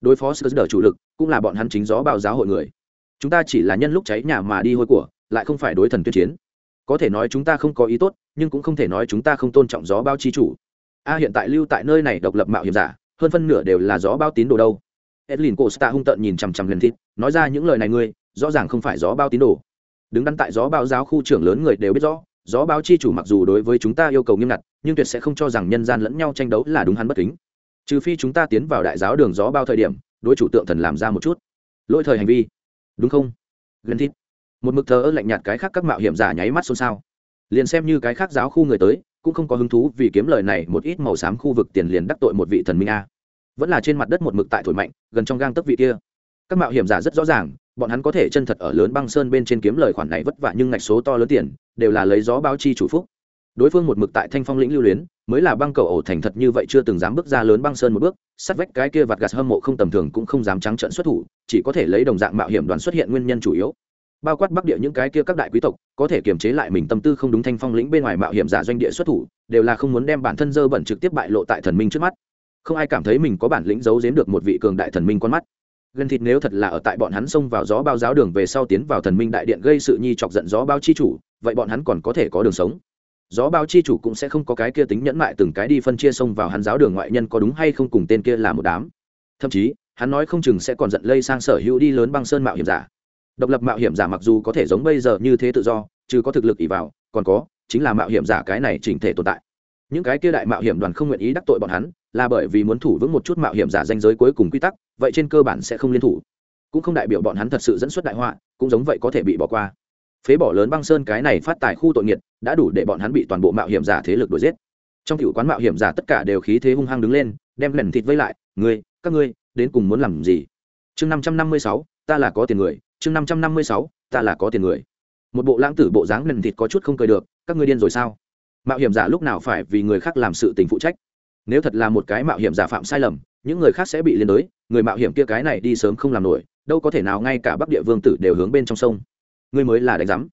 [SPEAKER 1] Đối phó skr chủ lực cũng là bọn hắn chính gió bạo giáo hội người. Chúng ta chỉ là nhân lúc cháy nhà mà đi hôi của, lại không phải đối thần tuyên chiến. Có thể nói chúng ta không có ý tốt, nhưng cũng không thể nói chúng ta không tôn trọng gió bao chi chủ. A, hiện tại lưu tại nơi này độc lập mạo hiểm giả, hơn phân nửa đều là gió bao tín đồ đâu. Edlin cô sta hung tợn nhìn chằm chằm lần thịt nói ra những lời này ngươi, rõ ràng không phải gió bao tín đồ. Đứng đắn tại gió bao giáo khu trưởng lớn người đều biết rõ gió báo chi chủ mặc dù đối với chúng ta yêu cầu nghiêm ngặt, nhưng tuyệt sẽ không cho rằng nhân gian lẫn nhau tranh đấu là đúng hắn bất kính. Trừ phi chúng ta tiến vào đại giáo đường gió bao thời điểm, đối chủ tượng thần làm ra một chút. Lỗi thời hành vi. Đúng không? Gần thịt. Một mực thờ ơ lạnh nhạt cái khác các mạo hiểm giả nháy mắt xôn xao. Liền xem như cái khác giáo khu người tới, cũng không có hứng thú vì kiếm lời này một ít màu xám khu vực tiền liền đắc tội một vị thần minh a. Vẫn là trên mặt đất một mực tại thổi mạnh, gần trong gang tấc vị kia. Các mạo hiểm giả rất rõ ràng bọn hắn có thể chân thật ở lớn băng sơn bên trên kiếm lời khoản này vất vả nhưng ngạch số to lớn tiền, đều là lấy gió báo chi chủ phúc. Đối phương một mực tại thanh phong lĩnh lưu luyến, mới là băng cầu ổ thành thật như vậy chưa từng dám bước ra lớn băng sơn một bước, sát vách cái kia vặt gạt hâm mộ không tầm thường cũng không dám trắng trận xuất thủ, chỉ có thể lấy đồng dạng mạo hiểm đoàn xuất hiện nguyên nhân chủ yếu. Bao quát bắc địa những cái kia các đại quý tộc, có thể kiềm chế lại mình tâm tư không đúng thanh phong lĩnh bên ngoài mạo hiểm giả doanh địa xuất thủ, đều là không muốn đem bản thân dơ bẩn trực tiếp bại lộ tại thần minh trước mắt. Không ai cảm thấy mình có bản lĩnh giấu giếm được một vị cường đại thần minh con mắt gần thịt nếu thật là ở tại bọn hắn xông vào gió bao giáo đường về sau tiến vào thần minh đại điện gây sự nhi chọc giận gió bao chi chủ, vậy bọn hắn còn có thể có đường sống. Gió bao chi chủ cũng sẽ không có cái kia tính nhẫn mại từng cái đi phân chia xông vào hắn giáo đường ngoại nhân có đúng hay không cùng tên kia là một đám. Thậm chí, hắn nói không chừng sẽ còn giận lây sang sở hữu đi lớn băng sơn mạo hiểm giả. Độc lập mạo hiểm giả mặc dù có thể giống bây giờ như thế tự do chứ có thực lực ỉ vào, còn có, chính là mạo hiểm giả cái này chỉnh thể tồn tại những cái kia đại mạo hiểm đoàn không nguyện ý đắc tội bọn hắn, là bởi vì muốn thủ vững một chút mạo hiểm giả danh giới cuối cùng quy tắc, vậy trên cơ bản sẽ không liên thủ. Cũng không đại biểu bọn hắn thật sự dẫn xuất đại họa, cũng giống vậy có thể bị bỏ qua. Phế bỏ lớn băng sơn cái này phát tài khu tội nghiệt, đã đủ để bọn hắn bị toàn bộ mạo hiểm giả thế lực đuổi giết. Trong cựu quán mạo hiểm giả tất cả đều khí thế hung hăng đứng lên, đem lẻn thịt vây lại, ngươi, các ngươi, đến cùng muốn làm gì? Chương năm trăm năm mươi sáu, ta là có tiền người. Chương năm trăm năm mươi sáu, ta là có tiền người. Một bộ lãng tử bộ dáng lẻn thịt có chút không cười được, các ngươi điên rồi sao? Mạo hiểm giả lúc nào phải vì người khác làm sự tình phụ trách. Nếu thật là một cái mạo hiểm giả phạm sai lầm, những người khác sẽ bị liên đới người mạo hiểm kia cái này đi sớm không làm nổi, đâu có thể nào ngay cả bắc địa vương tử đều hướng bên trong sông. Ngươi mới là đánh giám.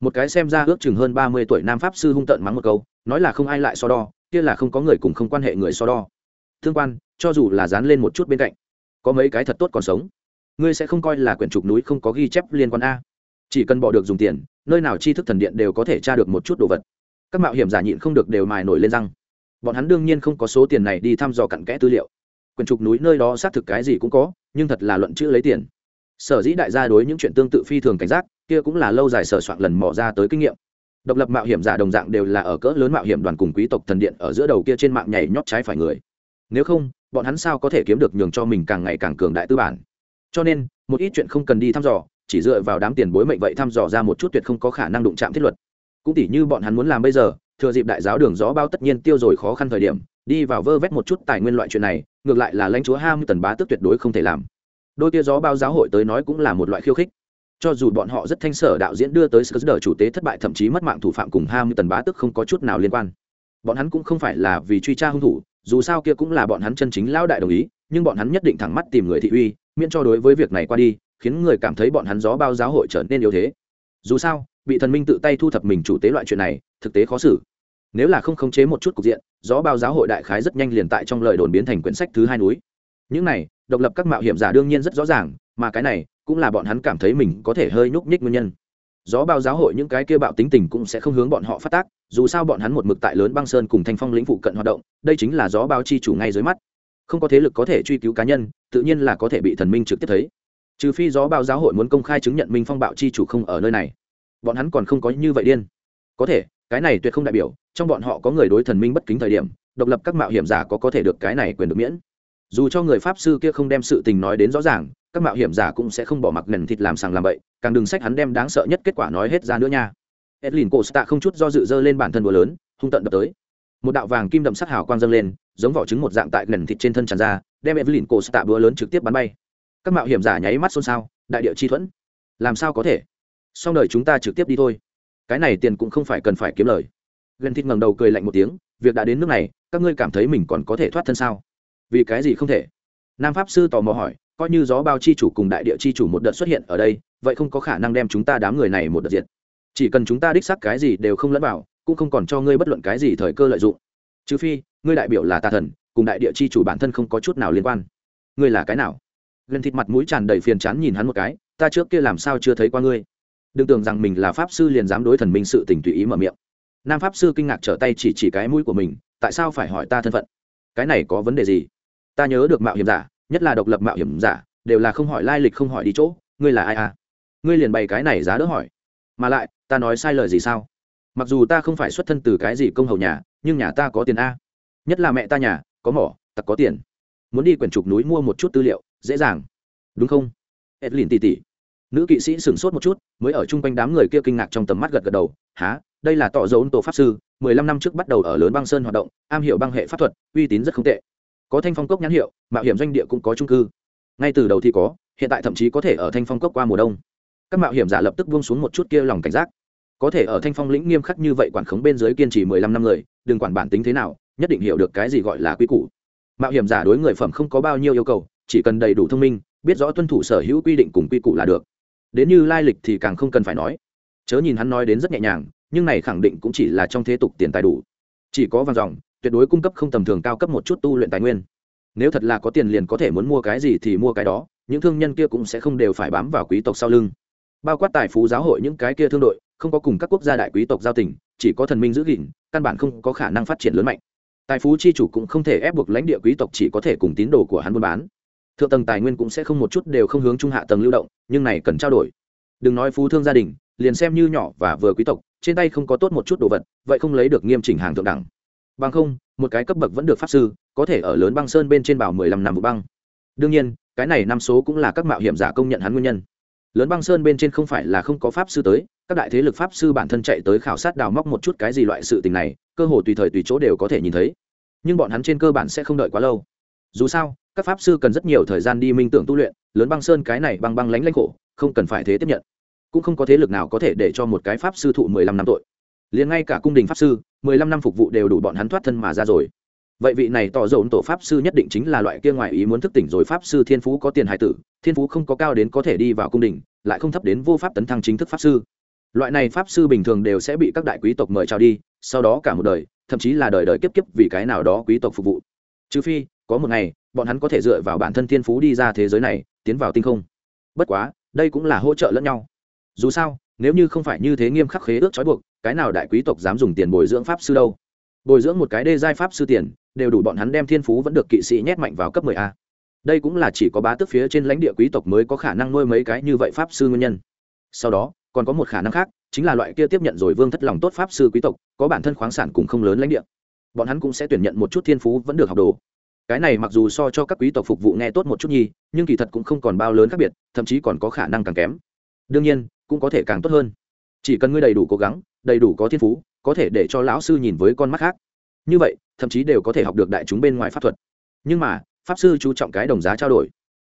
[SPEAKER 1] Một cái xem ra ước chừng hơn ba mươi tuổi nam pháp sư hung tợn mắng một câu, nói là không ai lại so đo, kia là không có người cùng không quan hệ người so đo. Thương quan, cho dù là dán lên một chút bên cạnh, có mấy cái thật tốt còn sống. Ngươi sẽ không coi là quyển trục núi không có ghi chép liên quan a. Chỉ cần bỏ được dùng tiền, nơi nào chi thức thần điện đều có thể tra được một chút đồ vật các mạo hiểm giả nhịn không được đều mài nổi lên răng. Bọn hắn đương nhiên không có số tiền này đi thăm dò cặn kẽ tư liệu. Quyền trục núi nơi đó xác thực cái gì cũng có, nhưng thật là luận chữ lấy tiền. Sở dĩ đại gia đối những chuyện tương tự phi thường cảnh giác, kia cũng là lâu dài sở soạn lần mò ra tới kinh nghiệm. Độc lập mạo hiểm giả đồng dạng đều là ở cỡ lớn mạo hiểm đoàn cùng quý tộc thần điện ở giữa đầu kia trên mạng nhảy nhót trái phải người. Nếu không, bọn hắn sao có thể kiếm được nhường cho mình càng ngày càng cường đại tư bản? Cho nên, một ít chuyện không cần đi thăm dò, chỉ dựa vào đám tiền bối mệnh vậy thăm dò ra một chút tuyệt không có khả năng đụng chạm thiết luật cũng tỉ như bọn hắn muốn làm bây giờ, thừa dịp đại giáo đường gió bao tất nhiên tiêu rồi khó khăn thời điểm, đi vào vơ vét một chút tài nguyên loại chuyện này, ngược lại là lãnh chúa ham tần bá tức tuyệt đối không thể làm. Đôi kia gió bao giáo hội tới nói cũng là một loại khiêu khích. Cho dù bọn họ rất thanh sở đạo diễn đưa tới sờ chủ tế thất bại thậm chí mất mạng thủ phạm cùng ham tần bá tức không có chút nào liên quan. Bọn hắn cũng không phải là vì truy tra hung thủ, dù sao kia cũng là bọn hắn chân chính lão đại đồng ý, nhưng bọn hắn nhất định thẳng mắt tìm người thị uy, miễn cho đối với việc này qua đi, khiến người cảm thấy bọn hắn gió bao giáo hội trở nên yếu thế. Dù sao bị thần minh tự tay thu thập mình chủ tế loại chuyện này, thực tế khó xử. Nếu là không khống chế một chút cục diện, gió bao giáo hội đại khái rất nhanh liền tại trong lời đồn biến thành quyển sách thứ hai núi. Những này, độc lập các mạo hiểm giả đương nhiên rất rõ ràng, mà cái này cũng là bọn hắn cảm thấy mình có thể hơi nhúc nhích nguyên nhân. Gió bao giáo hội những cái kia bạo tính tình cũng sẽ không hướng bọn họ phát tác, dù sao bọn hắn một mực tại lớn băng sơn cùng thanh phong lĩnh phụ cận hoạt động, đây chính là gió bao chi chủ ngay dưới mắt. Không có thế lực có thể truy cứu cá nhân, tự nhiên là có thể bị thần minh trực tiếp thấy. Trừ phi gió bao giáo hội muốn công khai chứng nhận minh phong bạo chi chủ không ở nơi này bọn hắn còn không có như vậy điên. Có thể, cái này tuyệt không đại biểu, trong bọn họ có người đối thần minh bất kính thời điểm, độc lập các mạo hiểm giả có có thể được cái này quyền được miễn. Dù cho người pháp sư kia không đem sự tình nói đến rõ ràng, các mạo hiểm giả cũng sẽ không bỏ mặc nền thịt làm sàng làm bậy, càng đừng sách hắn đem đáng sợ nhất kết quả nói hết ra nữa nha. Edlin cổ stạ không chút do dự dơ lên bản thân búa lớn, hung tận đập tới. Một đạo vàng kim đậm sắc hào quang dâng lên, giống vỏ trứng một dạng tại nền thịt trên thân tràn ra, đem edlin cổ stạ búa lớn trực tiếp bắn bay. Các mạo hiểm giả nháy mắt xôn xao, đại địa chi thuẫn. Làm sao có thể? Xong đời chúng ta trực tiếp đi thôi. Cái này tiền cũng không phải cần phải kiếm lời. Gần thịt ngẩng đầu cười lạnh một tiếng, việc đã đến nước này, các ngươi cảm thấy mình còn có thể thoát thân sao? Vì cái gì không thể? Nam pháp sư tò mò hỏi, coi như gió bao chi chủ cùng đại địa chi chủ một đợt xuất hiện ở đây, vậy không có khả năng đem chúng ta đám người này một đợt diệt. Chỉ cần chúng ta đích xác cái gì đều không lẫn vào, cũng không còn cho ngươi bất luận cái gì thời cơ lợi dụng. Trừ phi, ngươi đại biểu là tà thần, cùng đại địa chi chủ bản thân không có chút nào liên quan. Ngươi là cái nào? Gần thịt mặt mũi tràn đầy phiền chán nhìn hắn một cái, ta trước kia làm sao chưa thấy qua ngươi? Đừng tưởng rằng mình là pháp sư liền dám đối thần minh sự tình tùy ý mở miệng. Nam pháp sư kinh ngạc trở tay chỉ chỉ cái mũi của mình, tại sao phải hỏi ta thân phận? Cái này có vấn đề gì? Ta nhớ được mạo hiểm giả, nhất là độc lập mạo hiểm giả, đều là không hỏi lai lịch không hỏi đi chỗ, ngươi là ai à? Ngươi liền bày cái này giá đỡ hỏi. Mà lại, ta nói sai lời gì sao? Mặc dù ta không phải xuất thân từ cái gì công hầu nhà, nhưng nhà ta có tiền a. Nhất là mẹ ta nhà, có mỏ tặc có tiền. Muốn đi quyển trục núi mua một chút tư liệu, dễ dàng. Đúng không? Edlin tỉ tỉ nữ kỵ sĩ sửng sốt một chút, mới ở chung quanh đám người kia kinh ngạc trong tầm mắt gật gật đầu há đây là tỏ dấu tổ pháp sư, mười lăm năm trước bắt đầu ở lớn băng sơn hoạt động, am hiểu băng hệ pháp thuật, uy tín rất không tệ. Có thanh phong cốc nhãn hiệu, mạo hiểm doanh địa cũng có trung cư. Ngay từ đầu thì có, hiện tại thậm chí có thể ở thanh phong cốc qua mùa đông. Các mạo hiểm giả lập tức buông xuống một chút kia lòng cảnh giác. Có thể ở thanh phong lĩnh nghiêm khắc như vậy quản khống bên dưới kiên trì mười lăm năm người, đừng quản bản tính thế nào, nhất định hiểu được cái gì gọi là quy củ. Mạo hiểm giả đối người phẩm không có bao nhiêu yêu cầu, chỉ cần đầy đủ thông minh, biết rõ tuân thủ sở hữu quy định cùng quy củ là được đến như lai lịch thì càng không cần phải nói. Chớ nhìn hắn nói đến rất nhẹ nhàng, nhưng này khẳng định cũng chỉ là trong thế tục tiền tài đủ. Chỉ có vàng dòng, tuyệt đối cung cấp không tầm thường cao cấp một chút tu luyện tài nguyên. Nếu thật là có tiền liền có thể muốn mua cái gì thì mua cái đó, những thương nhân kia cũng sẽ không đều phải bám vào quý tộc sau lưng. Bao quát tài phú giáo hội những cái kia thương đội, không có cùng các quốc gia đại quý tộc giao tình, chỉ có thần minh giữ gìn, căn bản không có khả năng phát triển lớn mạnh. Tài phú chi chủ cũng không thể ép buộc lãnh địa quý tộc chỉ có thể cùng tín đồ của hắn buôn bán thượng tầng tài nguyên cũng sẽ không một chút đều không hướng trung hạ tầng lưu động, nhưng này cần trao đổi. Đừng nói phú thương gia đình, liền xem như nhỏ và vừa quý tộc, trên tay không có tốt một chút đồ vật, vậy không lấy được nghiêm chỉnh hàng thượng đẳng. Bằng không, một cái cấp bậc vẫn được pháp sư, có thể ở lớn băng sơn bên trên bảo mười lăm năm vụ băng. Đương nhiên, cái này năm số cũng là các mạo hiểm giả công nhận hắn nguyên nhân. Lớn băng sơn bên trên không phải là không có pháp sư tới, các đại thế lực pháp sư bản thân chạy tới khảo sát đào móc một chút cái gì loại sự tình này, cơ hồ tùy thời tùy chỗ đều có thể nhìn thấy. Nhưng bọn hắn trên cơ bản sẽ không đợi quá lâu. Dù sao các pháp sư cần rất nhiều thời gian đi minh tưởng tu luyện, lớn băng sơn cái này băng băng lánh lánh khổ, không cần phải thế tiếp nhận. Cũng không có thế lực nào có thể để cho một cái pháp sư thụ mười lăm năm tội. Liền ngay cả cung đình pháp sư, mười lăm năm phục vụ đều đủ bọn hắn thoát thân mà ra rồi. Vậy vị này tỏ dồn tổ pháp sư nhất định chính là loại kia ngoài ý muốn thức tỉnh rồi pháp sư thiên phú có tiền hải tử, thiên phú không có cao đến có thể đi vào cung đình, lại không thấp đến vô pháp tấn thăng chính thức pháp sư. Loại này pháp sư bình thường đều sẽ bị các đại quý tộc mời chào đi, sau đó cả một đời, thậm chí là đời đời kiếp kiếp vì cái nào đó quý tộc phục vụ trừ phi, có một ngày, bọn hắn có thể dựa vào bản thân thiên phú đi ra thế giới này, tiến vào tinh không. Bất quá, đây cũng là hỗ trợ lẫn nhau. Dù sao, nếu như không phải như thế nghiêm khắc khế ước trói buộc, cái nào đại quý tộc dám dùng tiền bồi dưỡng pháp sư đâu? Bồi dưỡng một cái đê giai pháp sư tiền, đều đủ bọn hắn đem thiên phú vẫn được kỵ sĩ nhét mạnh vào cấp 10 a. Đây cũng là chỉ có bá tước phía trên lãnh địa quý tộc mới có khả năng nuôi mấy cái như vậy pháp sư nguyên nhân. Sau đó, còn có một khả năng khác, chính là loại kia tiếp nhận rồi vương thất lòng tốt pháp sư quý tộc, có bản thân khoáng sản cũng không lớn lãnh địa bọn hắn cũng sẽ tuyển nhận một chút thiên phú vẫn được học đồ. Cái này mặc dù so cho các quý tộc phục vụ nghe tốt một chút nhi nhưng kỳ thật cũng không còn bao lớn khác biệt, thậm chí còn có khả năng càng kém. Đương nhiên, cũng có thể càng tốt hơn. Chỉ cần ngươi đầy đủ cố gắng, đầy đủ có thiên phú, có thể để cho lão sư nhìn với con mắt khác. Như vậy, thậm chí đều có thể học được đại chúng bên ngoài pháp thuật. Nhưng mà, pháp sư chú trọng cái đồng giá trao đổi.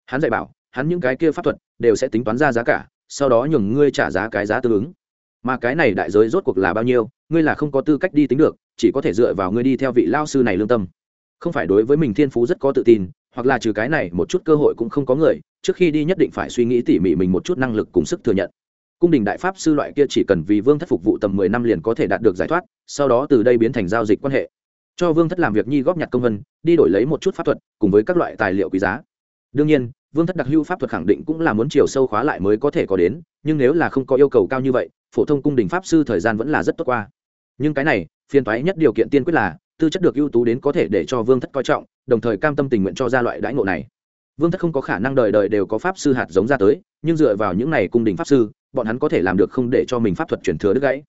[SPEAKER 1] Hắn dạy bảo, hắn những cái kia pháp thuật đều sẽ tính toán ra giá cả, sau đó nhường ngươi trả giá cái giá tương ứng mà cái này đại giới rốt cuộc là bao nhiêu, ngươi là không có tư cách đi tính được, chỉ có thể dựa vào ngươi đi theo vị lao sư này lương tâm. Không phải đối với mình thiên phú rất có tự tin, hoặc là trừ cái này một chút cơ hội cũng không có người, trước khi đi nhất định phải suy nghĩ tỉ mỉ mình một chút năng lực cùng sức thừa nhận. Cung đình đại pháp sư loại kia chỉ cần vì vương thất phục vụ tầm mười năm liền có thể đạt được giải thoát, sau đó từ đây biến thành giao dịch quan hệ. Cho vương thất làm việc nhi góp nhặt công vân, đi đổi lấy một chút pháp thuật, cùng với các loại tài liệu quý giá. Đương nhiên, vương thất đặc hữu pháp thuật khẳng định cũng là muốn chiều sâu khóa lại mới có thể có đến, nhưng nếu là không có yêu cầu cao như vậy phổ thông cung đình pháp sư thời gian vẫn là rất tốt qua. Nhưng cái này, phiền toái nhất điều kiện tiên quyết là, tư chất được ưu tú đến có thể để cho vương thất coi trọng, đồng thời cam tâm tình nguyện cho ra loại đãi ngộ này. Vương thất không có khả năng đời đời đều có pháp sư hạt giống ra tới, nhưng dựa vào những này cung đình pháp sư, bọn hắn có thể làm được không để cho mình pháp thuật truyền thừa đứt gãy.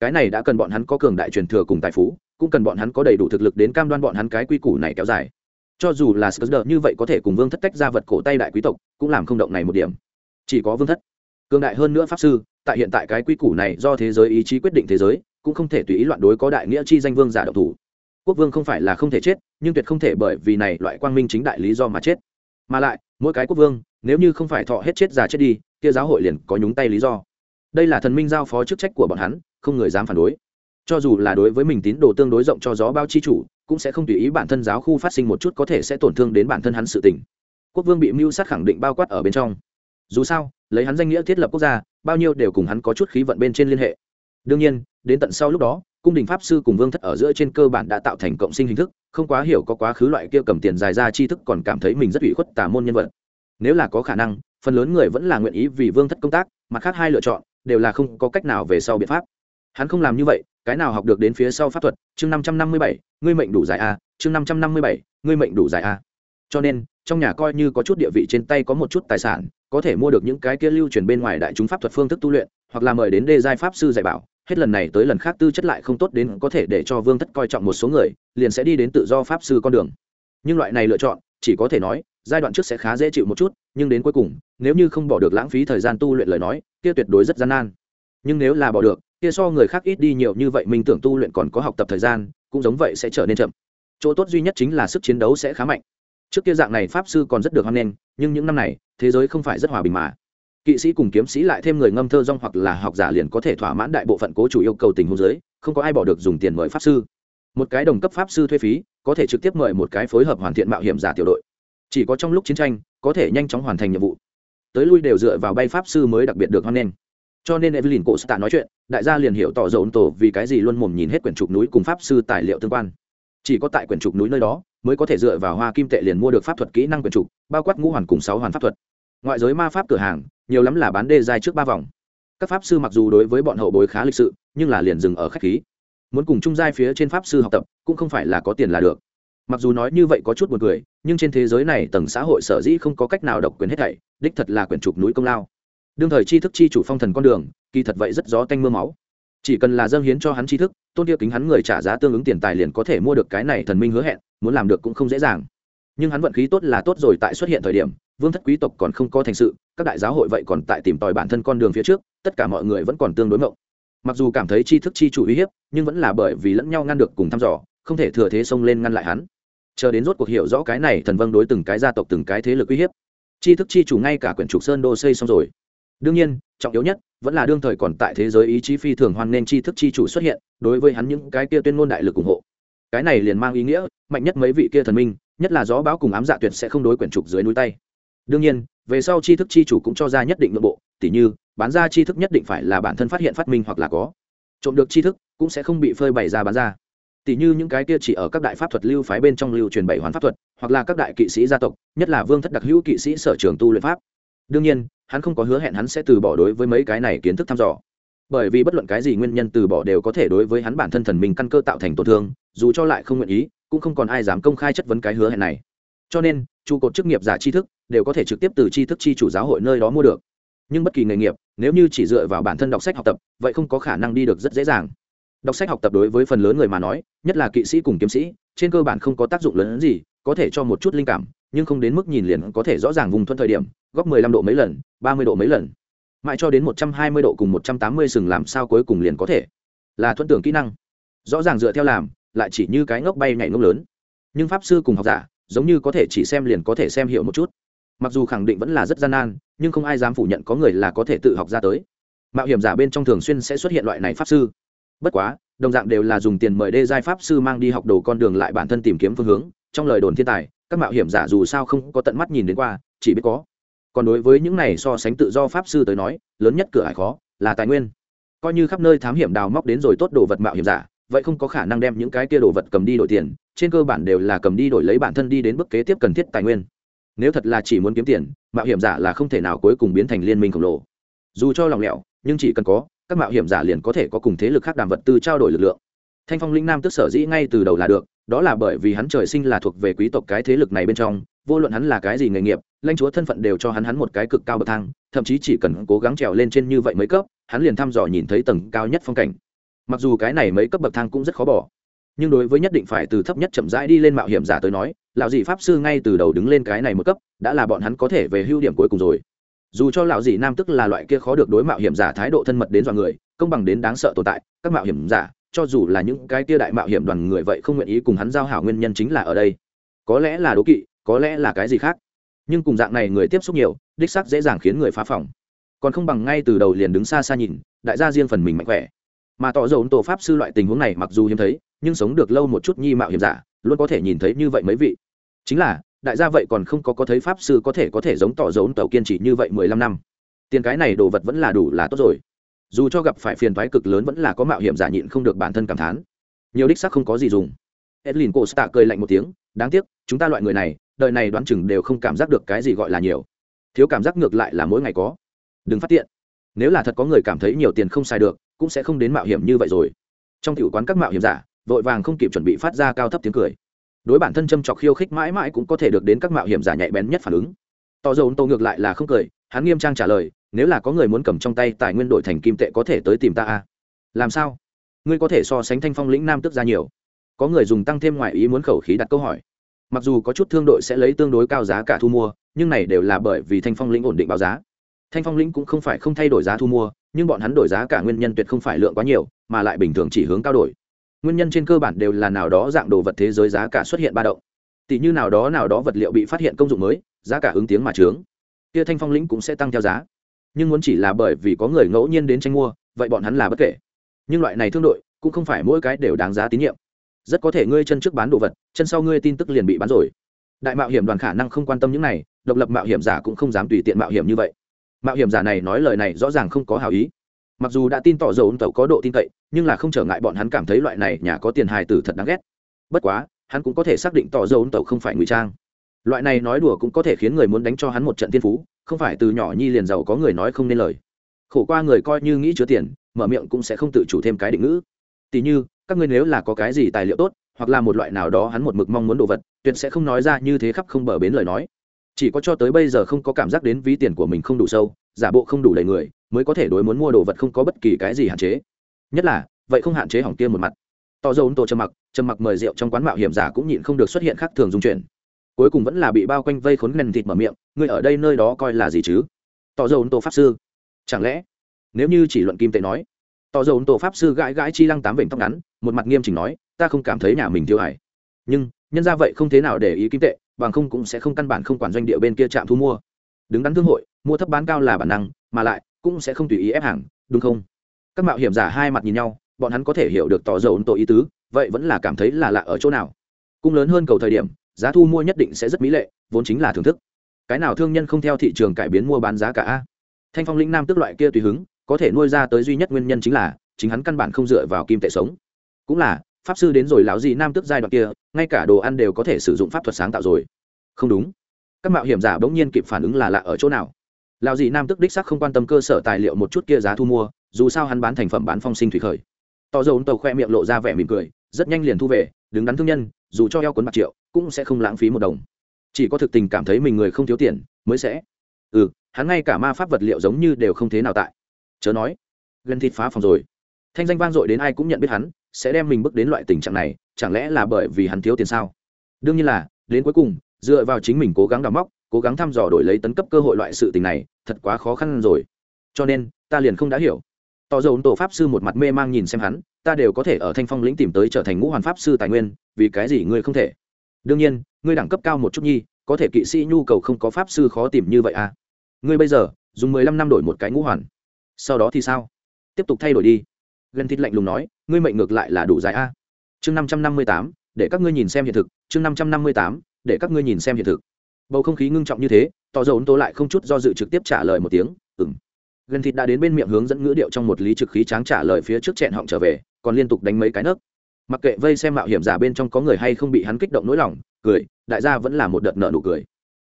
[SPEAKER 1] Cái này đã cần bọn hắn có cường đại truyền thừa cùng tài phú, cũng cần bọn hắn có đầy đủ thực lực đến cam đoan bọn hắn cái quy củ này kéo dài. Cho dù là sờ như vậy có thể cùng vương thất tách ra vật cổ tay đại quý tộc, cũng làm không động này một điểm. Chỉ có vương thất. Cường đại hơn nữa pháp sư tại hiện tại cái quy củ này do thế giới ý chí quyết định thế giới, cũng không thể tùy ý loạn đối có đại nghĩa chi danh vương giả độc thủ. Quốc vương không phải là không thể chết, nhưng tuyệt không thể bởi vì này loại quang minh chính đại lý do mà chết. Mà lại, mỗi cái quốc vương, nếu như không phải thọ hết chết già chết đi, kia giáo hội liền có nhúng tay lý do. Đây là thần minh giao phó chức trách của bọn hắn, không người dám phản đối. Cho dù là đối với mình tín đồ tương đối rộng cho gió bao chi chủ, cũng sẽ không tùy ý bản thân giáo khu phát sinh một chút có thể sẽ tổn thương đến bản thân hắn sự tình. Quốc vương bị mưu sát khẳng định bao quát ở bên trong dù sao, lấy hắn danh nghĩa thiết lập quốc gia, bao nhiêu đều cùng hắn có chút khí vận bên trên liên hệ. Đương nhiên, đến tận sau lúc đó, cung đình pháp sư cùng vương thất ở giữa trên cơ bản đã tạo thành cộng sinh hình thức, không quá hiểu có quá khứ loại kia cầm tiền dài ra tri thức còn cảm thấy mình rất ủy khuất tà môn nhân vật. Nếu là có khả năng, phần lớn người vẫn là nguyện ý vì vương thất công tác, mặt khác hai lựa chọn, đều là không có cách nào về sau biện pháp. Hắn không làm như vậy, cái nào học được đến phía sau pháp thuật? Chương năm trăm năm mươi bảy, ngươi mệnh đủ dài a, chương năm trăm năm mươi bảy, ngươi mệnh đủ dài a. Cho nên, trong nhà coi như có chút địa vị trên tay có một chút tài sản có thể mua được những cái kia lưu truyền bên ngoài đại chúng pháp thuật phương thức tu luyện, hoặc là mời đến đê giai pháp sư dạy bảo, hết lần này tới lần khác tư chất lại không tốt đến có thể để cho vương thất coi trọng một số người, liền sẽ đi đến tự do pháp sư con đường. Nhưng loại này lựa chọn, chỉ có thể nói, giai đoạn trước sẽ khá dễ chịu một chút, nhưng đến cuối cùng, nếu như không bỏ được lãng phí thời gian tu luyện lời nói, kia tuyệt đối rất gian nan. Nhưng nếu là bỏ được, kia so người khác ít đi nhiều như vậy mình tưởng tu luyện còn có học tập thời gian, cũng giống vậy sẽ trở nên chậm. Chỗ tốt duy nhất chính là sức chiến đấu sẽ khá mạnh trước kia dạng này pháp sư còn rất được hoan nghênh, nhưng những năm này, thế giới không phải rất hòa bình mà. Kỵ sĩ cùng kiếm sĩ lại thêm người ngâm thơ rong hoặc là học giả liền có thể thỏa mãn đại bộ phận cố chủ yêu cầu tình huống giới không có ai bỏ được dùng tiền mời pháp sư. Một cái đồng cấp pháp sư thuê phí, có thể trực tiếp mời một cái phối hợp hoàn thiện mạo hiểm giả tiểu đội. Chỉ có trong lúc chiến tranh, có thể nhanh chóng hoàn thành nhiệm vụ. Tới lui đều dựa vào bay pháp sư mới đặc biệt được hoan nghênh. Cho nên evelyn cổ stạ nói chuyện, đại gia liền hiểu tỏ dồn tổ vì cái gì luôn mồm nhìn hết quyển trục núi cùng pháp sư tài liệu tương quan chỉ có tại quyển trục núi nơi đó, mới có thể dựa vào hoa kim tệ liền mua được pháp thuật kỹ năng quyển trục, bao quát ngũ hoàn cùng sáu hoàn pháp thuật. Ngoại giới ma pháp cửa hàng, nhiều lắm là bán đê dài trước ba vòng. Các pháp sư mặc dù đối với bọn hậu bối khá lịch sự, nhưng là liền dừng ở khách khí. Muốn cùng chung giai phía trên pháp sư học tập, cũng không phải là có tiền là được. Mặc dù nói như vậy có chút buồn cười, nhưng trên thế giới này tầng xã hội sở dĩ không có cách nào độc quyền hết thảy, đích thật là quyển trục núi công lao. Đương thời tri thức chi chủ phong thần con đường, kỳ thật vậy rất gió tanh mưa máu chỉ cần là dâng hiến cho hắn tri thức, tôn kia kính hắn người trả giá tương ứng tiền tài liền có thể mua được cái này thần minh hứa hẹn, muốn làm được cũng không dễ dàng. Nhưng hắn vận khí tốt là tốt rồi tại xuất hiện thời điểm, vương thất quý tộc còn không có thành sự, các đại giáo hội vậy còn tại tìm tòi bản thân con đường phía trước, tất cả mọi người vẫn còn tương đối mộng. Mặc dù cảm thấy tri thức chi chủ uy hiếp, nhưng vẫn là bởi vì lẫn nhau ngăn được cùng thăm dò, không thể thừa thế xông lên ngăn lại hắn. Chờ đến rốt cuộc hiểu rõ cái này thần vâng đối từng cái gia tộc, từng cái thế lực uy hiếp, tri thức chi chủ ngay cả quyển trục sơn đô xây xong rồi đương nhiên, trọng yếu nhất vẫn là đương thời còn tại thế giới ý chí phi thường hoan nên tri thức chi chủ xuất hiện, đối với hắn những cái kia tuyên ngôn đại lực ủng hộ. Cái này liền mang ý nghĩa, mạnh nhất mấy vị kia thần minh, nhất là gió bão cùng ám dạ tuyệt sẽ không đối quyển trục dưới núi tay. Đương nhiên, về sau tri thức chi chủ cũng cho ra nhất định nội bộ, tỉ như, bán ra tri thức nhất định phải là bản thân phát hiện phát minh hoặc là có. Trộm được tri thức cũng sẽ không bị phơi bày ra bán ra. Tỉ như những cái kia chỉ ở các đại pháp thuật lưu phái bên trong lưu truyền bảy hoàn pháp thuật, hoặc là các đại kỵ sĩ gia tộc, nhất là vương thất đặc hữu kỵ sĩ sở trường tu luyện pháp. Đương nhiên hắn không có hứa hẹn hắn sẽ từ bỏ đối với mấy cái này kiến thức thăm dò. Bởi vì bất luận cái gì nguyên nhân từ bỏ đều có thể đối với hắn bản thân thần mình căn cơ tạo thành tổn thương, dù cho lại không nguyện ý, cũng không còn ai dám công khai chất vấn cái hứa hẹn này. Cho nên, trụ cột chức nghiệp giả tri thức đều có thể trực tiếp từ tri thức chi chủ giáo hội nơi đó mua được. Nhưng bất kỳ nghề nghiệp, nếu như chỉ dựa vào bản thân đọc sách học tập, vậy không có khả năng đi được rất dễ dàng. Đọc sách học tập đối với phần lớn người mà nói, nhất là kỵ sĩ cùng kiếm sĩ, trên cơ bản không có tác dụng lớn hơn gì, có thể cho một chút linh cảm, nhưng không đến mức nhìn liền có thể rõ ràng vùng thuận thời điểm góc 15 độ mấy lần 30 độ mấy lần. Mãi cho đến 120 độ cùng 180 sừng làm sao cuối cùng liền có thể. Là thuận tưởng kỹ năng. Rõ ràng dựa theo làm, lại chỉ như cái ngốc bay nhảy ngốc lớn. Nhưng pháp sư cùng học giả, giống như có thể chỉ xem liền có thể xem hiểu một chút. Mặc dù khẳng định vẫn là rất gian nan, nhưng không ai dám phủ nhận có người là có thể tự học ra tới. Mạo hiểm giả bên trong thường xuyên sẽ xuất hiện loại này pháp sư. Bất quá, đồng dạng đều là dùng tiền mời đê giai pháp sư mang đi học đồ con đường lại bản thân tìm kiếm phương hướng, trong lời đồn thiên tài, các mạo hiểm giả dù sao không có tận mắt nhìn đến qua, chỉ biết có còn đối với những này so sánh tự do pháp sư tới nói, lớn nhất cửa hải khó là tài nguyên. Coi như khắp nơi thám hiểm đào móc đến rồi tốt đồ vật mạo hiểm giả, vậy không có khả năng đem những cái kia đồ vật cầm đi đổi tiền, trên cơ bản đều là cầm đi đổi lấy bản thân đi đến bước kế tiếp cần thiết tài nguyên. Nếu thật là chỉ muốn kiếm tiền, mạo hiểm giả là không thể nào cuối cùng biến thành liên minh khổng lồ. Dù cho lòng lẻo, nhưng chỉ cần có, các mạo hiểm giả liền có thể có cùng thế lực khác đàm vật tư trao đổi lực lượng. Thanh phong linh nam tức sở dĩ ngay từ đầu là được, đó là bởi vì hắn trời sinh là thuộc về quý tộc cái thế lực này bên trong vô luận hắn là cái gì nghề nghiệp, lãnh chúa thân phận đều cho hắn hắn một cái cực cao bậc thang, thậm chí chỉ cần cố gắng trèo lên trên như vậy mấy cấp, hắn liền thăm dò nhìn thấy tầng cao nhất phong cảnh. Mặc dù cái này mấy cấp bậc thang cũng rất khó bỏ, nhưng đối với nhất định phải từ thấp nhất chậm rãi đi lên mạo hiểm giả tới nói, lão dị pháp sư ngay từ đầu đứng lên cái này một cấp, đã là bọn hắn có thể về hưu điểm cuối cùng rồi. Dù cho lão dị nam tức là loại kia khó được đối mạo hiểm giả thái độ thân mật đến dọa người, công bằng đến đáng sợ tồn tại, các mạo hiểm giả, cho dù là những cái kia đại mạo hiểm đoàn người vậy không nguyện ý cùng hắn giao hảo nguyên nhân chính là ở đây. Có lẽ là đố kỵ có lẽ là cái gì khác. Nhưng cùng dạng này người tiếp xúc nhiều, đích sắc dễ dàng khiến người phá phòng. Còn không bằng ngay từ đầu liền đứng xa xa nhìn, đại gia riêng phần mình mạnh khỏe. Mà tỏ dầu tổ pháp sư loại tình huống này mặc dù hiếm thấy, nhưng sống được lâu một chút nhi mạo hiểm giả, luôn có thể nhìn thấy như vậy mấy vị. Chính là, đại gia vậy còn không có có thấy pháp sư có thể có thể giống tỏ dấu tàu kiên trì như vậy mười lăm năm. Tiền cái này đồ vật vẫn là đủ là tốt rồi. Dù cho gặp phải phiền thoái cực lớn vẫn là có mạo hiểm giả nhịn không được bản thân cảm thán. Nhiều đích sắc không có gì dùng. Edlin cô stạ cười lạnh một tiếng, đáng tiếc, chúng ta loại người này đời này đoán chừng đều không cảm giác được cái gì gọi là nhiều. Thiếu cảm giác ngược lại là mỗi ngày có. Đừng phát tiện. Nếu là thật có người cảm thấy nhiều tiền không xài được, cũng sẽ không đến mạo hiểm như vậy rồi. Trong tiểu quán các mạo hiểm giả, vội vàng không kịp chuẩn bị phát ra cao thấp tiếng cười. Đối bản thân châm trọc khiêu khích mãi mãi cũng có thể được đến các mạo hiểm giả nhạy bén nhất phản ứng. Tỏ dầu tô ngược lại là không cười, hắn nghiêm trang trả lời, nếu là có người muốn cầm trong tay tài nguyên đổi thành kim tệ có thể tới tìm ta à? làm sao? Ngươi có thể so sánh thanh phong lĩnh nam tức ra nhiều. Có người dùng tăng thêm ngoại ý muốn khẩu khí đặt câu hỏi mặc dù có chút thương đội sẽ lấy tương đối cao giá cả thu mua, nhưng này đều là bởi vì thanh phong lĩnh ổn định báo giá. Thanh phong lĩnh cũng không phải không thay đổi giá thu mua, nhưng bọn hắn đổi giá cả nguyên nhân tuyệt không phải lượng quá nhiều, mà lại bình thường chỉ hướng cao đổi. Nguyên nhân trên cơ bản đều là nào đó dạng đồ vật thế giới giá cả xuất hiện ba động. Tỷ như nào đó nào đó vật liệu bị phát hiện công dụng mới, giá cả ứng tiếng mà trướng. Kia thanh phong lĩnh cũng sẽ tăng theo giá. Nhưng muốn chỉ là bởi vì có người ngẫu nhiên đến tranh mua, vậy bọn hắn là bất kể. Nhưng loại này thương đội cũng không phải mỗi cái đều đáng giá tín nhiệm rất có thể ngươi chân trước bán đồ vật, chân sau ngươi tin tức liền bị bán rồi. Đại mạo hiểm đoàn khả năng không quan tâm những này, độc lập mạo hiểm giả cũng không dám tùy tiện mạo hiểm như vậy. Mạo hiểm giả này nói lời này rõ ràng không có hảo ý. Mặc dù đã tin tỏ dầu tàu có độ tin cậy, nhưng là không trở ngại bọn hắn cảm thấy loại này nhà có tiền hài tử thật đáng ghét. Bất quá, hắn cũng có thể xác định tỏ dầu tàu không phải ngụy trang. Loại này nói đùa cũng có thể khiến người muốn đánh cho hắn một trận tiên phú, không phải từ nhỏ nhi liền giàu có người nói không nên lời. Khổ qua người coi như nghĩ chứa tiền, mở miệng cũng sẽ không tự chủ thêm cái định ngữ. Tỉ như các ngươi nếu là có cái gì tài liệu tốt, hoặc là một loại nào đó hắn một mực mong muốn đồ vật, tuyệt sẽ không nói ra như thế khắp không bờ bến lời nói. Chỉ có cho tới bây giờ không có cảm giác đến ví tiền của mình không đủ sâu, giả bộ không đủ đầy người, mới có thể đối muốn mua đồ vật không có bất kỳ cái gì hạn chế. Nhất là, vậy không hạn chế hỏng kia một mặt. To dâu tô trầm mặc trầm mặc mời rượu trong quán mạo hiểm giả cũng nhịn không được xuất hiện khác thường dung chuyển cuối cùng vẫn là bị bao quanh vây khốn ngần thịt mở miệng người ở đây nơi đó coi là gì chứ? Tỏ dầu tô pháp sư, chẳng lẽ? Nếu như chỉ luận kim tệ nói tỏ dầu tổ pháp sư gãi gãi chi lăng tám vểnh tóc ngắn, một mặt nghiêm chỉnh nói, ta không cảm thấy nhà mình thiếu hải nhưng, nhân ra vậy không thế nào để ý kim tệ, bằng không cũng sẽ không căn bản không quản doanh địa bên kia trạm thu mua. Đứng đắn thương hội, mua thấp bán cao là bản năng, mà lại, cũng sẽ không tùy ý ép hàng, đúng không? Các mạo hiểm giả hai mặt nhìn nhau, bọn hắn có thể hiểu được tỏ dầu tổ ý tứ, vậy vẫn là cảm thấy là lạ ở chỗ nào. Cung lớn hơn cầu thời điểm, giá thu mua nhất định sẽ rất mỹ lệ, vốn chính là thưởng thức. Cái nào thương nhân không theo thị trường cải biến mua bán giá cả a? Thanh phong lĩnh nam tức loại kia tùy hứng có thể nuôi ra tới duy nhất nguyên nhân chính là, chính hắn căn bản không dựa vào kim tệ sống. Cũng là, pháp sư đến rồi lão gì nam tức giai đoạn kia, ngay cả đồ ăn đều có thể sử dụng pháp thuật sáng tạo rồi. Không đúng. Các mạo hiểm giả bỗng nhiên kịp phản ứng là lạ ở chỗ nào? Lão gì nam tức đích sắc không quan tâm cơ sở tài liệu một chút kia giá thu mua, dù sao hắn bán thành phẩm bán phong sinh thủy khởi. To dầu tàu khoe miệng lộ ra vẻ mỉm cười, rất nhanh liền thu về, đứng đắn thương nhân, dù cho eo cuốn bạc triệu, cũng sẽ không lãng phí một đồng. Chỉ có thực tình cảm thấy mình người không thiếu tiền, mới sẽ. Ừ hắn ngay cả ma pháp vật liệu giống như đều không thế nào tại chớ nói, gần thịt phá phòng rồi. Thanh danh vang dội đến ai cũng nhận biết hắn, sẽ đem mình bước đến loại tình trạng này, chẳng lẽ là bởi vì hắn thiếu tiền sao? Đương nhiên là, đến cuối cùng, dựa vào chính mình cố gắng đào móc, cố gắng thăm dò đổi lấy tấn cấp cơ hội loại sự tình này, thật quá khó khăn rồi. Cho nên, ta liền không đã hiểu. Tỏ dầu tổ pháp sư một mặt mê mang nhìn xem hắn, ta đều có thể ở thanh phong lĩnh tìm tới trở thành ngũ hoàn pháp sư tài nguyên, vì cái gì ngươi không thể? Đương nhiên, ngươi đẳng cấp cao một chút nhi, có thể kỵ sĩ nhu cầu không có pháp sư khó tìm như vậy à? Ngươi bây giờ, dùng mười lăm năm đổi một cái ngũ hoàn sau đó thì sao? Tiếp tục thay đổi đi. Gần thịt lạnh lùng nói, ngươi mệnh ngược lại là đủ dài a. Chương năm trăm năm mươi tám, để các ngươi nhìn xem hiện thực. Chương năm trăm năm mươi tám, để các ngươi nhìn xem hiện thực. Bầu không khí ngưng trọng như thế, tỏ dầu tố lại không chút do dự trực tiếp trả lời một tiếng ừng gần thịt đã đến bên miệng hướng dẫn ngữ điệu trong một lý trực khí tráng trả lời phía trước chẹn họng trở về, còn liên tục đánh mấy cái nấc. Mặc kệ vây xem mạo hiểm giả bên trong có người hay không bị hắn kích động nỗi lòng, cười, đại gia vẫn là một đợt nợ nụ cười.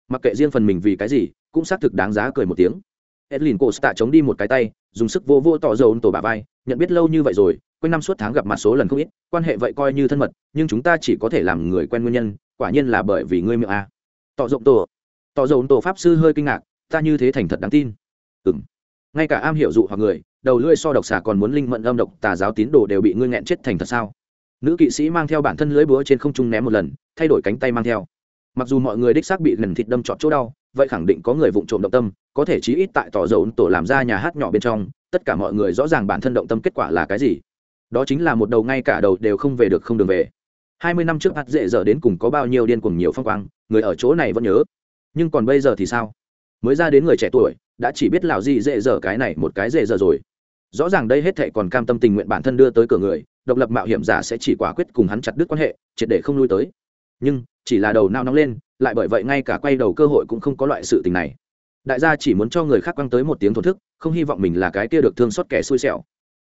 [SPEAKER 1] Mặc kệ riêng phần mình vì cái gì, cũng xác thực đáng giá cười một tiếng edlin cô tạ chống đi một cái tay, dùng sức vô vô tỏ dầu tổ bà vai, nhận biết lâu như vậy rồi, quanh năm suốt tháng gặp mặt số lần không ít, quan hệ vậy coi như thân mật, nhưng chúng ta chỉ có thể làm người quen nguyên nhân, quả nhiên là bởi vì ngươi miệng a. Tỏ rộng tổ. Tỏ dầu tổ pháp sư hơi kinh ngạc, ta như thế thành thật đáng tin. Ừng ngay cả am hiểu dụ hoặc người, đầu lưỡi so độc xà còn muốn linh mận âm độc, tà giáo tín đồ đều bị ngươi nghẹn chết thành thật sao? Nữ kỵ sĩ mang theo bản thân lưỡi búa trên không trung ném một lần, thay đổi cánh tay mang theo. Mặc dù mọi người đích xác bị lần thịt đâm trọt chỗ đau vậy khẳng định có người vụng trộm động tâm, có thể chí ít tại tỏ dầu tổ làm ra nhà hát nhỏ bên trong, tất cả mọi người rõ ràng bản thân động tâm kết quả là cái gì. Đó chính là một đầu ngay cả đầu đều không về được không đường về. Hai mươi năm trước hạt dễ giờ đến cùng có bao nhiêu điên cuồng nhiều phong quang, người ở chỗ này vẫn nhớ. Nhưng còn bây giờ thì sao? Mới ra đến người trẻ tuổi, đã chỉ biết lào gì dễ dở cái này một cái dễ dở rồi. Rõ ràng đây hết thệ còn cam tâm tình nguyện bản thân đưa tới cửa người, độc lập mạo hiểm giả sẽ chỉ quả quyết cùng hắn chặt đứt quan hệ, triệt để không lui tới. Nhưng chỉ là đầu nao nóng lên, lại bởi vậy ngay cả quay đầu cơ hội cũng không có loại sự tình này. Đại gia chỉ muốn cho người khác quăng tới một tiếng thổn thức, không hy vọng mình là cái kia được thương xót kẻ xui xẻo.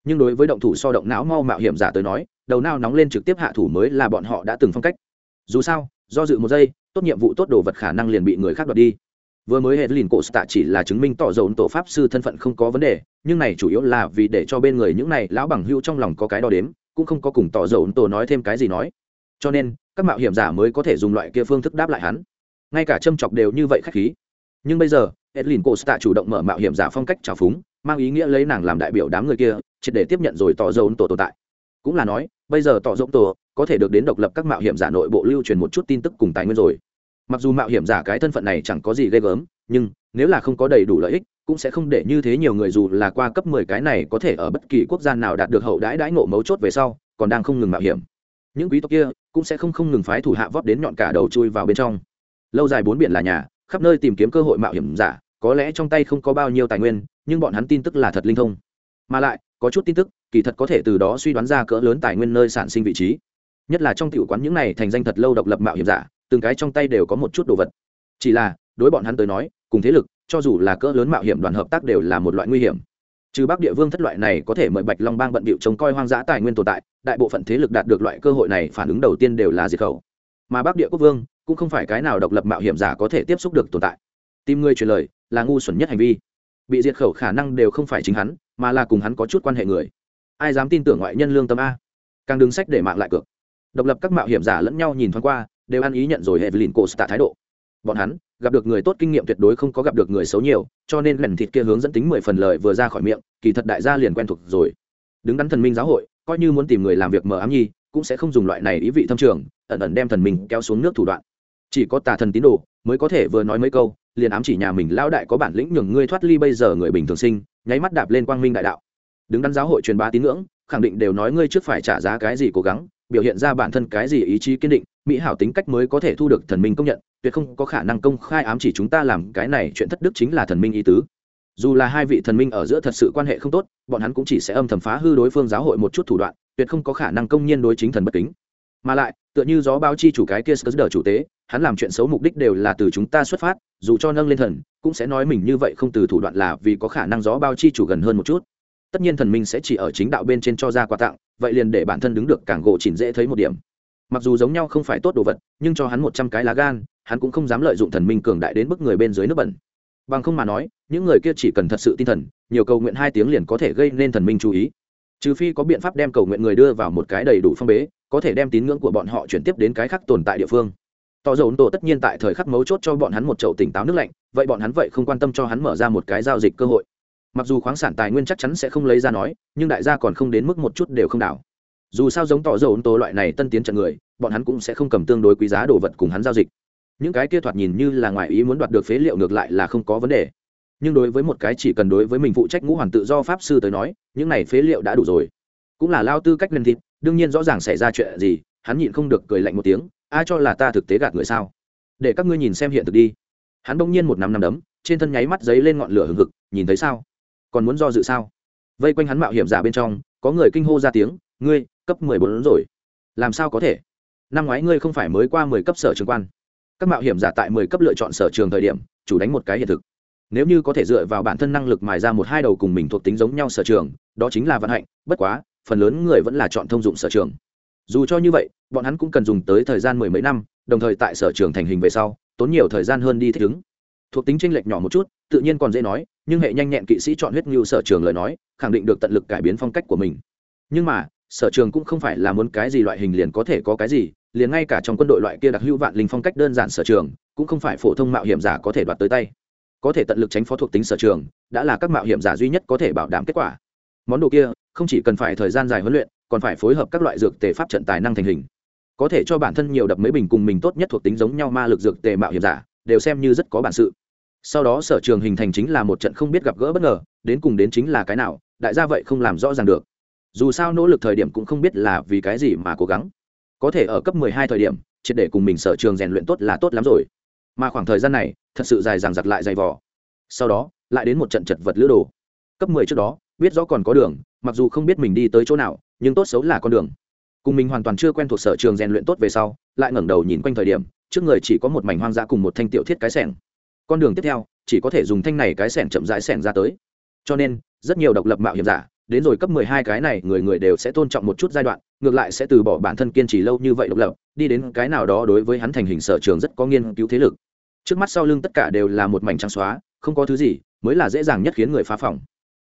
[SPEAKER 1] Nhưng đối với động thủ so động não mau mạo hiểm giả tới nói, đầu nao nóng lên trực tiếp hạ thủ mới là bọn họ đã từng phong cách. Dù sao, do dự một giây, tốt nhiệm vụ tốt đồ vật khả năng liền bị người khác đoạt đi. Vừa mới hệ lìn cổ tạ chỉ là chứng minh tỏ dầu tổ pháp sư thân phận không có vấn đề, nhưng này chủ yếu là vì để cho bên người những này lão bằng hữu trong lòng có cái đo đếm, cũng không có cùng tỏ dầu tổ nói thêm cái gì nói. Cho nên các mạo hiểm giả mới có thể dùng loại kia phương thức đáp lại hắn. Ngay cả châm chọc đều như vậy khách khí. Nhưng bây giờ, edlin cô stạ chủ động mở mạo hiểm giả phong cách trào phúng, mang ý nghĩa lấy nàng làm đại biểu đám người kia, triệt để tiếp nhận rồi tỏ dầu tổ tồn tại. Cũng là nói, bây giờ tỏ dầu tổ có thể được đến độc lập các mạo hiểm giả nội bộ lưu truyền một chút tin tức cùng tài nguyên rồi. Mặc dù mạo hiểm giả cái thân phận này chẳng có gì ghê gớm, nhưng nếu là không có đầy đủ lợi ích, cũng sẽ không để như thế nhiều người dù là qua cấp mười cái này có thể ở bất kỳ quốc gia nào đạt được hậu đãi đãi ngộ mấu chốt về sau, còn đang không ngừng mạo hiểm. Những quý tộc kia cũng sẽ không không ngừng phái thủ hạ vóp đến nhọn cả đầu chui vào bên trong. Lâu dài bốn biển là nhà, khắp nơi tìm kiếm cơ hội mạo hiểm giả, có lẽ trong tay không có bao nhiêu tài nguyên, nhưng bọn hắn tin tức là thật linh thông. Mà lại, có chút tin tức, kỳ thật có thể từ đó suy đoán ra cỡ lớn tài nguyên nơi sản sinh vị trí. Nhất là trong tiểu quán những này thành danh thật lâu độc lập mạo hiểm giả, từng cái trong tay đều có một chút đồ vật. Chỉ là, đối bọn hắn tới nói, cùng thế lực, cho dù là cỡ lớn mạo hiểm đoàn hợp tác đều là một loại nguy hiểm trừ bắc địa vương thất loại này có thể mời bạch long bang bận bịu trông coi hoang dã tài nguyên tồn tại, đại bộ phận thế lực đạt được loại cơ hội này phản ứng đầu tiên đều là diệt khẩu. Mà bắc địa quốc vương cũng không phải cái nào độc lập mạo hiểm giả có thể tiếp xúc được tồn tại. Tìm người truyền lời là ngu xuẩn nhất hành vi. Bị diệt khẩu khả năng đều không phải chính hắn, mà là cùng hắn có chút quan hệ người. Ai dám tin tưởng ngoại nhân lương tâm a? Càng đứng sách để mạng lại cược. Độc lập các mạo hiểm giả lẫn nhau nhìn thoáng qua, đều ăn ý nhận rồi hệ lìn cổ tạ thái độ bọn hắn, gặp được người tốt kinh nghiệm tuyệt đối không có gặp được người xấu nhiều, cho nên lần thịt kia hướng dẫn tính mười phần lời vừa ra khỏi miệng, kỳ thật đại gia liền quen thuộc rồi. Đứng đắn thần minh giáo hội, coi như muốn tìm người làm việc mờ ám nhi, cũng sẽ không dùng loại này ý vị thâm trường, ẩn ẩn đem thần minh kéo xuống nước thủ đoạn. Chỉ có tà thần tín đồ mới có thể vừa nói mấy câu, liền ám chỉ nhà mình lão đại có bản lĩnh nhường ngươi thoát ly bây giờ người bình thường sinh, nháy mắt đạp lên quang minh đại đạo. Đứng đắn giáo hội truyền bá tín ngưỡng, khẳng định đều nói ngươi trước phải trả giá cái gì cố gắng, biểu hiện ra bản thân cái gì ý chí kiên định mỹ hảo tính cách mới có thể thu được thần minh công nhận, tuyệt không có khả năng công khai ám chỉ chúng ta làm cái này chuyện thất đức chính là thần minh ý tứ. Dù là hai vị thần minh ở giữa thật sự quan hệ không tốt, bọn hắn cũng chỉ sẽ âm thầm phá hư đối phương giáo hội một chút thủ đoạn, tuyệt không có khả năng công nhiên đối chính thần bất kính. Mà lại, tựa như gió báo chi chủ cái kia sờ chủ tế, hắn làm chuyện xấu mục đích đều là từ chúng ta xuất phát, dù cho nâng lên thần, cũng sẽ nói mình như vậy không từ thủ đoạn là vì có khả năng gió bao chi chủ gần hơn một chút. Tất nhiên thần minh sẽ chỉ ở chính đạo bên trên cho ra quà tặng, vậy liền để bản thân đứng được càng gỗ chỉnh dễ thấy một điểm mặc dù giống nhau không phải tốt đồ vật, nhưng cho hắn một trăm cái lá gan, hắn cũng không dám lợi dụng thần minh cường đại đến bức người bên dưới nước bẩn. Bằng không mà nói, những người kia chỉ cần thật sự tinh thần, nhiều cầu nguyện hai tiếng liền có thể gây nên thần minh chú ý. Trừ phi có biện pháp đem cầu nguyện người đưa vào một cái đầy đủ phong bế, có thể đem tín ngưỡng của bọn họ chuyển tiếp đến cái khác tồn tại địa phương. Tỏ dầu tổ tất nhiên tại thời khắc mấu chốt cho bọn hắn một chậu tỉnh táo nước lạnh, vậy bọn hắn vậy không quan tâm cho hắn mở ra một cái giao dịch cơ hội. Mặc dù khoáng sản tài nguyên chắc chắn sẽ không lấy ra nói, nhưng đại gia còn không đến mức một chút đều không đảo dù sao giống tỏ dầu ôn tố loại này tân tiến trận người, bọn hắn cũng sẽ không cầm tương đối quý giá đồ vật cùng hắn giao dịch. Những cái kia thoạt nhìn như là ngoài ý muốn đoạt được phế liệu ngược lại là không có vấn đề. Nhưng đối với một cái chỉ cần đối với mình phụ trách ngũ hoàn tự do pháp sư tới nói, những này phế liệu đã đủ rồi. Cũng là lao tư cách lên thịt, đương nhiên rõ ràng xảy ra chuyện gì, hắn nhịn không được cười lạnh một tiếng ai cho là ta thực tế gạt người sao? Để các ngươi nhìn xem hiện thực đi. Hắn bỗng nhiên một năm năm đấm, trên thân nháy mắt giấy lên ngọn lửa hừng hực, nhìn thấy sao? Còn muốn do dự sao? Vây quanh hắn mạo hiểm giả bên trong, có người kinh hô ra tiếng, ngươi cấp mười bốn rồi. Làm sao có thể? Năm ngoái ngươi không phải mới qua mười cấp sở trường quan. Các mạo hiểm giả tại mười cấp lựa chọn sở trường thời điểm, chủ đánh một cái hiện thực. Nếu như có thể dựa vào bản thân năng lực mài ra một hai đầu cùng mình thuộc tính giống nhau sở trường, đó chính là vận hạnh, bất quá, phần lớn người vẫn là chọn thông dụng sở trường. Dù cho như vậy, bọn hắn cũng cần dùng tới thời gian mười mấy năm, đồng thời tại sở trường thành hình về sau, tốn nhiều thời gian hơn đi thích ứng. Thuộc tính tranh lệch nhỏ một chút, tự nhiên còn dễ nói, nhưng hệ nhanh nhẹn kỵ sĩ chọn huyết ngưu sở trường lời nói, khẳng định được tận lực cải biến phong cách của mình. Nhưng mà sở trường cũng không phải là muốn cái gì loại hình liền có thể có cái gì, liền ngay cả trong quân đội loại kia đặc hữu vạn linh phong cách đơn giản sở trường, cũng không phải phổ thông mạo hiểm giả có thể đoạt tới tay. Có thể tận lực tránh phó thuộc tính sở trường, đã là các mạo hiểm giả duy nhất có thể bảo đảm kết quả. Món đồ kia, không chỉ cần phải thời gian dài huấn luyện, còn phải phối hợp các loại dược tề pháp trận tài năng thành hình. Có thể cho bản thân nhiều đập mấy bình cùng mình tốt nhất thuộc tính giống nhau ma lực dược tề mạo hiểm giả, đều xem như rất có bản sự. Sau đó sở trường hình thành chính là một trận không biết gặp gỡ bất ngờ, đến cùng đến chính là cái nào, đại gia vậy không làm rõ ràng được dù sao nỗ lực thời điểm cũng không biết là vì cái gì mà cố gắng. Có thể ở cấp mười hai thời điểm, triệt để cùng mình sở trường rèn luyện tốt là tốt lắm rồi. Mà khoảng thời gian này, thật sự dài dằng giặc lại dày vò. Sau đó, lại đến một trận chật vật lữ đồ. Cấp mười trước đó, biết rõ còn có đường, mặc dù không biết mình đi tới chỗ nào, nhưng tốt xấu là con đường. Cùng mình hoàn toàn chưa quen thuộc sở trường rèn luyện tốt về sau, lại ngẩng đầu nhìn quanh thời điểm, trước người chỉ có một mảnh hoang dã cùng một thanh tiểu thiết cái sẻng. Con đường tiếp theo, chỉ có thể dùng thanh này cái sẻng chậm rãi sẻng ra tới. Cho nên, rất nhiều độc lập mạo hiểm giả đến rồi cấp mười hai cái này người người đều sẽ tôn trọng một chút giai đoạn, ngược lại sẽ từ bỏ bản thân kiên trì lâu như vậy độc lập, đi đến cái nào đó đối với hắn thành hình sở trường rất có nghiên cứu thế lực. Trước mắt sau lưng tất cả đều là một mảnh trắng xóa, không có thứ gì mới là dễ dàng nhất khiến người phá phòng.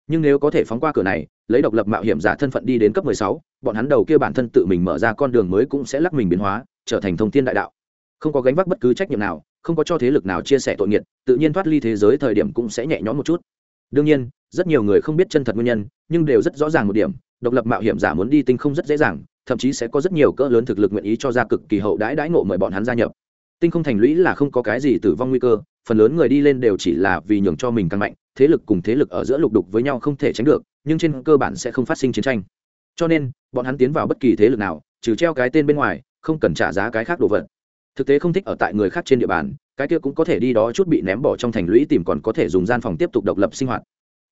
[SPEAKER 1] Nhưng nếu có thể phóng qua cửa này, lấy độc lập mạo hiểm giả thân phận đi đến cấp mười sáu, bọn hắn đầu kia bản thân tự mình mở ra con đường mới cũng sẽ lắc mình biến hóa, trở thành thông thiên đại đạo. Không có gánh vác bất cứ trách nhiệm nào, không có cho thế lực nào chia sẻ tội nghiệt, tự nhiên thoát ly thế giới thời điểm cũng sẽ nhẹ nhõm một chút. Đương nhiên rất nhiều người không biết chân thật nguyên nhân, nhưng đều rất rõ ràng một điểm, độc lập mạo hiểm giả muốn đi tinh không rất dễ dàng, thậm chí sẽ có rất nhiều cỡ lớn thực lực nguyện ý cho ra cực kỳ hậu đãi đãi ngộ mời bọn hắn gia nhập. Tinh không thành lũy là không có cái gì tử vong nguy cơ, phần lớn người đi lên đều chỉ là vì nhường cho mình càng mạnh, thế lực cùng thế lực ở giữa lục đục với nhau không thể tránh được, nhưng trên cơ bản sẽ không phát sinh chiến tranh. Cho nên, bọn hắn tiến vào bất kỳ thế lực nào, trừ treo cái tên bên ngoài, không cần trả giá cái khác đồ vật. Thực tế không thích ở tại người khác trên địa bàn, cái kia cũng có thể đi đó chút bị ném bỏ trong thành lũy tìm còn có thể dùng gian phòng tiếp tục độc lập sinh hoạt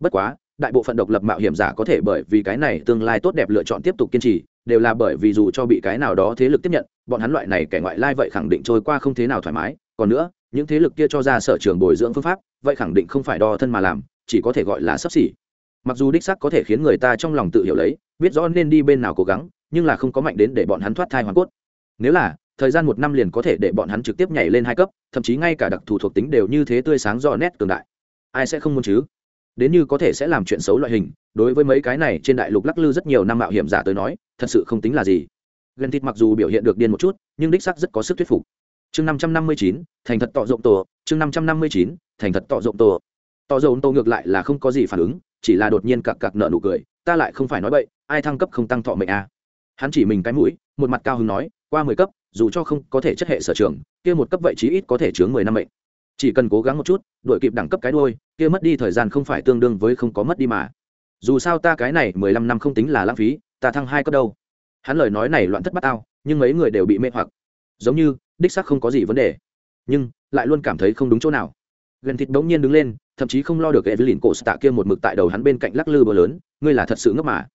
[SPEAKER 1] bất quá, đại bộ phận độc lập mạo hiểm giả có thể bởi vì cái này tương lai tốt đẹp lựa chọn tiếp tục kiên trì, đều là bởi vì dù cho bị cái nào đó thế lực tiếp nhận, bọn hắn loại này kẻ ngoại lai vậy khẳng định trôi qua không thế nào thoải mái. Còn nữa, những thế lực kia cho ra sở trường bồi dưỡng phương pháp, vậy khẳng định không phải đo thân mà làm, chỉ có thể gọi là sấp xỉ. Mặc dù đích sắc có thể khiến người ta trong lòng tự hiểu lấy, biết rõ nên đi bên nào cố gắng, nhưng là không có mạnh đến để bọn hắn thoát thai hoàn cốt. Nếu là, thời gian một năm liền có thể để bọn hắn trực tiếp nhảy lên hai cấp, thậm chí ngay cả đặc thù thuộc tính đều như thế tươi sáng do nét cường đại. Ai sẽ không muốn chứ? Đến như có thể sẽ làm chuyện xấu loại hình, đối với mấy cái này trên đại lục lắc lư rất nhiều năm mạo hiểm giả tới nói, thật sự không tính là gì. Ghen thịt mặc dù biểu hiện được điên một chút, nhưng đích sắc rất có sức thuyết phục. Chương năm trăm năm mươi chín, thành thật tọ rộng tổ. Chương năm trăm năm mươi chín, thành thật tọ rộng tổ. Tọ rộng tổ ngược lại là không có gì phản ứng, chỉ là đột nhiên cặc cặc nợ nụ cười. Ta lại không phải nói bậy, ai thăng cấp không tăng thọ mệnh à. hắn chỉ mình cái mũi, một mặt cao hứng nói, qua mười cấp, dù cho không có thể chất hệ sở trường, kia một cấp vậy chí ít có thể chướng mười năm mệnh chỉ cần cố gắng một chút, đuổi kịp đẳng cấp cái đôi kia mất đi thời gian không phải tương đương với không có mất đi mà. Dù sao ta cái này mười lăm năm không tính là lãng phí, ta thăng hai cấp đâu. Hắn lời nói này loạn thất bát ao nhưng mấy người đều bị mê hoặc. Giống như, đích sắc không có gì vấn đề. Nhưng, lại luôn cảm thấy không đúng chỗ nào. Gần thịt bỗng nhiên đứng lên, thậm chí không lo được evelyn cổ tạ kia một mực tại đầu hắn bên cạnh lắc lư bờ lớn, ngươi là thật sự ngốc mà.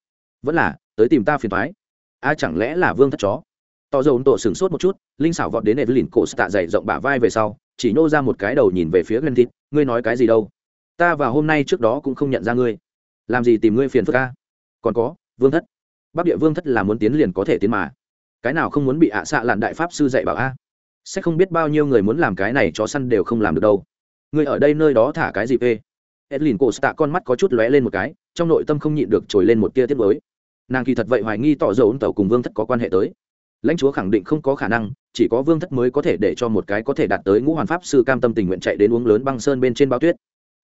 [SPEAKER 1] Vẫn là, tới tìm ta phiền thoái a, chẳng lẽ là vương thất chó? To dầu tổ sửng sốt một chút, linh xảo vọt đến evelyn cổ tạ dày rộng bả vai về sau chỉ nô ra một cái đầu nhìn về phía gần thịt, ngươi nói cái gì đâu? Ta và hôm nay trước đó cũng không nhận ra ngươi. Làm gì tìm ngươi phiền phức ca còn có, vương thất. Bắc địa vương thất là muốn tiến liền có thể tiến mà. Cái nào không muốn bị ạ à xạ lạn đại pháp sư dạy bảo a? Sẽ không biết bao nhiêu người muốn làm cái này chó săn đều không làm được đâu. Người ở đây nơi đó thả cái gì p edlin cổ tạ con mắt có chút lóe lên một cái, trong nội tâm không nhịn được trồi lên một tia tiết mới nàng kỳ thật vậy hoài nghi tỏ dầu ôn tàu cùng vương thất có quan hệ tới. Lãnh chúa khẳng định không có khả năng chỉ có vương thất mới có thể để cho một cái có thể đạt tới ngũ hoàn pháp sư cam tâm tình nguyện chạy đến uống lớn băng sơn bên trên bao tuyết.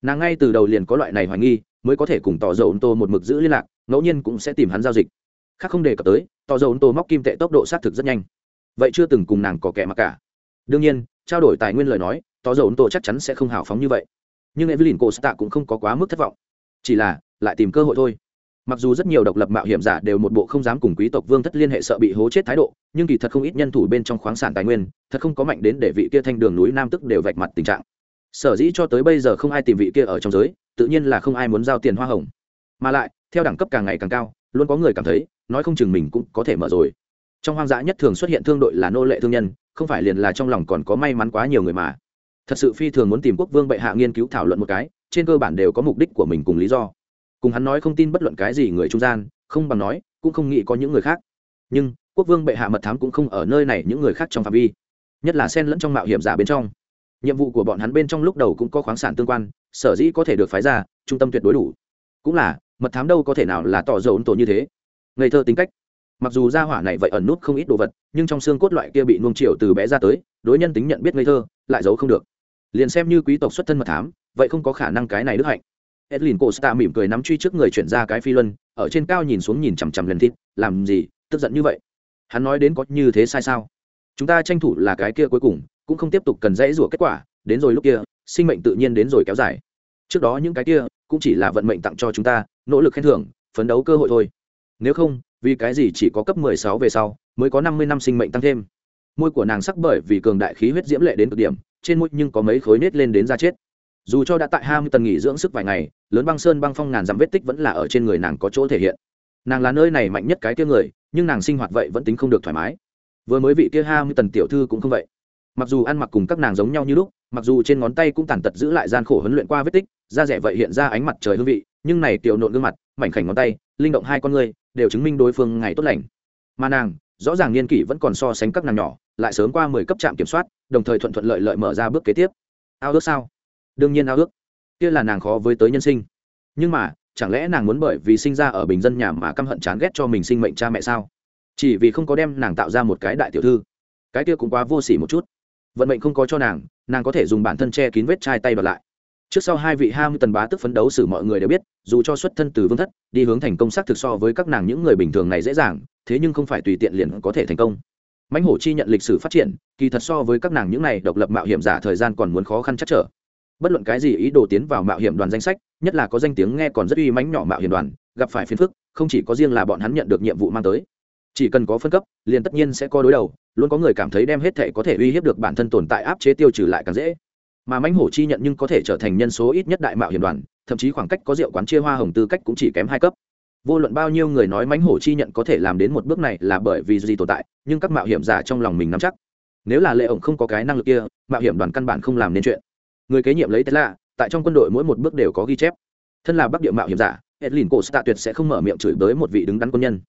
[SPEAKER 1] Nàng ngay từ đầu liền có loại này hoài nghi, mới có thể cùng tỏ dầu ôn tô một mực giữ liên lạc, ngẫu nhiên cũng sẽ tìm hắn giao dịch. Khác không đề cập tới, tỏ dầu ôn tô móc kim tệ tốc độ xác thực rất nhanh. Vậy chưa từng cùng nàng có kẻ mặc cả. Đương nhiên, trao đổi tài nguyên lời nói, tỏ dầu ôn tô chắc chắn sẽ không hào phóng như vậy. Nhưng evelyn costa cũng không có quá mức thất vọng. Chỉ là, lại tìm cơ hội thôi mặc dù rất nhiều độc lập mạo hiểm giả đều một bộ không dám cùng quý tộc vương thất liên hệ sợ bị hố chết thái độ, nhưng kỳ thật không ít nhân thủ bên trong khoáng sản tài nguyên, thật không có mạnh đến để vị kia thanh đường núi nam tức đều vạch mặt tình trạng. Sở dĩ cho tới bây giờ không ai tìm vị kia ở trong giới, tự nhiên là không ai muốn giao tiền hoa hồng. Mà lại, theo đẳng cấp càng ngày càng cao, luôn có người cảm thấy, nói không chừng mình cũng có thể mở rồi. Trong hoang dã nhất thường xuất hiện thương đội là nô lệ thương nhân, không phải liền là trong lòng còn có may mắn quá nhiều người mà. Thật sự phi thường muốn tìm quốc vương bệ hạ nghiên cứu thảo luận một cái, trên cơ bản đều có mục đích của mình cùng lý do cùng hắn nói không tin bất luận cái gì người trung gian, không bằng nói, cũng không nghĩ có những người khác. Nhưng, quốc vương bệ hạ mật thám cũng không ở nơi này những người khác trong phạm vi, nhất là sen lẫn trong mạo hiểm giả bên trong. Nhiệm vụ của bọn hắn bên trong lúc đầu cũng có khoáng sản tương quan, sở dĩ có thể được phái ra, trung tâm tuyệt đối đủ. Cũng là, mật thám đâu có thể nào là tỏ dầu ấn tổ như thế. Ngây thơ tính cách. Mặc dù gia hỏa này vậy ẩn nút không ít đồ vật, nhưng trong xương cốt loại kia bị nuông chiều từ bé ra tới, đối nhân tính nhận biết ngây thơ, lại giấu không được. Liền xem như quý tộc xuất thân mật thám, vậy không có khả năng cái này đức hạnh edlin costa mỉm cười nắm truy trước người chuyển ra cái phi luân, ở trên cao nhìn xuống nhìn chằm chằm lần thịt, làm gì, tức giận như vậy? Hắn nói đến có như thế sai sao? Chúng ta tranh thủ là cái kia cuối cùng, cũng không tiếp tục cần dãy rủa kết quả, đến rồi lúc kia, sinh mệnh tự nhiên đến rồi kéo dài. Trước đó những cái kia, cũng chỉ là vận mệnh tặng cho chúng ta, nỗ lực khen thưởng, phấn đấu cơ hội thôi. Nếu không, vì cái gì chỉ có cấp mười sáu về sau, mới có năm mươi năm sinh mệnh tăng thêm? Môi của nàng sắc bởi vì cường đại khí huyết diễm lệ đến cực điểm, trên môi nhưng có mấy khối nết lên đến ra chết dù cho đã tại hai mươi tầng nghỉ dưỡng sức vài ngày, lớn băng sơn băng phong ngàn dặm vết tích vẫn là ở trên người nàng có chỗ thể hiện. Nàng là nơi này mạnh nhất cái kia người, nhưng nàng sinh hoạt vậy vẫn tính không được thoải mái. Vừa mới vị kia hai mươi tần tiểu thư cũng không vậy. Mặc dù ăn mặc cùng các nàng giống nhau như lúc, mặc dù trên ngón tay cũng tàn tật giữ lại gian khổ huấn luyện qua vết tích, da rẻ vậy hiện ra ánh mặt trời hương vị, nhưng này tiểu nộn gương mặt, mảnh khảnh ngón tay, linh động hai con người, đều chứng minh đối phương ngày tốt lành. Mà nàng, rõ ràng niên kỷ vẫn còn so sánh các nàng nhỏ, lại sớm qua mười cấp trạm kiểm soát, đồng thời thuận thuận lợi lợi mở ra bước kế tiếp. Ao ước sao? Đương nhiên ao ước. Kia là nàng khó với tới nhân sinh. Nhưng mà, chẳng lẽ nàng muốn bởi vì sinh ra ở bình dân nhà mà căm hận chán ghét cho mình sinh mệnh cha mẹ sao? Chỉ vì không có đem nàng tạo ra một cái đại tiểu thư. Cái kia cũng quá vô s ỉ một chút. Vận mệnh không có cho nàng nàng có thể dùng bản thân che kín vết chai tay bật lại. Trước sau hai vị ham tần bá tức phấn đấu xử mọi người đều biết, dù cho xuất thân từ vương thất, đi hướng thành công xác thực so với các nàng những người bình thường này dễ dàng, thế nhưng không phải tùy tiện liền có thể thành công. Mãnh hổ chi nhận lịch sử phát triển, kỳ thật so với các nàng những này độc lập mạo hiểm giả thời gian còn muốn khó khăn chắc trở bất luận cái gì ý đồ tiến vào mạo hiểm đoàn danh sách, nhất là có danh tiếng nghe còn rất uy mánh nhỏ mạo hiểm đoàn, gặp phải phiền phức, không chỉ có riêng là bọn hắn nhận được nhiệm vụ mang tới. Chỉ cần có phân cấp, liền tất nhiên sẽ có đối đầu, luôn có người cảm thấy đem hết thể có thể uy hiếp được bản thân tồn tại áp chế tiêu trừ lại càng dễ. Mà mãnh hổ chi nhận nhưng có thể trở thành nhân số ít nhất đại mạo hiểm đoàn, thậm chí khoảng cách có rượu quán chia hoa hồng tư cách cũng chỉ kém hai cấp. Vô luận bao nhiêu người nói mãnh hổ chi nhận có thể làm đến một bước này là bởi vì gì tồn tại, nhưng các mạo hiểm giả trong lòng mình nắm chắc. Nếu là lệ ổng không có cái năng lực kia, mạo hiểm đoàn căn bản không làm nên chuyện người kế nhiệm lấy thế lạ tại trong quân đội mỗi một bước đều có ghi chép. Thân là bắc địa mạo hiểm giả, edlin cổ tạ tuyệt sẽ không mở miệng chửi bới một vị đứng đắn quân nhân.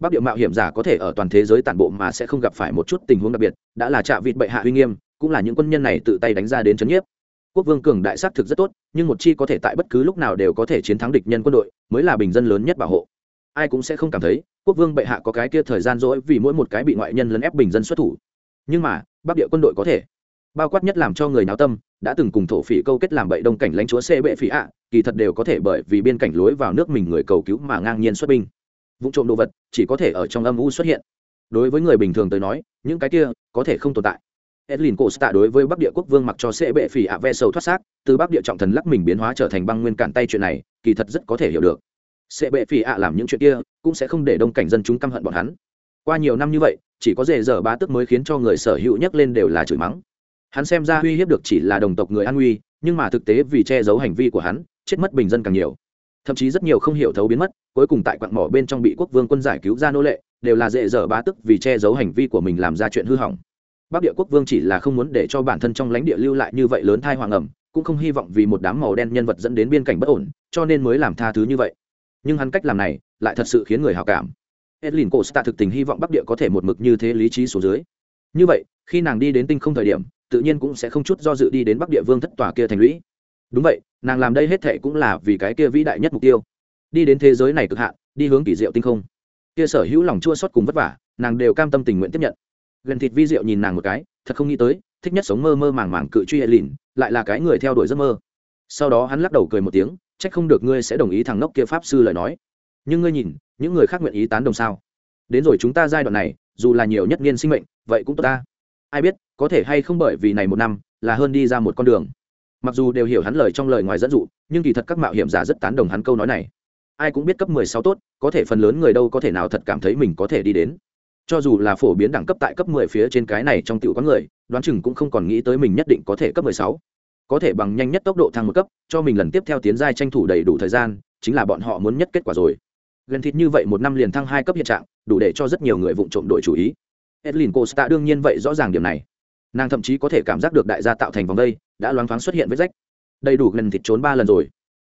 [SPEAKER 1] Bắc địa mạo hiểm giả có thể ở toàn thế giới tản bộ mà sẽ không gặp phải một chút tình huống đặc biệt, đã là trạ vịt bệ hạ uy nghiêm, cũng là những quân nhân này tự tay đánh ra đến c h ấ n nhiếp. Quốc vương cường đại s á c thực rất tốt, nhưng một chi có thể tại bất cứ lúc nào đều có thể chiến thắng địch nhân quân đội, mới là bình dân lớn nhất bảo hộ. Ai cũng sẽ không cảm thấy, quốc vương bệ hạ có cái kia thời gian rỗi vì mỗi một cái bị ngoại nhân lấn ép bình dân xuất thủ. Nhưng mà, bắc địa quân đội có thể. Bao quát nhất làm cho người náo tâm đã từng cùng thổ phỉ câu kết làm bậy đông cảnh lãnh chúa xê bệ phỉ ạ, kỳ thật đều có thể bởi vì biên cảnh lối vào nước mình người cầu cứu mà ngang nhiên xuất binh. Vụ trộm đồ vật chỉ có thể ở trong âm u xuất hiện. Đối với người bình thường tới nói, những cái kia có thể không tồn tại. Edlin tạ đối với bắc địa quốc vương mặc cho xê bệ phỉ ạ ve sầu thoát xác, từ bắc địa trọng thần lắc mình biến hóa trở thành băng nguyên cản tay chuyện này, kỳ thật rất có thể hiểu được. Xê bệ phỉ ạ làm những chuyện kia cũng sẽ không để đông cảnh dân chúng căm hận bọn hắn. Qua nhiều năm như vậy, chỉ có dễ dở bá tức mới khiến cho người sở hữu nhắc lên đều là chửi mắng hắn xem ra uy hiếp được chỉ là đồng tộc người an nguy, nhưng mà thực tế vì che giấu hành vi của hắn, chết mất bình dân càng nhiều. Thậm chí rất nhiều không hiểu thấu biến mất, cuối cùng tại quặng mỏ bên trong bị quốc vương quân giải cứu ra nô lệ, đều là dễ dở bá tức vì che giấu hành vi của mình làm ra chuyện hư hỏng. Bắc địa quốc vương chỉ là không muốn để cho bản thân trong lãnh địa lưu lại như vậy lớn thai hoàng ẩm, cũng không hy vọng vì một đám màu đen nhân vật dẫn đến biên cảnh bất ổn, cho nên mới làm tha thứ như vậy. Nhưng hắn cách làm này, lại thật sự khiến người hào cảm. Edlin costa thực tình hy vọng bắc địa có thể một mực như thế lý trí số dưới. Như vậy, khi nàng đi đến tinh không thời điểm tự nhiên cũng sẽ không chút do dự đi đến bắc địa vương thất tòa kia thành lũy. Đúng vậy, nàng làm đây hết thệ cũng là vì cái kia vĩ đại nhất mục tiêu. Đi đến thế giới này cực hạn, đi hướng kỳ diệu tinh không. Kia sở hữu lòng chua xót cùng vất vả, nàng đều cam tâm tình nguyện tiếp nhận. Gần thịt vi diệu nhìn nàng một cái, thật không nghĩ tới, thích nhất sống mơ mơ màng màng cự truy hệ lìn lại là cái người theo đuổi giấc mơ. Sau đó hắn lắc đầu cười một tiếng trách không được ngươi sẽ đồng ý thằng ngốc kia pháp sư lời nói. Nhưng ngươi nhìn, những người khác nguyện ý tán đồng sao? Đến rồi chúng ta giai đoạn này, dù là nhiều nhất niên sinh mệnh, vậy cũng tốt ta ai biết, có thể hay không bởi vì này một năm, là hơn đi ra một con đường. Mặc dù đều hiểu hắn lời trong lời ngoài dẫn dụ, nhưng kỳ thật các mạo hiểm giả rất tán đồng hắn câu nói này. Ai cũng biết cấp mười sáu tốt, có thể phần lớn người đâu có thể nào thật cảm thấy mình có thể đi đến. Cho dù là phổ biến đẳng cấp tại cấp mười phía trên cái này trong tiểu có người, đoán chừng cũng không còn nghĩ tới mình nhất định có thể cấp mười sáu. Có thể bằng nhanh nhất tốc độ thăng một cấp, cho mình lần tiếp theo tiến giai tranh thủ đầy đủ thời gian, chính là bọn họ muốn nhất kết quả rồi. Gần thịt như vậy một năm liền thăng hai cấp hiện trạng, đủ để cho rất nhiều người vụng trộm đổi chủ ý edlin costa đương nhiên vậy rõ ràng điểm này. Nàng thậm chí có thể cảm giác được đại gia tạo thành vòng đây, đã loáng thoáng xuất hiện với rách. Đầy đủ gần thịt trốn ba lần rồi.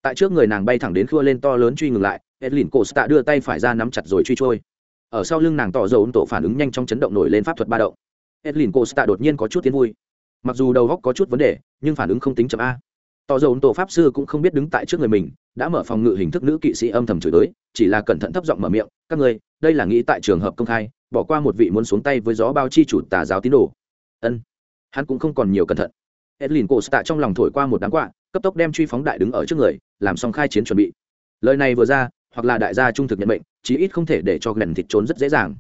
[SPEAKER 1] Tại trước người nàng bay thẳng đến khua lên to lớn truy ngừng lại, edlin costa đưa tay phải ra nắm chặt rồi truy trôi. Ở sau lưng nàng tỏ dầu tổ phản ứng nhanh trong chấn động nổi lên pháp thuật ba động. Edlin costa đột nhiên có chút tiến vui. Mặc dù đầu góc có chút vấn đề, nhưng phản ứng không tính chậm a. Tỏ dầu tổ pháp sư cũng không biết đứng tại trước người mình, đã mở phòng ngự hình thức nữ kỵ sĩ âm thầm chửi tới, chỉ là cẩn thận thấp giọng mở miệng, các ngươi, đây là nghĩ tại trường hợp công khai bỏ qua một vị muốn xuống tay với gió bao chi chủ tà giáo tín đồ. Ân, hắn cũng không còn nhiều cẩn thận. Edlin cổ tạ trong lòng thổi qua một đám quạ, cấp tốc đem truy phóng đại đứng ở trước người, làm xong khai chiến chuẩn bị. Lời này vừa ra, hoặc là đại gia trung thực nhận bệnh chí ít không thể để cho gần thịt trốn rất dễ dàng.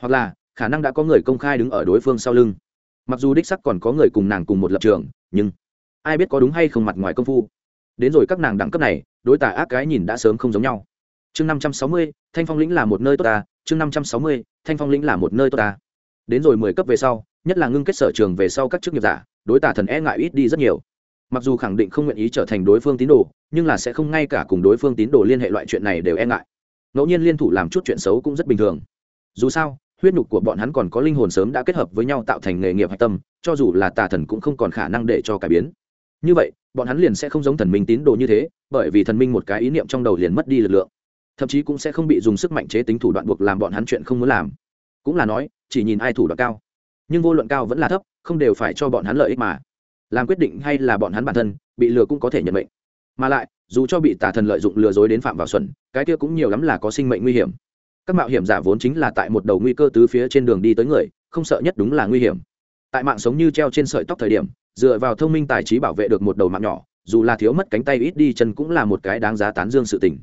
[SPEAKER 1] Hoặc là, khả năng đã có người công khai đứng ở đối phương sau lưng. Mặc dù đích sắc còn có người cùng nàng cùng một lập trường, nhưng ai biết có đúng hay không mặt ngoài công phu. Đến rồi các nàng đẳng cấp này, đối tả ác cái nhìn đã sớm không giống nhau. Chương năm trăm sáu mươi, thanh phong lĩnh là một nơi tốt ta chương năm trăm sáu mươi, thanh phong lĩnh là một nơi tốt ta. Đến rồi mười cấp về sau, nhất là ngưng kết sở trường về sau các chức nghiệp giả, đối tà thần e ngại ít đi rất nhiều. Mặc dù khẳng định không nguyện ý trở thành đối phương tín đồ, nhưng là sẽ không ngay cả cùng đối phương tín đồ liên hệ loại chuyện này đều e ngại. Ngẫu nhiên liên thủ làm chút chuyện xấu cũng rất bình thường. Dù sao, huyết nhục của bọn hắn còn có linh hồn sớm đã kết hợp với nhau tạo thành nghề nghiệp hạch tâm, cho dù là tà thần cũng không còn khả năng để cho cải biến. Như vậy, bọn hắn liền sẽ không giống thần minh tín đồ như thế, bởi vì thần minh một cái ý niệm trong đầu liền mất đi lực lượng thậm chí cũng sẽ không bị dùng sức mạnh chế tính thủ đoạn buộc làm bọn hắn chuyện không muốn làm. Cũng là nói, chỉ nhìn ai thủ đoạn cao. Nhưng vô luận cao vẫn là thấp, không đều phải cho bọn hắn lợi ích mà. Làm quyết định hay là bọn hắn bản thân, bị lừa cũng có thể nhận mệnh. Mà lại, dù cho bị tà thần lợi dụng lừa dối đến phạm vào xuẩn, cái kia cũng nhiều lắm là có sinh mệnh nguy hiểm. Các mạo hiểm giả vốn chính là tại một đầu nguy cơ tứ phía trên đường đi tới người, không sợ nhất đúng là nguy hiểm. Tại mạng sống như treo trên sợi tóc thời điểm, dựa vào thông minh tài trí bảo vệ được một đầu mạng nhỏ, dù là thiếu mất cánh tay ít đi, chân cũng là một cái đáng giá tán dương sự tình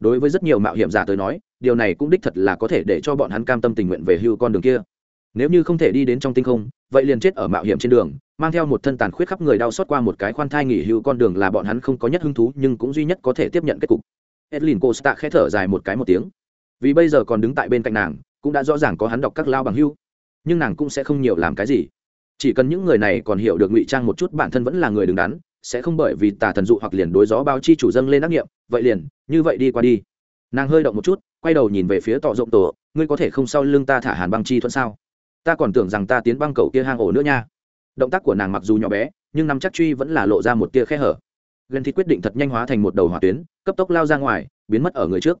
[SPEAKER 1] đối với rất nhiều mạo hiểm giả tới nói, điều này cũng đích thật là có thể để cho bọn hắn cam tâm tình nguyện về hưu con đường kia. Nếu như không thể đi đến trong tinh không, vậy liền chết ở mạo hiểm trên đường, mang theo một thân tàn khuyết khắp người đau xót qua một cái khoan thai nghỉ hưu con đường là bọn hắn không có nhất hứng thú, nhưng cũng duy nhất có thể tiếp nhận kết cục. Edlin costa khẽ thở dài một cái một tiếng. Vì bây giờ còn đứng tại bên cạnh nàng, cũng đã rõ ràng có hắn đọc các lao bằng hưu. Nhưng nàng cũng sẽ không nhiều làm cái gì. Chỉ cần những người này còn hiểu được ngụy trang một chút, bản thân vẫn là người đứng đắn sẽ không bởi vì tà thần dụ hoặc liền đối gió báo chi chủ dâng lên ác nghiệm, vậy liền, như vậy đi qua đi. Nàng hơi động một chút, quay đầu nhìn về phía tọ rộng tổ, ngươi có thể không sau lưng ta thả hàn băng chi thuận sao? Ta còn tưởng rằng ta tiến băng cầu kia hang ổ nữa nha. Động tác của nàng mặc dù nhỏ bé, nhưng nắm chắc truy vẫn là lộ ra một tia khe hở. Gần thì quyết định thật nhanh hóa thành một đầu hỏa tuyến, cấp tốc lao ra ngoài, biến mất ở người trước.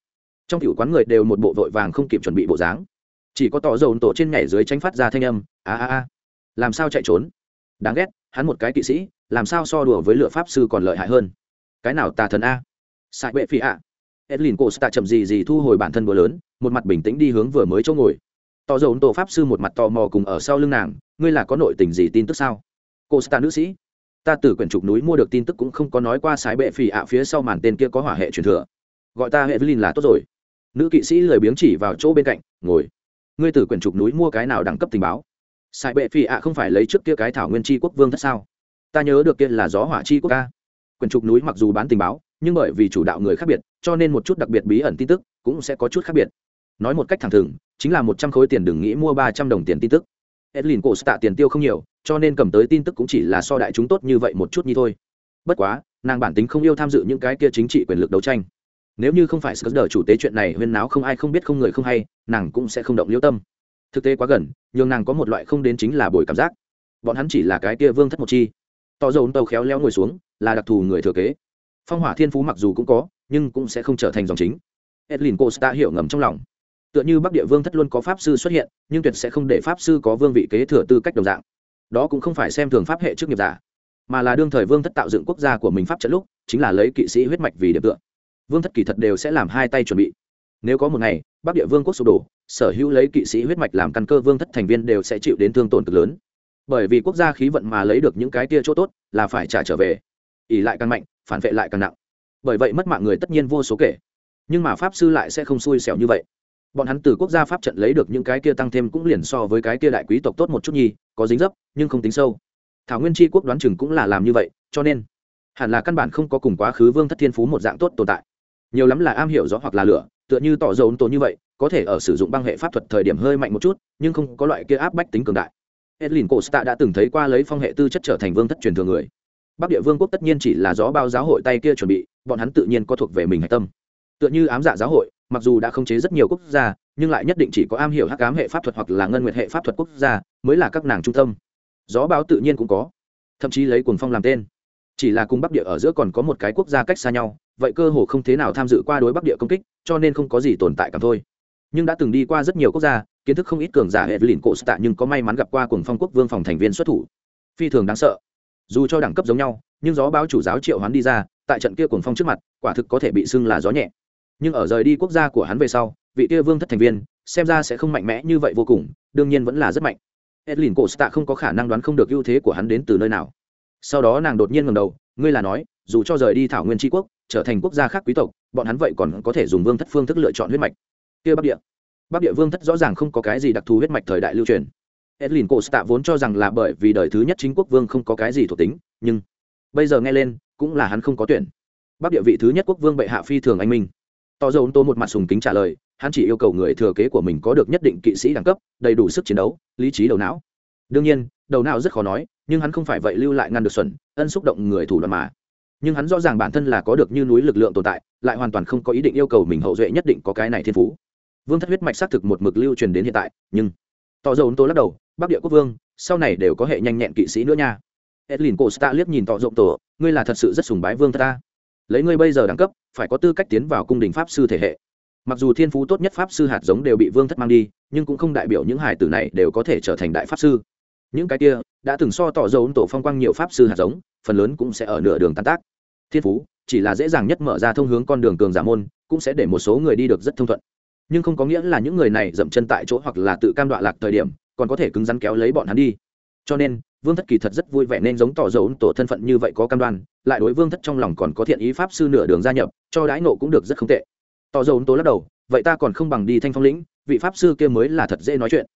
[SPEAKER 1] Trong tiểu quán người đều một bộ vội vàng không kịp chuẩn bị bộ dáng. Chỉ có tỏ dầu tổ trên nhảy dưới tránh phát ra thanh âm, a a a, làm sao chạy trốn? Đáng ghét hắn một cái kỵ sĩ, làm sao so đùa với lựa pháp sư còn lợi hại hơn? Cái nào tà thần a? Sai bệ phi a edlin cô sta chậm gì gì thu hồi bản thân bữa lớn, một mặt bình tĩnh đi hướng vừa mới chỗ ngồi. Tò dầu tổ pháp sư một mặt tò mò cùng ở sau lưng nàng, ngươi là có nội tình gì tin tức sao? Cô sta nữ sĩ, ta từ quyển trục núi mua được tin tức cũng không có nói qua sái bệ phì ạ, phía sau màn tên kia có hỏa hệ truyền thừa. Gọi ta hệ là tốt rồi. Nữ kỵ sĩ lười biếng chỉ vào chỗ bên cạnh, ngồi. Ngươi từ quyển trục núi mua cái nào đẳng cấp tình báo? Sài bệ phi ạ không phải lấy trước kia cái thảo nguyên tri quốc vương thất sao? Ta nhớ được kia là gió hỏa chi quốc ca. Quyền trục núi mặc dù bán tình báo, nhưng bởi vì chủ đạo người khác biệt, cho nên một chút đặc biệt bí ẩn tin tức cũng sẽ có chút khác biệt. Nói một cách thẳng thừng, chính là một trăm khối tiền đừng nghĩ mua ba trăm đồng tiền tin tức. Edlin cổ tạ tiền tiêu không nhiều, cho nên cầm tới tin tức cũng chỉ là so đại chúng tốt như vậy một chút như thôi. Bất quá, nàng bản tính không yêu tham dự những cái kia chính trị quyền lực đấu tranh. Nếu như không phải sờ đỡ chủ tế chuyện này huyên náo không ai không biết không người không hay, nàng cũng sẽ không động liễu tâm thực tế quá gần nhưng nàng có một loại không đến chính là bồi cảm giác. Bọn hắn chỉ là cái kia vương thất một chi. Tỏ dầu tàu khéo léo ngồi xuống, là đặc thù người thừa kế. Phong hỏa thiên phú mặc dù cũng có, nhưng cũng sẽ không trở thành dòng chính. Edlin costa hiểu ngầm trong lòng. Tựa như bắc địa vương thất luôn có pháp sư xuất hiện, nhưng tuyệt sẽ không để pháp sư có vương vị kế thừa tư cách đồng dạng. Đó cũng không phải xem thường pháp hệ trước nghiệp giả, mà là đương thời vương thất tạo dựng quốc gia của mình pháp trận lúc, chính là lấy kỵ sĩ huyết mạch vì điểm tựa. Vương thất kỳ thật đều sẽ làm hai tay chuẩn bị. Nếu có một ngày, bắc địa vương quốc sụp đổ sở hữu lấy kỵ sĩ huyết mạch làm căn cơ vương thất thành viên đều sẽ chịu đến thương tổn cực lớn. Bởi vì quốc gia khí vận mà lấy được những cái tia chỗ tốt là phải trả trở về. Ỉ lại càng mạnh, phản vệ lại càng nặng. Bởi vậy mất mạng người tất nhiên vô số kể. Nhưng mà pháp sư lại sẽ không xui xẻo như vậy. Bọn hắn từ quốc gia pháp trận lấy được những cái kia tăng thêm cũng liền so với cái kia đại quý tộc tốt một chút nhi có dính dấp, nhưng không tính sâu. Thảo nguyên tri quốc đoán chừng cũng là làm như vậy, cho nên hẳn là căn bản không có cùng quá khứ vương thất thiên phú một dạng tốt tồn tại. Nhiều lắm là am hiểu rõ hoặc là lửa, tựa như tỏ dầu tố như vậy có thể ở sử dụng băng hệ pháp thuật thời điểm hơi mạnh một chút, nhưng không có loại kia áp bách tính cường đại. Edlin costa đã từng thấy qua lấy phong hệ tư chất trở thành vương thất truyền thừa người. Bắc địa vương quốc tất nhiên chỉ là gió bao giáo hội tay kia chuẩn bị, bọn hắn tự nhiên có thuộc về mình hạch tâm. Tựa như ám dạ giáo hội, mặc dù đã khống chế rất nhiều quốc gia, nhưng lại nhất định chỉ có am hiểu hắc ám hệ pháp thuật hoặc là ngân nguyệt hệ pháp thuật quốc gia mới là các nàng trung tâm. Gió báo tự nhiên cũng có, thậm chí lấy cuồng phong làm tên. Chỉ là cùng bắc địa ở giữa còn có một cái quốc gia cách xa nhau, vậy cơ hồ không thế nào tham dự qua đối bắc địa công kích, cho nên không có gì tồn tại cảm thôi nhưng đã từng đi qua rất nhiều quốc gia, kiến thức không ít cường giả hệ lìn cổ tạ nhưng có may mắn gặp qua cùng phong quốc vương phòng thành viên xuất thủ. Phi thường đáng sợ. Dù cho đẳng cấp giống nhau, nhưng gió báo chủ giáo triệu hắn đi ra, tại trận kia cuồng phong trước mặt, quả thực có thể bị xưng là gió nhẹ. Nhưng ở rời đi quốc gia của hắn về sau, vị kia vương thất thành viên, xem ra sẽ không mạnh mẽ như vậy vô cùng, đương nhiên vẫn là rất mạnh. Edlin cổ tạ không có khả năng đoán không được ưu thế của hắn đến từ nơi nào. Sau đó nàng đột nhiên ngầm đầu, ngươi là nói, dù cho rời đi thảo nguyên tri quốc, trở thành quốc gia khác quý tộc, bọn hắn vậy còn có thể dùng vương thất phương thức lựa chọn huyết mạch kia bắc địa. Bắc địa vương thất rõ ràng không có cái gì đặc thù huyết mạch thời đại lưu truyền. Edlin cổ tạ vốn cho rằng là bởi vì đời thứ nhất chính quốc vương không có cái gì thuộc tính, nhưng bây giờ nghe lên, cũng là hắn không có tuyển. Bắc địa vị thứ nhất quốc vương bệ hạ phi thường anh minh. Tỏ dầu tô một mặt sùng kính trả lời, hắn chỉ yêu cầu người thừa kế của mình có được nhất định kỵ sĩ đẳng cấp, đầy đủ sức chiến đấu, lý trí đầu não. Đương nhiên, đầu não rất khó nói, nhưng hắn không phải vậy lưu lại ngăn được xuẩn, ân xúc động người thủ đoạn mà. Nhưng hắn rõ ràng bản thân là có được như núi lực lượng tồn tại, lại hoàn toàn không có ý định yêu cầu mình hậu duệ nhất định có cái này thiên phú vương thất huyết mạch xác thực một mực lưu truyền đến hiện tại, nhưng tỏ dầu tô lắc đầu, bắc địa quốc vương, sau này đều có hệ nhanh nhẹn kỵ sĩ nữa nha. Edlin cổ sta liếc nhìn tỏ rộng tổ ngươi là thật sự rất sùng bái vương thất ta. Lấy ngươi bây giờ đẳng cấp, phải có tư cách tiến vào cung đình pháp sư thể hệ. Mặc dù thiên phú tốt nhất pháp sư hạt giống đều bị vương thất mang đi, nhưng cũng không đại biểu những hải tử này đều có thể trở thành đại pháp sư. Những cái kia đã từng so tỏ dấu tổ phong quang nhiều pháp sư hạt giống, phần lớn cũng sẽ ở nửa đường tan tác. Thiên phú chỉ là dễ dàng nhất mở ra thông hướng con đường cường giả môn, cũng sẽ để một số người đi được rất thông thuận nhưng không có nghĩa là những người này dậm chân tại chỗ hoặc là tự cam đoạ lạc thời điểm, còn có thể cứng rắn kéo lấy bọn hắn đi. Cho nên, vương thất kỳ thật rất vui vẻ nên giống tỏ dấu tổ thân phận như vậy có cam đoan, lại đối vương thất trong lòng còn có thiện ý pháp sư nửa đường gia nhập, cho đãi nộ cũng được rất không tệ. Tỏ dấu tố lắc đầu, vậy ta còn không bằng đi thanh phong lĩnh, vị pháp sư kia mới là thật dễ nói chuyện.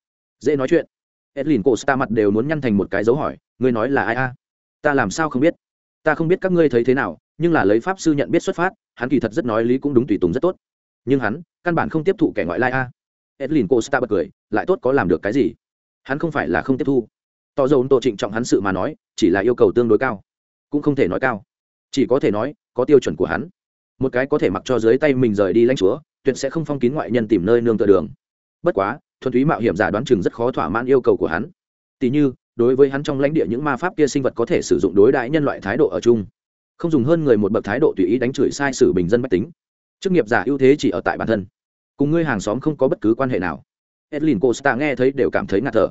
[SPEAKER 1] Dễ nói chuyện? Edlin cổ sta mặt đều muốn nhăn thành một cái dấu hỏi, ngươi nói là ai a? Ta làm sao không biết? Ta không biết các ngươi thấy thế nào, nhưng là lấy pháp sư nhận biết xuất phát, hắn kỳ thật rất nói lý cũng đúng tùy tùng rất tốt. Nhưng hắn căn bản không tiếp thụ kẻ ngoại lai a. Edlin cô sta bật cười, lại tốt có làm được cái gì? Hắn không phải là không tiếp thu. Tỏ dầu tổ trịnh trọng hắn sự mà nói, chỉ là yêu cầu tương đối cao, cũng không thể nói cao. Chỉ có thể nói, có tiêu chuẩn của hắn. Một cái có thể mặc cho dưới tay mình rời đi lãnh chúa, tuyệt sẽ không phong kín ngoại nhân tìm nơi nương tựa đường. Bất quá, thuần túy mạo hiểm giả đoán chừng rất khó thỏa mãn yêu cầu của hắn. Tỉ như, đối với hắn trong lãnh địa những ma pháp kia sinh vật có thể sử dụng đối đãi nhân loại thái độ ở chung. Không dùng hơn người một bậc thái độ tùy ý đánh chửi sai sử bình dân bách tính chức nghiệp giả ưu thế chỉ ở tại bản thân. Cùng ngươi hàng xóm không có bất cứ quan hệ nào. Edlin costa nghe thấy đều cảm thấy ngạt thở.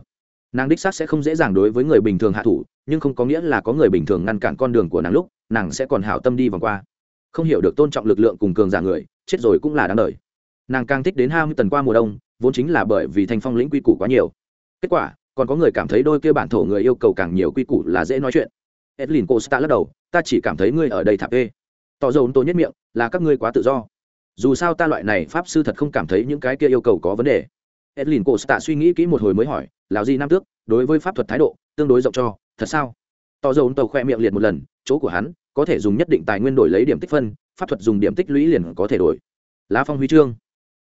[SPEAKER 1] Nàng đích xác sẽ không dễ dàng đối với người bình thường hạ thủ, nhưng không có nghĩa là có người bình thường ngăn cản con đường của nàng lúc, nàng sẽ còn hảo tâm đi vòng qua. Không hiểu được tôn trọng lực lượng cùng cường giả người, chết rồi cũng là đáng đời. Nàng càng thích đến hai mươi tần qua mùa đông, vốn chính là bởi vì thanh phong lĩnh quy củ quá nhiều. Kết quả, còn có người cảm thấy đôi kia bản thổ người yêu cầu càng nhiều quy củ là dễ nói chuyện. Edlin costa lắc đầu, ta chỉ cảm thấy ngươi ở đây thạp ê tỏ dầu tôi nhất miệng, là các ngươi quá tự do dù sao ta loại này pháp sư thật không cảm thấy những cái kia yêu cầu có vấn đề. Edlin costa suy nghĩ kỹ một hồi mới hỏi lào gì nam tước, đối với pháp thuật thái độ tương đối rộng cho, thật sao? Tỏ dầu tàu khoe miệng liệt một lần, chỗ của hắn có thể dùng nhất định tài nguyên đổi lấy điểm tích phân, pháp thuật dùng điểm tích lũy liền có thể đổi. Lá phong huy chương.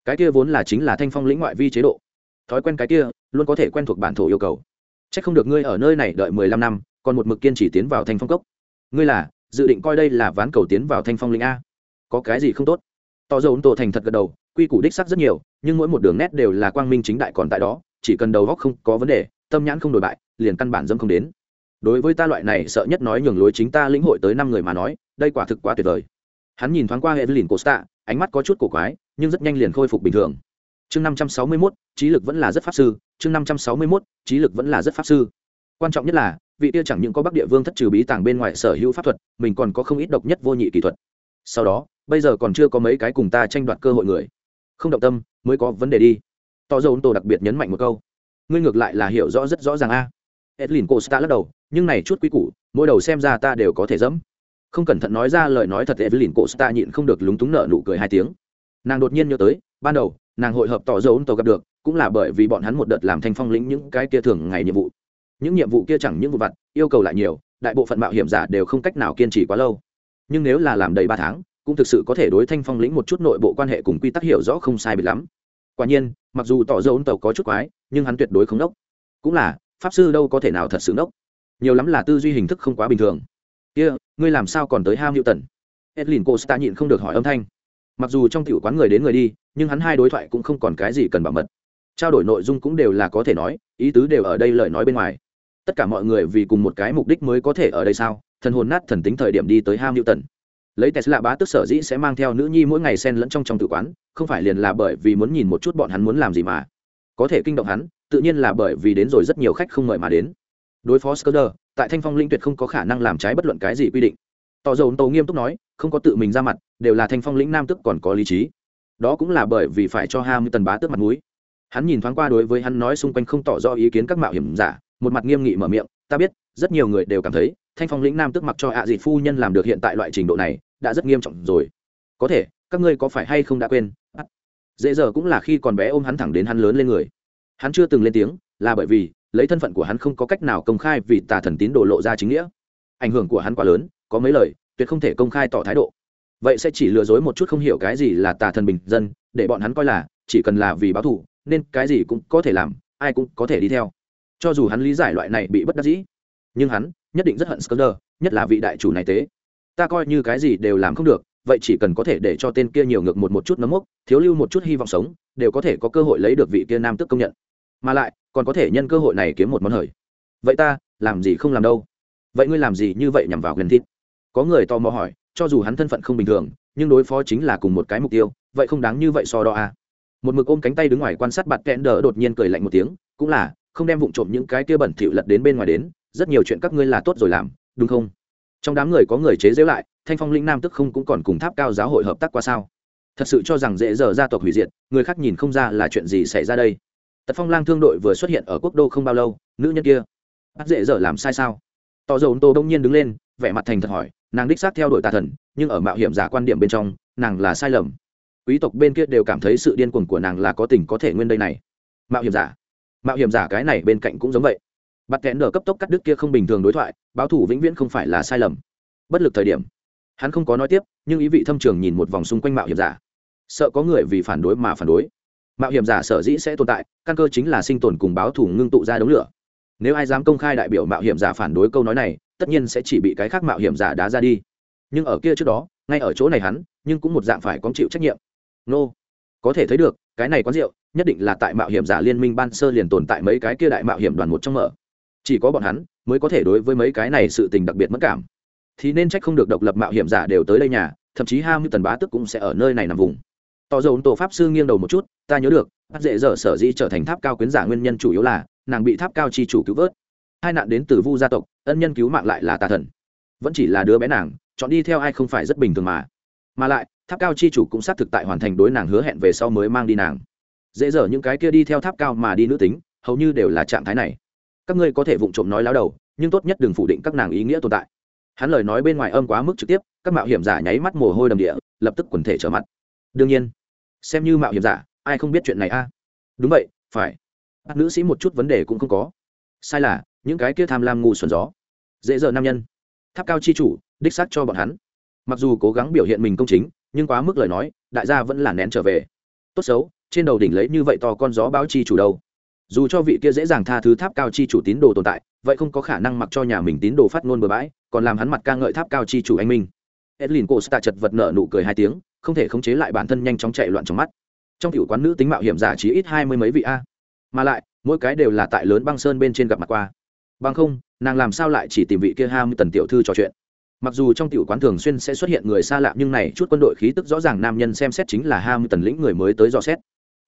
[SPEAKER 1] Cái kia vốn là chính là thanh phong lĩnh ngoại vi chế độ. Thói quen cái kia luôn có thể quen thuộc bản thổ yêu cầu. C h ắ c không được ngươi ở nơi này đợi mười lăm năm, còn một mực kiên chỉ tiến vào thanh phong cốc. Ngươi là, dự định coi đây là ván cầu tiến vào thanh phong lĩnh a. Có cái gì không tốt? Tỏ dầu tổ thành thật gật đầu, quy củ đích sắc rất nhiều, nhưng mỗi một đường nét đều là quang minh chính đại còn tại đó, chỉ cần đầu góc không có vấn đề, tâm nhãn không đổi bại, liền căn bản dâm không đến. Đối với ta loại này sợ nhất nói nhường lối chính ta lĩnh hội tới năm người mà nói, đây quả thực quá tuyệt vời. Hắn nhìn thoáng qua hệ lìn costa, ánh mắt có chút cổ quái, nhưng rất nhanh liền khôi phục bình thường. Chương năm trăm sáu mươi mốt, trí lực vẫn là rất pháp sư, chương năm trăm sáu mươi mốt, trí lực vẫn là rất pháp sư. Quan trọng nhất là, vị tiêu chẳng những có bắc địa vương thất trừ bí tàng bên ngoài sở hữu pháp thuật, mình còn có không ít độc nhất vô nhị kỹ thuật. Sau đó bây giờ còn chưa có mấy cái cùng ta tranh đoạt cơ hội người. Không động tâm, mới có vấn đề đi. Tỏ dầu tổ đặc biệt nhấn mạnh một câu. Ngươi ngược lại là hiểu rõ rất rõ ràng a. À. edlin costa lắc đầu, nhưng này chút quý củ, mỗi đầu xem ra ta đều có thể dẫm. Không cẩn thận nói ra lời nói thật, edlin costa nhịn không được lúng túng nợ nụ cười hai tiếng. Nàng đột nhiên nhớ tới, ban đầu, nàng hội hợp tỏ dầu tổ gặp được, cũng là bởi vì bọn hắn một đợt làm thanh phong lĩnh những cái kia thường ngày nhiệm vụ. Những nhiệm vụ kia chẳng những vụ vặt, yêu cầu lại nhiều, đại bộ phận mạo hiểm giả đều không cách nào kiên trì quá lâu. Nhưng nếu là làm đầy ba tháng cũng thực sự có thể đối thanh phong lĩnh một chút nội bộ quan hệ cùng quy tắc hiểu rõ không sai biệt lắm. Quả nhiên mặc dù tỏ dấu tàu có chút quái nhưng hắn tuyệt đối không đốc. Cũng là pháp sư đâu có thể nào thật sự đốc. Nhiều lắm là tư duy hình thức không quá bình thường. Kia、yeah, ngươi làm sao còn tới ham hữu tần edlin costa nhịn không được hỏi âm thanh. Mặc dù trong tiểu quán người đến người đi nhưng hắn hai đối thoại cũng không còn cái gì cần bảo mật. Trao đổi nội dung cũng đều là có thể nói ý tứ đều ở đây lời nói bên ngoài. Tất cả mọi người vì cùng một cái mục đích mới có thể ở đây sao? Thần hồn nát thần tính thời điểm đi tới ham hữu tần lấy tesla bá tức sở dĩ sẽ mang theo nữ nhi mỗi ngày xen lẫn trong trong tự quán, không phải liền là bởi vì muốn nhìn một chút bọn hắn muốn làm gì mà. Có thể kinh động hắn, tự nhiên là bởi vì đến rồi rất nhiều khách không mời mà đến. Đối phó scudder tại thanh phong linh tuyệt không có khả năng làm trái bất luận cái gì quy định. Tỏ dầu tàu nghiêm túc nói, không có tự mình ra mặt, đều là thanh phong lĩnh nam tức còn có lý trí. Đó cũng là bởi vì phải cho ham tần bá tước mặt mũi. Hắn nhìn thoáng qua đối với hắn nói xung quanh không tỏ rõ ý kiến các mạo hiểm giả, một mặt nghiêm nghị mở miệng, ta biết, rất nhiều người đều cảm thấy, thanh phong lĩnh nam tức mặc cho hạ à dịt phu nhân làm được hiện tại loại trình độ này đã rất nghiêm trọng rồi. Có thể các ngươi có phải hay không đã quên? À, dễ giờ cũng là khi còn bé ôm hắn thẳng đến hắn lớn lên người. Hắn chưa từng lên tiếng là bởi vì lấy thân phận của hắn không có cách nào công khai vì tà thần tín đồ lộ ra chính nghĩa. Ảnh hưởng của hắn quá lớn có mấy lời tuyệt không thể công khai tỏ thái độ. Vậy sẽ chỉ lừa dối một chút không hiểu cái gì là tà thần bình dân để bọn hắn coi là chỉ cần là vì báo thù nên cái gì cũng có thể làm ai cũng có thể đi theo. Cho dù hắn lý giải loại này bị bất đắc dĩ nhưng hắn nhất định rất hận Skender, nhất là vị đại chủ này tế ta coi như cái gì đều làm không được, vậy chỉ cần có thể để cho tên kia nhiều ngược một một chút nấm mốc, thiếu lưu một chút hy vọng sống, đều có thể có cơ hội lấy được vị kia nam tức công nhận. Mà lại, còn có thể nhân cơ hội này kiếm một món hời. Vậy ta, làm gì không làm đâu? Vậy ngươi làm gì như vậy nhằm vào gần thịt? Có người tò mò hỏi, cho dù hắn thân phận không bình thường, nhưng đối phó chính là cùng một cái mục tiêu, vậy không đáng như vậy so đo à. một mực ôm cánh tay đứng ngoài quan sát bạt kẽn đờ đột nhiên cười lạnh một tiếng, cũng là, không đem vụng trộm những cái kia bẩn thỉu lật đến bên ngoài đến, rất nhiều chuyện các ngươi là tốt rồi làm, đúng không? Trong đám người có người chế giễu lại, thanh phong linh nam tức không cũng còn cùng tháp cao giáo hội hợp tác qua sao? Thật sự cho rằng dễ dở gia tộc hủy diệt, người khác nhìn không ra là chuyện gì xảy ra đây. Tật phong lang thương đội vừa xuất hiện ở quốc đô không bao lâu, nữ nhân kia bắt dễ dở làm sai sao? Tò dầu tô đông nhiên đứng lên, vẻ mặt thành thật hỏi, nàng đích xác theo đuổi tà thần, nhưng ở mạo hiểm giả quan điểm bên trong, nàng là sai lầm. Quý tộc bên kia đều cảm thấy sự điên cuồng của nàng là có tình có thể nguyên đây này. Mạo hiểm giả. Mạo hiểm giả cái này bên cạnh cũng giống vậy bắt kẽn đờ cấp tốc cắt đứt kia không bình thường đối thoại, báo thủ vĩnh viễn không phải là sai lầm. Bất lực thời điểm, hắn không có nói tiếp, nhưng ý vị thâm trường nhìn một vòng xung quanh mạo hiểm giả. Sợ có người vì phản đối mà phản đối. Mạo hiểm giả sở dĩ sẽ tồn tại, căn cơ chính là sinh tồn cùng báo thủ ngưng tụ ra đống lửa. Nếu ai dám công khai đại biểu mạo hiểm giả phản đối câu nói này, tất nhiên sẽ chỉ bị cái khác mạo hiểm giả đá ra đi. Nhưng ở kia trước đó, ngay ở chỗ này hắn, nhưng cũng một dạng phải có chịu trách nhiệm. Nô, có thể thấy được, cái này quán rượu, nhất định là tại mạo hiểm giả liên minh ban sơ liền tồn tại mấy cái kia đại mạo hiểm đoàn một trong mở chỉ có bọn hắn mới có thể đối với mấy cái này sự tình đặc biệt mất cảm. Thì nên trách không được độc lập mạo hiểm giả đều tới đây nhà, thậm chí hai mươi tần bá tức cũng sẽ ở nơi này nằm vùng. Tỏ dầu tổ pháp sư nghiêng đầu một chút, ta nhớ được, bắt dễ dở sở dĩ trở thành tháp cao quyến giả nguyên nhân chủ yếu là, nàng bị tháp cao chi chủ cứu vớt. Hai nạn đến từ vu gia tộc, ân nhân cứu mạng lại là tà thần. Vẫn chỉ là đứa bé nàng, chọn đi theo ai không phải rất bình thường mà. Mà lại, tháp cao chi chủ cũng xác thực tại hoàn thành đối nàng hứa hẹn về sau mới mang đi nàng. Dễ dở những cái kia đi theo tháp cao mà đi nữ tính, hầu như đều là trạng thái này các ngươi có thể vụng trộm nói láo đầu, nhưng tốt nhất đừng phủ định các nàng ý nghĩa tồn tại. Hắn lời nói bên ngoài âm quá mức trực tiếp, các mạo hiểm giả nháy mắt mồ hôi đầm địa, lập tức quần thể trở mặt. Đương nhiên, xem như mạo hiểm giả, ai không biết chuyện này a? Đúng vậy, phải. Bác nữ sĩ một chút vấn đề cũng không có. Sai là, những cái kia tham lam ngu xuẩn gió. Dễ dở nam nhân. Tháp cao chi chủ, đích xác cho bọn hắn. Mặc dù cố gắng biểu hiện mình công chính, nhưng quá mức lời nói, đại gia vẫn là nén trở về. Tốt xấu, trên đầu đỉnh lấy như vậy to con gió báo chi chủ đâu dù cho vị kia dễ dàng tha thứ tháp cao chi chủ tín đồ tồn tại, vậy không có khả năng mặc cho nhà mình tín đồ phát ngôn bừa bãi, còn làm hắn mặt ca ngợi tháp cao chi chủ anh minh. Edlin cô sta chật vật nợ nụ cười hai tiếng, không thể khống chế lại bản thân nhanh chóng chạy loạn trong mắt. Trong tiểu quán nữ tính mạo hiểm giả chỉ ít hai mươi mấy vị a. Mà lại, mỗi cái đều là tại lớn băng sơn bên trên gặp mặt qua. Bằng không, nàng làm sao lại chỉ tìm vị kia Ham tần tiểu thư trò chuyện? Mặc dù trong tiểu quán thường xuyên sẽ xuất hiện người xa lạ, nhưng này chút quân đội khí tức rõ ràng nam nhân xem xét chính là Ham tần lĩnh người mới tới dò xét.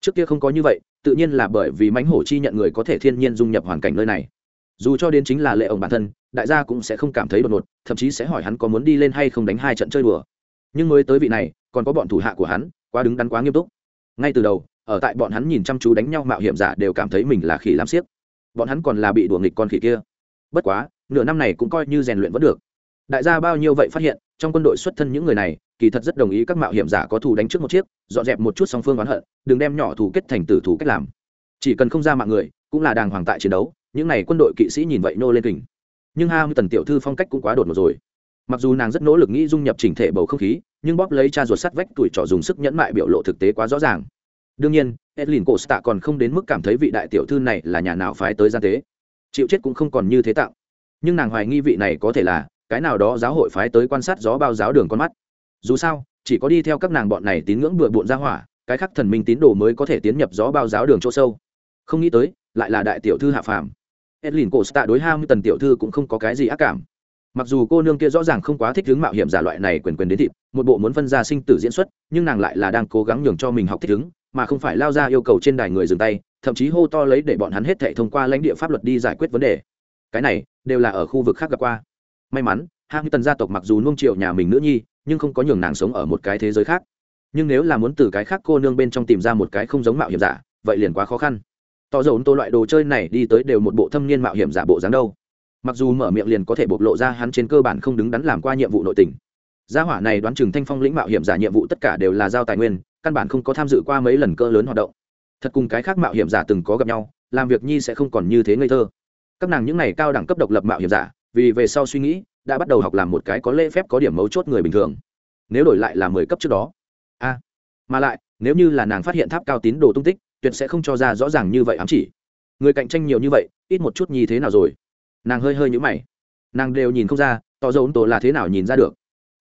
[SPEAKER 1] Trước kia không có như vậy tự nhiên là bởi vì mãnh hổ chi nhận người có thể thiên nhiên dung nhập hoàn cảnh nơi này. Dù cho đến chính là lệ ổng bản thân đại gia cũng sẽ không cảm thấy đột ngột thậm chí sẽ hỏi hắn có muốn đi lên hay không đánh hai trận chơi đùa. Nhưng mới tới vị này còn có bọn thủ hạ của hắn quá đứng đắn quá nghiêm túc. Ngay từ đầu ở tại bọn hắn nhìn chăm chú đánh nhau mạo hiểm giả đều cảm thấy mình là khỉ lam xiếc, bọn hắn còn là bị đùa nghịch con khỉ kia. Bất quá nửa năm này cũng coi như rèn luyện vẫn được. Đại gia bao nhiêu vậy phát hiện trong quân đội xuất thân những người này, kỳ thật rất đồng ý các mạo hiểm giả có thù đánh trước một chiếc, dọn dẹp một chút song phương oán hận, đừng đem nhỏ thù kết thành tử thù cách làm. Chỉ cần không ra mạng người, cũng là đàng hoàng tại chiến đấu, những n à y quân đội kỵ sĩ nhìn vậy nô lên kình. Nhưng hai mươi tần tiểu thư phong cách cũng quá đột một rồi. Mặc dù nàng rất nỗ lực nghĩ dung nhập chỉnh thể bầu không khí, nhưng bóp lấy cha ruột sắt vách tuổi trọ dùng sức nhẫn mại biểu lộ thực tế quá rõ ràng. Đương nhiên, edlin cổ stạ còn không đến mức cảm thấy vị đại tiểu thư này là nhà nào phái tới gian tế. Chịu chết cũng không còn như thế tạo. Nhưng nàng hoài nghi vị này có thể là cái nào đó giáo hội phái tới quan sát gió bao giáo đường con mắt. Dù sao, chỉ có đi theo các nàng bọn này tín ngưỡng bừa bộn ra hỏa, cái khác thần minh tín đồ mới có thể tiến nhập gió bao giáo đường chỗ sâu. Không nghĩ tới, lại là đại tiểu thư hạ phàm. Edlin cổ stạ đối ham tần tiểu thư cũng không có cái gì ác cảm. Mặc dù cô nương kia rõ ràng không quá thích hướng mạo hiểm giả loại này quyền quyền đến thịt, một bộ muốn phân ra sinh tử diễn xuất, nhưng nàng lại là đang cố gắng nhường cho mình học thích ứng, mà không phải lao ra yêu cầu trên đài người dừng tay, thậm chí hô to lấy để bọn hắn hết thể thông qua lãnh địa pháp luật đi giải quyết vấn đề. Cái này, đều là ở khu vực khác gặp qua may mắn hạng tần gia tộc mặc dù nuông triệu nhà mình nữ nhi, nhưng không có nhường nàng sống ở một cái thế giới khác. Nhưng nếu là muốn từ cái khác cô nương bên trong tìm ra một cái không giống mạo hiểm giả, vậy liền quá khó khăn. Tỏ dầu tô loại đồ chơi này đi tới đều một bộ thâm niên mạo hiểm giả bộ dáng đâu. Mặc dù mở miệng liền có thể bộc lộ ra hắn trên cơ bản không đứng đắn làm qua nhiệm vụ nội tình. Gia hỏa này đoán chừng thanh phong lĩnh mạo hiểm giả nhiệm vụ tất cả đều là giao tài nguyên, căn bản không có tham dự qua mấy lần cơ lớn hoạt động. Thật cùng cái khác mạo hiểm giả từng có gặp nhau, làm việc nhi sẽ không còn như thế ngây thơ. Các nàng những n à y cao đẳng cấp độc lập mạo hiểm giả vì về sau suy nghĩ, đã bắt đầu học làm một cái có lễ phép có điểm mấu chốt người bình thường. Nếu đổi lại là mười cấp trước đó. A. Mà lại, nếu như là nàng phát hiện tháp cao tín đồ tung tích, tuyệt sẽ không cho ra rõ ràng như vậy ám chỉ. Người cạnh tranh nhiều như vậy, ít một chút như thế nào rồi? Nàng hơi hơi nhũ mày. Nàng đều nhìn không ra, tỏ dấu tổ là thế nào nhìn ra được.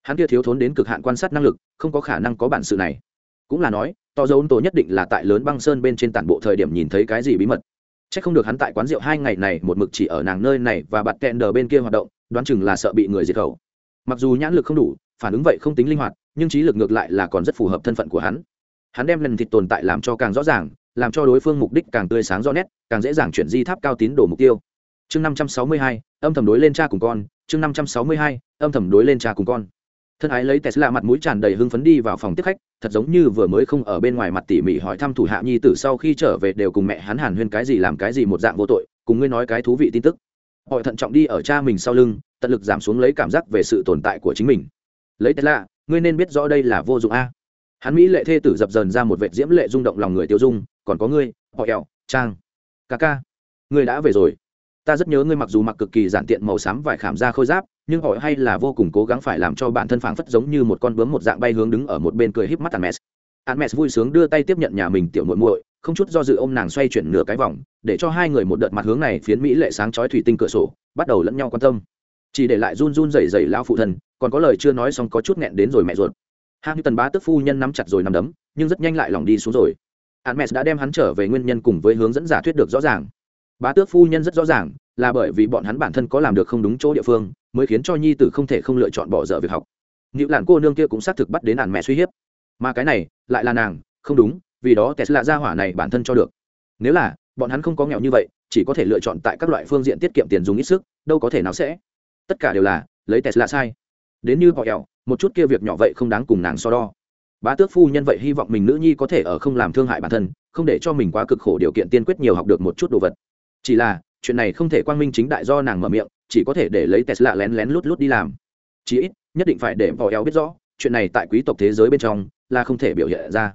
[SPEAKER 1] Hắn kia thiếu thốn đến cực hạn quan sát năng lực, không có khả năng có bản sự này. Cũng là nói, tỏ dấu tổ nhất định là tại lớn băng sơn bên trên tản bộ thời điểm nhìn thấy cái gì bí mật. Chắc không được hắn tại quán rượu hai ngày này một mực chỉ ở nàng nơi này và bạt kẹn đờ bên kia hoạt động, đoán chừng là sợ bị người diệt khẩu. Mặc dù nhãn lực không đủ, phản ứng vậy không tính linh hoạt, nhưng trí lực ngược lại là còn rất phù hợp thân phận của hắn. Hắn đem lần thịt tồn tại làm cho càng rõ ràng, làm cho đối phương mục đích càng tươi sáng rõ nét, càng dễ dàng chuyển di tháp cao tín đồ mục tiêu. Chương năm trăm sáu mươi hai, âm thầm đối lên cha cùng con, chương năm trăm sáu mươi hai, âm thầm đối lên cha cùng con thân ái lấy tesla mặt mũi tràn đầy hưng phấn đi vào phòng tiếp khách, thật giống như vừa mới không ở bên ngoài mặt tỉ mỉ hỏi thăm thủ hạ nhi tử sau khi trở về đều cùng mẹ hắn hàn huyên cái gì làm cái gì một dạng vô tội, cùng ngươi nói cái thú vị tin tức. Họ thận trọng đi ở cha mình sau lưng, tận lực giảm xuống lấy cảm giác về sự tồn tại của chính mình. Lấy tesla, ngươi nên biết rõ đây là vô dụng a. Hắn mỹ lệ thê tử dập dần ra một vệt diễm lệ rung động lòng người tiêu dung, còn có ngươi, họ ẹo trang ca ca ngươi đã về rồi. Ta rất nhớ ngươi mặc dù mặc cực kỳ giản tiện màu xám vải khảm ra khôi giáp nhưng họ hay là vô cùng cố gắng phải làm cho bản thân phảng phất giống như một con bướm một dạng bay hướng đứng ở một bên cười híp mắt Hermes. Hermes vui sướng đưa tay tiếp nhận nhà mình tiểu muội muội, không chút do dự ôm nàng xoay chuyển nửa cái vòng, để cho hai người một đợt mặt hướng này phiến mỹ lệ sáng chói thủy tinh cửa sổ, bắt đầu lẫn nhau quan tâm. Chỉ để lại run run rẩy rẩy lão phụ thân, còn có lời chưa nói xong có chút nghẹn đến rồi mẹ ruột. Hạng Tần Bá tức phu nhân nắm chặt rồi nắm đấm, nhưng rất nhanh lại lòng đi xuống rồi. Hermes đã đem hắn trở về nguyên nhân cùng với hướng dẫn giả thuyết được rõ ràng. Bá tước phu nhân rất rõ ràng, là bởi vì bọn hắn bản thân có làm được không đúng chỗ địa phương, mới khiến cho nhi tử không thể không lựa chọn bỏ dở việc học. Nữ lạn cô nương kia cũng xác thực bắt đến ản mẹ suy hiếp. Mà cái này lại là nàng không đúng vì đó tesla ra hỏa này bản thân cho được. Nếu là bọn hắn không có nghèo như vậy chỉ có thể lựa chọn tại các loại phương diện tiết kiệm tiền dùng ít sức đâu có thể nào sẽ. Tất cả đều là lấy tesla sai. Đến như họ ẹo một chút kia việc nhỏ vậy không đáng cùng nàng so đo. Bá tước phu nhân vậy hy vọng mình nữ nhi có thể ở không làm thương hại bản thân không để cho mình quá cực khổ điều kiện tiên quyết nhiều học được một chút đồ vật. Chỉ là chuyện này không thể quang minh chính đại do nàng mở miệng, chỉ có thể để lấy tesla lén lén lút lút đi làm. Chí ít, nhất định phải để vò eo biết rõ, chuyện này tại quý tộc thế giới bên trong là không thể biểu hiện ra.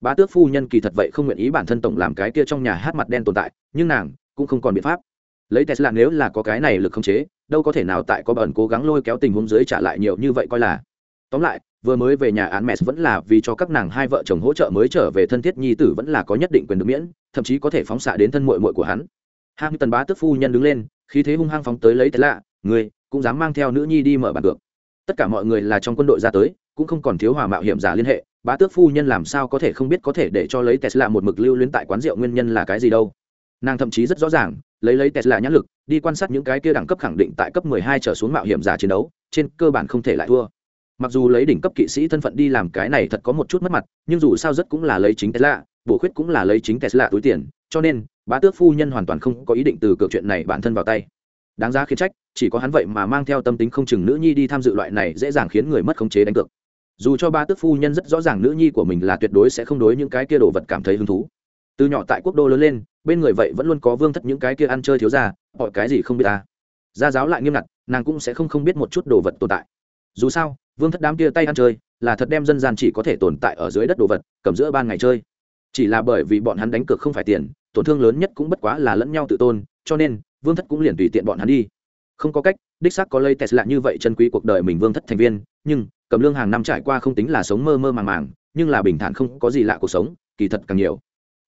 [SPEAKER 1] Bá tước phu nhân kỳ thật vậy không nguyện ý bản thân tổng làm cái kia trong nhà hát mặt đen tồn tại, nhưng nàng cũng không còn biện pháp. Lấy tesla nếu là có cái này lực không chế, đâu có thể nào tại có bẩn cố gắng lôi kéo tình huống dưới trả lại nhiều như vậy coi là. Tóm lại, vừa mới về nhà án mẹ vẫn là vì cho các nàng hai vợ chồng hỗ trợ mới trở về thân thiết nhi tử vẫn là có nhất định quyền được miễn, thậm chí có thể phóng xạ đến thân muội muội của hắn hang tần bá tước phu nhân đứng lên, khí thế hung hăng phóng tới lấy tesla người cũng dám mang theo nữ nhi đi mở bàn cược tất cả mọi người là trong quân đội ra tới, cũng không còn thiếu hòa mạo hiểm giả liên hệ, bá tước phu nhân làm sao có thể không biết có thể để cho lấy tesla một mực lưu luyến tại quán rượu nguyên nhân là cái gì đâu. Nàng thậm chí rất rõ ràng, lấy lấy tesla nhãn lực, đi quan sát những cái kia đẳng cấp khẳng định tại cấp 12 trở xuống mạo hiểm giả chiến đấu, trên cơ bản không thể lại thua. Mặc dù lấy đỉnh cấp kỵ sĩ thân phận đi làm cái này thật có một chút mất mặt, nhưng dù sao rất cũng là lấy chính tesla bổ khuyết cũng là lấy chính tesla túi tiền, cho nên bá tước phu nhân hoàn toàn không có ý định từ cược chuyện này bản thân vào tay. Đáng giá khiến trách, chỉ có hắn vậy mà mang theo tâm tính không chừng nữ nhi đi tham dự loại này dễ dàng khiến người mất khống chế đánh cược. Dù cho ba tước phu nhân rất rõ ràng nữ nhi của mình là tuyệt đối sẽ không đối những cái kia đồ vật cảm thấy hứng thú. Từ nhỏ tại quốc đô lớn lên, bên người vậy vẫn luôn có vương thất những cái kia ăn chơi thiếu ra họ cái gì không biết ta. Gia giáo lại nghiêm ngặt, nàng cũng sẽ không không biết một chút đồ vật tồn tại. Dù sao, vương thất đám kia tay ăn chơi, là thật đem dân gian chỉ có thể tồn tại ở dưới đất đồ vật, cầm giữa ban ngày chơi. Chỉ là bởi vì bọn hắn đánh cược không phải tiền tổn thương lớn nhất cũng bất quá là lẫn nhau tự tôn, cho nên, vương thất cũng liền tùy tiện bọn hắn đi. Không có cách, đích xác có lây tesla như vậy chân quý cuộc đời mình vương thất thành viên, nhưng, cầm lương hàng năm trải qua không tính là sống mơ mơ màng màng, nhưng là bình thản không có gì lạ cuộc sống, kỳ thật càng nhiều.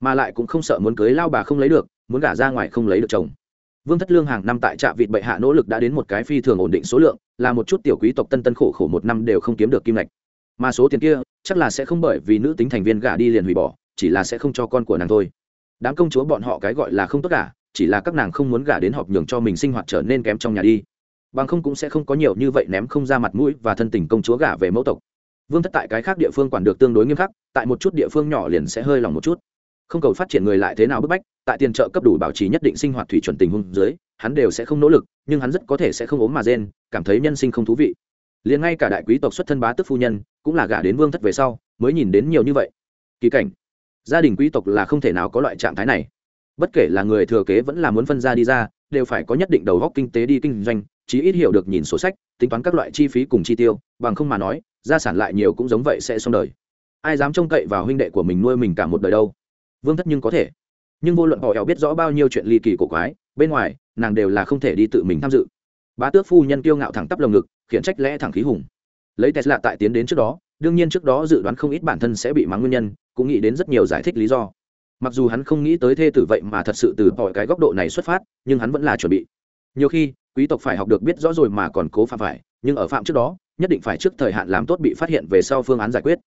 [SPEAKER 1] Mà lại cũng không sợ muốn cưới lao bà không lấy được, muốn gả ra ngoài không lấy được chồng. Vương thất lương hàng năm tại trạm vịt bệ hạ nỗ lực đã đến một cái phi thường ổn định số lượng, là một chút tiểu quý tộc tân tân khổ khổ một năm đều không kiếm được kim lệch mà số tiền kia, chắc là sẽ không bởi vì nữ tính thành viên gả đi liền hủy bỏ, chỉ là sẽ không cho con của nàng thôi đám công chúa bọn họ cái gọi là không tốt cả, chỉ là các nàng không muốn gả đến họp nhường cho mình sinh hoạt trở nên kém trong nhà đi. Bằng không cũng sẽ không có nhiều như vậy ném không ra mặt mũi và thân tình công chúa gả về mẫu tộc. Vương thất tại cái khác địa phương quản được tương đối nghiêm khắc, tại một chút địa phương nhỏ liền sẽ hơi lòng một chút. Không cầu phát triển người lại thế nào bức bách, tại tiền trợ cấp đủ bảo trì nhất định sinh hoạt thủy chuẩn tình huống dưới, hắn đều sẽ không nỗ lực, nhưng hắn rất có thể sẽ không ốm mà rên, cảm thấy nhân sinh không thú vị. Liền ngay cả đại quý tộc xuất thân bá tức phu nhân, cũng là gả đến vương thất về sau, mới nhìn đến nhiều như vậy. Kỳ cảnh gia đình quý tộc là không thể nào có loại trạng thái này. Bất kể là người thừa kế vẫn là muốn phân ra đi ra, đều phải có nhất định đầu góc kinh tế đi kinh doanh, chí ít hiểu được nhìn sổ sách, tính toán các loại chi phí cùng chi tiêu, bằng không mà nói, gia sản lại nhiều cũng giống vậy sẽ xong đời. Ai dám trông cậy vào huynh đệ của mình nuôi mình cả một đời đâu? Vương thất nhưng có thể. Nhưng vô luận họ ẻo biết rõ bao nhiêu chuyện ly kỳ cổ quái, bên ngoài, nàng đều là không thể đi tự mình tham dự. Bá tước phu nhân kiêu ngạo thẳng tắp lồng ngực, khiển trách lẽ thẳng khí hùng. Lấy tesla tại tiến đến trước đó đương nhiên trước đó dự đoán không ít bản thân sẽ bị mắng nguyên nhân, cũng nghĩ đến rất nhiều giải thích lý do. Mặc dù hắn không nghĩ tới thê tử vậy mà thật sự từ mọi cái góc độ này xuất phát, nhưng hắn vẫn là chuẩn bị. Nhiều khi, quý tộc phải học được biết rõ rồi mà còn cố phạm phải, nhưng ở phạm trước đó, nhất định phải trước thời hạn làm tốt bị phát hiện về sau phương án giải quyết.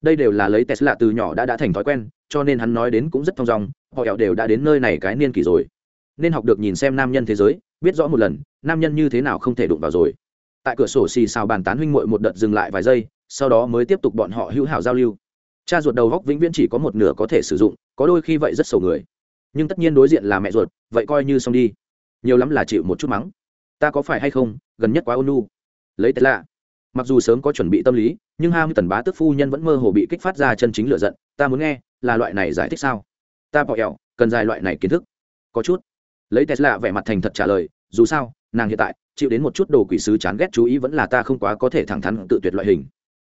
[SPEAKER 1] Đây đều là lấy tesla từ nhỏ đã đã thành thói quen, cho nên hắn nói đến cũng rất thong dong, họ ẻo đều đã đến nơi này cái niên kỷ rồi. Nên học được nhìn xem nam nhân thế giới, biết rõ một lần, nam nhân như thế nào không thể đụng vào rồi. Tại cửa sổ xì xào bàn tán huynh mội một đợt dừng lại vài giây sau đó mới tiếp tục bọn họ hữu hảo giao lưu. Cha ruột đầu góc vĩnh viễn chỉ có một nửa có thể sử dụng, có đôi khi vậy rất sầu người. Nhưng tất nhiên đối diện là mẹ ruột, vậy coi như xong đi. Nhiều lắm là chịu một chút mắng. Ta có phải hay không, gần nhất quá ôn lấy tệ lạ. Mặc dù sớm có chuẩn bị tâm lý, nhưng ham tần bá tức phu nhân vẫn mơ hồ bị kích phát ra chân chính lựa giận. Ta muốn nghe, là loại này giải thích sao? Ta bỏ ẹo cần dài loại này kiến thức. Có chút. Lấy tesla vẻ mặt thành thật trả lời, dù sao, nàng hiện tại, chịu đến một chút đồ quỷ sứ chán ghét chú ý vẫn là ta không quá có thể thẳng thắn tự tuyệt loại hình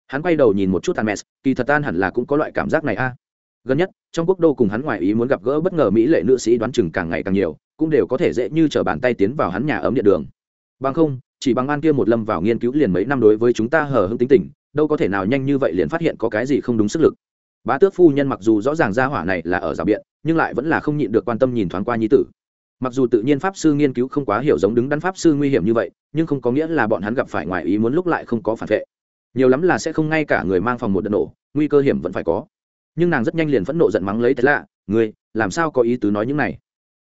[SPEAKER 1] hắn quay đầu nhìn một chút Hermes, kỳ thật tan hẳn là cũng có loại cảm giác này a. Gần nhất trong quốc đô cùng hắn ngoài ý muốn gặp gỡ bất ngờ mỹ lệ nữ sĩ đoán chừng càng ngày càng nhiều cũng đều có thể dễ như trở bàn tay tiến vào hắn nhà ấm điện đường. Bằng không chỉ bằng an kia một lâm vào nghiên cứu liền mấy năm đối với chúng ta hờ hững tính tình đâu có thể nào nhanh như vậy liền phát hiện có cái gì không đúng sức lực. Bá tước phu nhân mặc dù rõ ràng gia hỏa này là ở rào biện nhưng lại vẫn là không nhịn được quan tâm nhìn thoáng qua nhi tử. Mặc dù tự nhiên pháp sư nghiên cứu không quá hiểu giống đứng đắn pháp sư nguy hiểm như vậy nhưng không có nghĩa là bọn hắn gặp phải ngoài ý muốn lúc lại không có phản vệ nhiều lắm là sẽ không ngay cả người mang phòng một đợt nổ, nguy cơ hiểm vẫn phải có. Nhưng nàng rất nhanh liền phẫn nộ giận mắng lấy thế lạ người làm sao có ý tứ nói những này?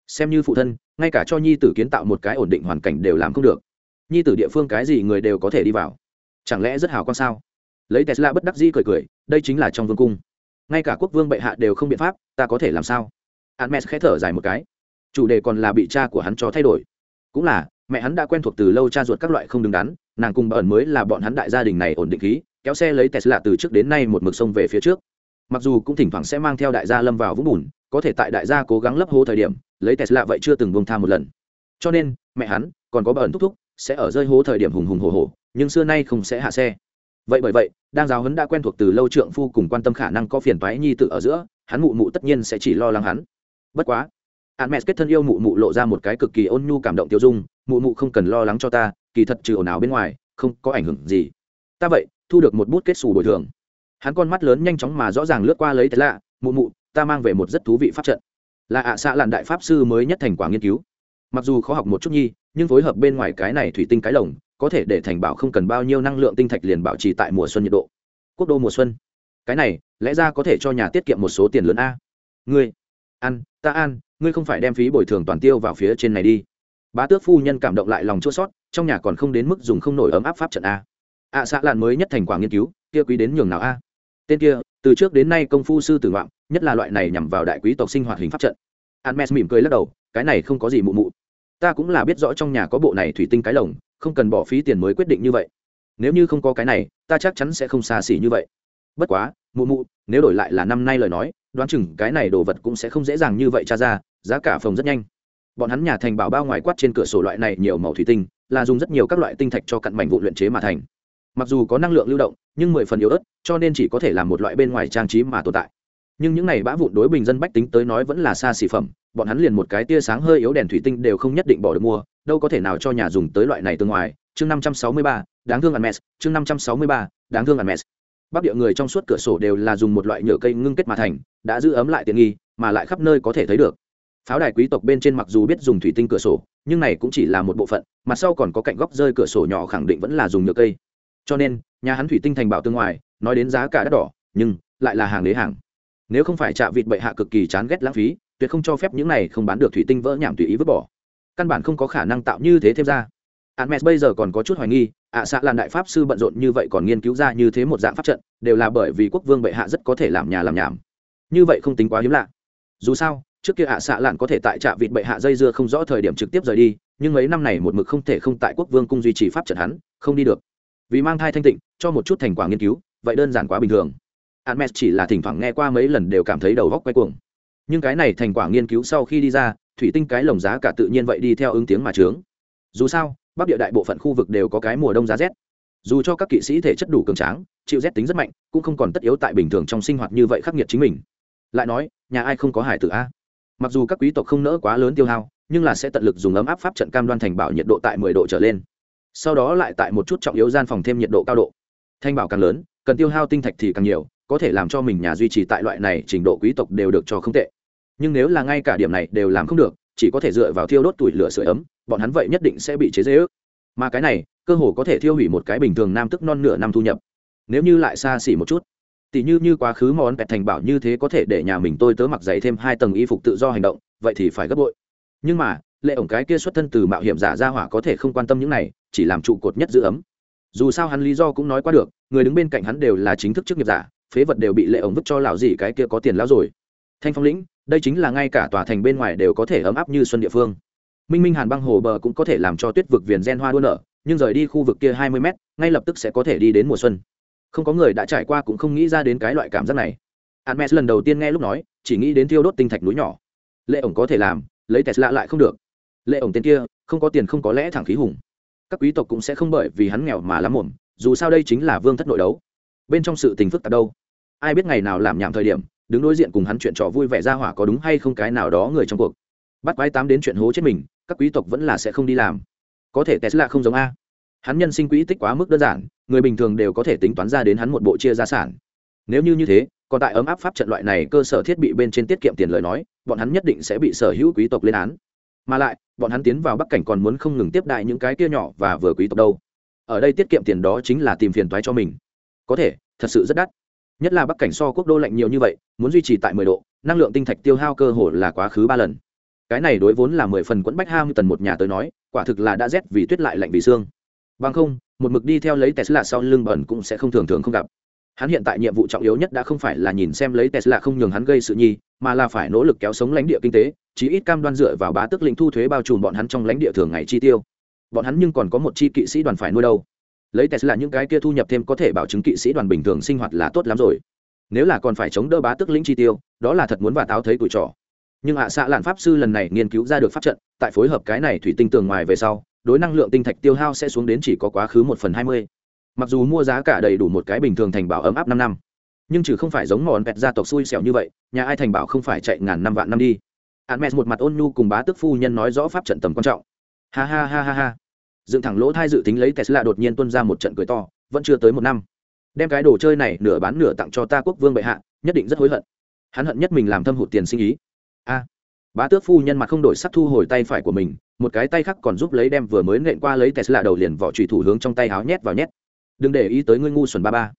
[SPEAKER 1] Xem như phụ thân, ngay cả cho nhi tử kiến tạo một cái ổn định hoàn cảnh đều làm không được. Nhi tử địa phương cái gì người đều có thể đi vào. Chẳng lẽ rất hào con sao? Lấy tesla bất đắc dĩ cười cười, đây chính là trong vương cung. Ngay cả quốc vương bệ hạ đều không biện pháp, ta có thể làm sao? Hermes khẽ thở dài một cái. Chủ đề còn là bị cha của hắn cho thay đổi. Cũng là, mẹ hắn đã quen thuộc từ lâu cha ruột các loại không đứng đắn nàng cùng bẩn mới là bọn hắn đại gia đình này ổn định khí, kéo xe lấy tesla từ trước đến nay một mực sông về phía trước. Mặc dù cũng thỉnh thoảng sẽ mang theo đại gia lâm vào vũng bùn, có thể tại đại gia cố gắng lấp hố thời điểm, lấy tesla vậy chưa từng bông tha một lần. Cho nên, mẹ hắn, còn có bẩn thúc thúc, sẽ ở rơi hố thời điểm hùng hùng hồ hồ nhưng xưa nay không sẽ hạ xe. Vậy bởi vậy, đang giáo huấn đã quen thuộc từ lâu trượng phu cùng quan tâm khả năng có phiền toái nhi tự ở giữa, hắn mụ mụ tất nhiên sẽ chỉ lo lắng hắn. Bất quá hắn mẹ kết thân yêu mụ mụ lộ ra một cái cực kỳ ôn nhu cảm động tiêu dung, mụ mụ không cần lo lắng cho ta kỳ thật trừ ồn ào bên ngoài, không có ảnh hưởng gì. Ta vậy, thu được một bút kết xù bồi thường. Hắn con mắt lớn nhanh chóng mà rõ ràng lướt qua lấy thế lạ, mụ mụ, ta mang về một rất thú vị pháp trận. Là ạ à xạ làn đại pháp sư mới nhất thành quả nghiên cứu. Mặc dù khó học một chút nhi, nhưng phối hợp bên ngoài cái này thủy tinh cái lồng, có thể để thành bảo không cần bao nhiêu năng lượng tinh thạch liền bảo trì tại mùa xuân nhiệt độ. Quốc đô mùa xuân. Cái này, lẽ ra có thể cho nhà tiết kiệm một số tiền lớn a. Ngươi, ăn, ta ăn, ngươi không phải đem phí bồi thường toàn tiêu vào phía trên này đi. Bá tước phu nhân cảm động lại lòng chua sót trong nhà còn không đến mức dùng không nổi ấm áp pháp trận a ạ à, xạ lạn mới nhất thành quả nghiên cứu kia quý đến nhường nào a tên kia từ trước đến nay công phu sư tử ngoạm nhất là loại này nhằm vào đại quý tộc sinh hoạt hình pháp trận Hermes mỉm cười lắc đầu, cái này không có gì mụ mụ. Ta cũng là biết rõ trong nhà có bộ này thủy tinh cái lồng, không cần bỏ phí tiền mới quyết định như vậy. Nếu như không có cái này, ta chắc chắn sẽ không xa xỉ như vậy. Bất quá, mụ mụ, nếu đổi lại là năm nay lời nói, đoán chừng cái này đồ vật cũng sẽ không dễ dàng như vậy tra ra, giá cả phòng rất nhanh. Bọn hắn nhà thành bảo bao ngoài quát trên cửa sổ loại này nhiều màu thủy tinh, là dùng rất nhiều các loại tinh thạch cho cặn mảnh vụ luyện chế mà thành. Mặc dù có năng lượng lưu động, nhưng mười phần yếu ớt, cho nên chỉ có thể làm một loại bên ngoài trang trí mà tồn tại. Nhưng những này bã vụn đối bình dân bách tính tới nói vẫn là xa xỉ phẩm bọn hắn liền một cái tia sáng hơi yếu đèn thủy tinh đều không nhất định bỏ được mua đâu có thể nào cho nhà dùng tới loại này từ ngoài. Chương năm trăm sáu mươi ba đáng thương ăn mes chương năm trăm sáu mươi ba đáng thương ăn mes bắc địa người trong suốt cửa sổ đều là dùng một loại nhựa cây ngưng kết mà thành đã giữ ấm lại tiện nghi mà lại khắp nơi có thể thấy được pháo đài quý tộc bên trên mặc dù biết dùng thủy tinh cửa sổ nhưng này cũng chỉ là một bộ phận mặt sau còn có cạnh góc rơi cửa sổ nhỏ khẳng định vẫn là dùng nhựa cây cho nên nhà hắn thủy tinh thành bảo tương ngoài nói đến giá cả đắt đỏ nhưng lại là hàng đế hàng nếu không phải trạ vịt bệ hạ cực kỳ chán ghét lãng phí tuyệt không cho phép những này không bán được thủy tinh vỡ nhảm tùy ý vứt bỏ căn bản không có khả năng tạo như thế thêm ra Hermes bây giờ còn có chút hoài nghi, ạ à, xạ làn đại pháp sư bận rộn như vậy còn nghiên cứu ra như thế một dạng pháp trận, đều là bởi vì quốc vương bệ hạ rất có thể làm nhà làm nhảm. Như vậy không tính quá hiếm lạ. Dù sao, trước kia ạ à, xạ lạn có thể tại trạ vịt bệ hạ dây dưa không rõ thời điểm trực tiếp rời đi, nhưng mấy năm này một mực không thể không tại quốc vương cung duy trì pháp trận hắn, không đi được. Vì mang thai thanh tịnh, cho một chút thành quả nghiên cứu, vậy đơn giản quá bình thường. Hermes chỉ là thỉnh thoảng nghe qua mấy lần đều cảm thấy đầu góc quay cuồng. Nhưng cái này thành quả nghiên cứu sau khi đi ra, thủy tinh cái lồng giá cả tự nhiên vậy đi theo ứng tiếng mà trướng. Dù sao, bắc địa đại bộ phận khu vực đều có cái mùa đông giá rét dù cho các kỵ sĩ thể chất đủ cường tráng chịu rét tính rất mạnh cũng không còn tất yếu tại bình thường trong sinh hoạt như vậy khắc nghiệt chính mình lại nói nhà ai không có hải tử a mặc dù các quý tộc không nỡ quá lớn tiêu hao, nhưng là sẽ tận lực dùng ấm áp pháp trận cam đoan thành bảo nhiệt độ tại mười độ trở lên. Sau đó lại tại một chút trọng yếu gian phòng thêm nhiệt độ cao độ. Thanh bảo càng lớn, cần tiêu hao tinh thạch thì càng nhiều, có thể làm cho mình nhà duy trì tại loại này trình độ quý tộc đều được cho không tệ. Nhưng nếu là ngay cả điểm này đều làm không được, chỉ có thể dựa vào thiêu đốt tuổi lửa sưởi ấm, bọn hắn vậy nhất định sẽ bị chế dễ ước. Mà cái này, cơ hồ có thể thiêu hủy một cái bình thường nam tức non nửa năm thu nhập. Nếu như lại xa xỉ một chút tỷ như như quá khứ món pẹt thành bảo như thế có thể để nhà mình tôi tớ mặc giày thêm hai tầng y phục tự do hành động, vậy thì phải gấp bội. Nhưng mà, lệ ổng cái kia xuất thân từ mạo hiểm giả ra hỏa có thể không quan tâm những này, chỉ làm trụ cột nhất giữ ấm. Dù sao hắn lý do cũng nói qua được, người đứng bên cạnh hắn đều là chính thức chức nghiệp giả, phế vật đều bị lệ ổng vứt cho lão gì cái kia có tiền lão rồi. Thanh phong lĩnh, đây chính là ngay cả tòa thành bên ngoài đều có thể ấm áp như xuân địa phương. Minh minh hàn băng hồ bờ cũng có thể làm cho tuyết vực viền gen hoa đua nở, nhưng rời đi khu vực kia hai mươi mét, ngay lập tức sẽ có thể đi đến mùa xuân không có người đã trải qua cũng không nghĩ ra đến cái loại cảm giác này. Hermes lần đầu tiên nghe lúc nói, chỉ nghĩ đến thiêu đốt tinh thạch núi nhỏ. Lệ ổng có thể làm, lấy tesla lại không được. Lệ ổng tên kia, không có tiền không có lẽ thẳng khí hùng. Các quý tộc cũng sẽ không bởi vì hắn nghèo mà lắm mồm, dù sao đây chính là vương thất nội đấu. Bên trong sự tình phức tạp đâu? Ai biết ngày nào làm nhảm thời điểm, đứng đối diện cùng hắn chuyện trò vui vẻ ra hỏa có đúng hay không cái nào đó người trong cuộc. Bắt quái tám đến chuyện hố chết mình, các quý tộc vẫn là sẽ không đi làm. Có thể tesla không giống a hắn nhân sinh quỹ tích quá mức đơn giản, người bình thường đều có thể tính toán ra đến hắn một bộ chia gia sản. Nếu như như thế, còn tại ấm áp pháp trận loại này cơ sở thiết bị bên trên tiết kiệm tiền lời nói, bọn hắn nhất định sẽ bị sở hữu quý tộc lên án. Mà lại, bọn hắn tiến vào bắc cảnh còn muốn không ngừng tiếp đại những cái kia nhỏ và vừa quý tộc đâu. Ở đây tiết kiệm tiền đó chính là tìm phiền toái cho mình. Có thể, thật sự rất đắt. Nhất là bắc cảnh so quốc đô lạnh nhiều như vậy, muốn duy trì tại mười độ, năng lượng tinh thạch tiêu hao cơ hồ là quá khứ ba lần. Cái này đối vốn là mười phần quẫn bách ham tần một nhà tới nói, quả thực là đã rét vì tuyết lại lạnh vì xương bằng không, một mực đi theo lấy tesla sau lưng bẩn cũng sẽ không thường thường không gặp. Hắn hiện tại nhiệm vụ trọng yếu nhất đã không phải là nhìn xem lấy tesla không nhường hắn gây sự nhi, mà là phải nỗ lực kéo sống lãnh địa kinh tế, chí ít cam đoan dựa vào bá tức lĩnh thu thuế bao trùm bọn hắn trong lãnh địa thường ngày chi tiêu. Bọn hắn nhưng còn có một chi kỵ sĩ đoàn phải nuôi đâu. Lấy tesla những cái kia thu nhập thêm có thể bảo chứng kỵ sĩ đoàn bình thường sinh hoạt là tốt lắm rồi. Nếu là còn phải chống đỡ bá tức lĩnh chi tiêu, đó là thật muốn và táo thấy tuổi trò. Nhưng hạ xạ lạn pháp sư lần này nghiên cứu ra được pháp trận, tại phối hợp cái này thủy tinh tường ngoài về sau đối năng lượng tinh thạch tiêu hao sẽ xuống đến chỉ có quá khứ một phần hai mươi. Mặc dù mua giá cả đầy đủ một cái bình thường thành bảo ấm áp năm năm, nhưng trừ không phải giống mòn vẹt gia tộc xui xẻo như vậy, nhà ai thành bảo không phải chạy ngàn năm vạn năm đi. Hắn mẹ một mặt ôn nhu cùng bá tức phu nhân nói rõ pháp trận tầm quan trọng. Ha ha ha ha ha. Dựng thẳng lỗ thai dự tính lấy tesla đột nhiên tuân ra một trận cười to, vẫn chưa tới một năm. Đem cái đồ chơi này nửa bán nửa tặng cho ta quốc vương bệ hạ, nhất định rất hối hận. Hắn hận nhất mình làm thâm hụt tiền sinh ý. A bá tước phu nhân mặt không đổi sắc thu hồi tay phải của mình, một cái tay khác còn giúp lấy đem vừa mới nện qua lấy tesla đầu liền vỏ trùy thủ hướng trong tay háo nhét vào nhét. Đừng để ý tới ngươi ngu xuẩn ba ba.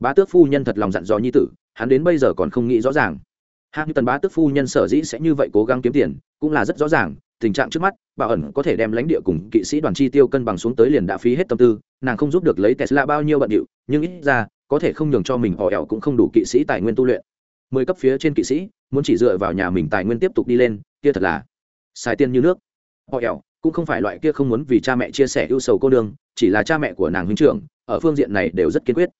[SPEAKER 1] Bá tước phu nhân thật lòng dặn dò nhi tử, hắn đến bây giờ còn không nghĩ rõ ràng. Hạng tần bá tước phu nhân sở dĩ sẽ như vậy cố gắng kiếm tiền, cũng là rất rõ ràng, tình trạng trước mắt, bảo ẩn có thể đem lãnh địa cùng kỵ sĩ đoàn chi tiêu cân bằng xuống tới liền đã phí hết tâm tư, nàng không giúp được lấy tesla bao nhiêu bận điệu, nhưng ít ra, có thể không nhường cho mình họ ẻo cũng không đủ kỵ sĩ tài nguyên tu luyện. Mười cấp phía trên kỵ sĩ, muốn chỉ dựa vào nhà mình tài nguyên tiếp tục đi lên kia thật là xài tiền như nước. Họ ẻo, cũng không phải loại kia không muốn vì cha mẹ chia sẻ ưu sầu cô đường chỉ là cha mẹ của nàng huynh trưởng, ở phương diện này đều rất kiên quyết.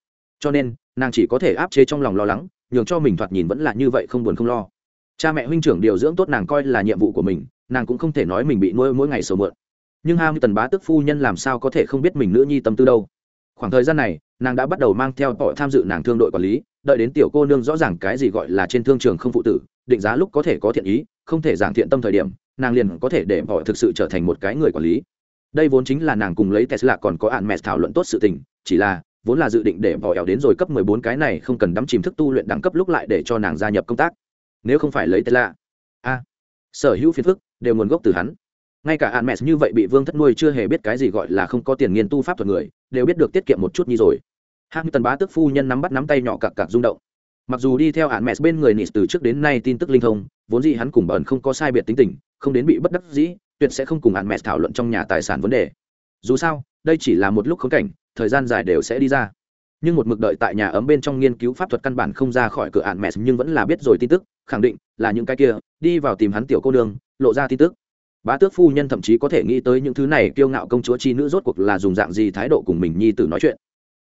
[SPEAKER 1] Cho nên, nàng chỉ có thể áp chế trong lòng lo lắng, nhường cho mình thoạt nhìn vẫn là như vậy không buồn không lo. Cha mẹ huynh trưởng điều dưỡng tốt nàng coi là nhiệm vụ của mình, nàng cũng không thể nói mình bị nuôi mỗi ngày sầu mượn. Nhưng ham tần bá tức phu nhân làm sao có thể không biết mình nữ nhi tâm tư đâu. Khoảng thời gian này, nàng đã bắt đầu mang theo tội tham dự nàng thương đội quản lý đợi đến tiểu cô nương rõ ràng cái gì gọi là trên thương trường không phụ tử, định giá lúc có thể có thiện ý, không thể giảng thiện tâm thời điểm, nàng liền có thể để họ thực sự trở thành một cái người quản lý. Đây vốn chính là nàng cùng lấy tesla còn có ạn mẹ thảo luận tốt sự tình, chỉ là, vốn là dự định để họ ẻo đến rồi cấp 14 cái này không cần đắm chìm thức tu luyện đẳng cấp lúc lại để cho nàng gia nhập công tác. Nếu không phải lấy tesla, a, sở hữu phiền phức đều nguồn gốc từ hắn. Ngay cả ạn mẹ như vậy bị vương thất nuôi chưa hề biết cái gì gọi là không có tiền nghiên tu pháp thuật người, đều biết được tiết kiệm một chút như rồi hạng tần bá tước phu nhân nắm bắt nắm tay nhỏ cặc cặc rung động. Mặc dù đi theo hạn mẹ bên người nịt từ trước đến nay tin tức linh thông, vốn gì hắn cùng bẩn không có sai biệt tính tình, không đến bị bất đắc dĩ, tuyệt sẽ không cùng hạn mẹ thảo luận trong nhà tài sản vấn đề. Dù sao, đây chỉ là một lúc khống cảnh, thời gian dài đều sẽ đi ra. Nhưng một mực đợi tại nhà ấm bên trong nghiên cứu pháp thuật căn bản không ra khỏi cửa hạn mẹ, nhưng vẫn là biết rồi tin tức, khẳng định là những cái kia, đi vào tìm hắn tiểu cô đường lộ ra tin tức. Bá tước phu nhân thậm chí có thể nghĩ tới những thứ này kiêu ngạo công chúa chi nữ rốt cuộc là dùng dạng gì thái độ cùng mình nhi tử nói chuyện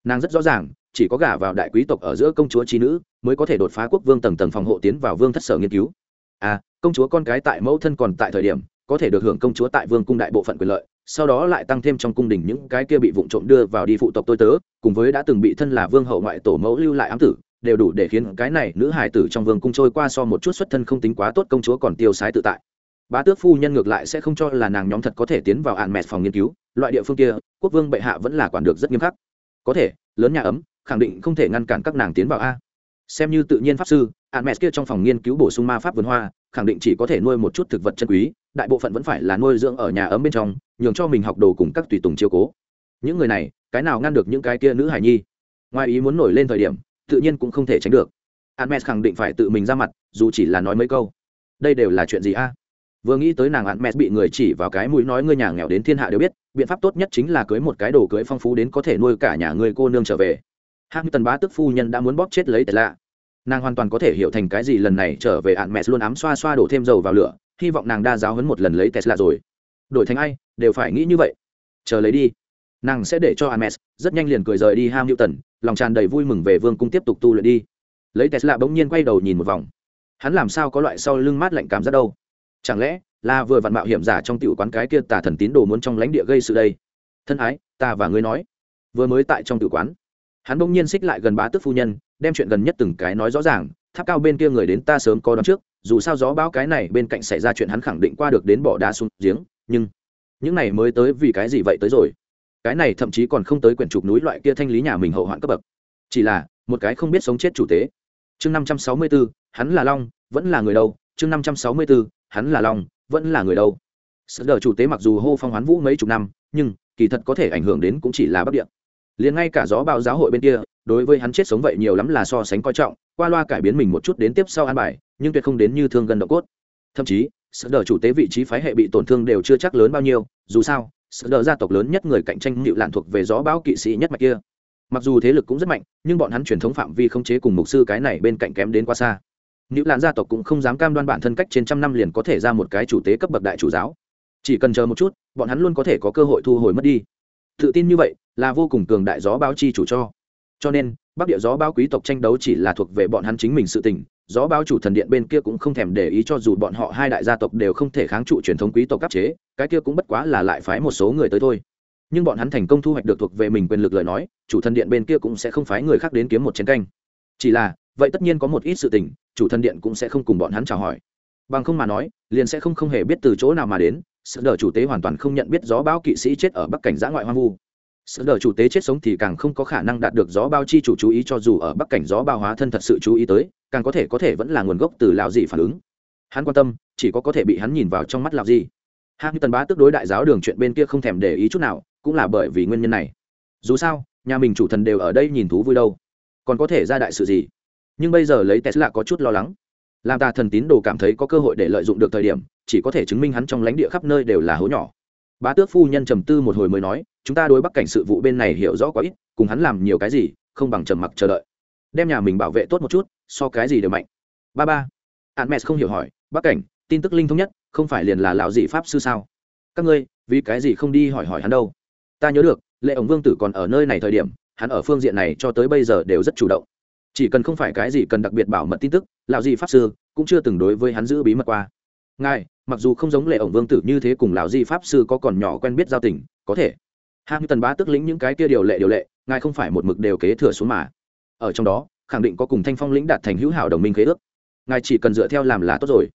[SPEAKER 1] nàng rất rõ ràng, chỉ có gả vào đại quý tộc ở giữa công chúa trí nữ mới có thể đột phá quốc vương tầng tầng phòng hộ tiến vào vương thất sở nghiên cứu. À công chúa con cái tại mẫu thân còn tại thời điểm, có thể được hưởng công chúa tại vương cung đại bộ phận quyền lợi, sau đó lại tăng thêm trong cung đình những cái kia bị vụng trộm đưa vào đi phụ tộc tôi tớ, cùng với đã từng bị thân là vương hậu ngoại tổ mẫu lưu lại ám tử, đều đủ để khiến cái này nữ hài tử trong vương cung trôi qua so một chút xuất thân không tính quá tốt công chúa còn tiêu sái tự tại. Bá tước phu nhân ngược lại sẽ không cho là nàng nhóm thật có thể tiến vào ạn mẹt phòng nghiên cứu, loại địa phương kia, quốc vương bệ hạ vẫn là quản được rất nghiêm khắc có thể, lớn nhà ấm, khẳng định không thể ngăn cản các nàng tiến vào a. Xem như tự nhiên pháp sư ạn mẹt kia trong phòng nghiên cứu bổ sung ma pháp vườn hoa, khẳng định chỉ có thể nuôi một chút thực vật chân quý, đại bộ phận vẫn phải là nuôi dưỡng ở nhà ấm bên trong, nhường cho mình học đồ cùng các tùy tùng chiêu cố. Những người này, cái nào ngăn được những cái kia nữ hải nhi? Ngoài ý muốn nổi lên thời điểm, tự nhiên cũng không thể tránh được. Hermes khẳng định phải tự mình ra mặt, dù chỉ là nói mấy câu. Đây đều là chuyện gì a? Vừa nghĩ tới nàng Hermes bị người chỉ vào cái mũi nói ngươi nhà nghèo đến thiên hạ đều biết biện pháp tốt nhất chính là cưới một cái đồ cưới phong phú đến có thể nuôi cả nhà người cô nương trở về. Tần bá tức phu nhân đã muốn bóp chết lấy tệ lạ. Nàng hoàn toàn có thể hiểu thành cái gì lần này trở về ạn mẹ luôn ám xoa xoa đổ thêm dầu vào lửa hy vọng nàng đa giáo hấn một lần lấy tesla rồi. Đổi thành ai đều phải nghĩ như vậy. Chờ lấy đi. Nàng sẽ để cho Hermes rất nhanh liền cười rời đi ham Newton, tần lòng tràn đầy vui mừng về vương cung tiếp tục tu luyện đi. Lấy tesla bỗng nhiên quay đầu nhìn một vòng. Hắn làm sao có loại sau lưng mát lạnh cảm giác đâu? Chẳng lẽ là vừa vặn mạo hiểm giả trong tiểu quán cái kia tà thần tín đồ muốn trong lãnh địa gây sự đây. Thân ái, ta và ngươi nói. Vừa mới tại trong tiểu quán, hắn bỗng nhiên xích lại gần bá tước phu nhân, đem chuyện gần nhất từng cái nói rõ ràng. Tháp cao bên kia người đến ta sớm có đón trước, dù sao gió báo cái này bên cạnh xảy ra chuyện hắn khẳng định qua được đến bỏ đá xuống giếng, nhưng những này mới tới vì cái gì vậy tới rồi? Cái này thậm chí còn không tới quyển trục núi loại kia thanh lý nhà mình hậu hoạn cấp bậc. Chỉ là, một cái không biết sống chết chủ tế. Chương năm trăm sáu mươi bốn hắn là long, vẫn là người đâu? Chương năm trăm sáu mươi bốn hắn là long vẫn là người đâu. Sợ đờ chủ tế mặc dù hô phong hoán vũ mấy chục năm, nhưng kỳ thật có thể ảnh hưởng đến cũng chỉ là bắc địa. Liền ngay cả gió bạo giáo hội bên kia, đối với hắn chết sống vậy nhiều lắm là so sánh coi trọng, qua loa cải biến mình một chút đến tiếp sau an bài, nhưng tuyệt không đến như thương gần độ cốt. Thậm chí sợ đờ chủ tế vị trí phái hệ bị tổn thương đều chưa chắc lớn bao nhiêu, dù sao sợ đờ gia tộc lớn nhất người cạnh tranh nịu lạn thuộc về gió bão kỵ sĩ nhất mạch kia. Mặc dù thế lực cũng rất mạnh, nhưng bọn hắn truyền thống phạm vi không chế cùng mục sư cái này bên cạnh kém đến quá xa nữ lạn gia tộc cũng không dám cam đoan bản thân cách trên trăm năm liền có thể ra một cái chủ tế cấp bậc đại chủ giáo. Chỉ cần chờ một chút, bọn hắn luôn có thể có cơ hội thu hồi mất đi. Tự tin như vậy, là vô cùng cường đại gió báo chi chủ cho. Cho nên, bắc địa gió báo quý tộc tranh đấu chỉ là thuộc về bọn hắn chính mình sự tình, gió báo chủ thần điện bên kia cũng không thèm để ý cho dù bọn họ hai đại gia tộc đều không thể kháng trụ truyền thống quý tộc cấp chế, cái kia cũng bất quá là lại phái một số người tới thôi. Nhưng bọn hắn thành công thu hoạch được thuộc về mình quyền lực lời nói, chủ thần điện bên kia cũng sẽ không phái người khác đến kiếm một chiến canh. Chỉ là vậy tất nhiên có một ít sự tình, chủ thần điện cũng sẽ không cùng bọn hắn chào hỏi. Bằng không mà nói, liền sẽ không không hề biết từ chỗ nào mà đến sự đờ chủ tế hoàn toàn không nhận biết gió bão kỵ sĩ chết ở bắc cảnh giã ngoại hoang vu. Sự đờ chủ tế chết sống thì càng không có khả năng đạt được gió bao chi chủ chú ý cho dù ở bắc cảnh gió bao hóa thân thật sự chú ý tới, càng có thể có thể vẫn là nguồn gốc từ lào gì phản ứng. Hắn quan tâm, chỉ có có thể bị hắn nhìn vào trong mắt lào gì hạng tần bá tức đối đại giáo đường chuyện bên kia không thèm để ý chút nào, cũng là bởi vì nguyên nhân này. Dù sao, nhà mình chủ thần đều ở đây nhìn thú vui đâu. Còn có thể ra đại sự gì? Nhưng bây giờ lấy tesla có chút lo lắng. Làm ta thần tín đồ cảm thấy có cơ hội để lợi dụng được thời điểm, chỉ có thể chứng minh hắn trong lãnh địa khắp nơi đều là hố nhỏ. Bá tước phu nhân trầm tư một hồi mới nói, chúng ta đối bắc cảnh sự vụ bên này hiểu rõ quá ít, cùng hắn làm nhiều cái gì, không bằng trầm mặc chờ đợi. Đem nhà mình bảo vệ tốt một chút, so cái gì đều mạnh. Ba ba. Admes không hiểu hỏi, bắc cảnh, tin tức linh thống nhất, không phải liền là lão dị pháp sư sao? Các ngươi, vì cái gì không đi hỏi hỏi hắn đâu? Ta nhớ được, lệ ổng vương tử còn ở nơi này thời điểm, hắn ở phương diện này cho tới bây giờ đều rất chủ động chỉ cần không phải cái gì cần đặc biệt bảo mật tin tức, lão di pháp sư cũng chưa từng đối với hắn giữ bí mật qua. Ngài, mặc dù không giống lệ ổng vương tử như thế cùng lão di pháp sư có còn nhỏ quen biết giao tình, có thể. Hạng tần bá tức lĩnh những cái kia điều lệ điều lệ, ngài không phải một mực đều kế thừa xuống mà. Ở trong đó, khẳng định có cùng thanh phong lĩnh đạt thành hữu hảo đồng minh khế ước. Ngài chỉ cần dựa theo làm là tốt rồi.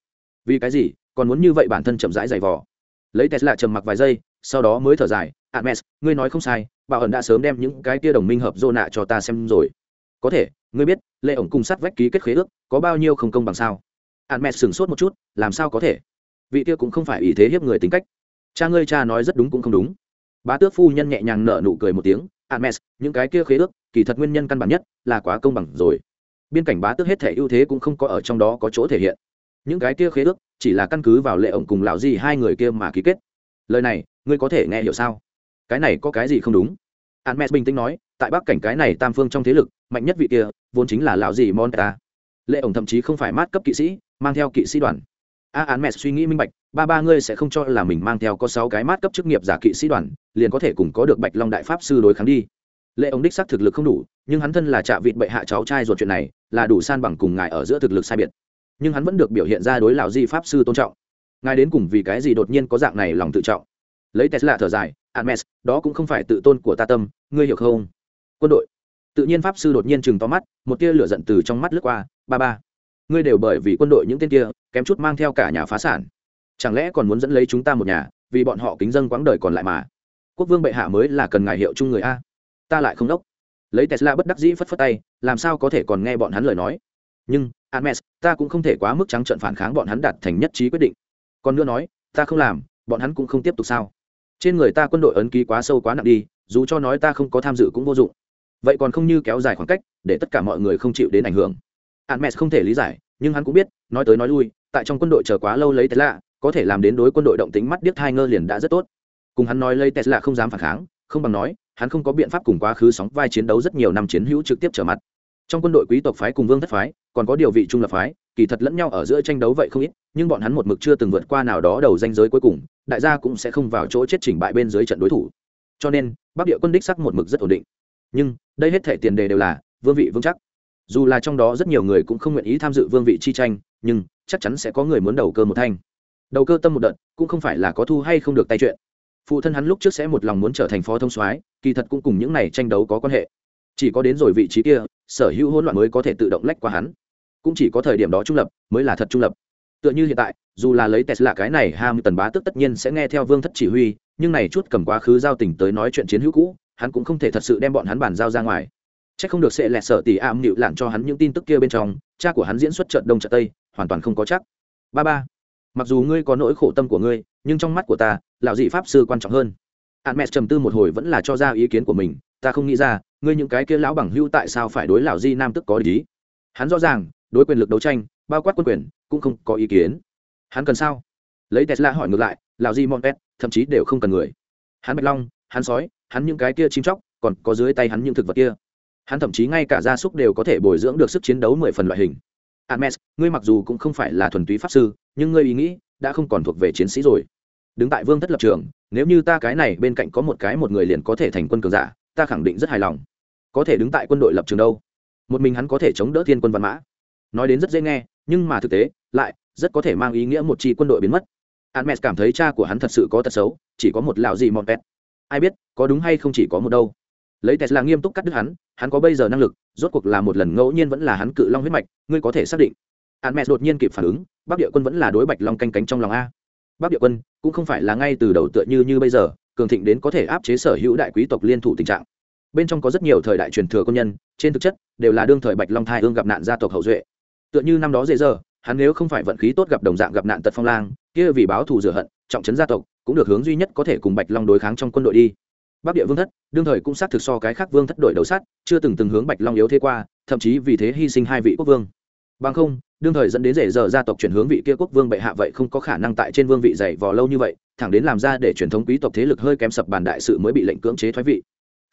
[SPEAKER 1] Vì cái gì? Còn muốn như vậy bản thân chậm rãi dày vò. Lấy tesla trầm mặc vài giây, sau đó mới thở dài admes ngươi nói không sai, bảo ẩn đã sớm đem những cái kia đồng minh hợp dô nạ cho ta xem rồi. Có thể ngươi biết lệ ổng cùng sát vách ký kết khế ước có bao nhiêu không công bằng sao? Admes sửng sốt một chút làm sao có thể? Vị kia cũng không phải ý thế hiếp người tính cách. Cha ngươi cha nói rất đúng cũng không đúng. Bá tước phu nhân nhẹ nhàng nở nụ cười một tiếng admes những cái kia khế ước kỳ thật nguyên nhân căn bản nhất là quá công bằng rồi. Biên cảnh bá tước hết thể ưu thế cũng không có ở trong đó có chỗ thể hiện. Những cái kia khế ước chỉ là căn cứ vào lệ ổng cùng lão gì hai người kia mà ký kết. Lời này ngươi có thể nghe hiểu sao? Cái này có cái gì không đúng? Hermes bình tĩnh nói, tại Bắc cảnh cái này tam phương trong thế lực, mạnh nhất vị kia, vốn chính là lão gì Monta. Lệ ổng thậm chí không phải mát cấp kỵ sĩ, mang theo kỵ sĩ đoàn. A án mẹ suy nghĩ minh bạch, ba ba ngươi sẽ không cho là mình mang theo có sáu cái mát cấp chức nghiệp giả kỵ sĩ đoàn, liền có thể cùng có được Bạch Long đại pháp sư đối kháng đi. Lệ ổng đích xác thực lực không đủ, nhưng hắn thân là trạ vịt bệ hạ cháu trai ruột chuyện này, là đủ san bằng cùng ngài ở giữa thực lực sai biệt. Nhưng hắn vẫn được biểu hiện ra đối lão di pháp sư tôn trọng. Ngài đến cùng vì cái gì đột nhiên có dạng này lòng tự trọng? Lấy Tesla thở dài, Hermes, đó cũng không phải tự tôn của ta tâm, ngươi hiểu không? Quân đội. Tự nhiên pháp sư đột nhiên chừng to mắt, một tia lửa giận từ trong mắt lướt qua, ba ba. Ngươi đều bởi vì quân đội những tên kia, kém chút mang theo cả nhà phá sản. Chẳng lẽ còn muốn dẫn lấy chúng ta một nhà, vì bọn họ kính dân quãng đời còn lại mà. Quốc vương bệ hạ mới là cần ngài hiệu chung người a. Ta lại không đốc. Lấy Tesla bất đắc dĩ phất phất tay, làm sao có thể còn nghe bọn hắn lời nói. Nhưng, Hermes, ta cũng không thể quá mức trắng trợn phản kháng bọn hắn đạt thành nhất trí quyết định. Còn nữa nói, ta không làm, bọn hắn cũng không tiếp tục sao? trên người ta quân đội ấn ký quá sâu quá nặng đi dù cho nói ta không có tham dự cũng vô dụng vậy còn không như kéo dài khoảng cách, để tất cả mọi người không chịu đến ảnh hưởng. Hermes không thể lý giải, nhưng hắn cũng biết, nói tới nói lui, tại trong quân đội chờ quá lâu lấy tesla, có thể làm đến đối quân đội động tính mắt điếc hai ngơ liền đã rất tốt. Cùng hắn nói lấy tesla không dám phản kháng, không bằng nói, hắn không có biện pháp cùng quá khứ sóng vai chiến đấu rất nhiều năm chiến hữu trực tiếp trở mặt. Trong quân đội quý tộc phái cùng vương thất phái, còn có điều vị trung lập phái, kỳ thật lẫn nhau ở giữa tranh đấu vậy không ít, nhưng bọn hắn một mực chưa từng vượt qua nào đó đầu danh giới cuối cùng, đại gia cũng sẽ không vào chỗ chết chỉnh bại bên dưới trận đối thủ. Cho nên, bắc địa quân đích sắc một mực rất ổn định. Nhưng đây hết thể tiền đề đều là vương vị vững chắc. Dù là trong đó rất nhiều người cũng không nguyện ý tham dự vương vị chi tranh, nhưng chắc chắn sẽ có người muốn đầu cơ một thanh. Đầu cơ tâm một đợt, cũng không phải là có thu hay không được tay chuyện. Phụ thân hắn lúc trước sẽ một lòng muốn trở thành phó thông soái, kỳ thật cũng cùng những này tranh đấu có quan hệ. Chỉ có đến rồi vị trí kia, sở hữu hỗn loạn mới có thể tự động lách qua hắn. Cũng chỉ có thời điểm đó trung lập, mới là thật trung lập. Tựa như hiện tại, dù là lấy tesla cái này ham tần bá tức tất nhiên sẽ nghe theo vương thất chỉ huy, nhưng này chút cầm quá khứ giao tình tới nói chuyện chiến hữu cũ hắn cũng không thể thật sự đem bọn hắn bàn giao ra ngoài. C h ắ c không được sẽ lẹ sợ tỉ ảm nịu lặn cho hắn những tin tức kia bên trong, cha của hắn diễn xuất trận đông trận tây, hoàn toàn không có chắc. Ba ba, mặc dù ngươi có nỗi khổ tâm của ngươi, nhưng trong mắt của ta, lão dị pháp sư quan trọng hơn. Hạn mẹ trầm tư một hồi vẫn là cho ra ý kiến của mình, ta không nghĩ ra, ngươi những cái kia lão bằng hưu tại sao phải đối lão di nam tức có lý hắn rõ ràng, đối quyền lực đấu tranh, bao quát quân quyền, cũng không có ý kiến. Hắn cần sao? Lấy tesla hỏi ngược lại, lão di mon pet thậm chí đều không cần người. Hắn bạch long, hắn sói hắn những cái kia chim chóc còn có dưới tay hắn những thực vật kia hắn thậm chí ngay cả gia súc đều có thể bồi dưỡng được sức chiến đấu mười phần loại hình Admes, ngươi mặc dù cũng không phải là thuần túy pháp sư, nhưng ngươi ý nghĩ đã không còn thuộc về chiến sĩ rồi. Đứng tại vương thất lập trường, nếu như ta cái này bên cạnh có một cái một người liền có thể thành quân cường giả, ta khẳng định rất hài lòng. Có thể đứng tại quân đội lập trường đâu? Một mình hắn có thể chống đỡ thiên quân văn mã nói đến rất dễ nghe nhưng mà thực tế lại rất có thể mang ý nghĩa một chi quân đội biến mất Admes cảm thấy cha của hắn thật sự có tật xấu chỉ có một lão gì mọn pet ai biết, có đúng hay không chỉ có một đâu. Lấy tesla nghiêm túc cắt đứt hắn hắn có bây giờ năng lực, rốt cuộc là một lần ngẫu nhiên vẫn là hắn cự long huyết mạch, ngươi có thể xác định. Hermes đột nhiên kịp phản ứng, bắc địa quân vẫn là đối bạch long canh cánh trong lòng a. Bắc địa quân cũng không phải là ngay từ đầu tựa như như bây giờ, cường thịnh đến có thể áp chế sở hữu đại quý tộc liên thủ tình trạng. Bên trong có rất nhiều thời đại truyền thừa công nhân, trên thực chất đều là đương thời bạch long thai hương gặp nạn gia tộc hậu duệ. Tựa như năm đó dễ giờ hắn nếu không phải vận khí tốt gặp đồng dạng gặp nạn tật phong lang, kia vì báo thù rửa hận, trọng trấn gia tộc cũng được hướng duy nhất có thể cùng bạch long đối kháng trong quân đội đi. Bắc địa vương thất, đương thời cũng xác thực so cái khác vương thất đội đầu sát, chưa từng từng hướng bạch long yếu thế qua, thậm chí vì thế hy sinh hai vị quốc vương. Bằng không, đương thời dẫn đến rể giờ gia tộc chuyển hướng vị kia quốc vương bệ hạ vậy không có khả năng tại trên vương vị dày vò lâu như vậy, thẳng đến làm ra để truyền thống quý tộc thế lực hơi kém sập bàn đại sự mới bị lệnh cưỡng chế thoái vị.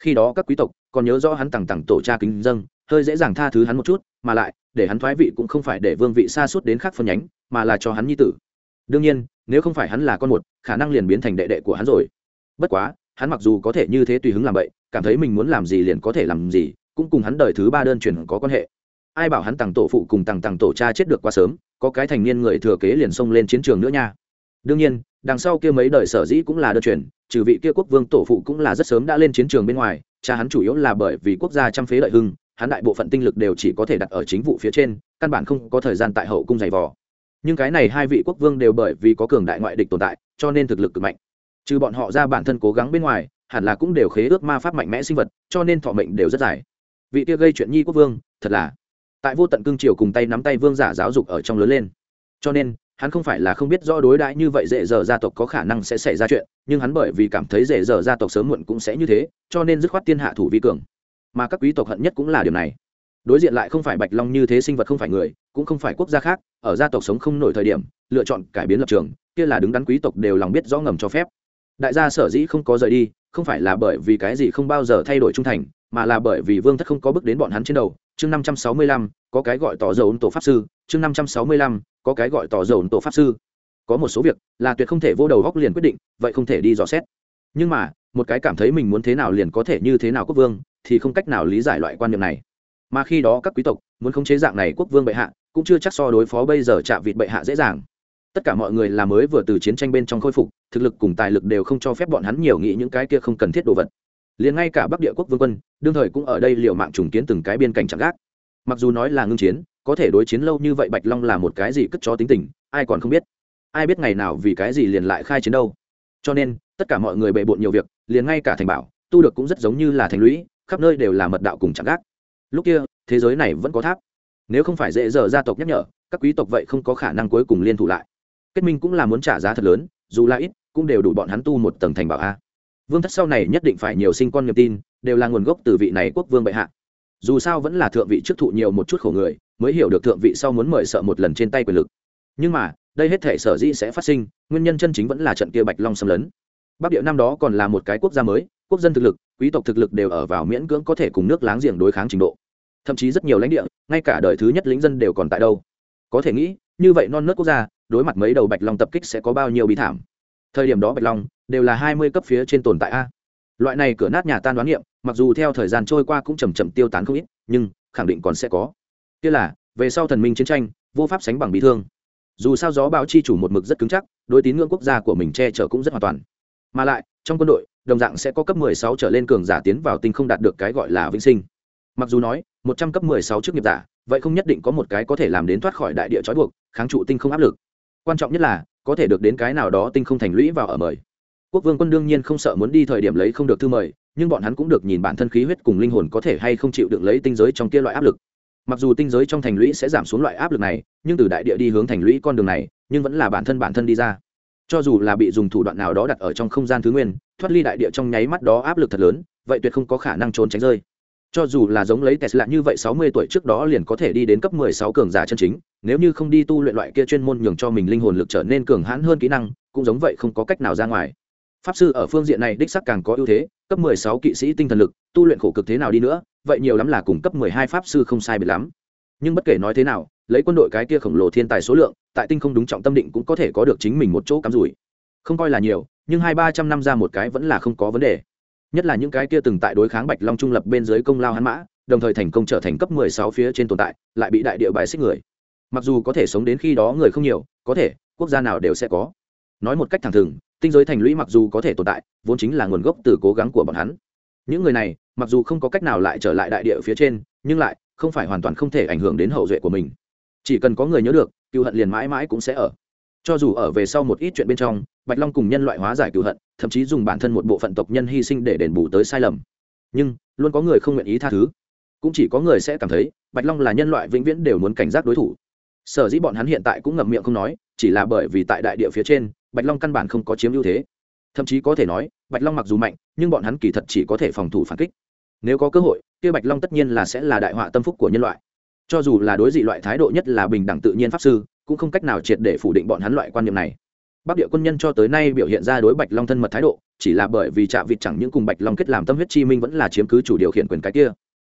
[SPEAKER 1] Khi đó các quý tộc còn nhớ rõ hắn tằng tằng tổ cha kính dâng hơi dễ dàng tha thứ hắn một chút, mà lại, để hắn thoái vị cũng không phải để vương vị xa suốt đến khác phân nhánh, mà là cho hắn nhi tử đương nhiên, nếu không phải hắn là con một, khả năng liền biến thành đệ đệ của hắn rồi. Bất quá, hắn mặc dù có thể như thế tùy hứng làm vậy, cảm thấy mình muốn làm gì liền có thể làm gì, cũng cùng hắn đời thứ ba đơn truyền có quan hệ. Ai bảo hắn tặng tổ phụ cùng tặng tặng tổ cha chết được quá sớm, có cái thành niên người thừa kế liền xông lên chiến trường nữa nha. Đương nhiên, đằng sau kia mấy đời sở dĩ cũng là đơn truyền, trừ vị kia quốc vương tổ phụ cũng là rất sớm đã lên chiến trường bên ngoài, cha hắn chủ yếu là bởi vì quốc gia chăm phế lợi hưng, hắn đại bộ phận tinh lực đều chỉ có thể đặt ở chính vụ phía trên, căn bản không có thời gian tại hậu cung giày vò nhưng cái này hai vị quốc vương đều bởi vì có cường đại ngoại địch tồn tại, cho nên thực lực cực mạnh. Trừ bọn họ ra bản thân cố gắng bên ngoài, hẳn là cũng đều khế ước ma pháp mạnh mẽ sinh vật, cho nên thọ mệnh đều rất dài. Vị kia gây chuyện nhi quốc vương, thật là, tại vô tận cương triều cùng tay nắm tay vương giả giáo dục ở trong lớn lên. Cho nên, hắn không phải là không biết rõ đối đãi như vậy dễ dở gia tộc có khả năng sẽ xảy ra chuyện, nhưng hắn bởi vì cảm thấy dễ dở gia tộc sớm muộn cũng sẽ như thế, cho nên dứt khoát tiên hạ thủ vi cường. Mà các quý tộc hận nhất cũng là điều này. Đối diện lại không phải bạch long như thế sinh vật không phải người cũng không phải quốc gia khác, ở gia tộc sống không nổi thời điểm, lựa chọn cải biến lập trường, kia là đứng đắn quý tộc đều lòng biết rõ ngầm cho phép. Đại gia sở dĩ không có rời đi, không phải là bởi vì cái gì không bao giờ thay đổi trung thành, mà là bởi vì vương thất không có bước đến bọn hắn trên đầu. Chương năm trăm sáu mươi lăm, có cái gọi tỏ dầu tổ pháp sư. Chương năm trăm sáu mươi lăm, có cái gọi tỏ dầu tổ pháp sư. Có một số việc là tuyệt không thể vô đầu góc liền quyết định, vậy không thể đi dò xét. Nhưng mà, một cái cảm thấy mình muốn thế nào liền có thể như thế nào quốc vương, thì không cách nào lý giải loại quan niệm này. Mà khi đó các quý tộc muốn khống chế dạng này quốc vương bệ hạ cũng chưa chắc so đối phó bây giờ chạm vịt bệ hạ dễ dàng. Tất cả mọi người là mới vừa từ chiến tranh bên trong khôi phục, thực lực cùng tài lực đều không cho phép bọn hắn nhiều nghĩ những cái kia không cần thiết đồ vật. Liền ngay cả bắc địa quốc vương quân, đương thời cũng ở đây liệu mạng trùng kiến từng cái biên cảnh chẳng gác. Mặc dù nói là ngưng chiến, có thể đối chiến lâu như vậy bạch long là một cái gì cất cho tính tình, ai còn không biết. Ai biết ngày nào vì cái gì liền lại khai chiến đâu. Cho nên, tất cả mọi người bệ bộn nhiều việc, liền ngay cả thành bảo, tu được cũng rất giống như là thành lũy, khắp nơi đều là mật đạo cùng chẳng gác. Lúc kia, thế giới này vẫn có tháp nếu không phải dễ dở gia tộc nhắc nhở, các quý tộc vậy không có khả năng cuối cùng liên thủ lại. Kết minh cũng là muốn trả giá thật lớn, dù là ít, cũng đều đủ bọn hắn tu một tầng thành bảo a. Vương thất sau này nhất định phải nhiều sinh con niềm tin, đều là nguồn gốc từ vị này quốc vương bệ hạ. Dù sao vẫn là thượng vị trước thụ nhiều một chút khổ người, mới hiểu được thượng vị sau muốn mời sợ một lần trên tay quyền lực. Nhưng mà, đây hết thể sở dĩ sẽ phát sinh, nguyên nhân chân chính vẫn là trận kia bạch long xâm lấn. Bắc địa năm đó còn là một cái quốc gia mới, quốc dân thực lực, quý tộc thực lực đều ở vào miễn cưỡng có thể cùng nước láng giềng đối kháng trình độ thậm chí rất nhiều lãnh địa ngay cả đời thứ nhất lính dân đều còn tại đâu. Có thể nghĩ như vậy non nớt quốc gia đối mặt mấy đầu bạch long tập kích sẽ có bao nhiêu bí thảm. Thời điểm đó bạch long đều là hai mươi cấp phía trên tồn tại a. Loại này cửa nát nhà tan đoán nghiệm, mặc dù theo thời gian trôi qua cũng chầm chậm tiêu tán không ít nhưng khẳng định còn sẽ có. Kia là về sau thần minh chiến tranh vô pháp sánh bằng bị thương. Dù sao gió báo chi chủ một mực rất cứng chắc đối tín ngưỡng quốc gia của mình che chở cũng rất hoàn toàn. Mà lại trong quân đội đồng dạng sẽ có cấp 16 trở lên cường giả tiến vào tinh không đạt được cái gọi là vĩnh sinh. Mặc dù nói 100 cấp 16 chức nghiệp giả, vậy không nhất định có một cái có thể làm đến thoát khỏi đại địa trói buộc, kháng trụ tinh không áp lực. Quan trọng nhất là, có thể được đến cái nào đó tinh không thành lũy vào ở mời. Quốc vương quân đương nhiên không sợ muốn đi thời điểm lấy không được thư mời, nhưng bọn hắn cũng được nhìn bản thân khí huyết cùng linh hồn có thể hay không chịu được lấy tinh giới trong kia loại áp lực. Mặc dù tinh giới trong thành lũy sẽ giảm xuống loại áp lực này, nhưng từ đại địa đi hướng thành lũy con đường này, nhưng vẫn là bản thân bản thân đi ra. Cho dù là bị dùng thủ đoạn nào đó đặt ở trong không gian thứ nguyên, thoát ly đại địa trong nháy mắt đó áp lực thật lớn, vậy tuyệt không có khả năng trốn tránh rơi cho dù là giống lấy tesla như vậy sáu mươi tuổi trước đó liền có thể đi đến cấp mười sáu cường giả chân chính, nếu như không đi tu luyện loại kia chuyên môn nhường cho mình linh hồn lực trở nên cường hãn hơn kỹ năng, cũng giống vậy không có cách nào ra ngoài. Pháp sư ở phương diện này đích sắc càng có ưu thế, cấp mười sáu kỵ sĩ tinh thần lực, tu luyện khổ cực thế nào đi nữa, vậy nhiều lắm là cùng cấp mười hai pháp sư không sai biệt lắm. Nhưng bất kể nói thế nào, lấy quân đội cái kia khổng lồ thiên tài số lượng, tại tinh không đúng trọng tâm định cũng có thể có được chính mình một chỗ cắm rủi. Không coi là nhiều, nhưng hai ba trăm năm ra một cái vẫn là không có vấn đề nhất là những cái kia từng tại đối kháng bạch long trung lập bên dưới công lao hắn mã, đồng thời thành công trở thành cấp mười sáu phía trên tồn tại, lại bị đại địa bài xích người. Mặc dù có thể sống đến khi đó người không nhiều, có thể, quốc gia nào đều sẽ có. Nói một cách thẳng thừng, tinh giới thành lũy mặc dù có thể tồn tại, vốn chính là nguồn gốc từ cố gắng của bọn hắn. Những người này, mặc dù không có cách nào lại trở lại đại địa phía trên, nhưng lại không phải hoàn toàn không thể ảnh hưởng đến hậu duệ của mình. Chỉ cần có người nhớ được, cựu hận liền mãi mãi cũng sẽ ở. Cho dù ở về sau một ít chuyện bên trong, bạch long cùng nhân loại hóa giải cựu hận thậm chí dùng bản thân một bộ phận tộc nhân hy sinh để đền bù tới sai lầm. Nhưng, luôn có người không nguyện ý tha thứ. Cũng chỉ có người sẽ cảm thấy, bạch long là nhân loại vĩnh viễn đều muốn cảnh giác đối thủ. Sở dĩ bọn hắn hiện tại cũng ngậm miệng không nói, chỉ là bởi vì tại đại địa phía trên, bạch long căn bản không có chiếm ưu thế. Thậm chí có thể nói, bạch long mặc dù mạnh, nhưng bọn hắn kỳ thật chỉ có thể phòng thủ phản kích. Nếu có cơ hội, kia bạch long tất nhiên là sẽ là đại họa tâm phúc của nhân loại. Cho dù là đối dị loại thái độ nhất là bình đẳng tự nhiên pháp sư, cũng không cách nào triệt để phủ định bọn hắn loại quan niệm này bắc địa quân nhân cho tới nay biểu hiện ra đối bạch long thân mật thái độ chỉ là bởi vì trạ vịt chẳng những cùng bạch long kết làm tâm huyết chi minh vẫn là chiếm cứ chủ điều khiển quyền cái kia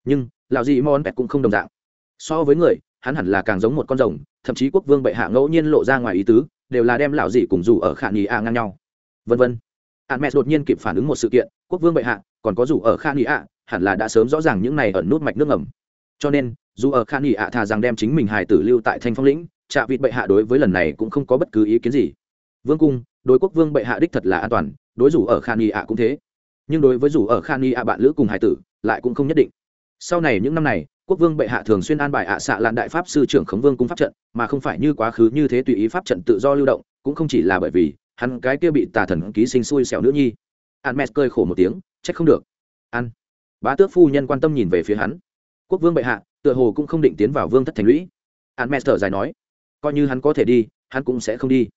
[SPEAKER 1] nhưng lạo dị mòn pet cũng không đồng dạng so với người hắn hẳn là càng giống một con rồng thậm chí quốc vương bệ hạ ngẫu nhiên lộ ra ngoài ý tứ đều là đem lão dị cùng dù ở khả nghi a ngang nhau vân vân Hermes đột nhiên kịp phản ứng một sự kiện, quốc vương bệ hạ, còn có dù ở Khan Nghị ạ, hẳn là đã sớm rõ ràng những này ẩn nút mạch nước ngầm. Cho nên, dù ở Khan Nghị ạ thà rằng đem chính mình hài tử lưu tại Thanh Phong lĩnh, Trạ Vịt bệ hạ đối với lần này cũng không có bất cứ ý kiến gì. Vương cung, đối quốc vương bệ hạ đích thật là an toàn, đối rủ ở Khan y ạ cũng thế. Nhưng đối với rủ ở Khan y ạ bạn lữ cùng hải tử, lại cũng không nhất định. Sau này những năm này, quốc vương bệ hạ thường xuyên an bài ạ xạ lạn đại pháp sư trưởng khống vương cung pháp trận, mà không phải như quá khứ như thế tùy ý pháp trận tự do lưu động, cũng không chỉ là bởi vì hắn cái kia bị tà thần ký sinh xui xẻo nữ nhi. An mes cười khổ một tiếng trách không được. Ăn bá tước phu nhân quan tâm nhìn về phía hắn. Quốc vương bệ hạ tựa hồ cũng không định tiến vào vương thất thành lũy. An mes thở dài nói coi như hắn có thể đi hắn cũng sẽ không đi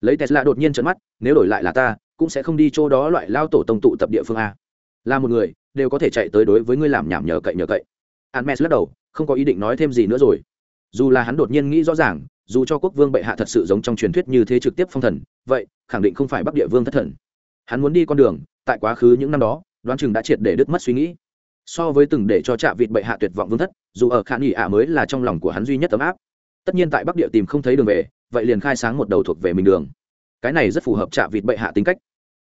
[SPEAKER 1] lấy tesla đột nhiên trấn mắt, nếu đổi lại là ta, cũng sẽ không đi chỗ đó loại lao tổ tông tụ tập địa phương a. Là một người, đều có thể chạy tới đối với ngươi làm nhảm nhờ cậy nhờ cậy. Anmes lắc đầu, không có ý định nói thêm gì nữa rồi. Dù là hắn đột nhiên nghĩ rõ ràng, dù cho quốc vương bệ hạ thật sự giống trong truyền thuyết như thế trực tiếp phong thần, vậy, khẳng định không phải bắc địa vương thất thần. Hắn muốn đi con đường, tại quá khứ những năm đó, đoán chừng đã triệt để đứt mất suy nghĩ. So với từng để cho trạ vịt bệ hạ tuyệt vọng vương thất, dù ở khả nghỉ ạ mới là trong lòng của hắn duy nhất ấm áp tất nhiên tại bắc địa tìm không thấy đường về, vậy liền khai sáng một đầu thuộc về mình đường. Cái này rất phù hợp chạ vịt bệ hạ tính cách.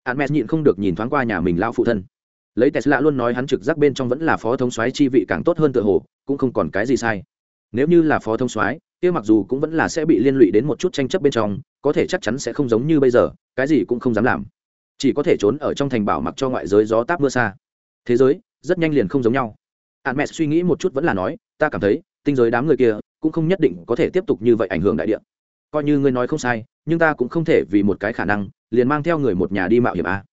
[SPEAKER 1] Hắn mẹ nhịn không được nhìn thoáng qua nhà mình lao phụ thân. Lấy tesla luôn nói hắn trực giác bên trong vẫn là phó thống soái chi vị càng tốt hơn tựa hồ, cũng không còn cái gì sai. Nếu như là phó thống soái, kia mặc dù cũng vẫn là sẽ bị liên lụy đến một chút tranh chấp bên trong, có thể chắc chắn sẽ không giống như bây giờ, cái gì cũng không dám làm. Chỉ có thể trốn ở trong thành bảo mặc cho ngoại giới gió táp mưa xa. Thế giới rất nhanh liền không giống nhau. Hạn mẹ suy nghĩ một chút vẫn là nói, ta cảm thấy, tinh giới đám người kia cũng không nhất định có thể tiếp tục như vậy ảnh hưởng đại địa coi như ngươi nói không sai nhưng ta cũng không thể vì một cái khả năng liền mang theo người một nhà đi mạo hiểm a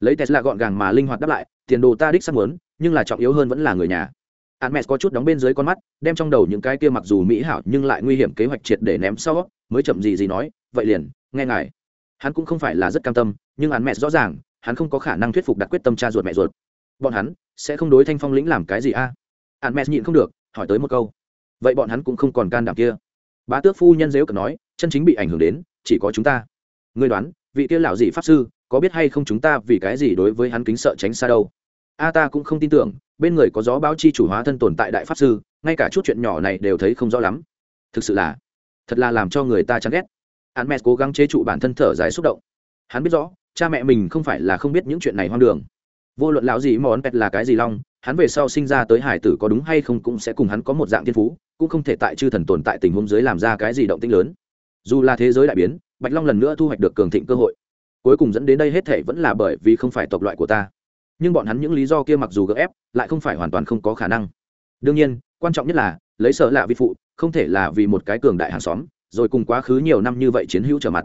[SPEAKER 1] lấy tesla gọn gàng mà linh hoạt đáp lại tiền đồ ta đích sắp muốn nhưng là trọng yếu hơn vẫn là người nhà Hermes có chút đóng bên dưới con mắt, đem trong đầu những cái kia mặc dù mỹ hảo nhưng lại nguy hiểm kế hoạch triệt để ném sau, mới chậm gì gì nói, vậy liền, nghe ngài. Hắn cũng không phải là rất cam tâm, nhưng Hermes rõ ràng, hắn không có khả năng thuyết phục đặt quyết tâm cha ruột mẹ ruột. Bọn hắn sẽ không đối Thanh Phong lĩnh làm cái gì a? hắn mẹ nhịn không được, hỏi tới một câu. Vậy bọn hắn cũng không còn can đảm kia. Bá tước phu nhân dếu cần nói, chân chính bị ảnh hưởng đến, chỉ có chúng ta. Ngươi đoán, vị kia lão dị pháp sư, có biết hay không chúng ta vì cái gì đối với hắn kính sợ tránh xa đâu? A ta cũng không tin tưởng, bên người có gió báo chi chủ hóa thân tồn tại đại pháp sư ngay cả chút chuyện nhỏ này đều thấy không rõ lắm thực sự là thật là làm cho người ta chán ghét hắn mẹ cố gắng chế trụ bản thân thở dài xúc động hắn biết rõ cha mẹ mình không phải là không biết những chuyện này hoang đường vô luận lão gì món pet là cái gì long hắn về sau sinh ra tới hải tử có đúng hay không cũng sẽ cùng hắn có một dạng thiên phú, cũng không thể tại chư thần tồn tại tình huống dưới làm ra cái gì động tĩnh lớn. Dù là thế giới đại biến, bạch long lần nữa thu hoạch được cường thịnh cơ hội. Cuối cùng dẫn đến đây hết thể vẫn là bởi vì không phải tộc loại của ta. Nhưng bọn hắn những lý do kia mặc dù gỡ ép, lại không phải hoàn toàn không có khả năng. Đương nhiên, quan trọng nhất là, lấy sợ lạ vi phụ, không thể là vì một cái cường đại hàng xóm, rồi cùng quá khứ nhiều năm như vậy chiến hữu trở mặt.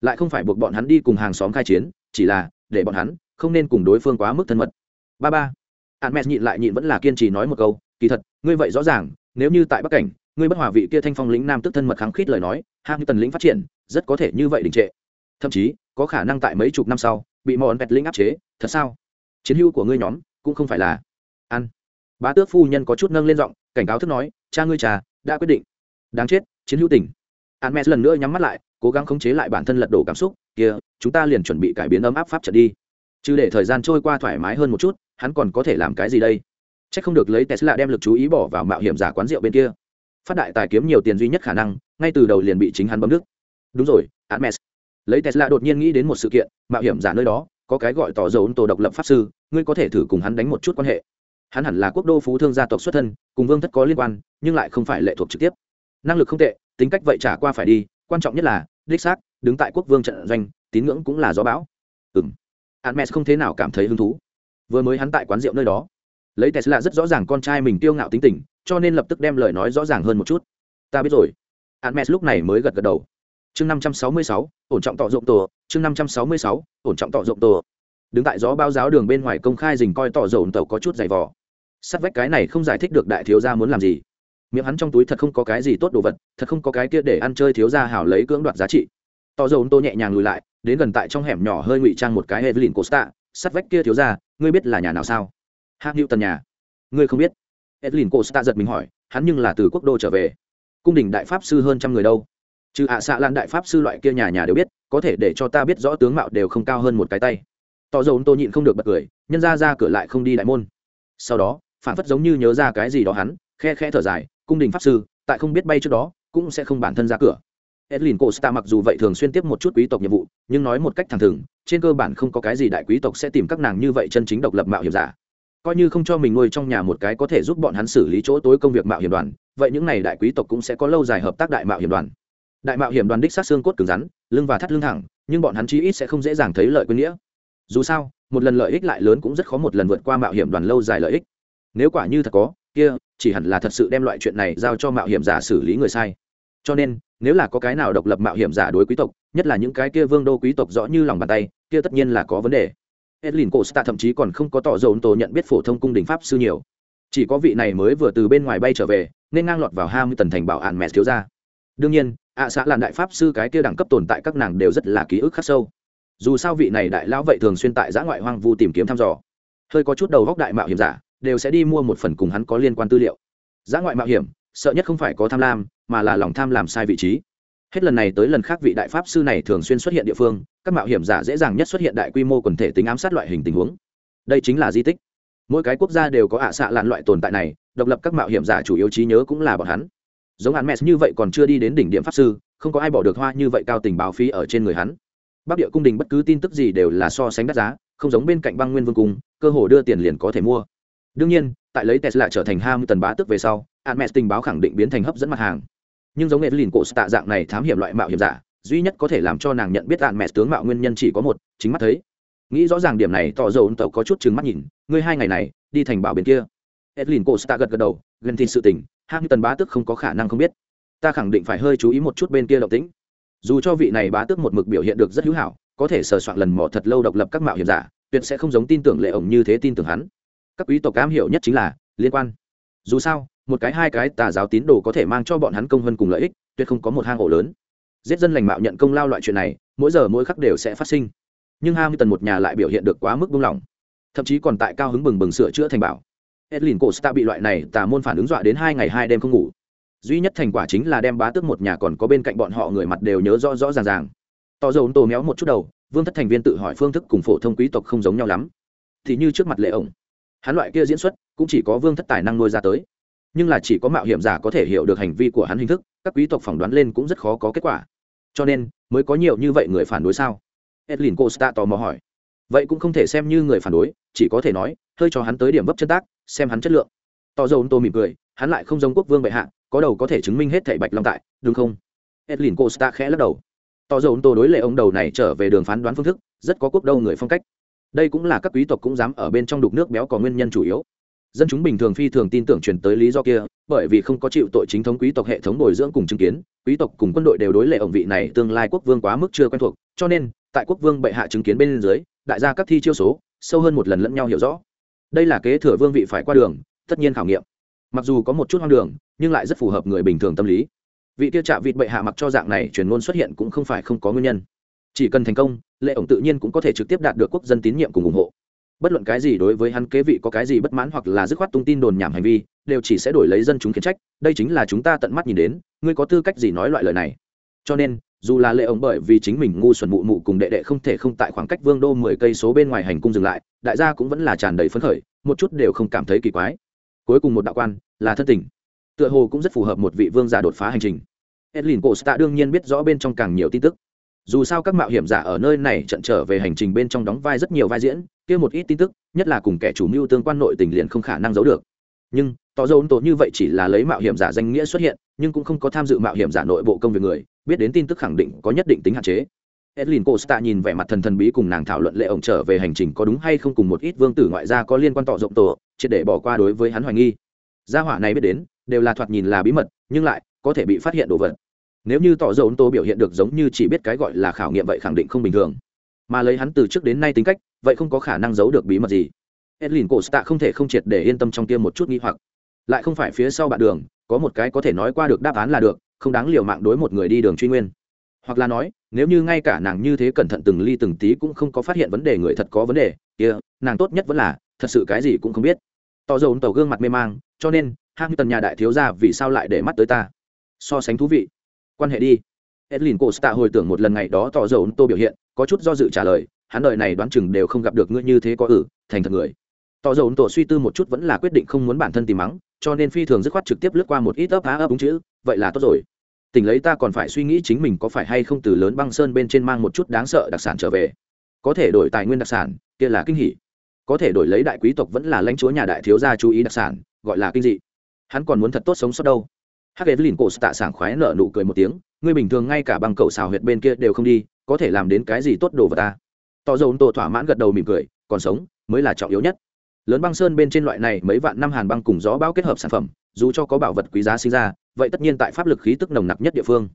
[SPEAKER 1] Lại không phải buộc bọn hắn đi cùng hàng xóm khai chiến, chỉ là để bọn hắn không nên cùng đối phương quá mức thân mật. Ba ba hạn mẹ nhịn lại nhịn vẫn là kiên trì nói một câu, kỳ thật, ngươi vậy rõ ràng, nếu như tại bắc cảnh, ngươi bất hòa vị kia thanh phong lĩnh nam tức thân mật kháng khít lời nói hang tần lĩnh phát triển, rất có thể như vậy đình trệ. Thậm chí, có khả năng tại mấy chục năm sau, bị mòn vẹt lĩnh áp chế, thật sao? Chiến hữu của ngươi nhóm, cũng không phải là ăn. Bá tước phu nhân có chút nâng lên giọng, cảnh cáo thức nói, cha ngươi trà, đã quyết định. Đáng chết, chiến hữu tỉnh. An mẹ lần nữa nhắm mắt lại, cố gắng khống chế lại bản thân lật đổ cảm xúc kia chúng ta liền chuẩn bị cải biến ấm áp pháp trận đi. Chứ để thời gian trôi qua thoải mái hơn một chút hắn còn có thể làm cái gì đây? C h ắ c không được lấy tesla đem lực chú ý bỏ vào mạo hiểm giả quán rượu bên kia. Phát đại tài kiếm nhiều tiền duy nhất khả năng, ngay từ đầu liền bị chính hắn bấm nước. Đúng rồi admes lấy tesla đột nhiên nghĩ đến một sự kiện, mạo hiểm giả nơi đó, có cái gọi tỏ dấu tổ độc lập pháp sư, ngươi có thể thử cùng hắn đánh một chút quan hệ. Hắn hẳn là quốc đô phú thương gia tộc xuất thân, cùng vương thất có liên quan, nhưng lại không phải lệ thuộc trực tiếp. Năng lực không tệ, tính cách vậy trả qua phải đi, quan trọng nhất là, đích xác, đứng tại quốc vương trận doanh, tín ngưỡng cũng là gió bão. Ừ m admes không thế nào cảm thấy hứng thú vừa mới hắn tại quán rượu nơi đó, lấy tesla rất rõ ràng con trai mình tiêu ngạo tính tình, cho nên lập tức đem lời nói rõ ràng hơn một chút. Ta biết rồi. Admes lúc này mới gật gật đầu. Chương năm trăm sáu mươi sáu, ổn trọng tỏ rộng tổ chương năm trăm sáu mươi sáu, ổn trọng tỏ rộng tổ đứng tại gió bao giáo đường bên ngoài công khai dình coi tỏ rộng tàu có chút dày vò. Sắt vách cái này không giải thích được đại thiếu gia muốn làm gì. Miệng hắn trong túi thật không có cái gì tốt đồ vật, thật không có cái kia để ăn chơi thiếu gia hảo lấy cưỡng đoạt giá trị. Tỏ rộng tô nhẹ nhàng lùi lại, đến gần tại trong hẻm nhỏ hơi ngụy trang một cái evelyn costa. Sắt vách kia thiếu gia ngươi biết là nhà nào sao? Hạng hữu tần nhà. Ngươi không biết? Evelyn costa giật mình hỏi, hắn nhưng là từ quốc đô trở về. Cung đình đại pháp sư hơn trăm người đâu? Trừ ạ xạ lan đại pháp sư loại kia nhà nhà đều biết, có thể để cho ta biết rõ tướng mạo đều không cao hơn một cái tay. Tỏ dầu tô nhịn không được bật cười, nhân ra ra cửa lại không đi đại môn. Sau đó, phản phất giống như nhớ ra cái gì đó hắn, khe khe thở dài, cung đình pháp sư, tại không biết bay trước đó, cũng sẽ không bản thân ra cửa edlin costa mặc dù vậy thường xuyên tiếp một chút quý tộc nhiệm vụ, nhưng nói một cách thẳng thừng, trên cơ bản không có cái gì đại quý tộc sẽ tìm các nàng như vậy chân chính độc lập mạo hiểm giả. Coi như không cho mình nuôi trong nhà một cái có thể giúp bọn hắn xử lý chỗ tối công việc mạo hiểm đoàn, vậy những n à y đại quý tộc cũng sẽ có lâu dài hợp tác đại mạo hiểm đoàn. Đại mạo hiểm đoàn đích sát xương cốt cứng rắn, lưng và thắt lưng thẳng, nhưng bọn hắn chí ít sẽ không dễ dàng thấy lợi quên nghĩa. Dù sao, một lần lợi ích lại lớn cũng rất khó một lần vượt qua mạo hiểm đoàn lâu dài lợi ích. Nếu quả như thật có, kia, chỉ hẳn là thật sự đem loại chuyện này giao cho mạo hiểm giả xử lý người sai cho nên, nếu là có cái nào độc lập mạo hiểm giả đối quý tộc, nhất là những cái kia vương đô quý tộc rõ như lòng bàn tay, kia tất nhiên là có vấn đề. Edlin cổ stạ thậm chí còn không có tỏ dồn tổ nhận biết phổ thông cung đình pháp sư nhiều. Chỉ có vị này mới vừa từ bên ngoài bay trở về, nên ngang lọt vào hai mươi tần thành bảo ạn mẹ thiếu ra đương nhiên, ạ à xã làn đại pháp sư cái kia đẳng cấp tồn tại các nàng đều rất là ký ức khắc sâu. Dù sao vị này đại lão vậy thường xuyên tại giã ngoại hoang vu tìm kiếm thăm dò. Hơi có chút đầu góc đại mạo hiểm giả, đều sẽ đi mua một phần cùng hắn có liên quan tư liệu. Giã ngoại mạo hiểm, sợ nhất không phải có tham lam mà là lòng tham làm sai vị trí. Hết lần này tới lần khác vị đại pháp sư này thường xuyên xuất hiện địa phương, các mạo hiểm giả dễ dàng nhất xuất hiện đại quy mô quần thể tính ám sát loại hình tình huống. Đây chính là di tích. Mỗi cái quốc gia đều có ạ xạ lạn loại tồn tại này, độc lập các mạo hiểm giả chủ yếu trí nhớ cũng là bọn hắn. Giống hắn mẹ như vậy còn chưa đi đến đỉnh điểm pháp sư, không có ai bỏ được hoa như vậy cao tình báo phí ở trên người hắn. Bắc địa cung đình bất cứ tin tức gì đều là so sánh đắt giá, không giống bên cạnh băng nguyên vương cung, cơ hồ đưa tiền liền có thể mua. Đương nhiên, tại lấy tesla trở thành ham tần bá tức về sau Hermes tình báo khẳng định biến thành hấp dẫn mặt hàng nhưng giống Evelyn cổ tạ dạng này thám hiểm loại mạo hiểm giả, duy nhất có thể làm cho nàng nhận biết Hermes tướng mạo nguyên nhân chỉ có một, chính mắt thấy. Nghĩ rõ ràng điểm này, tỏ dầu tẩu có chút chừng mắt nhìn, ngươi hai ngày này, đi thành bảo bên kia. Evelyn cổ tạ gật gật đầu, gần tin sự tình hai như tần bá tức không có khả năng không biết. Ta khẳng định phải hơi chú ý một chút bên kia động tĩnh. Dù cho vị này bá tước một mực biểu hiện được rất hữu hảo, có thể sờ soạn lần mò thật lâu độc lập các mạo hiểm giả, tuyệt sẽ không giống tin tưởng lệ ổng như thế tin tưởng hắn. Các quý tộc cam hiểu nhất chính là liên quan. Dù sao một cái hai cái tà giáo tín đồ có thể mang cho bọn hắn công hơn cùng lợi ích, tuyệt không có một hang ổ lớn. Giết dân lành mạo nhận công lao loại chuyện này, mỗi giờ mỗi khắc đều sẽ phát sinh. Nhưng hai mươi tần một nhà lại biểu hiện được quá mức buông lỏng. Thậm chí còn tại cao hứng bừng bừng sửa chữa thành bảo. Edlin costa bị loại này tà môn phản ứng dọa đến hai ngày hai đêm không ngủ. Duy nhất thành quả chính là đem bá tước một nhà còn có bên cạnh bọn họ người mặt đều nhớ rõ rõ ràng ràng. To dầu tô méo một chút đầu, vương thất thành viên tự hỏi phương thức cùng phổ thông quý tộc không giống nhau lắm. Thì như trước mặt lệ ổng. Hắn loại kia diễn xuất, cũng chỉ có vương thất tài năng nuôi ra tới nhưng là chỉ có mạo hiểm giả có thể hiểu được hành vi của hắn hình thức, các quý tộc phỏng đoán lên cũng rất khó có kết quả. Cho nên, mới có nhiều như vậy người phản đối sao? Edlin costa tò mò hỏi. Vậy cũng không thể xem như người phản đối, chỉ có thể nói, hơi cho hắn tới điểm vấp chân tác, xem hắn chất lượng. Tò dầu tô mỉm cười, hắn lại không giống quốc vương bệ hạ, có đầu có thể chứng minh hết thảy bạch long tại, đúng không? Edlin costa khẽ lắc đầu. Tò dầu tô đối lệ ông đầu này trở về đường phán đoán phương thức, rất có quốc đâu người phong cách. Đây cũng là các quý tộc cũng dám ở bên trong đục nước béo có nguyên nhân chủ yếu dân chúng bình thường phi thường tin tưởng truyền tới lý do kia, bởi vì không có chịu tội chính thống quý tộc hệ thống bồi dưỡng cùng chứng kiến, quý tộc cùng quân đội đều đối lệ ổng vị này tương lai quốc vương quá mức chưa quen thuộc, cho nên, tại quốc vương bệ hạ chứng kiến bên dưới, đại gia các thi chiêu số, sâu hơn một lần lẫn nhau hiểu rõ. Đây là kế thừa vương vị phải qua đường, tất nhiên khảo nghiệm. Mặc dù có một chút hoang đường, nhưng lại rất phù hợp người bình thường tâm lý. Vị tiêu trạ vịt bệ hạ mặc cho dạng này truyền ngôn xuất hiện cũng không phải không có nguyên nhân. Chỉ cần thành công, lệ ổng tự nhiên cũng có thể trực tiếp đạt được quốc dân tín nhiệm cùng ủng hộ bất luận cái gì đối với hắn kế vị có cái gì bất mãn hoặc là dứt khoát tung tin đồn nhảm hành vi, đều chỉ sẽ đổi lấy dân chúng khiển trách, đây chính là chúng ta tận mắt nhìn đến, ngươi có tư cách gì nói loại lời này? Cho nên, dù là lệ ổng bởi vì chính mình ngu xuẩn mụ mụ cùng đệ đệ không thể không tại khoảng cách vương đô mười cây số bên ngoài hành cung dừng lại, đại gia cũng vẫn là tràn đầy phấn khởi, một chút đều không cảm thấy kỳ quái. Cuối cùng một đạo quan, là thân tình. Tựa hồ cũng rất phù hợp một vị vương giả đột phá hành trình. Edlin cổ stạ đương nhiên biết rõ bên trong càng nhiều tin tức. Dù sao các mạo hiểm giả ở nơi này trận trở về hành trình bên trong đóng vai rất nhiều vai diễn kia một ít tin tức, nhất là cùng kẻ chủ mưu tương quan nội tình liền không khả năng giấu được. Nhưng, tỏ dấu tố tổ như vậy chỉ là lấy mạo hiểm giả danh nghĩa xuất hiện, nhưng cũng không có tham dự mạo hiểm giả nội bộ công việc người, biết đến tin tức khẳng định có nhất định tính hạn chế. Edlin costa nhìn vẻ mặt thần thần bí cùng nàng thảo luận lệ ổng trở về hành trình có đúng hay không cùng một ít vương tử ngoại gia có liên quan tỏ rộng tổ, triệt để bỏ qua đối với hắn hoài nghi. Gia hỏa này biết đến, đều là thoạt nhìn là bí mật, nhưng lại, có thể bị phát hiện đồ vật. Nếu như tỏ dấu tố biểu hiện được giống như chỉ biết cái gọi là khảo nghiệm vậy khẳng định không bình thường. Mà lấy hắn từ trước đến nay tính cách vậy không có khả năng giấu được bí mật gì. Edlin costa không thể không triệt để yên tâm trong kia một chút nghi hoặc. Lại không phải phía sau bạn đường có một cái có thể nói qua được đáp án là được không đáng liều mạng đối một người đi đường truy nguyên. Hoặc là nói nếu như ngay cả nàng như thế cẩn thận từng ly từng tí cũng không có phát hiện vấn đề người thật có vấn đề kia、yeah, nàng tốt nhất vẫn là thật sự cái gì cũng không biết. Tỏ dầu tàu gương mặt mê mang cho nên hai tần nhà đại thiếu gia vì sao lại để mắt tới ta? So sánh thú vị. Quan hệ đi. Edlin costa hồi tưởng một lần ngày đó tỏ dầu tô biểu hiện có chút do dự trả lời hắn đời này đoán chừng đều không gặp được ngươi như thế có ử, thành thật người. Tỏ dầu tổ suy tư một chút vẫn là quyết định không muốn bản thân tìm mắng, cho nên phi thường dứt khoát trực tiếp lướt qua một ít ấp á ấp đúng chữ, vậy là tốt rồi. Tỉnh lấy ta còn phải suy nghĩ chính mình có phải hay không từ lớn băng sơn bên trên mang một chút đáng sợ đặc sản trở về. Có thể đổi tài nguyên đặc sản, kia là kinh hỉ. Có thể đổi lấy đại quý tộc vẫn là lãnh chúa nhà đại thiếu gia chú ý đặc sản, gọi là kinh dị. Hắn còn muốn thật tốt sống sót đâu. Hắc evelyn cổ tạ sảng khoái nở nụ cười một tiếng, ngươi bình thường ngay cả bằng cậu xào huyệt bên kia đều không đi, có thể làm đến cái gì tốt đồ vào ta? Tỏ dầu tổ thỏa mãn gật đầu mỉm cười, còn sống mới là trọng yếu nhất. Lớn băng sơn bên trên loại này mấy vạn năm hàn băng cùng gió bão kết hợp sản phẩm, dù cho có bảo vật quý giá sinh ra, vậy tất nhiên tại pháp lực khí tức nồng nặc nhất địa phương.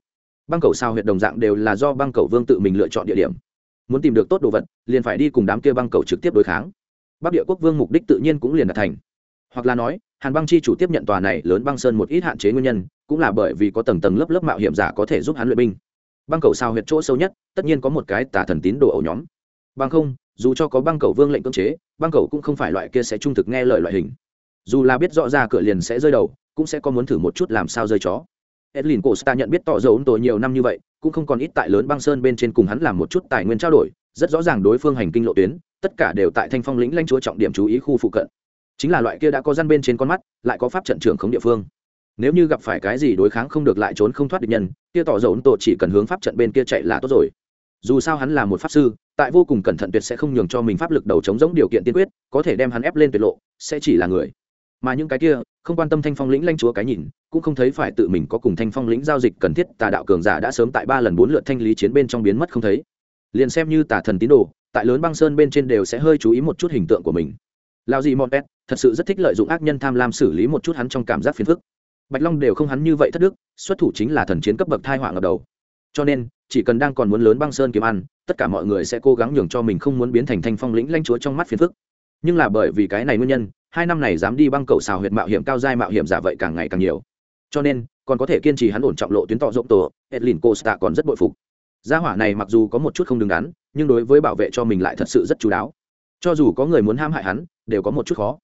[SPEAKER 1] Băng cầu sao huyệt đồng dạng đều là do băng cầu vương tự mình lựa chọn địa điểm. Muốn tìm được tốt đồ vật, liền phải đi cùng đám kia băng cầu trực tiếp đối kháng. Bắc địa quốc vương mục đích tự nhiên cũng liền đạt thành. Hoặc là nói, hàn băng chi chủ tiếp nhận tòa này lớn băng sơn một ít hạn chế nguyên nhân, cũng là bởi vì có tầng tầng lớp lớp mạo hiểm giả có thể giúp hắn luyện binh. Băng cầu sao huyệt chỗ sâu nhất, tất nhiên có một cái tà thần tín đồ ẩu nhóm băng không, dù cho có băng cầu vương lệnh cưỡng chế, băng cầu cũng không phải loại kia sẽ trung thực nghe lời loại hình. Dù là biết rõ ra cửa liền sẽ rơi đầu, cũng sẽ có muốn thử một chút làm sao rơi chó. Edlin costa nhận biết tỏ dấu ấn tổ nhiều năm như vậy, cũng không còn ít tại lớn băng sơn bên trên cùng hắn làm một chút tài nguyên trao đổi, rất rõ ràng đối phương hành kinh lộ tuyến, tất cả đều tại thanh phong lĩnh lãnh chúa trọng điểm chú ý khu phụ cận. Chính là loại kia đã có răn bên trên con mắt, lại có pháp trận trưởng khống địa phương. Nếu như gặp phải cái gì đối kháng không được lại trốn không thoát được nhân, kia tỏ dấu ấn tổ chỉ cần hướng pháp trận bên kia chạy là tốt rồi dù sao hắn là một pháp sư, tại vô cùng cẩn thận tuyệt sẽ không nhường cho mình pháp lực đầu chống giống điều kiện tiên quyết, có thể đem hắn ép lên tuyệt lộ, sẽ chỉ là người. Mà những cái kia, không quan tâm thanh phong lĩnh lanh chúa cái nhìn, cũng không thấy phải tự mình có cùng thanh phong lĩnh giao dịch cần thiết, tà đạo cường giả đã sớm tại ba lần bốn lượt thanh lý chiến bên trong biến mất không thấy. Liền xem như tà thần tín đồ, tại lớn băng sơn bên trên đều sẽ hơi chú ý một chút hình tượng của mình. Lao gì mọn pet thật sự rất thích lợi dụng ác nhân tham lam xử lý một chút hắn trong cảm giác phiền phức. Bạch long đều không hắn như vậy thất đức, xuất thủ chính là thần chiến cấp bậc thai họa ngập đầu cho nên, chỉ cần đang còn muốn lớn băng sơn kiếm ăn, tất cả mọi người sẽ cố gắng nhường cho mình không muốn biến thành thanh phong lĩnh lanh chúa trong mắt phiền phức. Nhưng là bởi vì cái này nguyên nhân, hai năm này dám đi băng cầu xào huyệt mạo hiểm cao dai mạo hiểm giả vậy càng ngày càng nhiều. Cho nên, còn có thể kiên trì hắn ổn trọng lộ tuyến tọ rộng tổ, edlin costa còn rất bội phục. Gia hỏa này mặc dù có một chút không đứng đắn, nhưng đối với bảo vệ cho mình lại thật sự rất chú đáo. Cho dù có người muốn ham hại hắn, đều có một chút khó.